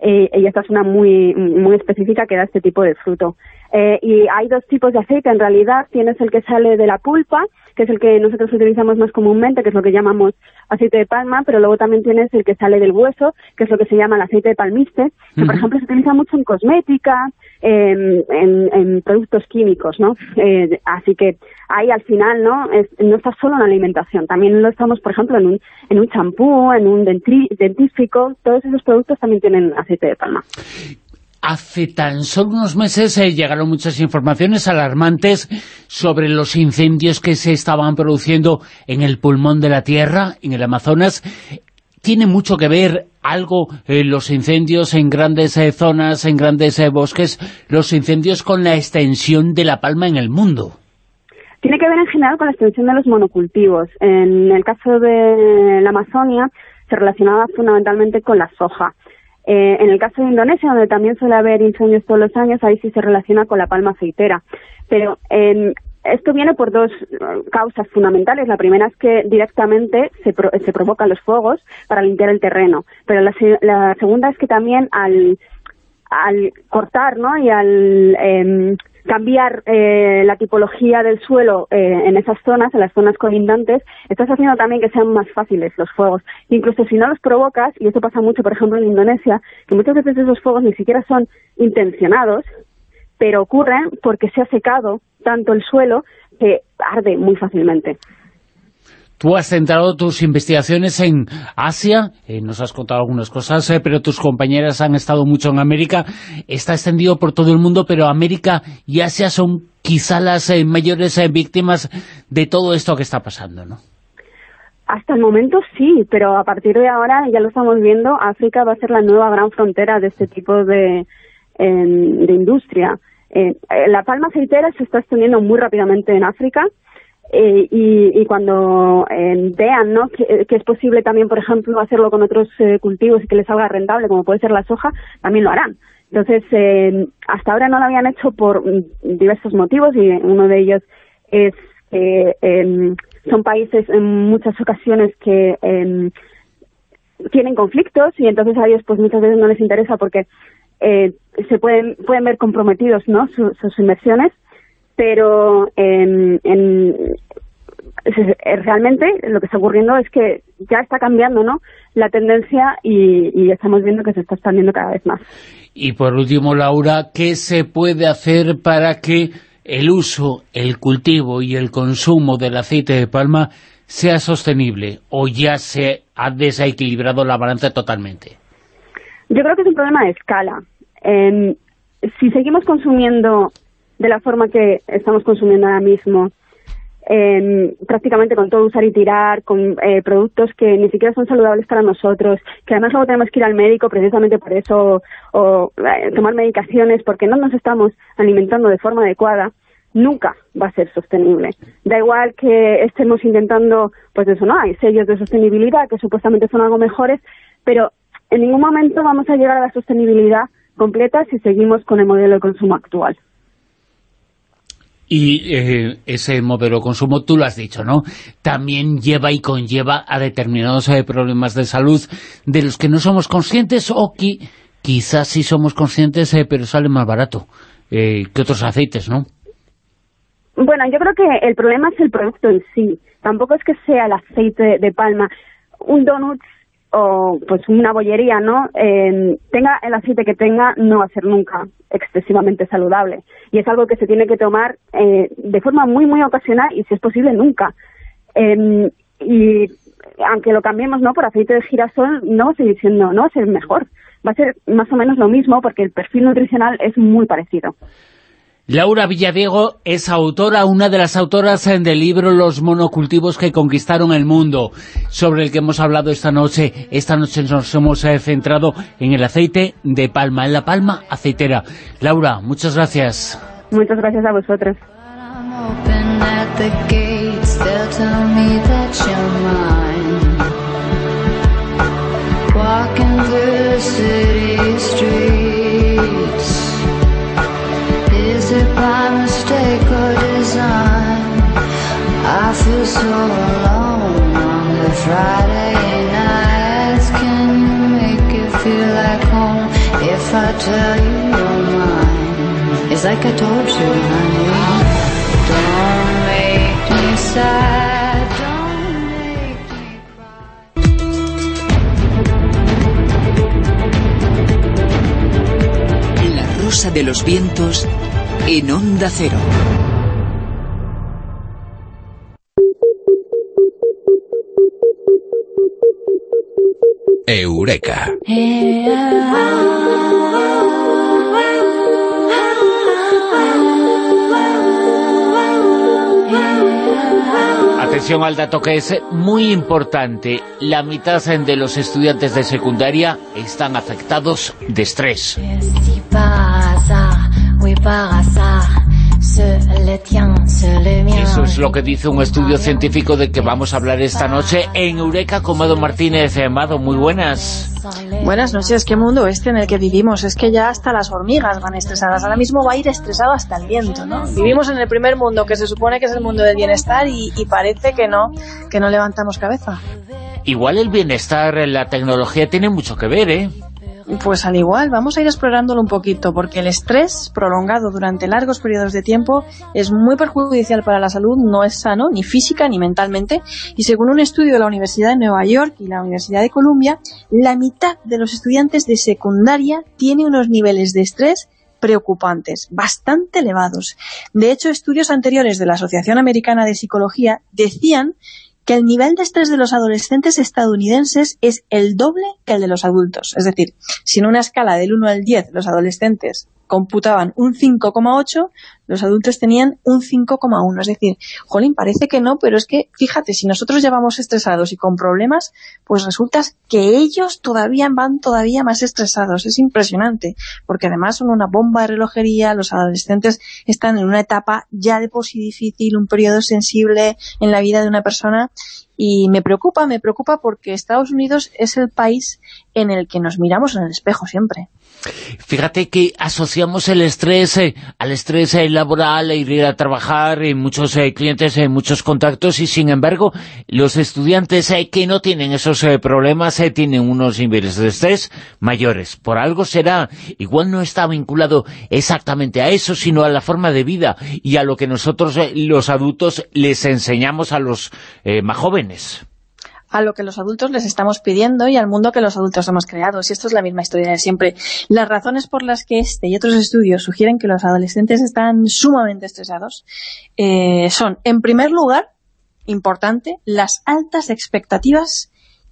eh, y esta es una muy, muy específica que da este tipo de fruto. Eh, y hay dos tipos de aceite en realidad. Tienes el que sale de la pulpa, que es el que nosotros utilizamos más comúnmente, que es lo que llamamos aceite de palma, pero luego también tienes el que sale del hueso, que es lo que se llama el aceite de palmiste, que por ejemplo se utiliza mucho en cosmética, en, en, productos químicos, ¿no? Eh, así que ahí al final, ¿no? no está solo en la alimentación, también lo estamos, por ejemplo, en un en un champú, en un dentífico, todos esos productos también tienen aceite de palma. Hace tan solo unos meses eh, llegaron muchas informaciones alarmantes sobre los incendios que se estaban produciendo en el pulmón de la Tierra, en el Amazonas. ¿Tiene mucho que ver algo eh, los incendios en grandes eh, zonas, en grandes bosques, los incendios con la extensión de la palma en el mundo? Tiene que ver en general con la extensión de los monocultivos. En el caso de la Amazonia se relacionaba fundamentalmente con la soja. Eh, en el caso de Indonesia, donde también suele haber incendios todos los años, ahí sí se relaciona con la palma aceitera. Pero esto viene por dos eh, causas fundamentales. La primera es que directamente se, se provocan los fuegos para limpiar el terreno. Pero la, segunda es que también al, al cortar ¿no? y al em, cambiar eh, la tipología del suelo eh, en esas zonas, en las zonas colindantes, estás haciendo también que sean más fáciles los fuegos. Incluso si no los provocas, y eso pasa mucho, por ejemplo, en Indonesia, que muchas veces esos fuegos ni siquiera son intencionados, pero ocurren porque se ha secado tanto el suelo que arde muy fácilmente. Tú has centrado tus investigaciones en Asia, eh, nos has contado algunas cosas, eh, pero tus compañeras han estado mucho en América. Está extendido por todo el mundo, pero América y Asia son quizá las eh, mayores víctimas de todo esto que está pasando, ¿no? Hasta el momento sí, pero a partir de ahora, ya lo estamos viendo, África va a ser la nueva gran frontera de este tipo de, de industria. la palma aceitera se está extendiendo muy rápidamente en África, eh, y, cuando eh, vean ¿no? Que, es posible también, por ejemplo, hacerlo con otros eh, cultivos y que les salga rentable, como puede ser la soja, también lo harán. Entonces, hasta ahora no lo habían hecho por diversos motivos y uno de ellos es que em, son países en muchas ocasiones que em, tienen conflictos y entonces a ellos pues muchas veces no les interesa porque se pueden pueden ver comprometidos no sus inversiones pero en, realmente lo que está ocurriendo es que ya está cambiando ¿no? la tendencia y, estamos viendo que se está expandiendo cada vez más. Y por último, Laura, ¿qué se puede hacer para que el uso, el cultivo y el consumo del aceite de palma sea sostenible o ya se ha desequilibrado la balanza totalmente? Yo creo que es un problema de escala. si seguimos consumiendo de la forma que estamos consumiendo ahora mismo, prácticamente con todo usar y tirar, con eh, productos que ni siquiera son saludables para nosotros, que además luego tenemos que ir al médico precisamente por eso, o eh, tomar medicaciones porque no nos estamos alimentando de forma adecuada, nunca va a ser sostenible. Da igual que estemos intentando, pues eso no, hay sellos de sostenibilidad que supuestamente son algo mejores, pero en ningún momento vamos a llegar a la sostenibilidad completa si seguimos con el modelo de consumo actual. Y eh, ese modelo de consumo, tú lo has dicho, ¿no? También lleva y conlleva a determinados eh, problemas de salud de los que no somos conscientes o que quizás sí somos conscientes, eh, pero sale más barato que otros aceites, ¿no? Bueno, yo creo que el problema es el producto en sí. Tampoco es que sea el aceite de palma. Un donut o pues una bollería, ¿no? tenga el aceite que tenga, no va a ser nunca excesivamente saludable. Y es algo que se tiene que tomar eh, de forma muy, muy ocasional y, si es posible, nunca. Em, y aunque lo cambiemos, ¿no? Por aceite de girasol, no va a seguir siendo, no va a ser mejor. Va a ser más o menos lo mismo porque el perfil nutricional es muy parecido. Laura Villadiego es autora, una de las autoras del libro Los monocultivos que conquistaron el mundo, sobre el que hemos hablado esta noche. Esta noche nos hemos eh, centrado en el aceite de palma, en la palma aceitera. Laura, muchas gracias. Muchas gracias a vosotros. By mistake or design I feel so alone on the Friday nights. Can you make it feel like home if I tell you you're mine It's like I told you, honey. Don't make me sad. Don't make me de los vientos en Onda Cero. Eureka. Atención al dato que es muy importante. La mitad de los estudiantes de secundaria están afectados de estrés. Eso es lo que dice un estudio científico de que vamos a hablar esta noche en Eureka con Mado Martínez. Mado, muy buenas. Buenas noches, qué mundo este en el que vivimos. Es que ya hasta las hormigas van estresadas. Ahora mismo va a ir estresado hasta el viento, ¿no? Vivimos en el primer mundo, que se supone que es el mundo del bienestar, y, y parece que no, que no levantamos cabeza. Igual el bienestar, la tecnología tiene mucho que ver, ¿eh? Pues al igual, vamos a ir explorándolo un poquito, porque el estrés prolongado durante largos periodos de tiempo es muy perjudicial para la salud, no es sano, ni física ni mentalmente, y según un estudio de la Universidad de Nueva York y la Universidad de Columbia, la mitad de los estudiantes de secundaria tiene unos niveles de estrés preocupantes, bastante elevados. De hecho, estudios anteriores de la Asociación Americana de Psicología decían que el nivel de estrés de los adolescentes estadounidenses es el doble que el de los adultos. Es decir, si en una escala del 1 al 10 los adolescentes computaban un 5,8, los adultos tenían un 5,1. Es decir, jolín, parece que no, pero es que, fíjate, si nosotros ya vamos estresados y con problemas, pues resulta que ellos todavía van todavía más estresados. Es impresionante, porque además son una bomba de relojería, los adolescentes están en una etapa ya de por sí difícil, un periodo sensible en la vida de una persona, y me preocupa, me preocupa porque Estados Unidos es el país en el que nos miramos en el espejo siempre. Fíjate que asociamos el estrés eh, al estrés eh, laboral, ir a trabajar, en muchos eh, clientes, en muchos contactos, y sin embargo, los estudiantes que no tienen esos problemas tienen unos niveles de estrés mayores. Por algo será, igual no está vinculado exactamente a eso, sino a la forma de vida y a lo que nosotros, los adultos, les enseñamos a los más jóvenes a lo que los adultos les estamos pidiendo y al mundo que los adultos hemos creado. Si esto es la misma historia de siempre. Las razones por las que este y otros estudios sugieren que los adolescentes están sumamente estresados eh, son, en primer lugar, importante, las altas expectativas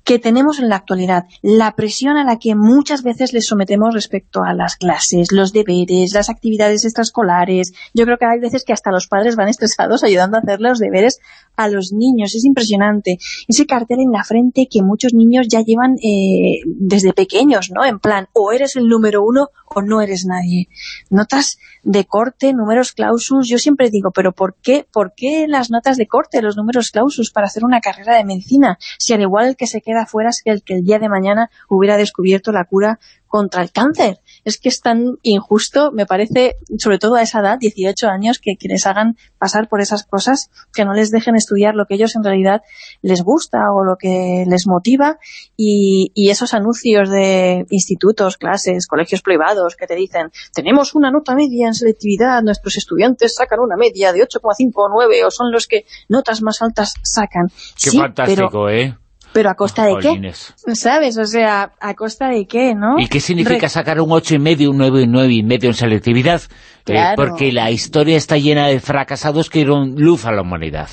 que tenemos en la actualidad, la presión a la que muchas veces les sometemos respecto a las clases, los deberes, las actividades extraescolares. Yo creo que hay veces que hasta los padres van estresados ayudando a hacer los deberes a los niños. Es impresionante. Ese cartel en la frente que muchos niños ya llevan eh, desde pequeños, ¿no? En plan, o eres el número uno o no eres nadie. Notas de corte, números clausus. Yo siempre digo, pero ¿por qué, ¿por qué las notas de corte, los números clausus para hacer una carrera de medicina? Si al igual que se queda afuera es el que el día de mañana hubiera descubierto la cura contra el cáncer. Es que es tan injusto, me parece, sobre todo a esa edad, 18 años, que, que les hagan pasar por esas cosas, que no les dejen estudiar lo que ellos en realidad les gusta o lo que les motiva y, y esos anuncios de institutos, clases, colegios privados que te dicen, tenemos una nota media en selectividad, nuestros estudiantes sacan una media de 8,5 o 9 o son los que notas más altas sacan. Qué fantástico, ¿eh? ¿Pero a costa de qué? ¿Sabes? O sea, ¿a costa de qué, no? ¿Y qué significa sacar un ocho y medio, un nueve, nueve y medio en selectividad? Eh, porque la historia está llena de fracasados que dieron luz a la humanidad.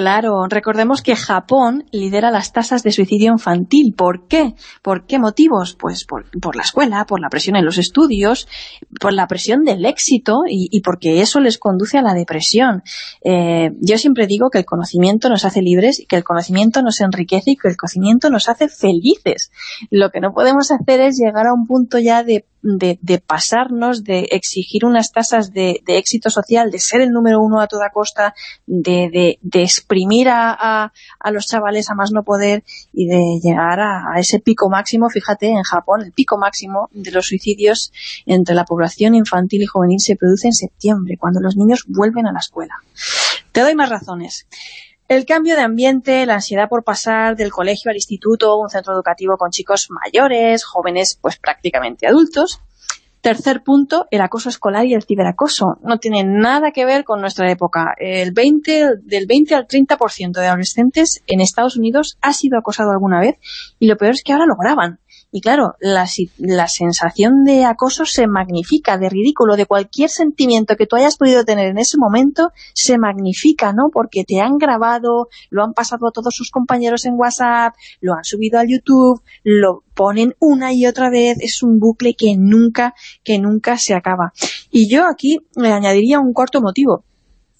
Claro, recordemos que Japón lidera las tasas de suicidio infantil. ¿Por qué? ¿Por qué motivos? Pues por, la escuela, por la presión en los estudios, por la presión del éxito y, porque eso les conduce a la depresión. Eh, yo siempre digo que el conocimiento nos hace libres, que el conocimiento nos enriquece y que el conocimiento nos hace felices. Lo que no podemos hacer es llegar a un punto ya de de, pasarnos, de exigir unas tasas de, éxito social, de ser el número uno a toda costa, de, exprimir a, los chavales a más no poder y de llegar a, ese pico máximo, fíjate, en Japón, el pico máximo de los suicidios entre la población infantil y juvenil se produce en septiembre, cuando los niños vuelven a la escuela. Te doy más razones. El cambio de ambiente, la ansiedad por pasar del colegio al instituto, un centro educativo con chicos mayores, jóvenes pues prácticamente adultos. Tercer punto, el acoso escolar y el ciberacoso. No tiene nada que ver con nuestra época. El 20, del 20 al 30% de adolescentes en Estados Unidos ha sido acosado alguna vez y lo peor es que ahora lo graban. Y claro, la, la, sensación de acoso se magnifica, de ridículo, de cualquier sentimiento que tú hayas podido tener en ese momento, se magnifica, ¿no? Porque te han grabado, lo han pasado a todos sus compañeros en WhatsApp, lo han subido a YouTube, lo ponen una y otra vez, es un bucle que nunca, que nunca se acaba. Y yo aquí le añadiría un cuarto motivo,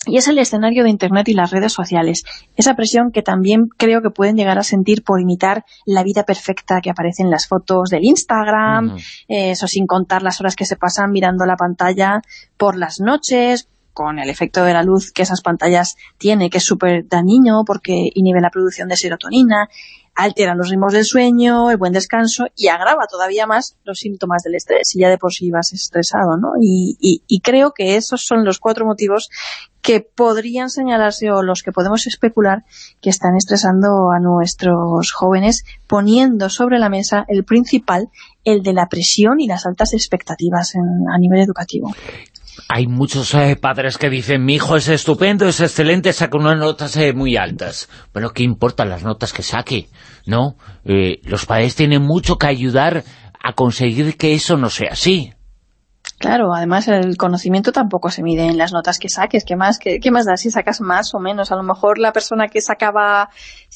y es el escenario de Internet y las redes sociales. Esa presión que también creo que pueden llegar a sentir por imitar la vida perfecta que aparece en las fotos del Instagram, eh, eso sin contar las horas que se pasan mirando la pantalla por las noches, con el efecto de la luz que esas pantallas tiene, que es súper dañino porque inhibe la producción de serotonina, altera los ritmos del sueño, el buen descanso y agrava todavía más los síntomas del estrés, si ya de por sí vas estresado, ¿no? Y, y creo que esos son los cuatro motivos que podrían señalarse o los que podemos especular que están estresando a nuestros jóvenes poniendo sobre la mesa el principal, el de la presión y las altas expectativas a nivel educativo hay muchos eh, padres que dicen, mi hijo es estupendo, es excelente, saca unas notas eh, muy altas. Bueno, ¿qué importan las notas que saque? ¿No? Eh, los padres tienen mucho que ayudar a conseguir que eso no sea así. Claro, además el conocimiento tampoco se mide en las notas que saques. ¿Qué más, qué, más da si sacas más o menos? A lo mejor la persona que sacaba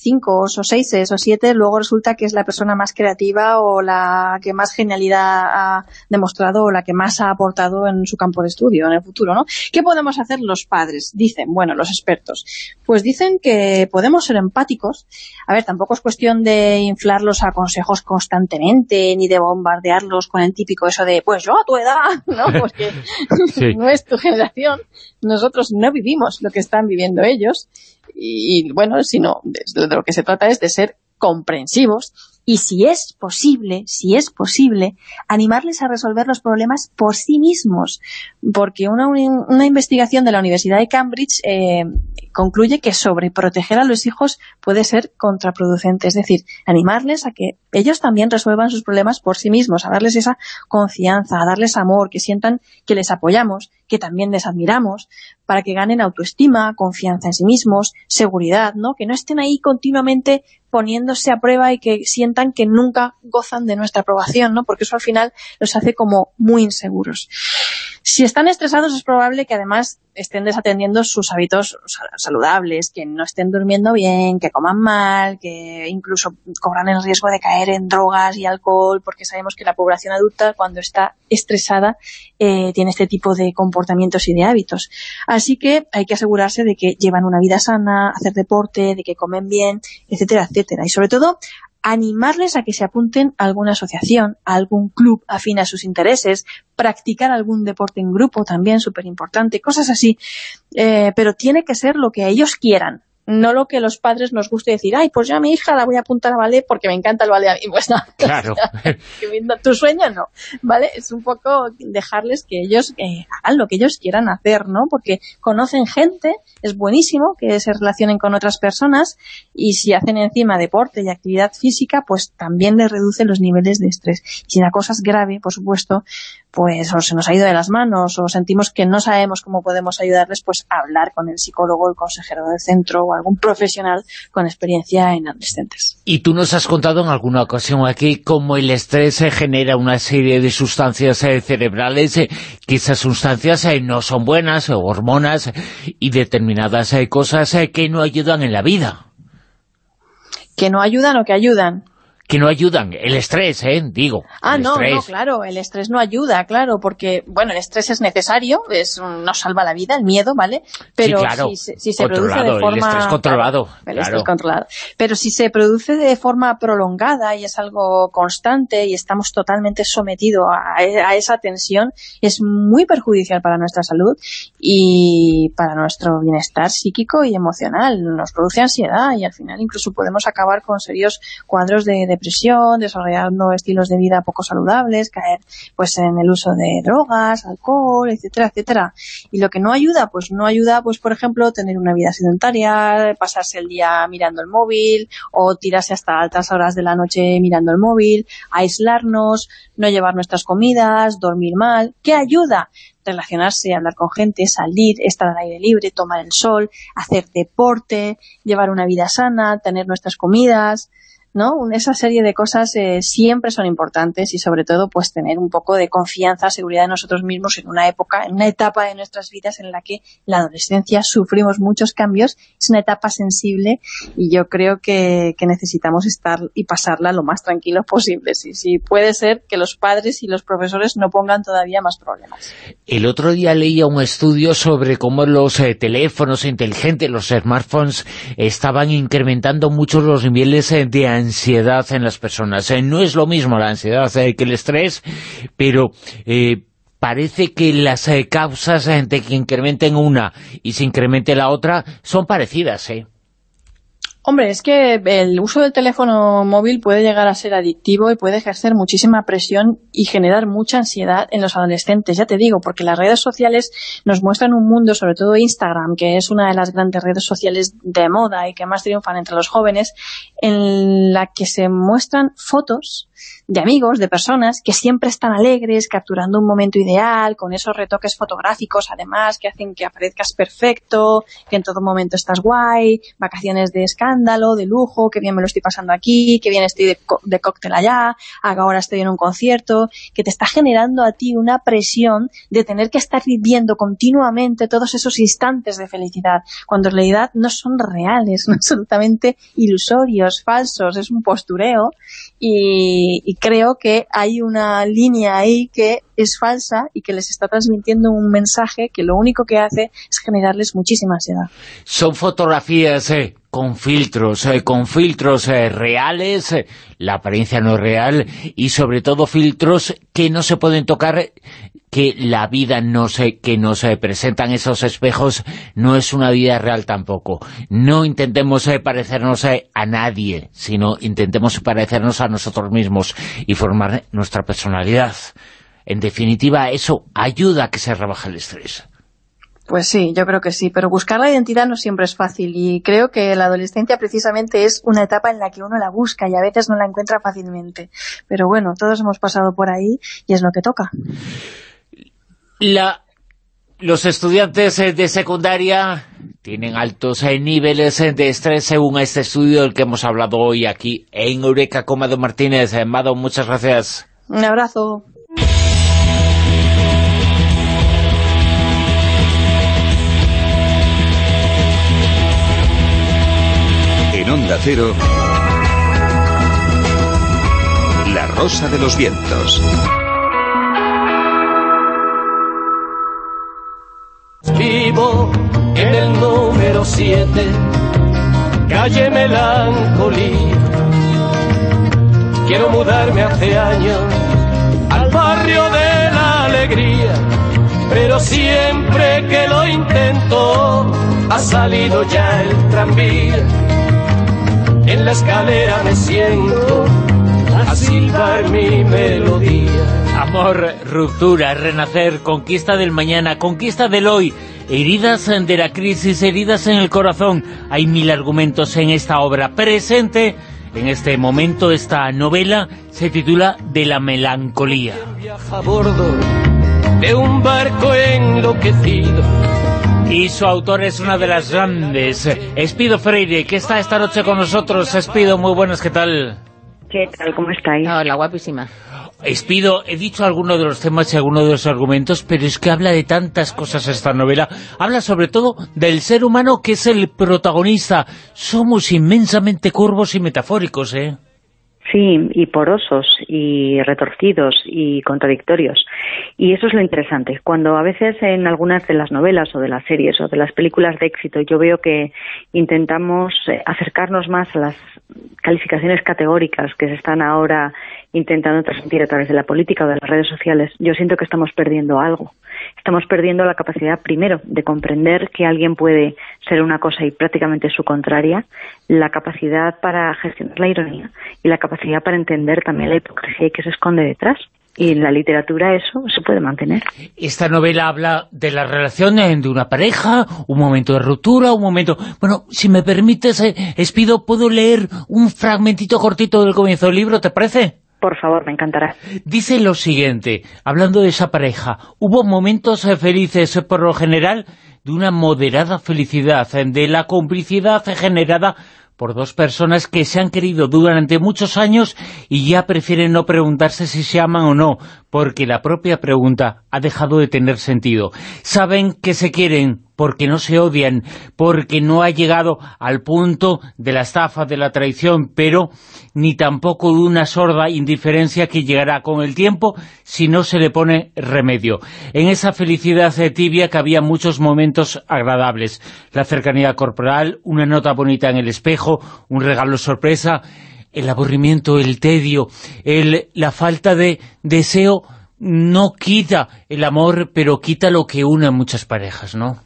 cinco o seis o siete, luego resulta que es la persona más creativa o la que más genialidad ha demostrado o la que más ha aportado en su campo de estudio en el futuro, ¿no? ¿Qué podemos hacer los padres? Dicen, bueno, los expertos. Pues dicen que podemos ser empáticos. A ver, tampoco es cuestión de inflarlos a consejos constantemente ni de bombardearlos con el típico eso de, pues yo a tu edad ¿no? Porque no es tu generación. Nosotros no vivimos lo que están viviendo ellos. Y, bueno, sino de, de lo que se trata es de ser comprensivos y si es posible, si es posible, animarles a resolver los problemas por sí mismos, porque una, una investigación de la Universidad de Cambridge eh, concluye que sobreproteger a los hijos puede ser contraproducente, es decir, animarles a que ellos también resuelvan sus problemas por sí mismos, a darles esa confianza, a darles amor, que sientan que les apoyamos, que también les admiramos, para que ganen autoestima, confianza en sí mismos, seguridad, ¿no? Que no estén ahí continuamente poniéndose a prueba y que sientan que nunca gozan de nuestra aprobación, ¿no? Porque eso al final los hace como muy inseguros. Si están estresados es probable que además estén desatendiendo sus hábitos saludables, que no estén durmiendo bien, que coman mal, que incluso cobran el riesgo de caer en drogas y alcohol, porque sabemos que la población adulta cuando está estresada eh, tiene este tipo de comportamientos y de hábitos. Así que hay que asegurarse de que llevan una vida sana, hacer deporte, de que comen bien, etcétera, etcétera. Y sobre todo animarles a que se apunten a alguna asociación, a algún club afín a sus intereses, practicar algún deporte en grupo también, súper importante, cosas así. Eh, pero tiene que ser lo que ellos quieran, no lo que los padres nos guste decir, ay, pues yo a mi hija la voy a apuntar a ballet porque me encanta el ballet a mí. Pues no, claro. tu sueño no, ¿vale? Es un poco dejarles que ellos eh, hagan lo que ellos quieran hacer, ¿no? Porque conocen gente, es buenísimo que se relacionen con otras personas y si hacen encima deporte y actividad física, pues también les reduce los niveles de estrés. Si la cosa es grave, por supuesto, pues o se nos ha ido de las manos o sentimos que no sabemos cómo podemos ayudarles, pues hablar con el psicólogo, el consejero del centro o algún profesional con experiencia en adolescentes. Y tú nos has contado en alguna ocasión aquí cómo el estrés genera una serie de sustancias eh, cerebrales, eh, que esas sustancias eh, no son buenas, hormonas y determinadas cosas que no ayudan en la vida. ¿Que no ayudan o que ayudan? Que no ayudan. El estrés, ¿eh? Digo. Ah, no, no, claro, el estrés no ayuda, claro, porque, bueno, el estrés es necesario, es nos salva la vida, el miedo, ¿vale? Pero si, se produce de forma... el estrés controlado. el estrés controlado. Pero si se produce de forma prolongada y es algo constante y estamos totalmente sometidos a, a esa tensión, es muy perjudicial para nuestra salud y para nuestro bienestar psíquico y emocional. Nos produce ansiedad y al final incluso podemos acabar con serios cuadros de depresión, desarrollando estilos de vida poco saludables, caer pues en el uso de drogas, alcohol, etcétera, etcétera. Y lo que no ayuda, pues no ayuda, pues por ejemplo, tener una vida sedentaria, pasarse el día mirando el móvil o tirarse hasta altas horas de la noche mirando el móvil, aislarnos, no llevar nuestras comidas, dormir mal. ¿Qué ayuda? relacionarse, hablar con gente, salir, estar al aire libre, tomar el sol, hacer deporte, llevar una vida sana, tener nuestras comidas, ¿no? Esa serie de cosas eh, siempre son importantes y sobre todo pues tener un poco de confianza, seguridad en nosotros mismos en una época, en una etapa de nuestras vidas en la que la adolescencia sufrimos muchos cambios, es una etapa sensible y yo creo que, necesitamos estar y pasarla lo más tranquilos posible. Si, si puede ser que los padres y los profesores no pongan todavía más problemas. El otro día leía un estudio sobre cómo los eh, teléfonos inteligentes, los smartphones, estaban incrementando mucho los niveles eh, de ansiedad en las personas. Eh, no es lo mismo la ansiedad eh, que el estrés, pero eh, parece que las causas de que incrementen una y se incremente la otra son parecidas, ¿eh? Hombre, es que el uso del teléfono móvil puede llegar a ser adictivo y puede ejercer muchísima presión y generar mucha ansiedad en los adolescentes, ya te digo, porque las redes sociales nos muestran un mundo, sobre todo Instagram, que es una de las grandes redes sociales de moda y que más triunfan entre los jóvenes, en la que se muestran fotos de amigos, de personas que siempre están alegres, capturando un momento ideal, con esos retoques fotográficos además que hacen que aparezcas perfecto, que en todo momento estás guay, vacaciones de escándalo, de lujo, que bien me lo estoy pasando aquí, que bien estoy de, cóctel allá, ahora estoy en un concierto, que te está generando a ti una presión de tener que estar viviendo continuamente todos esos instantes de felicidad, cuando en realidad no son reales, son absolutamente ilusorios, falsos, es un postureo y creo que hay una línea ahí que es falsa y que les está transmitiendo un mensaje que lo único que hace es generarles muchísima ansiedad. Son fotografías eh, con filtros, eh, con filtros eh, reales, la apariencia no real, y sobre todo filtros que no se pueden tocar que la vida no se, que nos presentan esos espejos no es una vida real tampoco. No intentemos parecernos a nadie, sino intentemos parecernos a nosotros mismos y formar nuestra personalidad. En definitiva, eso ayuda a que se rebaje el estrés. Pues sí, yo creo que sí, pero buscar la identidad no siempre es fácil y creo que la adolescencia precisamente es una etapa en la que uno la busca y a veces no la encuentra fácilmente. Pero bueno, todos hemos pasado por ahí y es lo que toca. La, los estudiantes eh, de secundaria tienen altos eh, niveles eh, de estrés según este estudio del que hemos hablado hoy aquí en Eureka con Mado Martínez. Mado, muchas gracias. Un abrazo. Onda Cero, La Rosa de los Vientos. Vivo en el número 7, calle Melancolía. Quiero mudarme hace años al barrio de la alegría, pero siempre que lo intento ha salido ya el tranvía. En la escalera me siento a silbar mi melodía. Amor, ruptura, renacer, conquista del mañana, conquista del hoy, heridas de la crisis, heridas en el corazón. Hay mil argumentos en esta obra. Presente en este momento, esta novela se titula De la melancolía. a bordo de un barco enloquecido. Y su autor es una de las grandes, Espido Freire, que está esta noche con nosotros. Espido, muy buenas, ¿qué tal? ¿Qué tal? ¿Cómo estáis? Hola, guapísima. Espido, he dicho algunos de los temas y algunos de los argumentos, pero es que habla de tantas cosas esta novela. Habla sobre todo del ser humano que es el protagonista. Somos inmensamente curvos y metafóricos, ¿eh? Sí, y porosos, y retorcidos, y contradictorios. Y eso es lo interesante. Cuando a veces en algunas de las novelas o de las series o de las películas de éxito yo veo que intentamos eh, acercarnos más a las calificaciones categóricas que se están ahora intentando transmitir a través de la política o de las redes sociales, yo siento que estamos perdiendo algo. Estamos perdiendo la capacidad, primero, de comprender que alguien puede ser una cosa y prácticamente su contraria, la capacidad para gestionar la ironía y la capacidad para entender también la hipocresía que se esconde detrás. Y en la literatura eso se puede mantener. Esta novela habla de la relación de una pareja, un momento de ruptura, un momento... Bueno, si me permites, eh, Espido, ¿puedo leer un fragmentito cortito del comienzo del libro, te parece? Por favor, me encantará. Dice lo siguiente, hablando de esa pareja, hubo momentos eh, felices, eh, por lo general, de una moderada felicidad, de la complicidad generada por dos personas que se han querido durante muchos años y ya prefieren no preguntarse si se aman o no, porque la propia pregunta ha dejado de tener sentido. Saben que se quieren porque no se odian, porque no ha llegado al punto de la estafa, de la traición, pero ni tampoco de una sorda indiferencia que llegará con el tiempo si no se le pone remedio. En esa felicidad tibia que había muchos momentos agradables. La cercanía corporal, una nota bonita en el espejo, un regalo sorpresa, el aburrimiento, el tedio, el, la falta de deseo no quita el amor, pero quita lo que une a muchas parejas, ¿no?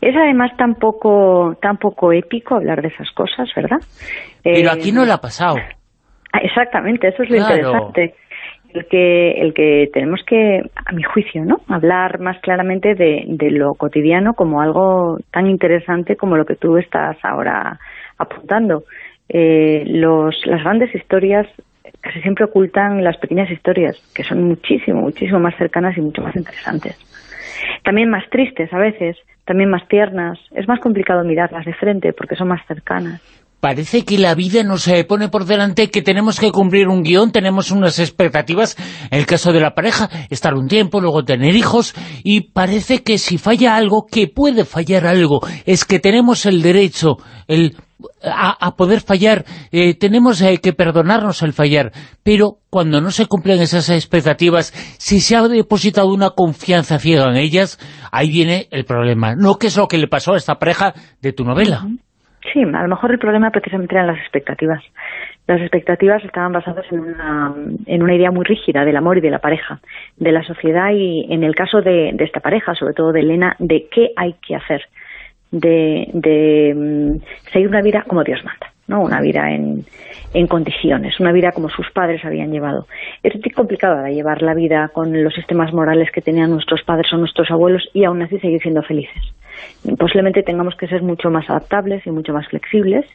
Es además tan poco, tan poco épico hablar de esas cosas, ¿verdad? Pero aquí no le ha pasado. Ah, exactamente, eso es lo interesante. El que, el que tenemos que, a mi juicio, ¿no? hablar más claramente de, de lo cotidiano como algo tan interesante como lo que tú estás ahora apuntando. Eh, los, las grandes historias casi siempre ocultan las pequeñas historias, que son muchísimo, muchísimo más cercanas y mucho más interesantes. También más tristes a veces, también más tiernas. Es más complicado mirarlas de frente porque son más cercanas. Parece que la vida nos pone por delante que tenemos que cumplir un guion, tenemos unas expectativas, en el caso de la pareja, estar un tiempo, luego tener hijos, y parece que si falla algo, que puede fallar algo, es que tenemos el derecho el, a, poder fallar, eh, tenemos eh, que perdonarnos al fallar, pero cuando no se cumplen esas expectativas, si se ha depositado una confianza ciega en ellas, ahí viene el problema. No que es lo que le pasó a esta pareja de tu novela. Sí, a lo mejor el problema precisamente eran las expectativas. Las expectativas estaban basadas en una, en una idea muy rígida del amor y de la pareja, de la sociedad y en el caso de, de esta pareja, sobre todo de Elena, de qué hay que hacer, de, de mm, seguir una vida como Dios manda, ¿no? una vida en, en condiciones, una vida como sus padres habían llevado. Es complicado de llevar la vida con los sistemas morales que tenían nuestros padres o nuestros abuelos y aún así seguir siendo felices posiblemente tengamos que ser mucho más adaptables y mucho más flexibles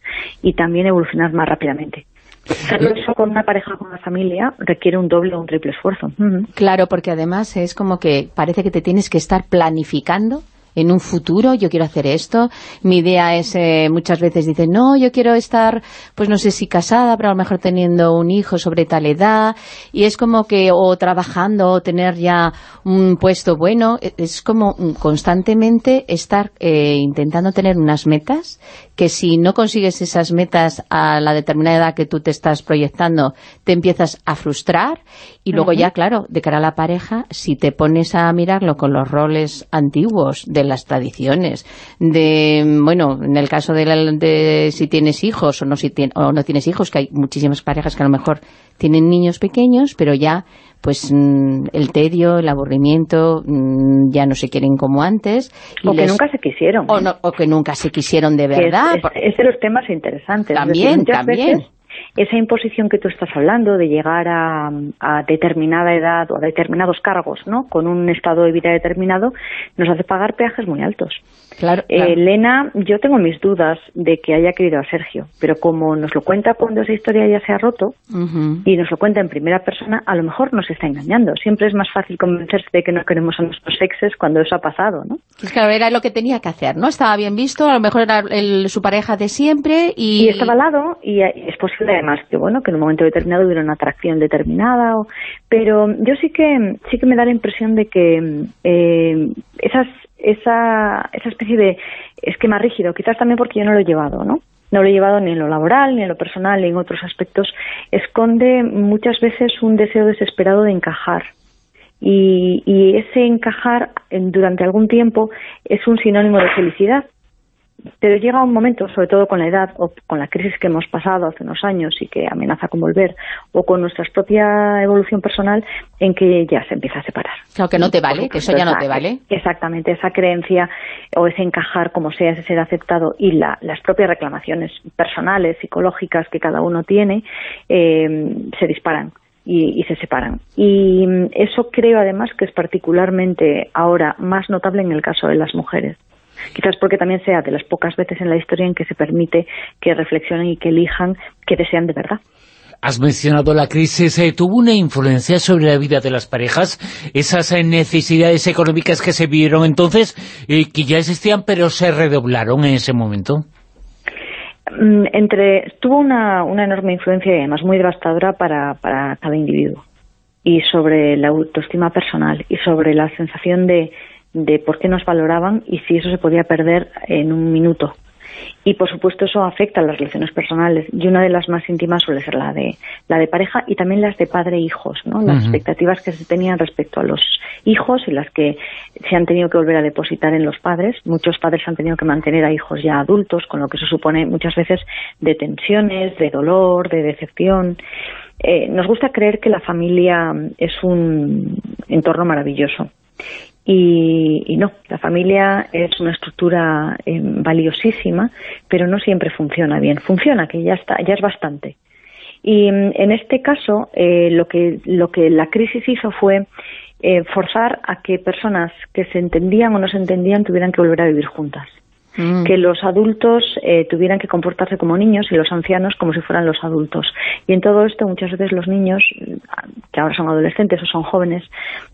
y también evolucionar más rápidamente. Hacerlo eso con una pareja, con una familia, requiere un doble o un triple esfuerzo. Claro, porque además es como que parece que te tienes que estar planificando en un futuro yo quiero hacer esto, mi idea es, eh, muchas veces dicen, no, yo quiero estar, pues no sé si casada, pero a lo mejor teniendo un hijo sobre tal edad, y es como que, o trabajando, o tener ya un puesto bueno, e, es como constantemente estar eh, intentando tener unas metas, que si no consigues esas metas a la determinada edad que tú te estás proyectando, te empiezas a frustrar, y luego ya, claro, de cara a la pareja, si te pones a mirarlo con los roles antiguos de las tradiciones, de, bueno, en el caso de, de si tienes hijos o no, si o no tienes hijos, que hay muchísimas parejas que a lo mejor tienen niños pequeños, pero ya pues mm, el tedio, el aburrimiento, mm, ya no se quieren como antes. o que nunca se quisieron. O, que nunca se quisieron de verdad. Es, de los temas interesantes. También, también esa imposición que tú estás hablando de llegar a, determinada edad o a determinados cargos, ¿no? Con un estado de vida determinado, nos hace pagar peajes muy altos. Claro, eh, Elena, yo tengo mis dudas de que haya querido a Sergio, pero como nos lo cuenta cuando esa historia ya se ha roto y nos lo cuenta en primera persona, a lo mejor nos está engañando. Siempre es más fácil convencerse de que no queremos a nuestros exes cuando eso ha pasado, ¿no? Claro, era lo que tenía que hacer, ¿no? Estaba bien visto, a lo mejor era su pareja de siempre y... Y estaba al lado y es posible además que, bueno, que en un momento determinado hubiera una atracción determinada, pero yo sí que, sí que me da la impresión de que eh, esas esa, esa especie de esquema rígido, quizás también porque yo no lo he llevado, ¿no? No lo he llevado ni en lo laboral, ni en lo personal, ni en otros aspectos, esconde muchas veces un deseo desesperado de encajar. Y, y ese encajar durante algún tiempo es un sinónimo de felicidad, pero llega un momento, sobre todo con la edad o con la crisis que hemos pasado hace unos años y que amenaza con volver, o con nuestra propia evolución personal, en que ya se empieza a separar. Claro, que no te vale, que eso ya no te vale. Exactamente, esa creencia o ese encajar, como sea, ese ser aceptado y las propias reclamaciones personales, psicológicas que cada uno tiene, eh, se disparan. Y, y, se separan. Y eso creo además que es particularmente ahora más notable en el caso de las mujeres. Quizás porque también sea de las pocas veces en la historia en que se permite que reflexionen y que elijan que desean de verdad. Has mencionado la crisis, eh, ¿tuvo una influencia sobre la vida de las parejas? Esas eh, necesidades económicas que se vieron entonces, eh, que ya existían, pero se redoblaron en ese momento. Mm, entre Tuvo una, una enorme influencia y además muy devastadora para, para cada individuo. Y sobre la autoestima personal y sobre la sensación de, de por qué nos valoraban y si eso se podía perder en un minuto. Y por supuesto eso afecta a las relaciones personales y una de las más íntimas suele ser la de la de pareja y también las de padre e hijos, ¿no? Las expectativas que se tenían respecto a los hijos y las que se han tenido que volver a depositar en los padres. Muchos padres han tenido que mantener a hijos ya adultos, con lo que eso supone muchas veces de tensiones, de dolor, de decepción. Eh, nos gusta creer que la familia es un entorno maravilloso y, no, la familia es una estructura eh, valiosísima, pero no siempre funciona bien. Funciona, que ya está, ya es bastante. Y mm, en este caso, eh, lo, que, lo que la crisis hizo fue eh, forzar a que personas que se entendían o no se entendían tuvieran que volver a vivir juntas. Mm. que los adultos eh, tuvieran que comportarse como niños y los ancianos como si fueran los adultos. Y en todo esto muchas veces los niños, que ahora son adolescentes o son jóvenes,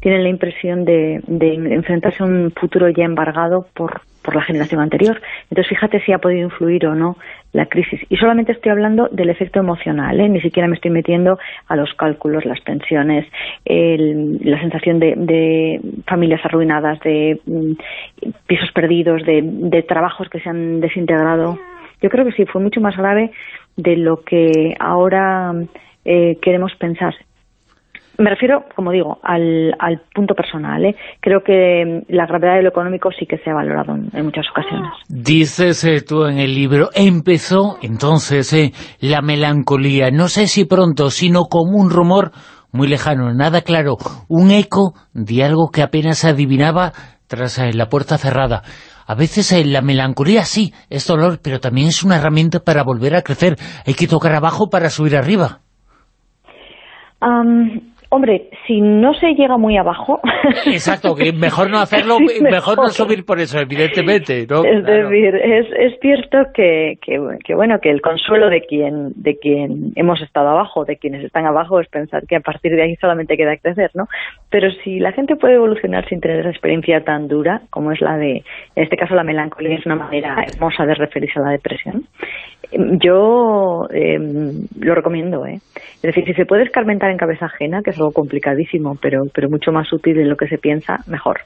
tienen la impresión de, de enfrentarse a un futuro ya embargado por, por la generación anterior. Entonces, fíjate si ha podido influir o no la crisis. Y solamente estoy hablando del efecto emocional, ¿eh? ni siquiera me estoy metiendo a los cálculos, las pensiones, la sensación de, familias arruinadas, de mm, pisos perdidos, de, trabajos que se han desintegrado. Yo creo que sí, fue mucho más grave de lo que ahora eh, queremos pensar. Me refiero, como digo, al, al punto personal. ¿eh? Creo que la gravedad de lo económico sí que se ha valorado en, muchas ocasiones. Dices eh, tú en el libro, empezó entonces eh, la melancolía, no sé si pronto, sino como un rumor muy lejano, nada claro, un eco de algo que apenas adivinaba tras eh, la puerta cerrada. A veces eh, la melancolía sí, es dolor, pero también es una herramienta para volver a crecer. Hay que tocar abajo para subir arriba Hombre, si no se llega muy abajo... Exacto, que mejor no hacerlo, mejor. no subir por eso, evidentemente. ¿no? Es decir, es, es cierto que, que, bueno, que el consuelo de quien, de quien hemos estado abajo, de quienes están abajo, es pensar que a partir de ahí solamente queda crecer, ¿no? Pero si la gente puede evolucionar sin tener esa experiencia tan dura, como es la de, en este caso la melancolía es una manera hermosa de referirse a la depresión, yo em, lo recomiendo, ¿eh? Es decir, si se puede escarmentar en cabeza ajena, que es algo complicadísimo, pero, pero mucho más útil de lo que se piensa, mejor.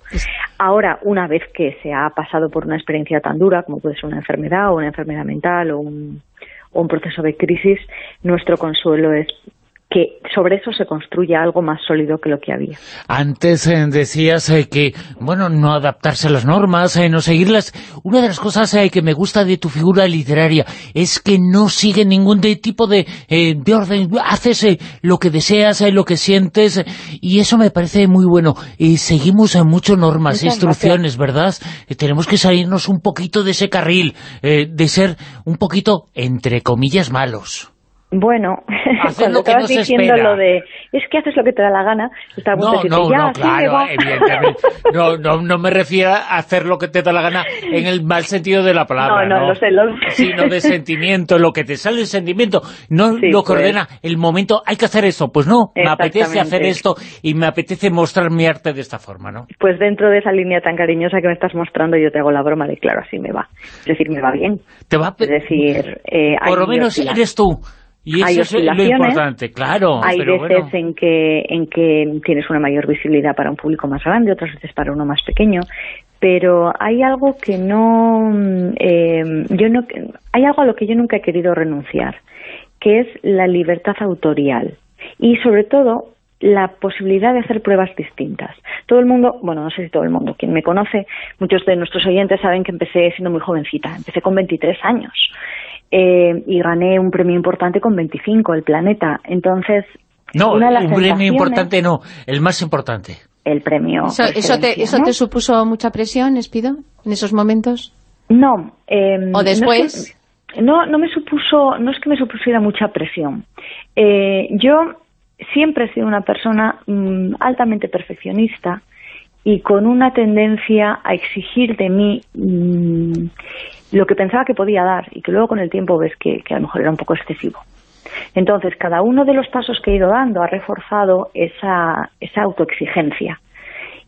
Ahora, una vez que se ha pasado por una experiencia tan dura, como puede ser una enfermedad o una enfermedad mental o un, o un proceso de crisis, nuestro consuelo es que sobre eso se construye algo más sólido que lo que había. Antes eh, decías eh, que, bueno, no adaptarse a las normas, eh, no seguirlas. Una de las cosas que me gusta de tu figura literaria es que no sigue ningún tipo de, de orden. Haces lo que deseas, lo que sientes, y eso me parece muy bueno. Y seguimos en muchas normas, e instrucciones, ¿verdad? tenemos que salirnos un poquito de ese carril, de ser un poquito, entre comillas, malos. Bueno, cuando estabas diciendo lo de, es que haces lo que te da la gana, estaba no, no, no, claro, evidentemente. No, no, no me refiero a hacer lo que te da la gana en el mal sentido de la palabra, no, no, lo sé, lo sino de sentimiento, lo que te sale el sentimiento, no lo que ordena el momento, hay que hacer eso, pues no, me apetece hacer esto y me apetece mostrar mi arte de esta forma, ¿no? Pues dentro de esa línea tan cariñosa que me estás mostrando, yo te hago la broma de, claro, así me va, es decir, me va bien. Te va Es decir, eh, por lo menos eres tú. Y eso es lo importante, claro. Hay veces en, que, en que tienes una mayor visibilidad para un público más grande, otras veces para uno más pequeño, pero hay algo que no, eh, yo no, hay algo a lo que yo nunca he querido renunciar, que es la libertad autorial y sobre todo la posibilidad de hacer pruebas distintas. Todo el mundo, bueno, no sé si todo el mundo, quien me conoce, muchos de nuestros oyentes saben que empecé siendo muy jovencita, empecé con 23 años eh, y gané un premio importante con 25, el Planeta. Entonces, no, un premio importante no, el más importante. El premio. ¿Eso, te, ¿eso te supuso mucha presión, Espido, en esos momentos? No. Eh, ¿O después? No, no, me supuso, no es que me supusiera mucha presión. Eh, yo siempre he sido una persona mm, altamente perfeccionista y con una tendencia a exigir de mí mm, lo que pensaba que podía dar y que luego con el tiempo ves que, a lo mejor era un poco excesivo. Entonces, cada uno de los pasos que he ido dando ha reforzado esa, esa autoexigencia.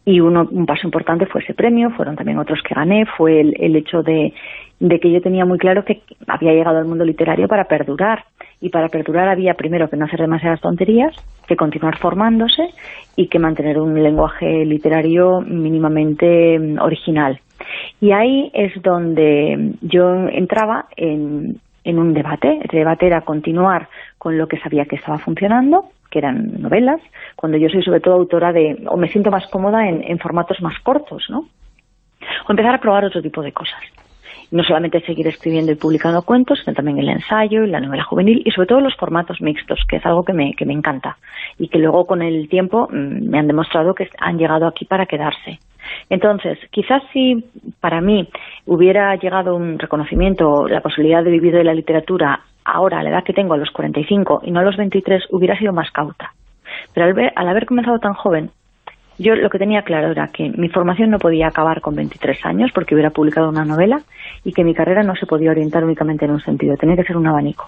Y uno, un paso importante fue ese premio, fueron también otros que gané, fue el, el hecho de, de que yo tenía muy claro que había llegado al mundo literario para perdurar. Y para perdurar había primero que no hacer demasiadas tonterías, que continuar formándose y que mantener un lenguaje literario mínimamente mm, original. Y ahí es donde yo entraba en, en un debate. El debate era continuar con lo que sabía que estaba funcionando, que eran novelas, cuando yo soy sobre todo autora de, o me siento más cómoda en, en formatos más cortos, ¿no? O empezar a probar otro tipo de cosas no solamente seguir escribiendo y publicando cuentos, sino también el ensayo y la novela juvenil y sobre todo los formatos mixtos, que es algo que me, que me encanta y que luego con el tiempo mm, me han demostrado que han llegado aquí para quedarse. Entonces, quizás si para mí hubiera llegado un reconocimiento, la posibilidad de vivir de la literatura ahora, a la edad que tengo, a los 45 y no a los 23, hubiera sido más cauta. Pero al, al haber comenzado tan joven, yo lo que tenía claro era que mi formación no podía acabar con 23 años porque hubiera publicado una novela y que mi carrera no se podía orientar únicamente en un sentido, tenía que ser un abanico.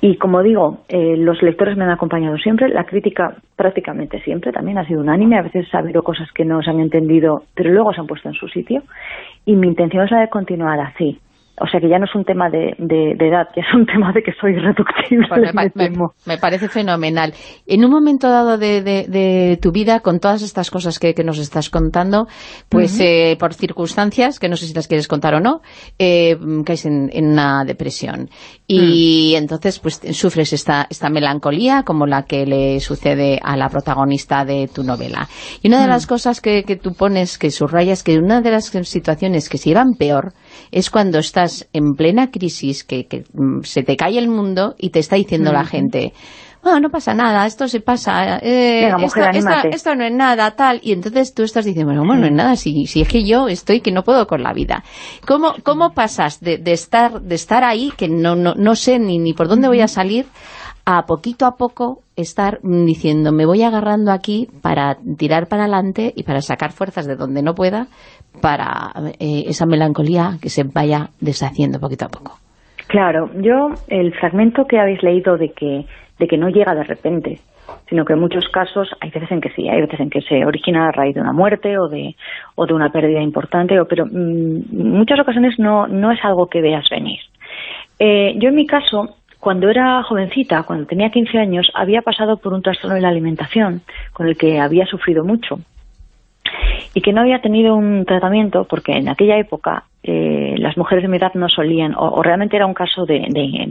Y como digo, eh, los lectores me han acompañado siempre, la crítica prácticamente siempre también ha sido unánime, a veces ha habido cosas que no se han entendido, pero luego se han puesto en su sitio, y mi intención es la de continuar así. O sea que ya no es un tema de, edad, ya es un tema de que soy irreductible. Pues me, parece fenomenal. En un momento dado de, tu vida, con todas estas cosas que, nos estás contando, pues eh, por circunstancias, que no sé si las quieres contar o no, eh, caes en, una depresión. Y mm. entonces pues sufres esta, esta melancolía como la que le sucede a la protagonista de tu novela. Y una de mm. las cosas que, que tú pones, que subrayas, que una de las situaciones que se iban peor es cuando estás en plena crisis, que, mm, se te cae el mundo y te está diciendo la gente bueno, no pasa nada, esto se pasa, eh, esto, no es nada, tal, y entonces tú estás diciendo, bueno, no es nada, si, si es que yo estoy que no puedo con la vida. ¿Cómo, cómo pasas de, de estar de estar ahí, que no, no, no sé ni, ni por dónde voy a salir, a poquito a poco estar diciendo, me voy agarrando aquí para tirar para adelante y para sacar fuerzas de donde no pueda para eh, esa melancolía que se vaya deshaciendo poquito a poco. Claro, yo el fragmento que habéis leído de que, de que no llega de repente, sino que en muchos casos hay veces en que sí, hay veces en que se origina a raíz de una muerte o de, o de una pérdida importante, o, pero en mm, muchas ocasiones no, no es algo que veas venir. Eh, yo en mi caso, cuando era jovencita, cuando tenía 15 años, había pasado por un trastorno de la alimentación con el que había sufrido mucho y que no había tenido un tratamiento porque en aquella época eh, las mujeres de mi edad no solían, o, realmente era un caso de,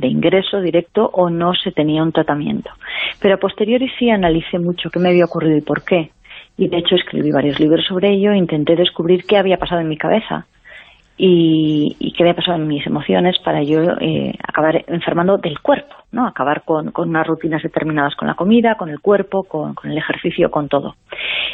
ingreso directo o no se tenía un tratamiento. Pero a posteriori sí analicé mucho qué me había ocurrido y por qué. Y de hecho escribí varios libros sobre ello intenté descubrir qué había pasado en mi cabeza y, y qué había pasado en mis emociones para yo eh, acabar enfermando del cuerpo, ¿no? Acabar con, unas rutinas determinadas con la comida, con el cuerpo, con, el ejercicio, con todo.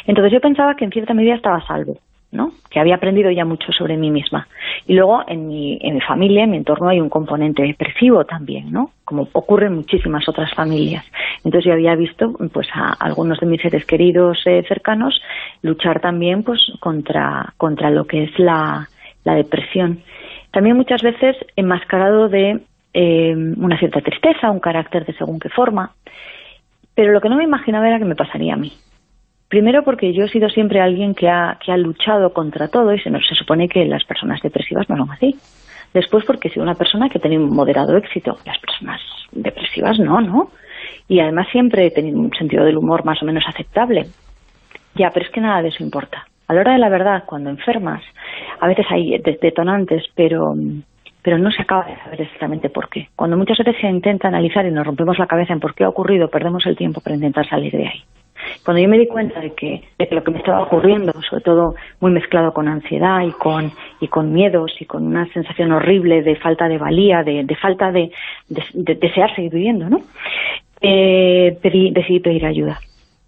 Entonces yo pensaba que en cierta medida estaba salvo, ¿no? que había aprendido ya mucho sobre mí misma. Y luego en mi, en mi familia, en mi entorno, hay un componente depresivo también, ¿no? como ocurre en muchísimas otras familias. Entonces yo había visto pues a algunos de mis seres queridos eh, cercanos luchar también pues contra, contra lo que es la, la depresión. También muchas veces enmascarado de eh, una cierta tristeza, un carácter de según qué forma. Pero lo que no me imaginaba era que me pasaría a mí. Primero porque yo he sido siempre alguien que ha, que ha luchado contra todo y se, se supone que las personas depresivas no son así. Después porque sido una persona que ha tenido un moderado éxito. Las personas depresivas no, ¿no? Y además siempre he tenido un sentido del humor más o menos aceptable. Ya, pero es que nada de eso importa. A la hora de la verdad, cuando enfermas, a veces hay detonantes, pero, pero no se acaba de saber exactamente por qué. Cuando muchas veces se intenta analizar y nos rompemos la cabeza en por qué ha ocurrido, perdemos el tiempo para intentar salir de ahí. Cuando yo me di cuenta de que, de que lo que me estaba ocurriendo, sobre todo muy mezclado con ansiedad y con, y con miedos y con una sensación horrible de falta de valía, de, de falta de, de, desear seguir viviendo, ¿no? Eh, pedí, decidí pedir ayuda.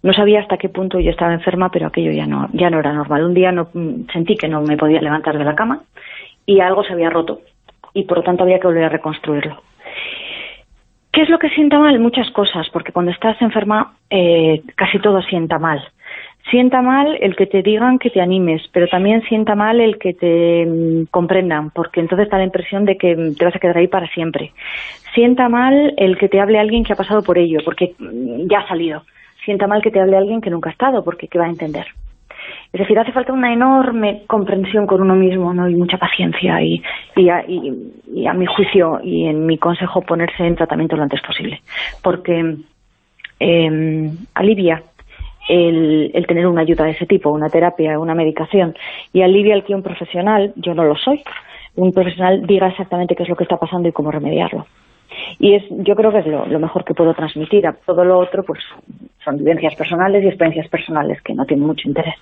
No sabía hasta qué punto yo estaba enferma, pero aquello ya no, ya no era normal. Un día no, sentí que no me podía levantar de la cama y algo se había roto y por lo tanto había que volver a reconstruirlo. ¿Qué es lo que sienta mal? Muchas cosas, porque cuando estás enferma eh, casi todo sienta mal. Sienta mal el que te digan que te animes, pero también sienta mal el que te mm, comprendan, porque entonces da la impresión de que te vas a quedar ahí para siempre. Sienta mal el que te hable alguien que ha pasado por ello, porque mm, ya ha salido. Sienta mal que te hable alguien que nunca ha estado, porque ¿qué va a entender? Es decir, hace falta una enorme comprensión con uno mismo ¿no? y mucha paciencia y, y, a, y, a mi juicio y en mi consejo ponerse en tratamiento lo antes posible. Porque eh, alivia el, el, tener una ayuda de ese tipo, una terapia, una medicación, y alivia el que un profesional, yo no lo soy, un profesional diga exactamente qué es lo que está pasando y cómo remediarlo. Y es, yo creo que es lo, lo mejor que puedo transmitir. A todo lo otro, pues son vivencias personales y experiencias personales que no tienen mucho interés.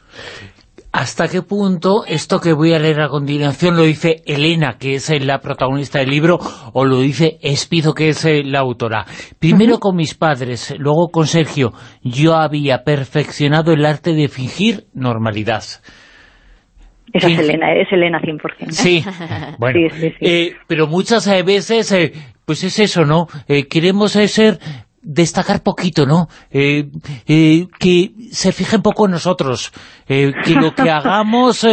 ¿Hasta qué punto esto que voy a leer a continuación lo dice Elena, que es la protagonista del libro, o lo dice Espizo, que es eh, la autora? Primero con mis padres, luego con Sergio, yo había perfeccionado el arte de fingir normalidad. Esa es Elena, es Elena 100%. Sí, bueno, eh, pero muchas eh, veces, pues es eso, ¿no? queremos ser destacar poquito, ¿no? Eh, eh, que se fije un poco en nosotros, eh, que lo que hagamos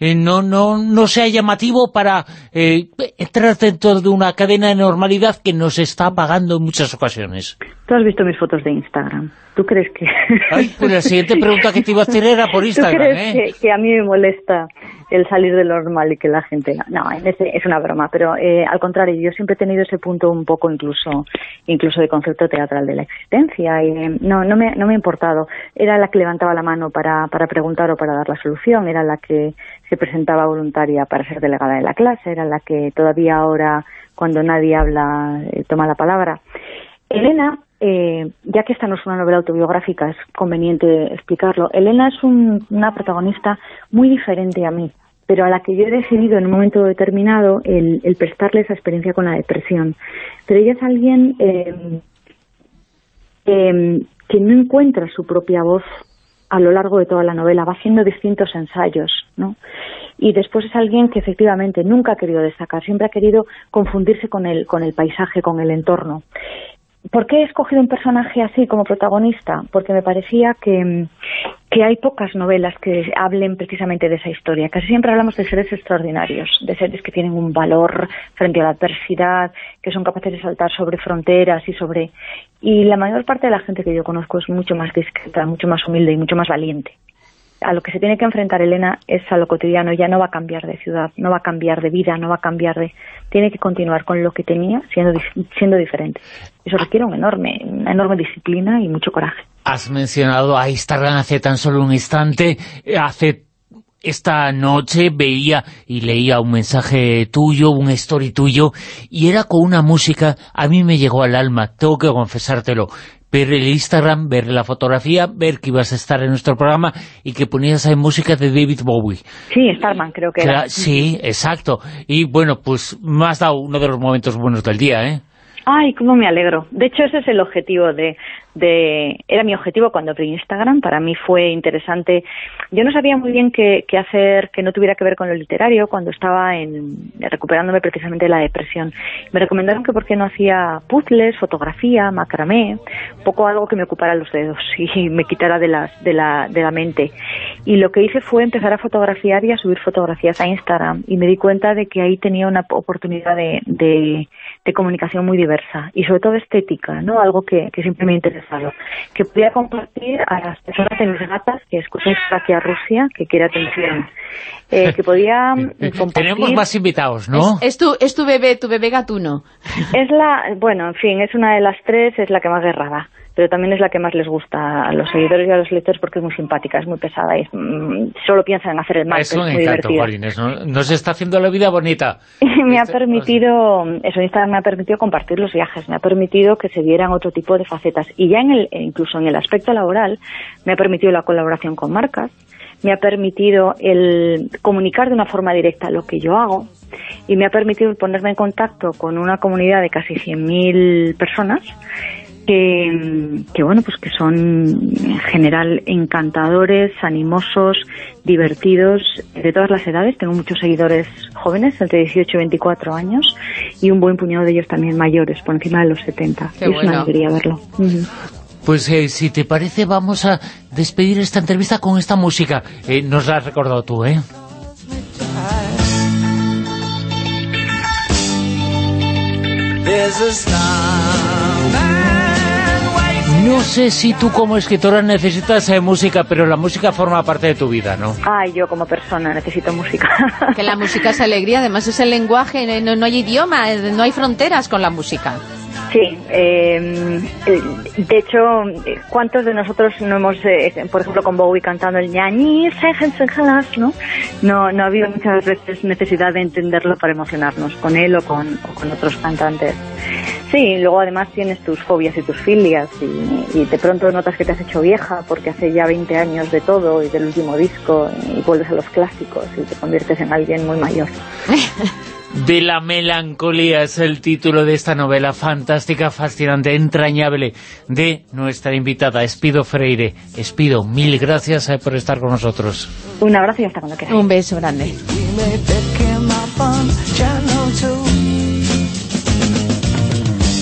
no, no, no sea llamativo para entrar dentro de una cadena de normalidad que nos está apagando en muchas ocasiones. Tú has visto mis fotos de Instagram. ¿Tú crees que...? Ay, pues la siguiente pregunta que te iba a hacer era por Instagram, ¿Tú crees que, a mí me molesta el salir de lo normal y que la gente... No, es una broma, pero al contrario, yo siempre he tenido ese punto un poco incluso incluso de concepto teatral de la existencia y no, no, me, no me ha importado. Era la que levantaba la mano para, para preguntar o para dar la solución, era la que se presentaba voluntaria para ser delegada de la clase, era la que todavía ahora, cuando nadie habla, eh, toma la palabra. Elena, eh, ya que esta no es una novela autobiográfica, es conveniente explicarlo. Elena es una protagonista muy diferente a mí pero a la que yo he decidido en un momento determinado el, prestarle esa experiencia con la depresión. Pero ella es alguien eh, em, que no encuentra su propia voz a lo largo de toda la novela, va haciendo distintos ensayos, ¿no? Y después es alguien que efectivamente nunca ha querido destacar, siempre ha querido confundirse con el, con el paisaje, con el entorno. ¿Por qué he escogido un personaje así como protagonista? Porque me parecía que, que hay pocas novelas que hablen precisamente de esa historia. Casi siempre hablamos de seres extraordinarios, de seres que tienen un valor frente a la adversidad, que son capaces de saltar sobre fronteras y sobre... Y la mayor parte de la gente que yo conozco es mucho más discreta, mucho más humilde y mucho más valiente a lo que se tiene que enfrentar Elena es a lo cotidiano, ya no va a cambiar de ciudad, no va a cambiar de vida, no va a cambiar de... Tiene que continuar con lo que tenía siendo, siendo diferente. Eso requiere un enorme, una enorme disciplina y mucho coraje. Has mencionado a Instagram hace tan solo un instante, hace esta noche veía y leía un mensaje tuyo, un story tuyo, y era con una música, a mí me llegó al alma, tengo que confesártelo ver el Instagram, ver la fotografía, ver que ibas a estar en nuestro programa y que ponías ahí música de David Bowie. Sí, Starman creo que era. Sí, exacto. Y bueno, pues me has dado uno de los momentos buenos del día, ¿eh? Ay, cómo me alegro. De hecho, ese es el objetivo de, de... Era mi objetivo cuando abrí Instagram. Para mí fue interesante. Yo no sabía muy bien qué, qué hacer que no tuviera que ver con lo literario cuando estaba en, recuperándome precisamente de la depresión. Me recomendaron que por qué no hacía puzzles, fotografía, macramé, poco algo que me ocupara los dedos y me quitara de, las, de, la, de la mente. Y lo que hice fue empezar a fotografiar y a subir fotografías a Instagram. Y me di cuenta de que ahí tenía una oportunidad de, de, de comunicación muy diversa y sobre todo estética, ¿no? Algo que, que siempre me ha interesado. Que podía compartir a las personas de mis gatas que escuchan aquí a Rusia, que quiere atención. Eh, que podía compartir... Tenemos más invitados, ¿no? Es, tu, es tu bebé, tu bebé gatuno. Es la, bueno, en fin, es una de las tres, es la que más guerrada pero también es la que más les gusta a los seguidores y a los lectores porque es muy simpática, es muy pesada y mm, solo piensan en hacer el mal, es, un muy encanto, ¿no? Nos está haciendo la vida bonita. me ha permitido, eso Instagram me ha permitido compartir los viajes, me ha permitido que se vieran otro tipo de facetas y ya en el, incluso en el aspecto laboral me ha permitido la colaboración con marcas, me ha permitido el comunicar de una forma directa lo que yo hago y me ha permitido ponerme en contacto con una comunidad de casi 100.000 personas que, bueno, pues que son en general encantadores, animosos, divertidos, de todas las edades. Tengo muchos seguidores jóvenes, entre 18 y 24 años, y un buen puñado de ellos también mayores, por encima de los 70. es una alegría verlo. Pues eh, si te parece, vamos a despedir esta entrevista con esta música. Eh, nos la has recordado tú, ¿eh? No sé si tú como escritora necesitas eh, música, pero la música forma parte de tu vida, ¿no? Ay, yo como persona necesito música. que la música es alegría, además es el lenguaje, no, no hay idioma, no hay fronteras con la música. Sí, eh, de hecho, ¿cuántos de nosotros no hemos, eh, por ejemplo, con Bowie cantando el ñañi, ¿no? No, no ha habido muchas veces necesidad de entenderlo para emocionarnos con él o con, con otros cantantes. Sí, luego además tienes tus fobias y tus filias y, y, de pronto notas que te has hecho vieja porque hace ya 20 años de todo y del último disco y vuelves a los clásicos y te conviertes en alguien muy mayor. de la melancolía es el título de esta novela fantástica, fascinante, entrañable de nuestra invitada Espido Freire. Espido, mil gracias eh, por estar con nosotros. Un abrazo y hasta cuando quieras. Un beso grande.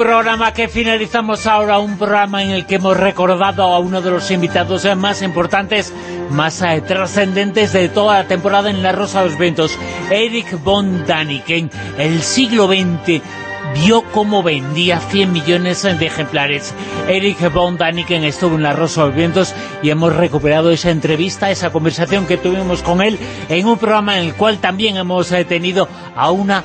programa que finalizamos ahora, un programa en el que hemos recordado a uno de los invitados más importantes más eh, trascendentes de toda la temporada en La Rosa de los Vientos, Eric von Daniken, el siglo XX vio cómo vendía 100 millones de ejemplares. Eric von Daniken estuvo en La Rosa de los Vientos y hemos recuperado esa entrevista, esa conversación que tuvimos con él en un programa en el cual también hemos eh, tenido a una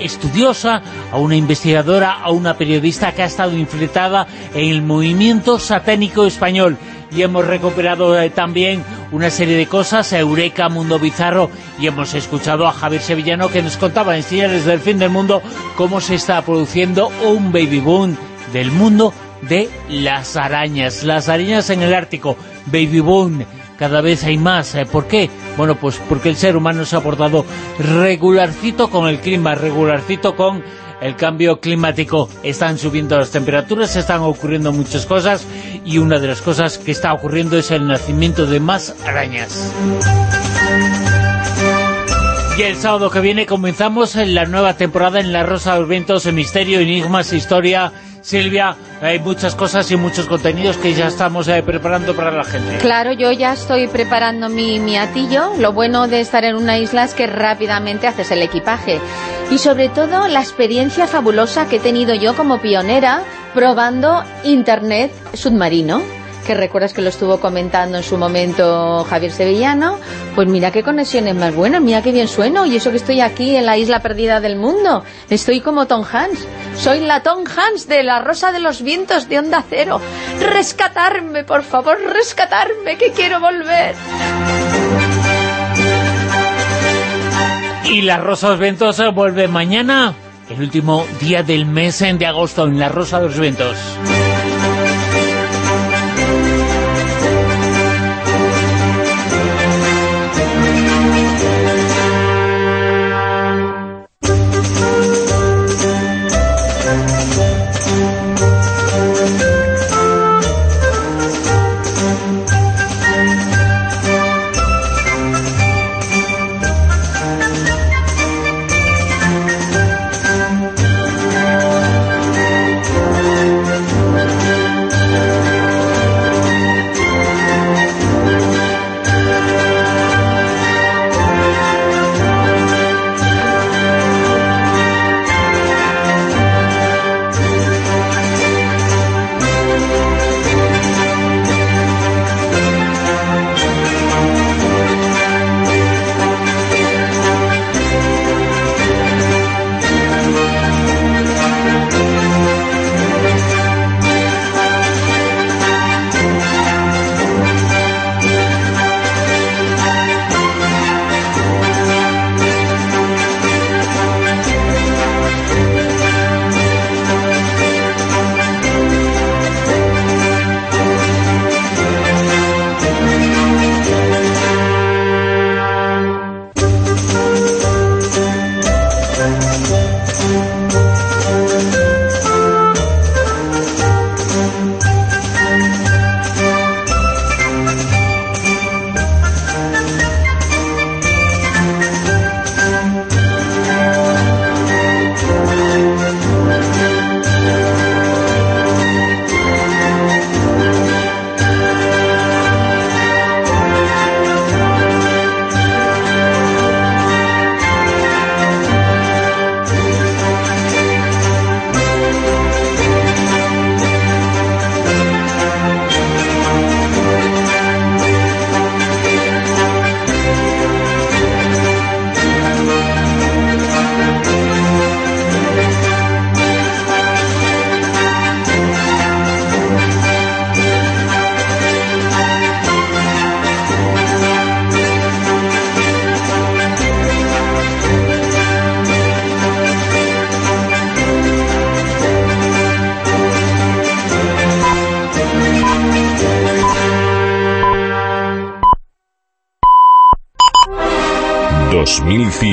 estudiosa, a una investigadora, a una periodista que ha estado infiltrada en el movimiento satánico español. Y hemos recuperado eh, también una serie de cosas, Eureka, Mundo Bizarro, y hemos escuchado a Javier Sevillano que nos contaba en Señales del Fin del Mundo cómo se está produciendo un baby boom del mundo de las arañas, las arañas en el Ártico, baby boom, cada vez hay más. Eh, ¿Por qué? Bueno, pues porque el ser humano se ha portado regularcito con el clima, regularcito con el cambio climático. Están subiendo las temperaturas, están ocurriendo muchas cosas y una de las cosas que está ocurriendo es el nacimiento de más arañas. Y el sábado que viene comenzamos la nueva temporada en La Rosa de Vientos, Misterio, Enigmas, Historia Silvia, hay muchas cosas y muchos contenidos que ya estamos eh, preparando para la gente. Claro, yo ya estoy preparando mi, mi atillo. Lo bueno de estar en una isla es que rápidamente haces el equipaje. Y sobre todo la experiencia fabulosa que he tenido yo como pionera probando Internet submarino que recuerdas que lo estuvo comentando en su momento Javier Sevillano, pues mira qué conexiones más buenas, mira qué bien sueno, y eso que estoy aquí en la isla perdida del mundo, estoy como Tom Hans, soy la Tom Hans de la Rosa de los Vientos de Onda Cero, rescatarme, por favor, rescatarme, que quiero volver. Y la Rosa de los Vientos vuelve mañana, el último día del mes de agosto en la Rosa de los Vientos.